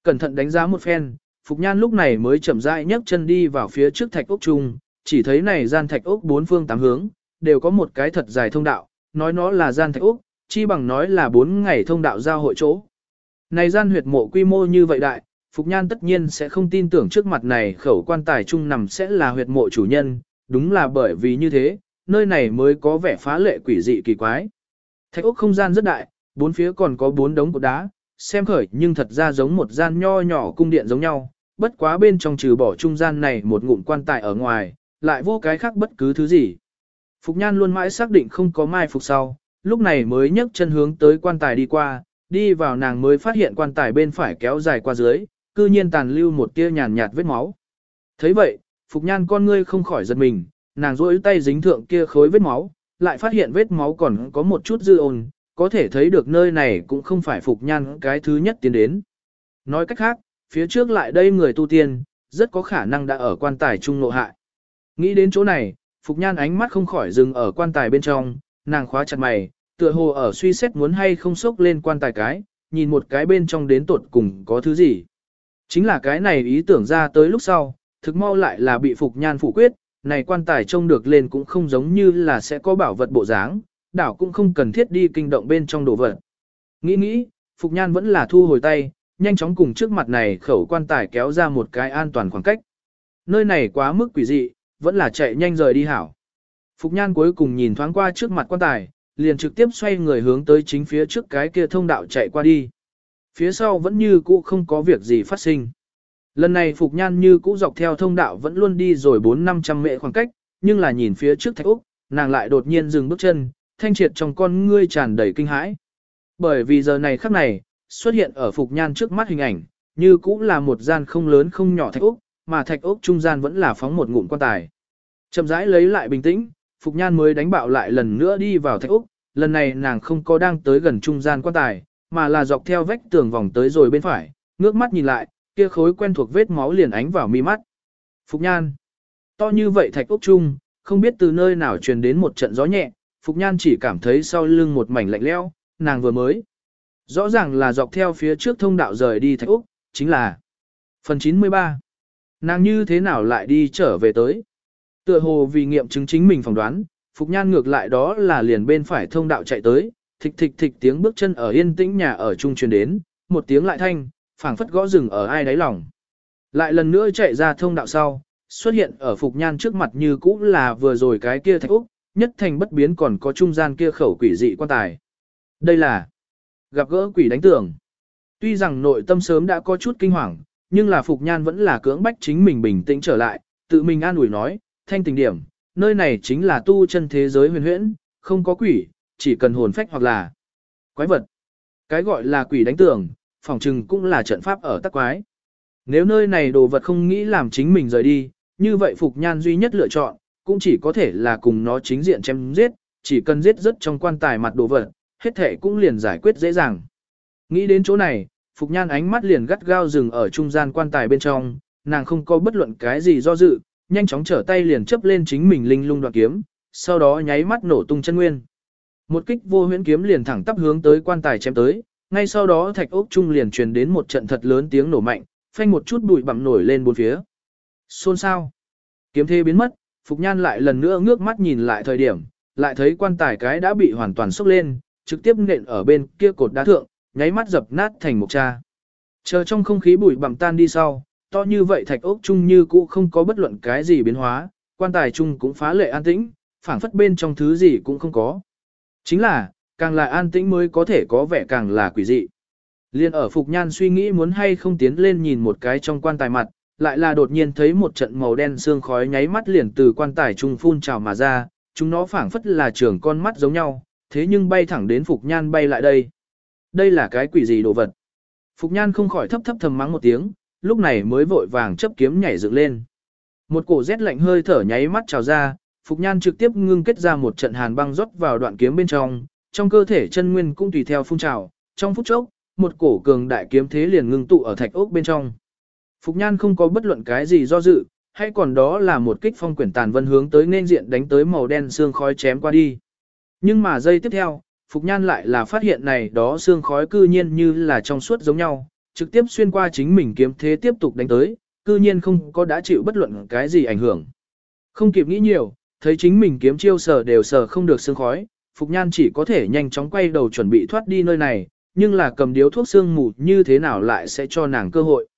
Cẩn thận đánh giá một phen, Phục Nhan lúc này mới chậm rãi nhấc chân đi vào phía trước thạch ốc trung, chỉ thấy này gian thạch ốc bốn phương tám hướng, đều có một cái thật dài thông đạo, nói nó là gian thạch ốc, chi bằng nói là bốn ngày thông đạo giao hội chỗ. Này gian huyệt mộ quy mô như vậy đại, Phục Nhan tất nhiên sẽ không tin tưởng trước mặt này khẩu quan tài trung nằm sẽ là huyệt mộ chủ nhân, đúng là bởi vì như thế, nơi này mới có vẻ phá lệ quỷ dị kỳ quái. Thạch ốc không gian rất đại, bốn phía còn có bốn đống cột đá, xem khởi nhưng thật ra giống một gian nho nhỏ cung điện giống nhau, bất quá bên trong trừ bỏ trung gian này một ngụm quan tài ở ngoài, lại vô cái khác bất cứ thứ gì. Phục Nhan luôn mãi xác định không có mai phục sau, lúc này mới nhấc chân hướng tới quan tài đi qua, đi vào nàng mới phát hiện quan tài bên phải kéo dài qua dưới, cư nhiên tàn lưu một tia nhàn nhạt vết máu. thấy vậy, Phục Nhan con ngươi không khỏi giật mình, nàng rỗi tay dính thượng kia khối vết máu, lại phát hiện vết máu còn có một chút dư ồn, có thể thấy được nơi này cũng không phải Phục Nhan cái thứ nhất tiến đến. Nói cách khác, phía trước lại đây người tu tiên, rất có khả năng đã ở quan tài trung nộ hại. Nghĩ đến chỗ này, Phục Nhan ánh mắt không khỏi dừng ở quan tài bên trong, nàng khóa chặt mày, tựa hồ ở suy xét muốn hay không sốc lên quan tài cái, nhìn một cái bên trong đến tuột cùng có thứ gì. Chính là cái này ý tưởng ra tới lúc sau, thực mau lại là bị Phục Nhan phủ quyết, này quan tài trông được lên cũng không giống như là sẽ có bảo vật bộ dáng, đảo cũng không cần thiết đi kinh động bên trong đồ vật. Nghĩ nghĩ, Phục Nhan vẫn là thu hồi tay, nhanh chóng cùng trước mặt này khẩu quan tài kéo ra một cái an toàn khoảng cách. Nơi này quá mức quỷ dị, vẫn là chạy nhanh rời đi hảo. Phục Nhan cuối cùng nhìn thoáng qua trước mặt quan tài, liền trực tiếp xoay người hướng tới chính phía trước cái kia thông đạo chạy qua đi. Phía sau vẫn như cũ không có việc gì phát sinh. Lần này Phục Nhan như cũ dọc theo thông đạo vẫn luôn đi rồi 4-500 mệ khoảng cách, nhưng là nhìn phía trước Thạch Úc, nàng lại đột nhiên dừng bước chân, thanh triệt trong con ngươi tràn đầy kinh hãi. Bởi vì giờ này khắc này, xuất hiện ở Phục Nhan trước mắt hình ảnh, như cũ là một gian không lớn không nhỏ Thạch Úc, mà Thạch Úc trung gian vẫn là phóng một ngụm quan tài. Chậm rãi lấy lại bình tĩnh, Phục Nhan mới đánh bạo lại lần nữa đi vào Thạch Úc, lần này nàng không có đang tới gần trung gian quan tài, mà là dọc theo vách tường vòng tới rồi bên phải, ngước mắt nhìn lại, kia khối quen thuộc vết máu liền ánh vào mi mắt. Phục Nhan. To như vậy thạch ốc trung, không biết từ nơi nào truyền đến một trận gió nhẹ, Phục Nhan chỉ cảm thấy sau lưng một mảnh lạnh lẽo, nàng vừa mới. Rõ ràng là dọc theo phía trước thông đạo rời đi thạch ốc, chính là phần 93. Nàng như thế nào lại đi trở về tới? Tựa hồ vì nghiệm chứng chính mình phỏng đoán, Phục Nhan ngược lại đó là liền bên phải thông đạo chạy tới, thịch thịch thịch tiếng bước chân ở yên tĩnh nhà ở trung truyền đến, một tiếng lại thanh, phảng phất gõ rừng ở ai đáy lòng. Lại lần nữa chạy ra thông đạo sau, xuất hiện ở Phục Nhan trước mặt như cũ là vừa rồi cái kia thạch úc, nhất thành bất biến còn có trung gian kia khẩu quỷ dị quan tài. Đây là gặp gỡ quỷ đánh tưởng. Tuy rằng nội tâm sớm đã có chút kinh hoàng, nhưng là Phục Nhan vẫn là cưỡng bách chính mình bình tĩnh trở lại, tự mình an ủi nói, thanh tình điểm, nơi này chính là tu chân thế giới huyền huyễn, không có quỷ, chỉ cần hồn phách hoặc là quái vật. Cái gọi là quỷ đánh tưởng, phòng trừng cũng là trận pháp ở tắc quái. Nếu nơi này đồ vật không nghĩ làm chính mình rời đi, như vậy Phục Nhan duy nhất lựa chọn, cũng chỉ có thể là cùng nó chính diện chém giết, chỉ cần giết rất trong quan tài mặt đồ vật, hết thể cũng liền giải quyết dễ dàng. Nghĩ đến chỗ này, Phục Nhan ánh mắt liền gắt gao dừng ở trung gian quan tài bên trong, nàng không có bất luận cái gì do dự, nhanh chóng trở tay liền chấp lên chính mình linh lung đoạn kiếm, sau đó nháy mắt nổ tung chân nguyên. Một kích vô huyễn kiếm liền thẳng tắp hướng tới quan tài chém tới, ngay sau đó thạch ốc trung liền truyền đến một trận thật lớn tiếng nổ mạnh, phanh một chút bụi bặm nổi lên bốn phía. Xôn sao? Kiếm thế biến mất, Phục Nhan lại lần nữa ngước mắt nhìn lại thời điểm, lại thấy quan tài cái đã bị hoàn toàn sốc lên, trực tiếp nện ở bên kia cột đá thượng, nháy mắt dập nát thành một cha. Chờ trong không khí bụi bặm tan đi sau, to như vậy thạch ốc Trung như cũ không có bất luận cái gì biến hóa, quan tài Trung cũng phá lệ an tĩnh, phản phất bên trong thứ gì cũng không có. Chính là, càng là an tĩnh mới có thể có vẻ càng là quỷ dị. Liên ở Phục Nhan suy nghĩ muốn hay không tiến lên nhìn một cái trong quan tài mặt, lại là đột nhiên thấy một trận màu đen xương khói nháy mắt liền từ quan tài trung phun trào mà ra, chúng nó phảng phất là trường con mắt giống nhau, thế nhưng bay thẳng đến Phục Nhan bay lại đây. Đây là cái quỷ gì đồ vật? Phục Nhan không khỏi thấp thấp thầm mắng một tiếng, lúc này mới vội vàng chấp kiếm nhảy dựng lên. Một cổ rét lạnh hơi thở nháy mắt trào ra, Phục Nhan trực tiếp ngưng kết ra một trận hàn băng rót vào đoạn kiếm bên trong, trong cơ thể chân nguyên cũng tùy theo phun trào, trong phút chốc, một cổ cường đại kiếm thế liền ngưng tụ ở thạch ốc bên trong. Phục Nhan không có bất luận cái gì do dự, hay còn đó là một kích phong quyển tàn vân hướng tới nên diện đánh tới màu đen xương khói chém qua đi. Nhưng mà giây tiếp theo, Phục Nhan lại là phát hiện này đó xương khói cư nhiên như là trong suốt giống nhau, trực tiếp xuyên qua chính mình kiếm thế tiếp tục đánh tới, cư nhiên không có đã chịu bất luận cái gì ảnh hưởng. Không kịp nghĩ nhiều, thấy chính mình kiếm chiêu sở đều sở không được xương khói, Phục Nhan chỉ có thể nhanh chóng quay đầu chuẩn bị thoát đi nơi này, nhưng là cầm điếu thuốc xương mù như thế nào lại sẽ cho nàng cơ hội.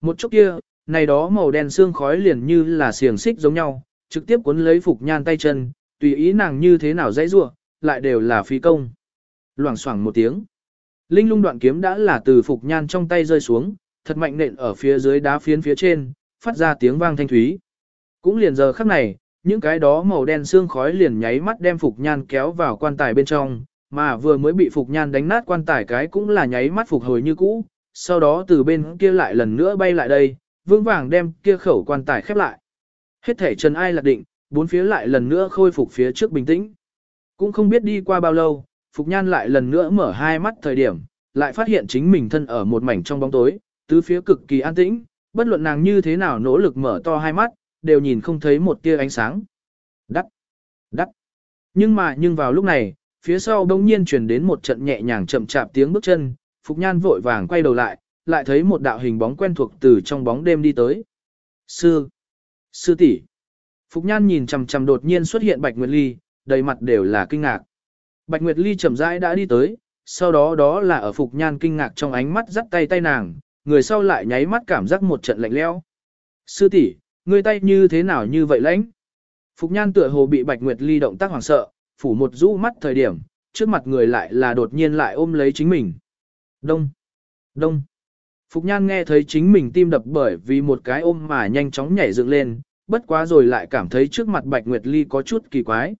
Một chút kia, này đó màu đen xương khói liền như là xiềng xích giống nhau, trực tiếp cuốn lấy Phục Nhan tay chân, tùy ý nàng như thế nào dãy rua, lại đều là phí công. Loảng xoảng một tiếng. Linh lung đoạn kiếm đã là từ Phục Nhan trong tay rơi xuống, thật mạnh nện ở phía dưới đá phiến phía trên, phát ra tiếng vang thanh thúy. Cũng liền giờ khắc này, những cái đó màu đen xương khói liền nháy mắt đem Phục Nhan kéo vào quan tài bên trong, mà vừa mới bị Phục Nhan đánh nát quan tài cái cũng là nháy mắt phục hồi như cũ, sau đó từ bên kia lại lần nữa bay lại đây, vương vàng đem kia khẩu quan tài khép lại. Hết thể Trần Ai lạc định, bốn phía lại lần nữa khôi phục phía trước bình tĩnh. Cũng không biết đi qua bao lâu, Phục Nhan lại lần nữa mở hai mắt thời điểm, lại phát hiện chính mình thân ở một mảnh trong bóng tối, tứ phía cực kỳ an tĩnh, bất luận nàng như thế nào nỗ lực mở to hai mắt, đều nhìn không thấy một tia ánh sáng. Đắc, đắc. Nhưng mà nhưng vào lúc này, phía sau đông nhiên truyền đến một trận nhẹ nhàng chậm chạp tiếng bước chân, Phục Nhan vội vàng quay đầu lại, lại thấy một đạo hình bóng quen thuộc từ trong bóng đêm đi tới. Sư, sư tỷ. Phục Nhan nhìn chằm chằm đột nhiên xuất hiện Bạch Nguyệt Ly, đầy mặt đều là kinh ngạc. Bạch Nguyệt Ly chậm rãi đã đi tới, sau đó đó là ở Phục Nhan kinh ngạc trong ánh mắt dắt tay tay nàng, người sau lại nháy mắt cảm giác một trận lạnh lẽo. Sư tỷ, người tay như thế nào như vậy lãnh? Phục Nhan tựa hồ bị Bạch Nguyệt Ly động tác hoảng sợ, phủ một rũ mắt thời điểm, trước mặt người lại là đột nhiên lại ôm lấy chính mình. Đông, đông. Phục Nhan nghe thấy chính mình tim đập bởi vì một cái ôm mà nhanh chóng nhảy dựng lên, bất quá rồi lại cảm thấy trước mặt Bạch Nguyệt Ly có chút kỳ quái.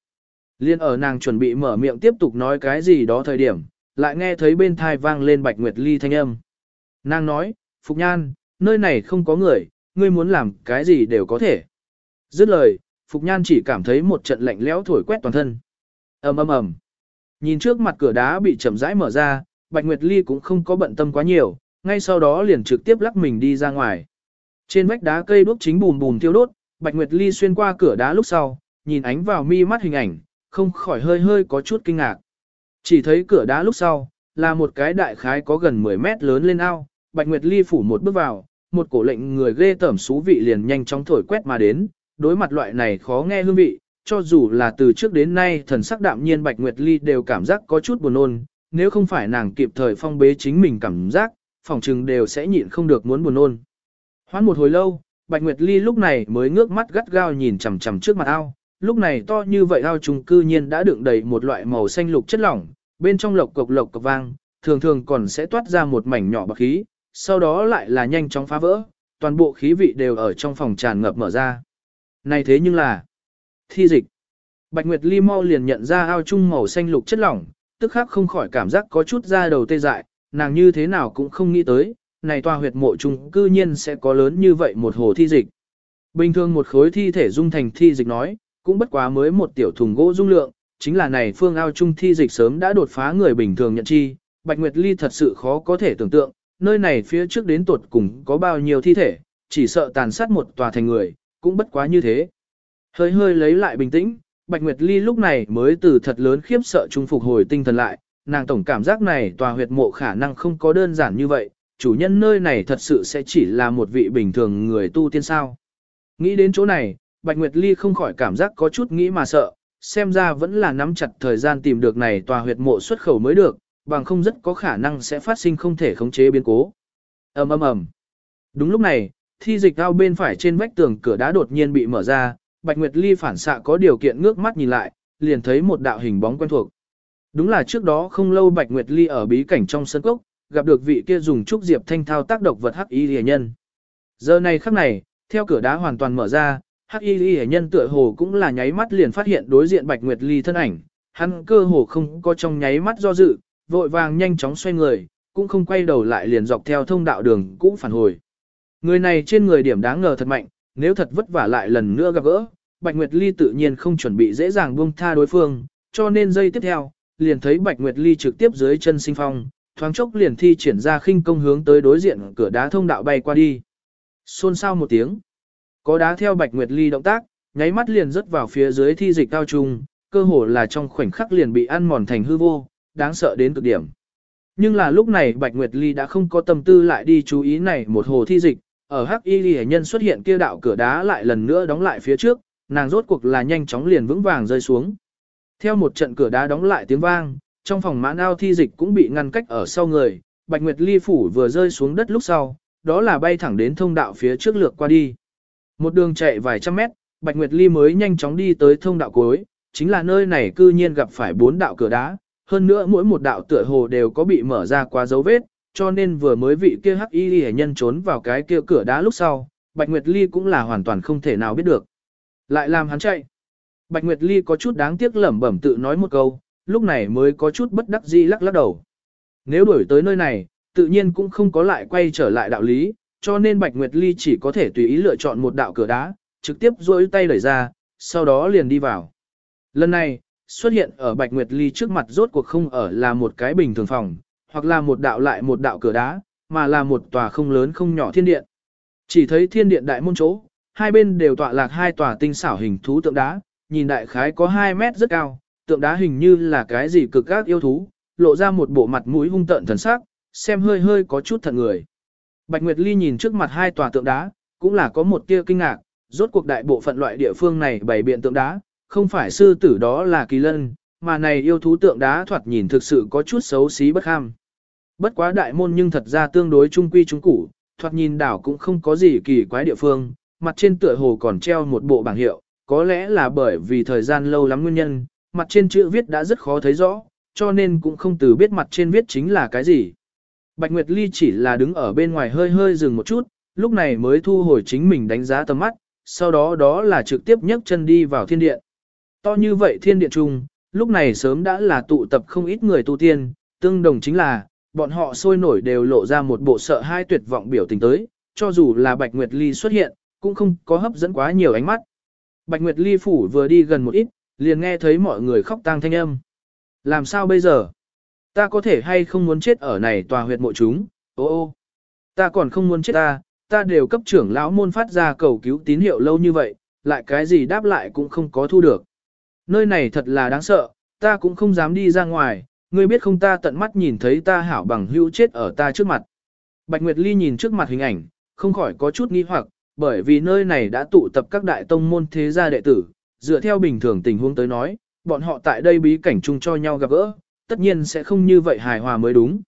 Liên ở nàng chuẩn bị mở miệng tiếp tục nói cái gì đó thời điểm, lại nghe thấy bên thai vang lên Bạch Nguyệt Ly thanh âm. Nàng nói, Phục Nhan, nơi này không có người, ngươi muốn làm cái gì đều có thể. Dứt lời, Phục Nhan chỉ cảm thấy một trận lạnh lẽo thổi quét toàn thân. ầm ầm ầm. Nhìn trước mặt cửa đá bị chậm rãi mở ra, Bạch Nguyệt Ly cũng không có bận tâm quá nhiều, ngay sau đó liền trực tiếp lắc mình đi ra ngoài. Trên vách đá cây đuốc chính bùm bùm thiêu đốt, Bạch Nguyệt Ly xuyên qua cửa đá lúc sau, nhìn ánh vào mi mắt hình ảnh, không khỏi hơi hơi có chút kinh ngạc. Chỉ thấy cửa đá lúc sau, là một cái đại khái có gần 10 mét lớn lên ao, Bạch Nguyệt Ly phủ một bước vào, một cổ lệnh người ghê tởm xú vị liền nhanh chóng thổi quét mà đến, đối mặt loại này khó nghe hương vị, cho dù là từ trước đến nay thần sắc đạm nhiên Bạch Nguyệt Ly đều cảm giác có chút buồn nôn, nếu không phải nàng kịp thời phong bế chính mình cảm giác, phòng trừng đều sẽ nhịn không được muốn buồn nôn. Hoán một hồi lâu, Bạch Nguyệt Ly lúc này mới ngước mắt gắt gao nhìn chằm chằm trước mặt ao, lúc này to như vậy ao trùng cư nhiên đã đựng đầy một loại màu xanh lục chất lỏng, bên trong lộc cộc lộc cộc vang, thường thường còn sẽ toát ra một mảnh nhỏ bạc khí, sau đó lại là nhanh chóng phá vỡ, toàn bộ khí vị đều ở trong phòng tràn ngập mở ra. Này thế nhưng là thi dịch. Bạch Nguyệt Ly mau liền nhận ra ao chung màu xanh lục chất lỏng, tức khắc không khỏi cảm giác có chút da đầu tê dại, nàng như thế nào cũng không nghĩ tới, này tòa huyệt mộ chung cư nhiên sẽ có lớn như vậy một hồ thi dịch. Bình thường một khối thi thể dung thành thi dịch nói, cũng bất quá mới một tiểu thùng gỗ dung lượng, chính là này phương ao chung thi dịch sớm đã đột phá người bình thường nhận chi, Bạch Nguyệt Ly thật sự khó có thể tưởng tượng, nơi này phía trước đến tuột cùng có bao nhiêu thi thể, chỉ sợ tàn sát một tòa thành người, cũng bất quá như thế. Hơi hơi lấy lại bình tĩnh, Bạch Nguyệt Ly lúc này mới từ thật lớn khiếp sợ trung phục hồi tinh thần lại, nàng tổng cảm giác này tòa huyệt mộ khả năng không có đơn giản như vậy, chủ nhân nơi này thật sự sẽ chỉ là một vị bình thường người tu tiên sao. Nghĩ đến chỗ này, Bạch Nguyệt Ly không khỏi cảm giác có chút nghĩ mà sợ, xem ra vẫn là nắm chặt thời gian tìm được này tòa huyệt mộ xuất khẩu mới được, bằng không rất có khả năng sẽ phát sinh không thể khống chế biến cố. ầm ầm ầm. Đúng lúc này, thi dịch ao bên phải trên vách tường cửa đá đột nhiên bị mở ra, Bạch Nguyệt Ly phản xạ có điều kiện ngước mắt nhìn lại, liền thấy một đạo hình bóng quen thuộc. Đúng là trước đó không lâu Bạch Nguyệt Ly ở bí cảnh trong sân cốc, gặp được vị kia dùng trúc diệp thanh thao tác độc vật hắc y liễu nhân. Giờ này khắc này, theo cửa đá hoàn toàn mở ra, hắc y liễu nhân tựa hồ cũng là nháy mắt liền phát hiện đối diện Bạch Nguyệt Ly thân ảnh, hắn cơ hồ không có trong nháy mắt do dự, vội vàng nhanh chóng xoay người, cũng không quay đầu lại liền dọc theo thông đạo đường cũ phản hồi. Người này trên người điểm đáng ngờ thật mạnh, nếu thật vất vả lại lần nữa gặp gỡ, Bạch Nguyệt Ly tự nhiên không chuẩn bị dễ dàng buông tha đối phương, cho nên giây tiếp theo, liền thấy Bạch Nguyệt Ly trực tiếp dưới chân sinh phong, thoáng chốc liền thi triển ra khinh công hướng tới đối diện cửa đá thông đạo bay qua đi. Xôn xao một tiếng, có đá theo Bạch Nguyệt Ly động tác, nháy mắt liền rớt vào phía dưới thi dịch cao trung, cơ hồ là trong khoảnh khắc liền bị ăn mòn thành hư vô, đáng sợ đến cực điểm. Nhưng là lúc này Bạch Nguyệt Ly đã không có tâm tư lại đi chú ý này một hồ thi dịch, ở Hắc Y Lệ nhân xuất hiện kia đạo cửa đá lại lần nữa đóng lại phía trước, nàng rốt cuộc là nhanh chóng liền vững vàng rơi xuống. Theo một trận cửa đá đóng lại tiếng vang, trong phòng mãn ao thi dịch cũng bị ngăn cách ở sau người, Bạch Nguyệt Ly phủ vừa rơi xuống đất lúc sau, đó là bay thẳng đến thông đạo phía trước lược qua đi. Một đường chạy vài trăm mét, Bạch Nguyệt Ly mới nhanh chóng đi tới thông đạo cuối, chính là nơi này cư nhiên gặp phải bốn đạo cửa đá, hơn nữa mỗi một đạo tựa hồ đều có bị mở ra qua dấu vết, cho nên vừa mới vị kia hắc y hệ nhân trốn vào cái kia cửa đá lúc sau, Bạch Nguyệt Ly cũng là hoàn toàn không thể nào biết được. Lại làm hắn chạy. Bạch Nguyệt Ly có chút đáng tiếc lẩm bẩm tự nói một câu, lúc này mới có chút bất đắc dĩ lắc lắc đầu. Nếu đuổi tới nơi này, tự nhiên cũng không có lại quay trở lại đạo lý, cho nên Bạch Nguyệt Ly chỉ có thể tùy ý lựa chọn một đạo cửa đá, trực tiếp duỗi tay đẩy ra, sau đó liền đi vào. Lần này, xuất hiện ở Bạch Nguyệt Ly trước mặt rốt cuộc không ở là một cái bình thường phòng, hoặc là một đạo lại một đạo cửa đá, mà là một tòa không lớn không nhỏ thiên điện. Chỉ thấy thiên điện đại môn chỗ, hai bên đều tọa lạc hai tòa tinh xảo hình thú tượng đá, nhìn đại khái có 2 mét rất cao, tượng đá hình như là cái gì cực các yêu thú, lộ ra một bộ mặt mũi hung tợn thần sắc, xem hơi hơi có chút thật người. Bạch Nguyệt Ly nhìn trước mặt hai tòa tượng đá, cũng là có một tia kinh ngạc, rốt cuộc đại bộ phận loại địa phương này bày biện tượng đá, không phải sư tử đó là kỳ lân, mà này yêu thú tượng đá thoạt nhìn thực sự có chút xấu xí bất ham. Bất quá đại môn nhưng thật ra tương đối trung quy trung củ, thoạt nhìn đảo cũng không có gì kỳ quái địa phương, mặt trên tựa hồ còn treo một bộ bảng hiệu, có lẽ là bởi vì thời gian lâu lắm nguyên nhân, mặt trên chữ viết đã rất khó thấy rõ, cho nên cũng không từ biết mặt trên viết chính là cái gì. Bạch Nguyệt Ly chỉ là đứng ở bên ngoài hơi hơi dừng một chút, lúc này mới thu hồi chính mình đánh giá tầm mắt, sau đó đó là trực tiếp nhấc chân đi vào thiên điện. To như vậy thiên điện trung, lúc này sớm đã là tụ tập không ít người tu tiên, tương đồng chính là, bọn họ sôi nổi đều lộ ra một bộ sợ hai tuyệt vọng biểu tình tới, cho dù là Bạch Nguyệt Ly xuất hiện, cũng không có hấp dẫn quá nhiều ánh mắt. Bạch Nguyệt Ly phủ vừa đi gần một ít, liền nghe thấy mọi người khóc tang thanh âm. Làm sao bây giờ? Ta có thể hay không muốn chết ở này tòa huyệt mộ chúng? Ô ô, ta còn không muốn chết ta, ta đều cấp trưởng lão môn phát ra cầu cứu tín hiệu lâu như vậy, lại cái gì đáp lại cũng không có thu được. Nơi này thật là đáng sợ, ta cũng không dám đi ra ngoài, ngươi biết không ta tận mắt nhìn thấy ta hảo bằng hữu chết ở ta trước mặt. Bạch Nguyệt Ly nhìn trước mặt hình ảnh, không khỏi có chút nghi hoặc, bởi vì nơi này đã tụ tập các đại tông môn thế gia đệ tử, dựa theo bình thường tình huống tới nói, bọn họ tại đây bí cảnh chung cho nhau gặp gỡ, tất nhiên sẽ không như vậy hài hòa mới đúng.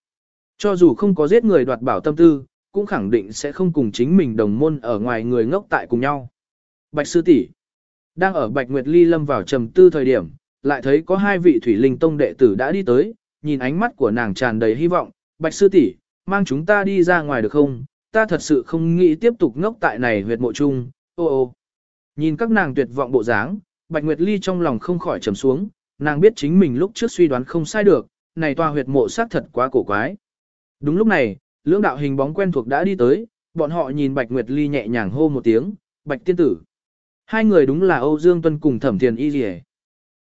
Cho dù không có giết người đoạt bảo tâm tư, cũng khẳng định sẽ không cùng chính mình đồng môn ở ngoài người ngốc tại cùng nhau. Bạch sư tỷ đang ở Bạch Nguyệt Ly lâm vào trầm tư thời điểm, lại thấy có hai vị thủy linh tông đệ tử đã đi tới, nhìn ánh mắt của nàng tràn đầy hy vọng, Bạch sư tỷ mang chúng ta đi ra ngoài được không? Ta thật sự không nghĩ tiếp tục ngốc tại này huyệt mộ chung, ô ô. Nhìn các nàng tuyệt vọng bộ dáng, Bạch Nguyệt Ly trong lòng không khỏi trầm xuống, nàng biết chính mình lúc trước suy đoán không sai được, này tòa huyệt mộ xác thật quá cổ quái. Đúng lúc này, lưỡng đạo hình bóng quen thuộc đã đi tới, bọn họ nhìn Bạch Nguyệt Ly nhẹ nhàng hô một tiếng, Bạch tiên tử. Hai người đúng là Âu Dương Tuân cùng Thẩm Thiền Y Dì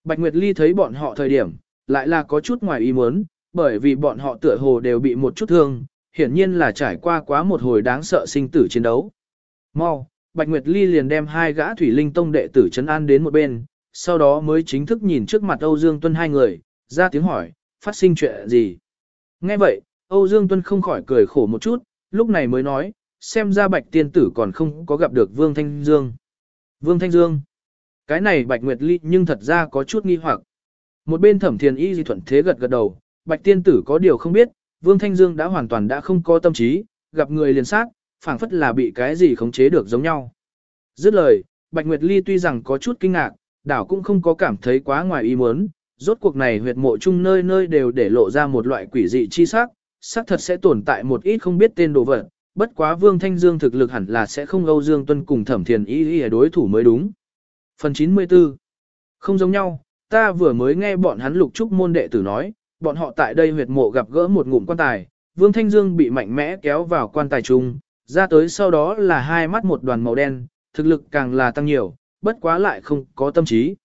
Bạch Nguyệt Ly thấy bọn họ thời điểm, lại là có chút ngoài ý muốn, bởi vì bọn họ tựa hồ đều bị một chút thương, hiển nhiên là trải qua quá một hồi đáng sợ sinh tử chiến đấu. Mau, Bạch Nguyệt Ly liền đem hai gã thủy linh tông đệ tử trấn an đến một bên, sau đó mới chính thức nhìn trước mặt Âu Dương Tuân hai người, ra tiếng hỏi, phát sinh chuyện gì. Nghe vậy, Âu Dương Tuân không khỏi cười khổ một chút, lúc này mới nói, xem ra Bạch Tiên Tử còn không có gặp được Vương Thanh Dương. Vương Thanh Dương. Cái này Bạch Nguyệt Ly nhưng thật ra có chút nghi hoặc. Một bên thẩm thiền y di thuận thế gật gật đầu, Bạch Tiên Tử có điều không biết, Vương Thanh Dương đã hoàn toàn đã không có tâm trí, gặp người liền sát, phảng phất là bị cái gì khống chế được giống nhau. Dứt lời, Bạch Nguyệt Ly tuy rằng có chút kinh ngạc, đảo cũng không có cảm thấy quá ngoài ý muốn, rốt cuộc này huyệt mộ chung nơi nơi đều để lộ ra một loại quỷ dị chi sắc, sắc thật sẽ tồn tại một ít không biết tên đồ vật, bất quá Vương Thanh Dương thực lực hẳn là sẽ không Âu Dương Tuân cùng Thẩm Thiền Y Y đối thủ mới đúng. Phần 94 Không giống nhau, ta vừa mới nghe bọn hắn lục trúc môn đệ tử nói, bọn họ tại đây huyệt mộ gặp gỡ một ngụm quan tài, Vương Thanh Dương bị mạnh mẽ kéo vào quan tài chung, ra tới sau đó là hai mắt một đoàn màu đen, thực lực càng là tăng nhiều, bất quá lại không có tâm trí.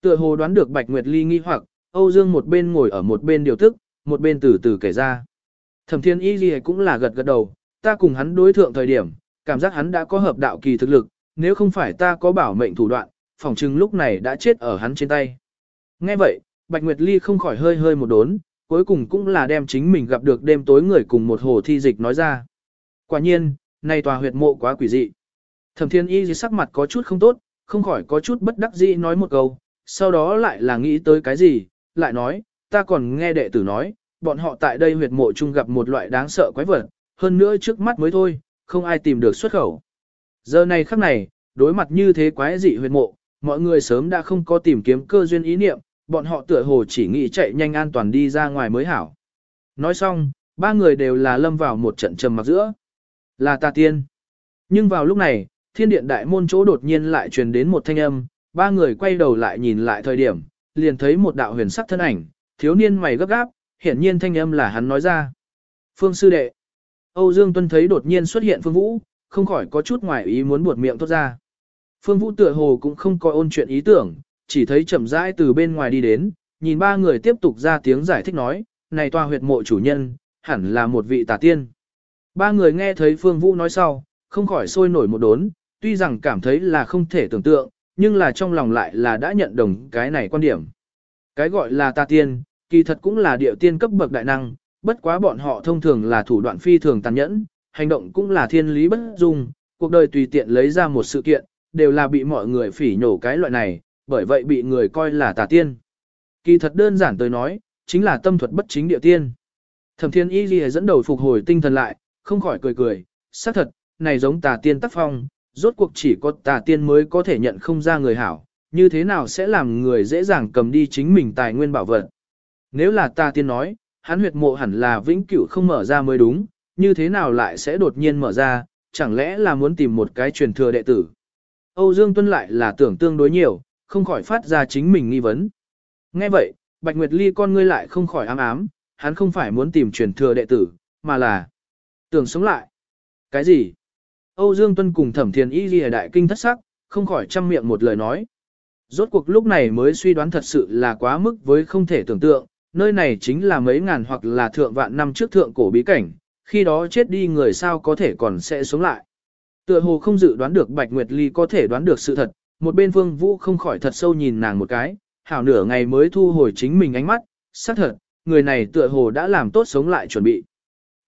Tựa hồ đoán được Bạch Nguyệt Ly nghi hoặc, Âu Dương một bên ngồi ở một bên điều tức, một bên từ từ kể ra. Thẩm Thiên Y Ghi cũng là gật gật đầu, ta cùng hắn đối thượng thời điểm, cảm giác hắn đã có hợp đạo kỳ thực lực, nếu không phải ta có bảo mệnh thủ đoạn, phòng chừng lúc này đã chết ở hắn trên tay. Nghe vậy, Bạch Nguyệt Ly không khỏi hơi hơi một đốn, cuối cùng cũng là đem chính mình gặp được đêm tối người cùng một hồ thi dịch nói ra. Quả nhiên, này tòa huyệt mộ quá quỷ dị. Thẩm Thiên Y sắc mặt có chút không tốt, không khỏi có chút bất đắc dĩ nói một câu, sau đó lại là nghĩ tới cái gì, lại nói, ta còn nghe đệ tử nói, bọn họ tại đây huyệt mộ chung gặp một loại đáng sợ quái vật, hơn nữa trước mắt mới thôi, không ai tìm được xuất khẩu. Giờ này khắc này, đối mặt như thế quái dị huyệt mộ, mọi người sớm đã không có tìm kiếm cơ duyên ý niệm, bọn họ tựa hồ chỉ nghĩ chạy nhanh an toàn đi ra ngoài mới hảo. Nói xong, ba người đều là lâm vào một trận trầm mặc giữa. Là ta tiên. Nhưng vào lúc này, thiên điện đại môn chỗ đột nhiên lại truyền đến một thanh âm, ba người quay đầu lại nhìn lại thời điểm, liền thấy một đạo huyền sắc thân ảnh, thiếu niên mày gấp gáp, hiển nhiên thanh âm là hắn nói ra. Phương sư đệ. Âu Dương Tuân thấy đột nhiên xuất hiện Phương Vũ, không khỏi có chút ngoài ý muốn buột miệng tốt ra. Phương Vũ tựa hồ cũng không coi ôn chuyện ý tưởng, chỉ thấy chậm rãi từ bên ngoài đi đến, nhìn ba người tiếp tục ra tiếng giải thích nói, này tòa huyệt mộ chủ nhân, hẳn là một vị tà tiên. Ba người nghe thấy Phương Vũ nói sau, không khỏi sôi nổi một đốn, tuy rằng cảm thấy là không thể tưởng tượng, nhưng là trong lòng lại là đã nhận đồng cái này quan điểm. Cái gọi là tà tiên, kỳ thật cũng là địa tiên cấp bậc đại năng, bất quá bọn họ thông thường là thủ đoạn phi thường tàn nhẫn, hành động cũng là thiên lý bất dung, cuộc đời tùy tiện lấy ra một sự kiện, đều là bị mọi người phỉ nhổ cái loại này, bởi vậy bị người coi là tà tiên. Kỳ thật đơn giản tới nói, chính là tâm thuật bất chính địa tiên. Thẩm thiên y ghi dẫn đầu phục hồi tinh thần lại, không khỏi cười cười, xác thật, này giống tà tiên tác phong, rốt cuộc chỉ có tà tiên mới có thể nhận không ra người hảo, như thế nào sẽ làm người dễ dàng cầm đi chính mình tài nguyên bảo vật. Nếu là tà tiên nói, hắn huyệt mộ hẳn là vĩnh cửu không mở ra mới đúng, như thế nào lại sẽ đột nhiên mở ra, chẳng lẽ là muốn tìm một cái truyền thừa đệ tử. Âu Dương Tuân lại là tưởng tương đối nhiều, không khỏi phát ra chính mình nghi vấn. Nghe vậy, Bạch Nguyệt Ly con ngươi lại không khỏi ám ám, hắn không phải muốn tìm truyền thừa đệ tử, mà là tưởng sống lại. Cái gì? Âu Dương Tuân cùng Thẩm Thiền Y Ghi đại kinh thất sắc, không khỏi chăm miệng một lời nói. Rốt cuộc lúc này mới suy đoán thật sự là quá mức với không thể tưởng tượng, nơi này chính là mấy ngàn hoặc là thượng vạn năm trước thượng cổ bí cảnh, khi đó chết đi người sao có thể còn sẽ sống lại. Tựa hồ không dự đoán được Bạch Nguyệt Ly có thể đoán được sự thật, một bên Vương Vũ không khỏi thật sâu nhìn nàng một cái, hảo nửa ngày mới thu hồi chính mình ánh mắt, xác thật, người này tựa hồ đã làm tốt sống lại chuẩn bị.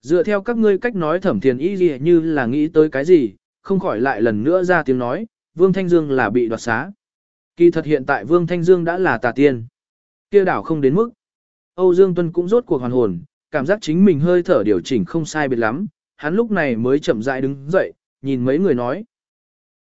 Dựa theo các ngươi cách nói thẩm thiền y gì như là nghĩ tới cái gì, không khỏi lại lần nữa ra tiếng nói, Vương Thanh Dương là bị đoạt xá. Kỳ thật hiện tại Vương Thanh Dương đã là tà tiên. kia đảo không đến mức. Âu Dương Tuân cũng rốt cuộc hoàn hồn, cảm giác chính mình hơi thở điều chỉnh không sai biệt lắm, hắn lúc này mới chậm rãi đứng dậy, nhìn mấy người nói,